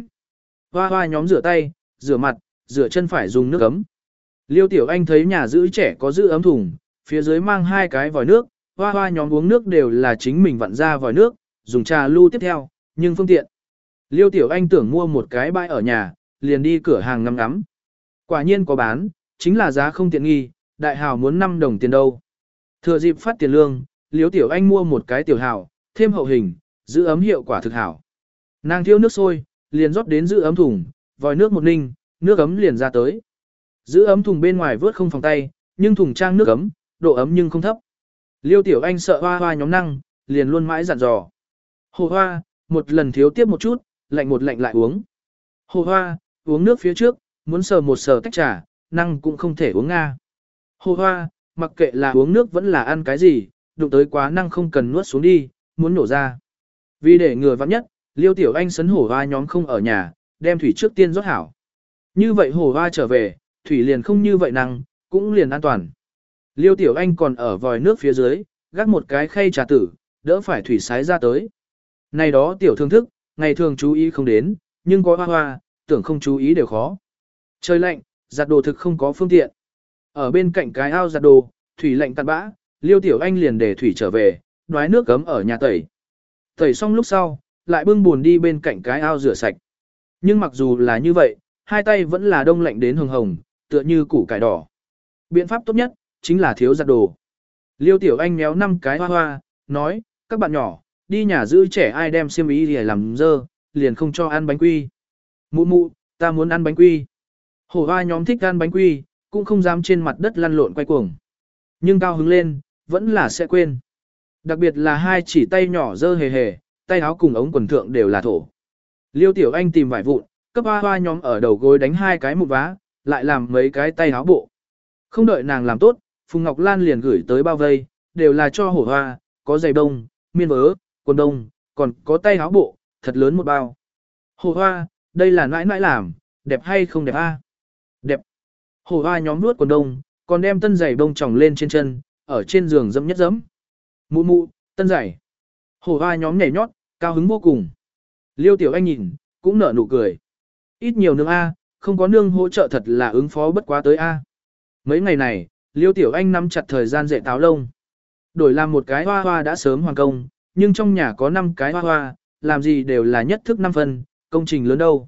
Hoa hoa nhóm rửa tay, rửa mặt, rửa chân phải dùng nước ấm. Liêu Tiểu Anh thấy nhà giữ trẻ có giữ ấm thùng, phía dưới mang hai cái vòi nước, hoa hoa nhóm uống nước đều là chính mình vặn ra vòi nước, dùng trà lưu tiếp theo, nhưng phương tiện. Liêu Tiểu Anh tưởng mua một cái bãi ở nhà, liền đi cửa hàng ngắm ngắm. Quả nhiên có bán, chính là giá không tiện nghi, đại hào muốn 5 đồng tiền đâu. Thừa dịp phát tiền lương, Liêu Tiểu Anh mua một cái tiểu hào, thêm hậu hình, giữ ấm hiệu quả thực hảo. Nàng thiêu nước sôi, liền rót đến giữ ấm thùng, vòi nước một ninh, nước ấm liền ra tới. Giữ ấm thùng bên ngoài vớt không phòng tay, nhưng thùng trang nước ấm, độ ấm nhưng không thấp. Liêu Tiểu Anh sợ hoa hoa nhóm năng, liền luôn mãi dặn dò. Hồ hoa, một lần thiếu tiếp một chút, lạnh một lạnh lại uống. Hồ hoa, uống nước phía trước, muốn sờ một sờ tách trà, năng cũng không thể uống nga. Hồ hoa, mặc kệ là uống nước vẫn là ăn cái gì, đụng tới quá năng không cần nuốt xuống đi, muốn nổ ra. Vì để ngừa vắng nhất, Liêu Tiểu Anh sấn hổ hoa nhóm không ở nhà, đem thủy trước tiên rót hảo. Như vậy hổ hoa trở về, thủy liền không như vậy năng, cũng liền an toàn. Liêu Tiểu Anh còn ở vòi nước phía dưới, gác một cái khay trà tử, đỡ phải thủy sái ra tới. Này đó tiểu thương thức, ngày thường chú ý không đến, nhưng có hoa hoa, tưởng không chú ý đều khó. Trời lạnh, giặt đồ thực không có phương tiện. Ở bên cạnh cái ao giặt đồ, thủy lạnh tạt bã, Liêu Tiểu Anh liền để thủy trở về, nói nước cấm ở nhà tẩy. Tẩy xong lúc sau, lại bưng buồn đi bên cạnh cái ao rửa sạch. Nhưng mặc dù là như vậy, hai tay vẫn là đông lạnh đến hồng hồng, tựa như củ cải đỏ. Biện pháp tốt nhất, chính là thiếu giặt đồ. Liêu Tiểu Anh méo năm cái hoa hoa, nói, các bạn nhỏ, đi nhà giữ trẻ ai đem xiêm ý để làm dơ, liền không cho ăn bánh quy. Mụ mụ, ta muốn ăn bánh quy. Hổ hoa nhóm thích ăn bánh quy, cũng không dám trên mặt đất lăn lộn quay cuồng. Nhưng cao hứng lên, vẫn là sẽ quên. Đặc biệt là hai chỉ tay nhỏ dơ hề hề, tay áo cùng ống quần thượng đều là thổ. Liêu Tiểu Anh tìm vải vụn, cấp hoa hoa nhóm ở đầu gối đánh hai cái một vá, lại làm mấy cái tay áo bộ. Không đợi nàng làm tốt, Phùng Ngọc Lan liền gửi tới bao vây, đều là cho hổ hoa, có giày đông, miên vớ, quần đông, còn có tay áo bộ, thật lớn một bao. Hổ hoa, đây là nãi nãi làm, đẹp hay không đẹp a? Đẹp. Hổ hoa nhóm nuốt quần đông, còn đem tân giày đông tròng lên trên chân, ở trên giường dẫm nhất dẫm. Mụ mụ, tân giày. Hổ hoa nhóm nhảy nhót, cao hứng vô cùng. Liêu tiểu anh nhìn, cũng nở nụ cười. Ít nhiều nương A, không có nương hỗ trợ thật là ứng phó bất quá tới A. Mấy ngày này, Liêu tiểu anh nắm chặt thời gian dạy táo lông. Đổi làm một cái hoa hoa đã sớm hoàn công, nhưng trong nhà có 5 cái hoa hoa, làm gì đều là nhất thức 5 phần, công trình lớn đâu.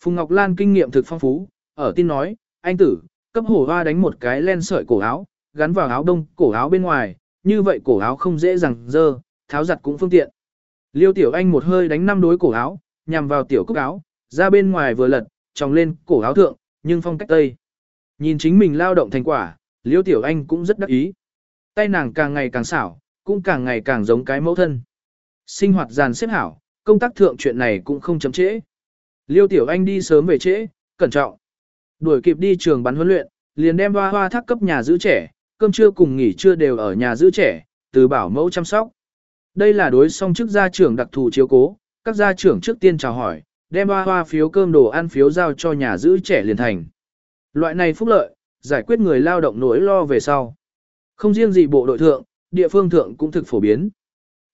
Phùng Ngọc Lan kinh nghiệm thực phong phú, ở tin nói, anh tử, cấp hổ hoa đánh một cái len sợi cổ áo, gắn vào áo đông, cổ áo bên ngoài, như vậy cổ áo không dễ dàng dơ, tháo giặt cũng phương tiện. Liêu Tiểu Anh một hơi đánh năm đối cổ áo, nhằm vào tiểu cúc áo, ra bên ngoài vừa lật, tròng lên cổ áo thượng, nhưng phong cách tây. Nhìn chính mình lao động thành quả, Liêu Tiểu Anh cũng rất đắc ý. Tay nàng càng ngày càng xảo, cũng càng ngày càng giống cái mẫu thân. Sinh hoạt dàn xếp hảo, công tác thượng chuyện này cũng không chấm trễ. Liêu Tiểu Anh đi sớm về trễ, cẩn trọng. Đuổi kịp đi trường bắn huấn luyện, liền đem hoa hoa thác cấp nhà giữ trẻ, cơm trưa cùng nghỉ trưa đều ở nhà giữ trẻ, từ bảo mẫu chăm sóc. Đây là đối song chức gia trưởng đặc thù chiếu cố, các gia trưởng trước tiên chào hỏi, đem hoa hoa phiếu cơm đồ ăn phiếu giao cho nhà giữ trẻ liền thành. Loại này phúc lợi, giải quyết người lao động nỗi lo về sau. Không riêng gì bộ đội thượng, địa phương thượng cũng thực phổ biến.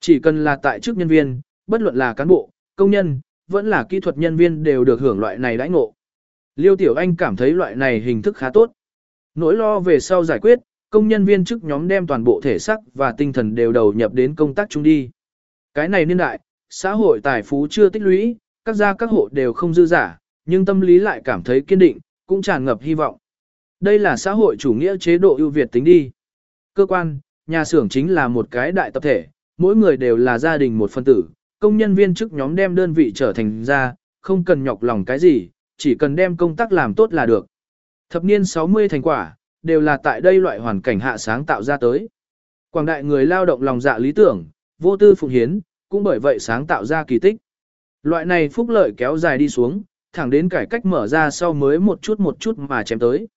Chỉ cần là tại chức nhân viên, bất luận là cán bộ, công nhân, vẫn là kỹ thuật nhân viên đều được hưởng loại này đãi ngộ. Liêu Tiểu Anh cảm thấy loại này hình thức khá tốt. Nỗi lo về sau giải quyết, công nhân viên chức nhóm đem toàn bộ thể sắc và tinh thần đều đầu nhập đến công tác chung đi. Cái này niên đại, xã hội tài phú chưa tích lũy, các gia các hộ đều không dư giả, nhưng tâm lý lại cảm thấy kiên định, cũng tràn ngập hy vọng. Đây là xã hội chủ nghĩa chế độ ưu việt tính đi. Cơ quan, nhà xưởng chính là một cái đại tập thể, mỗi người đều là gia đình một phân tử, công nhân viên chức nhóm đem đơn vị trở thành ra, không cần nhọc lòng cái gì, chỉ cần đem công tác làm tốt là được. Thập niên 60 thành quả, đều là tại đây loại hoàn cảnh hạ sáng tạo ra tới. Quảng đại người lao động lòng dạ lý tưởng, vô tư phụng hiến, cũng bởi vậy sáng tạo ra kỳ tích. Loại này phúc lợi kéo dài đi xuống, thẳng đến cải cách mở ra sau mới một chút một chút mà chém tới.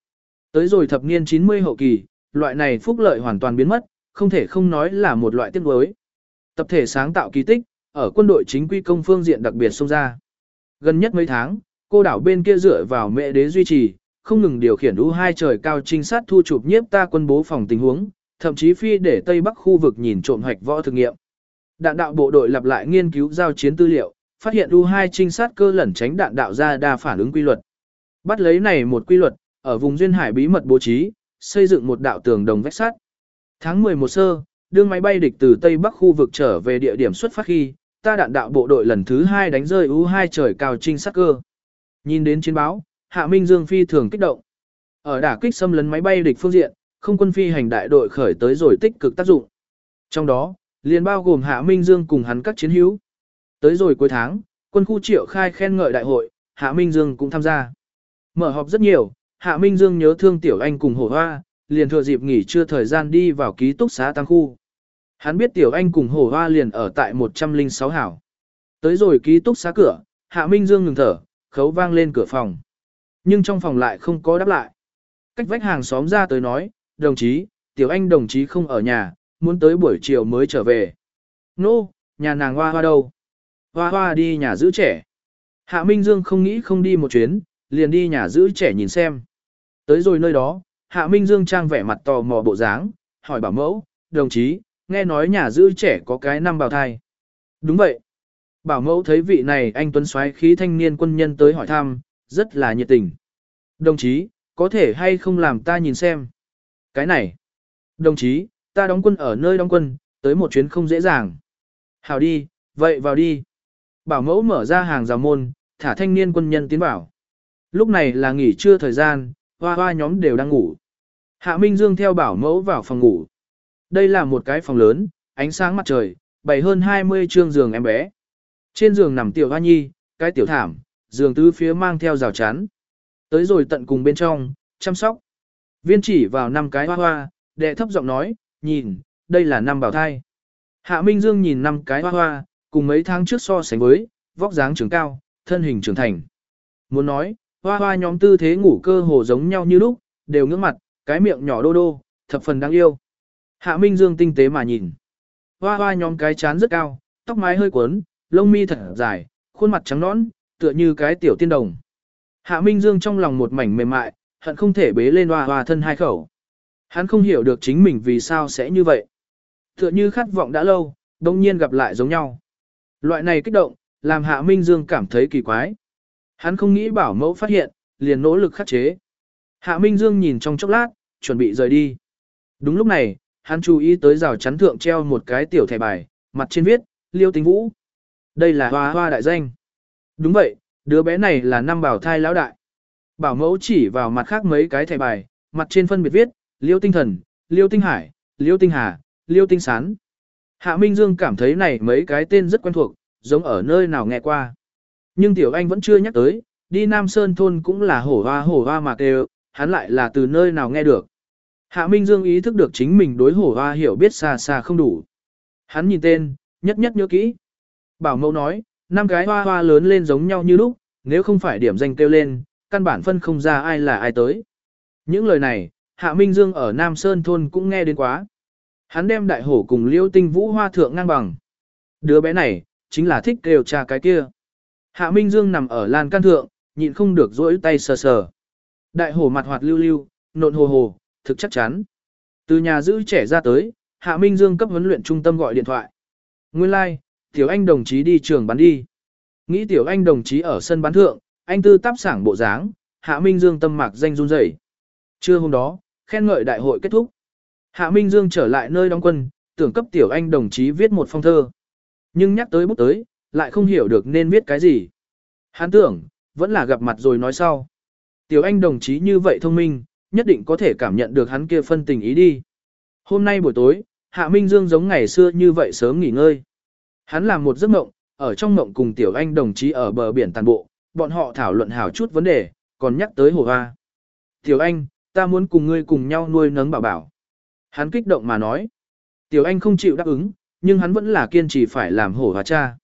Tới rồi thập niên 90 hậu kỳ, loại này phúc lợi hoàn toàn biến mất, không thể không nói là một loại tiếc nuối. Tập thể sáng tạo kỳ tích, ở quân đội chính quy công phương diện đặc biệt xông ra. Gần nhất mấy tháng, cô đảo bên kia dựa vào mẹ đế duy trì, không ngừng điều khiển U2 trời cao trinh sát thu chụp nhiếp ta quân bố phòng tình huống, thậm chí phi để Tây Bắc khu vực nhìn trộm hoạch võ thực nghiệm. Đạn đạo bộ đội lặp lại nghiên cứu giao chiến tư liệu, phát hiện U2 trinh sát cơ lẩn tránh đạn đạo ra đa phản ứng quy luật. Bắt lấy này một quy luật, ở vùng duyên hải bí mật bố trí, xây dựng một đạo tường đồng vách sắt. Tháng 11 sơ, đưa máy bay địch từ Tây Bắc khu vực trở về địa điểm xuất phát khi, ta đạn đạo bộ đội lần thứ hai đánh rơi U2 trời cao trinh sát cơ. Nhìn đến chiến báo, Hạ Minh Dương phi thường kích động. Ở đả kích xâm lấn máy bay địch phương diện, không quân phi hành đại đội khởi tới rồi tích cực tác dụng. Trong đó, liền bao gồm Hạ Minh Dương cùng hắn các chiến hữu. Tới rồi cuối tháng, quân khu triệu khai khen ngợi đại hội, Hạ Minh Dương cũng tham gia. Mở họp rất nhiều, Hạ Minh Dương nhớ thương Tiểu Anh cùng Hổ Hoa, liền thừa dịp nghỉ trưa thời gian đi vào ký túc xá tăng khu. Hắn biết Tiểu Anh cùng Hổ Hoa liền ở tại 106 hảo. Tới rồi ký túc xá cửa, Hạ Minh Dương ngừng thở, khấu vang lên cửa phòng. Nhưng trong phòng lại không có đáp lại. Cách vách hàng xóm ra tới nói, đồng chí, Tiểu Anh đồng chí không ở nhà, muốn tới buổi chiều mới trở về. Nô, no, nhà nàng hoa hoa đâu? Hoa hoa đi nhà giữ trẻ. Hạ Minh Dương không nghĩ không đi một chuyến, liền đi nhà giữ trẻ nhìn xem. Tới rồi nơi đó, Hạ Minh Dương trang vẻ mặt tò mò bộ dáng, hỏi bảo mẫu, đồng chí, nghe nói nhà giữ trẻ có cái năm bào thai. Đúng vậy. Bảo mẫu thấy vị này anh tuấn xoáy khí thanh niên quân nhân tới hỏi thăm, rất là nhiệt tình. Đồng chí, có thể hay không làm ta nhìn xem. Cái này. Đồng chí, ta đóng quân ở nơi đóng quân, tới một chuyến không dễ dàng. Hào đi, vậy vào đi. Bảo mẫu mở ra hàng rào môn, thả thanh niên quân nhân tiến vào. Lúc này là nghỉ trưa thời gian, hoa hoa nhóm đều đang ngủ. Hạ Minh Dương theo bảo mẫu vào phòng ngủ. Đây là một cái phòng lớn, ánh sáng mặt trời, bày hơn 20 trương giường em bé. Trên giường nằm tiểu hoa nhi, cái tiểu thảm, giường tứ phía mang theo rào chắn. Tới rồi tận cùng bên trong, chăm sóc. Viên chỉ vào năm cái hoa hoa, đệ thấp giọng nói, nhìn, đây là năm bảo thai. Hạ Minh Dương nhìn năm cái hoa hoa, cùng mấy tháng trước so sánh với, vóc dáng trưởng cao, thân hình trưởng thành. Muốn nói, hoa hoa nhóm tư thế ngủ cơ hồ giống nhau như lúc, đều ngưỡng mặt, cái miệng nhỏ đô đô, thập phần đáng yêu. Hạ Minh Dương tinh tế mà nhìn. Hoa hoa nhóm cái chán rất cao, tóc mái hơi cuốn, lông mi thật dài, khuôn mặt trắng nõn, tựa như cái tiểu tiên đồng. Hạ Minh Dương trong lòng một mảnh mềm mại, hận không thể bế lên hoa hoa thân hai khẩu. Hắn không hiểu được chính mình vì sao sẽ như vậy. Tựa như khát vọng đã lâu, đồng nhiên gặp lại giống nhau. Loại này kích động, làm Hạ Minh Dương cảm thấy kỳ quái. Hắn không nghĩ bảo mẫu phát hiện, liền nỗ lực khắc chế. Hạ Minh Dương nhìn trong chốc lát, chuẩn bị rời đi. Đúng lúc này, hắn chú ý tới rào chắn thượng treo một cái tiểu thẻ bài, mặt trên viết, Liêu Tính Vũ. Đây là hoa hoa đại danh. Đúng vậy, đứa bé này là năm bảo thai lão đại. Bảo mẫu chỉ vào mặt khác mấy cái thẻ bài, mặt trên phân biệt viết, Liêu Tinh Thần, Liêu Tinh Hải, Liêu Tinh Hà, Liêu Tinh Sán. Hạ Minh Dương cảm thấy này mấy cái tên rất quen thuộc, giống ở nơi nào nghe qua. Nhưng Tiểu Anh vẫn chưa nhắc tới, đi Nam Sơn thôn cũng là hổ hoa hổ hoa mà kêu, hắn lại là từ nơi nào nghe được. Hạ Minh Dương ý thức được chính mình đối hổ hoa hiểu biết xa xa không đủ. Hắn nhìn tên, nhất nhất nhớ kỹ. Bảo mẫu nói, năm cái hoa hoa lớn lên giống nhau như lúc, nếu không phải điểm danh kêu lên, căn bản phân không ra ai là ai tới. Những lời này, Hạ Minh Dương ở Nam Sơn thôn cũng nghe đến quá. Hắn đem đại hổ cùng liêu tinh vũ hoa thượng ngang bằng. Đứa bé này, chính là thích kêu cha cái kia. Hạ Minh Dương nằm ở lan can thượng, nhịn không được rỗi tay sờ sờ. Đại hổ mặt hoạt lưu lưu, nộn hồ hồ, thực chắc chắn. Từ nhà giữ trẻ ra tới, Hạ Minh Dương cấp huấn luyện trung tâm gọi điện thoại. Nguyên lai, like, Tiểu Anh đồng chí đi trường bắn đi. Nghĩ Tiểu Anh đồng chí ở sân bắn thượng, anh tư tắp sảng bộ dáng, Hạ Minh Dương tâm mạc danh run rẩy. Trưa hôm đó, khen ngợi đại hội kết thúc. Hạ Minh Dương trở lại nơi đóng quân, tưởng cấp Tiểu Anh đồng chí viết một phong thơ. Nhưng nhắc tới bút tới, lại không hiểu được nên viết cái gì. Hắn tưởng, vẫn là gặp mặt rồi nói sau. Tiểu Anh đồng chí như vậy thông minh, nhất định có thể cảm nhận được hắn kia phân tình ý đi. Hôm nay buổi tối, Hạ Minh Dương giống ngày xưa như vậy sớm nghỉ ngơi. Hắn làm một giấc mộng, ở trong mộng cùng Tiểu Anh đồng chí ở bờ biển tàn bộ, bọn họ thảo luận hào chút vấn đề, còn nhắc tới hồ hoa. Tiểu Anh, ta muốn cùng ngươi cùng nhau nuôi nấng bảo bảo. Hắn kích động mà nói. Tiểu Anh không chịu đáp ứng, nhưng hắn vẫn là kiên trì phải làm hổ hoa cha.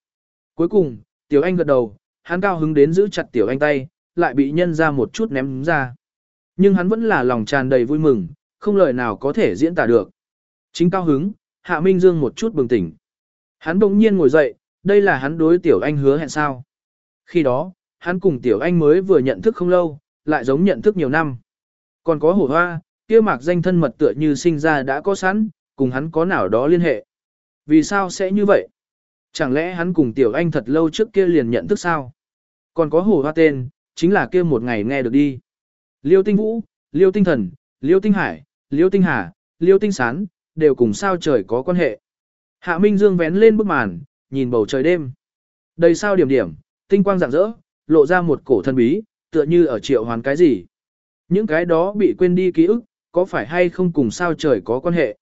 Cuối cùng, Tiểu Anh gật đầu, hắn cao hứng đến giữ chặt Tiểu Anh tay, lại bị nhân ra một chút ném ra. Nhưng hắn vẫn là lòng tràn đầy vui mừng, không lời nào có thể diễn tả được. Chính cao hứng, Hạ Minh Dương một chút bừng tỉnh. Hắn bỗng nhiên ngồi dậy, đây là hắn đối Tiểu Anh hứa hẹn sao. Khi đó, hắn cùng Tiểu Anh mới vừa nhận thức không lâu, lại giống nhận thức nhiều năm. Còn có hổ hoa, kia mạc danh thân mật tựa như sinh ra đã có sẵn, cùng hắn có nào đó liên hệ. Vì sao sẽ như vậy? Chẳng lẽ hắn cùng Tiểu Anh thật lâu trước kia liền nhận thức sao? Còn có hổ hoa tên, chính là kia một ngày nghe được đi. Liêu tinh vũ, liêu tinh thần, liêu tinh hải, liêu tinh hà, liêu tinh sán, đều cùng sao trời có quan hệ. Hạ Minh Dương vén lên bức màn, nhìn bầu trời đêm. Đầy sao điểm điểm, tinh quang rạng rỡ, lộ ra một cổ thân bí, tựa như ở triệu hoàn cái gì. Những cái đó bị quên đi ký ức, có phải hay không cùng sao trời có quan hệ.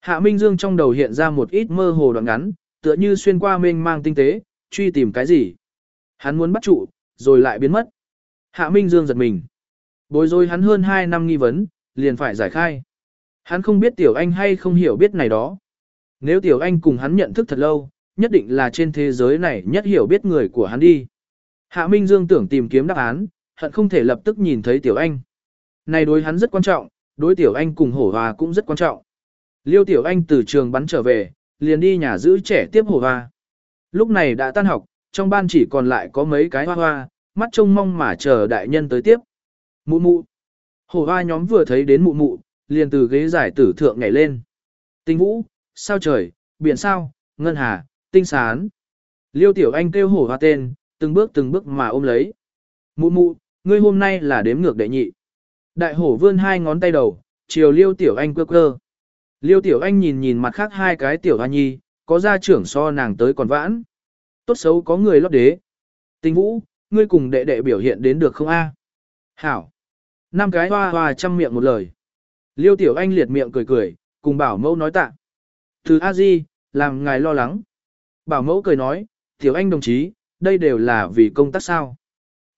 Hạ Minh Dương trong đầu hiện ra một ít mơ hồ đoạn ngắn, tựa như xuyên qua mênh mang tinh tế, truy tìm cái gì. Hắn muốn bắt trụ, rồi lại biến mất. Hạ Minh Dương giật mình. Bối rối hắn hơn 2 năm nghi vấn, liền phải giải khai. Hắn không biết Tiểu Anh hay không hiểu biết này đó. Nếu Tiểu Anh cùng hắn nhận thức thật lâu, nhất định là trên thế giới này nhất hiểu biết người của hắn đi. Hạ Minh Dương tưởng tìm kiếm đáp án, hận không thể lập tức nhìn thấy Tiểu Anh. Này đối hắn rất quan trọng, đối Tiểu Anh cùng hổ hòa cũng rất quan trọng. Liêu Tiểu Anh từ trường bắn trở về, liền đi nhà giữ trẻ tiếp hổ Hoa. Lúc này đã tan học, trong ban chỉ còn lại có mấy cái hoa hoa, mắt trông mong mà chờ đại nhân tới tiếp. Mụ mụ. Hổ hoa nhóm vừa thấy đến mụ mụ, liền từ ghế giải tử thượng nhảy lên. Tinh vũ, sao trời, biển sao, ngân hà, tinh sán. Liêu tiểu anh kêu hổ hoa tên, từng bước từng bước mà ôm lấy. Mụ mụ, ngươi hôm nay là đếm ngược đệ nhị. Đại hổ vươn hai ngón tay đầu, chiều liêu tiểu anh cơ cơ. Liêu tiểu anh nhìn nhìn mặt khác hai cái tiểu hoa nhi, có gia trưởng so nàng tới còn vãn. Tốt xấu có người lót đế. Tinh vũ, ngươi cùng đệ đệ biểu hiện đến được không a? Hảo. Năm cái hoa hoa chăm miệng một lời. Liêu tiểu anh liệt miệng cười cười, cùng bảo mẫu nói tạ. Từ a di, làm ngài lo lắng. Bảo mẫu cười nói, tiểu anh đồng chí, đây đều là vì công tác sao.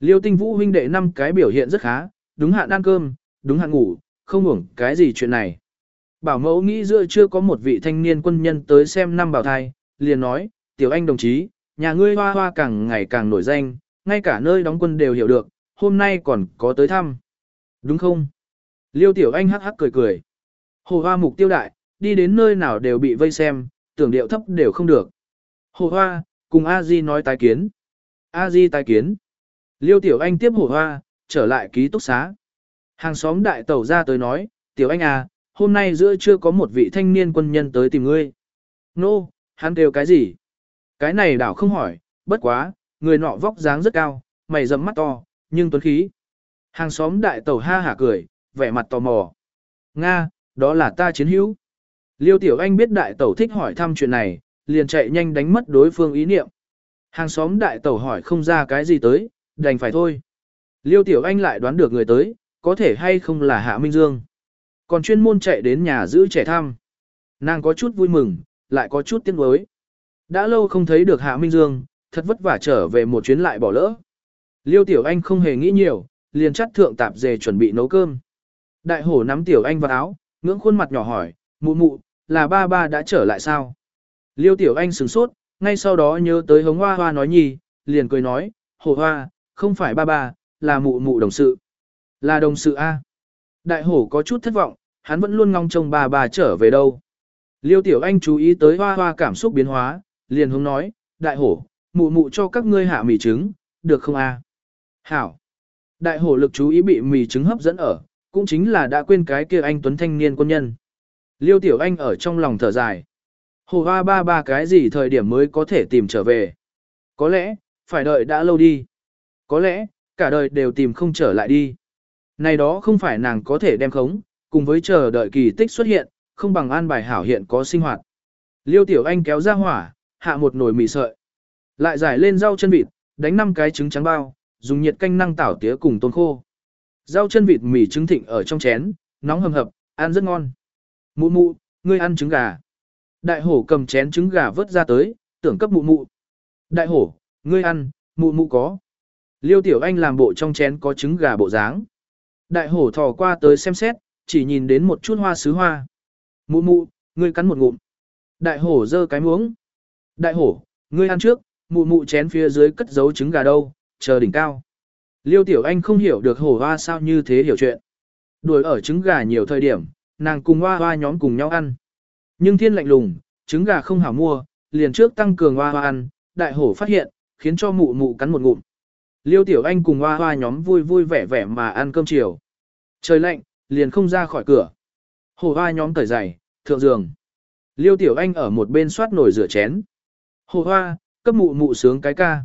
Liêu tinh vũ huynh đệ năm cái biểu hiện rất khá, đúng hạn ăn cơm, đúng hạn ngủ, không hưởng cái gì chuyện này. Bảo mẫu nghĩ giữa chưa có một vị thanh niên quân nhân tới xem năm bảo thai, liền nói, tiểu anh đồng chí, nhà ngươi hoa hoa càng ngày càng nổi danh, ngay cả nơi đóng quân đều hiểu được, hôm nay còn có tới thăm. Đúng không? Liêu tiểu anh hắc hắc cười cười. Hồ hoa mục tiêu đại, đi đến nơi nào đều bị vây xem, tưởng điệu thấp đều không được. Hồ hoa, cùng A Di nói tái kiến. A Di tái kiến. Liêu tiểu anh tiếp hồ hoa, trở lại ký túc xá. Hàng xóm đại tẩu ra tới nói, tiểu anh à, hôm nay giữa trưa có một vị thanh niên quân nhân tới tìm ngươi. Nô, no, hắn kêu cái gì? Cái này đảo không hỏi, bất quá, người nọ vóc dáng rất cao, mày rậm mắt to, nhưng tuấn khí. Hàng xóm đại tẩu ha hả cười, vẻ mặt tò mò. Nga, đó là ta chiến hữu. Liêu Tiểu Anh biết đại tẩu thích hỏi thăm chuyện này, liền chạy nhanh đánh mất đối phương ý niệm. Hàng xóm đại tẩu hỏi không ra cái gì tới, đành phải thôi. Liêu Tiểu Anh lại đoán được người tới, có thể hay không là Hạ Minh Dương. Còn chuyên môn chạy đến nhà giữ trẻ thăm. Nàng có chút vui mừng, lại có chút tiếc nuối. Đã lâu không thấy được Hạ Minh Dương, thật vất vả trở về một chuyến lại bỏ lỡ. Liêu Tiểu Anh không hề nghĩ nhiều, liền chắt thượng tạp dề chuẩn bị nấu cơm. Đại hổ nắm Tiểu Anh vào áo, ngưỡng khuôn mặt nhỏ hỏi, mụ mụ, là ba ba đã trở lại sao? Liêu Tiểu Anh sửng sốt, ngay sau đó nhớ tới hống hoa hoa nói nhì, liền cười nói, hổ hoa, không phải ba ba, là mụ mụ đồng sự. Là đồng sự A. Đại hổ có chút thất vọng, hắn vẫn luôn ngóng trông ba bà trở về đâu. Liêu Tiểu Anh chú ý tới hoa hoa cảm xúc biến hóa, liền hướng nói, đại hổ, mụ mụ cho các ngươi hạ mì trứng, được không a? Hảo. Đại hổ lực chú ý bị mì trứng hấp dẫn ở, cũng chính là đã quên cái kia anh Tuấn thanh niên quân nhân. Liêu Tiểu Anh ở trong lòng thở dài. Hồ hoa ba ba cái gì thời điểm mới có thể tìm trở về? Có lẽ, phải đợi đã lâu đi. Có lẽ, cả đời đều tìm không trở lại đi. Này đó không phải nàng có thể đem khống, cùng với chờ đợi kỳ tích xuất hiện, không bằng an bài hảo hiện có sinh hoạt. Liêu Tiểu Anh kéo ra hỏa, hạ một nồi mì sợi. Lại giải lên rau chân vịt, đánh 5 cái trứng trắng bao, dùng nhiệt canh năng tảo tía cùng tôm khô. Rau chân vịt mì trứng thịnh ở trong chén, nóng hầm hập, ăn rất ngon. Mụ mụ, ngươi ăn trứng gà. Đại hổ cầm chén trứng gà vớt ra tới, tưởng cấp mụ mụ. Đại hổ, ngươi ăn, mụ mụ có. Liêu tiểu anh làm bộ trong chén có trứng gà bộ dáng. Đại hổ thò qua tới xem xét, chỉ nhìn đến một chút hoa sứ hoa. Mụ mụ, ngươi cắn một ngụm. Đại hổ giơ cái muỗng. Đại hổ, ngươi ăn trước, mụ mụ chén phía dưới cất giấu trứng gà đâu, chờ đỉnh cao. Liêu tiểu anh không hiểu được hổ hoa sao như thế hiểu chuyện. Đuổi ở trứng gà nhiều thời điểm, nàng cùng hoa hoa nhóm cùng nhau ăn. Nhưng thiên lạnh lùng, trứng gà không hảo mua, liền trước tăng cường hoa hoa ăn, đại hổ phát hiện, khiến cho mụ mụ cắn một ngụm. Liêu tiểu anh cùng hoa hoa nhóm vui vui vẻ vẻ mà ăn cơm chiều. Trời lạnh, liền không ra khỏi cửa. Hổ hoa nhóm cởi giày, thượng giường. Liêu tiểu anh ở một bên soát nồi rửa chén. Hồ hoa, cấp mụ mụ sướng cái ca.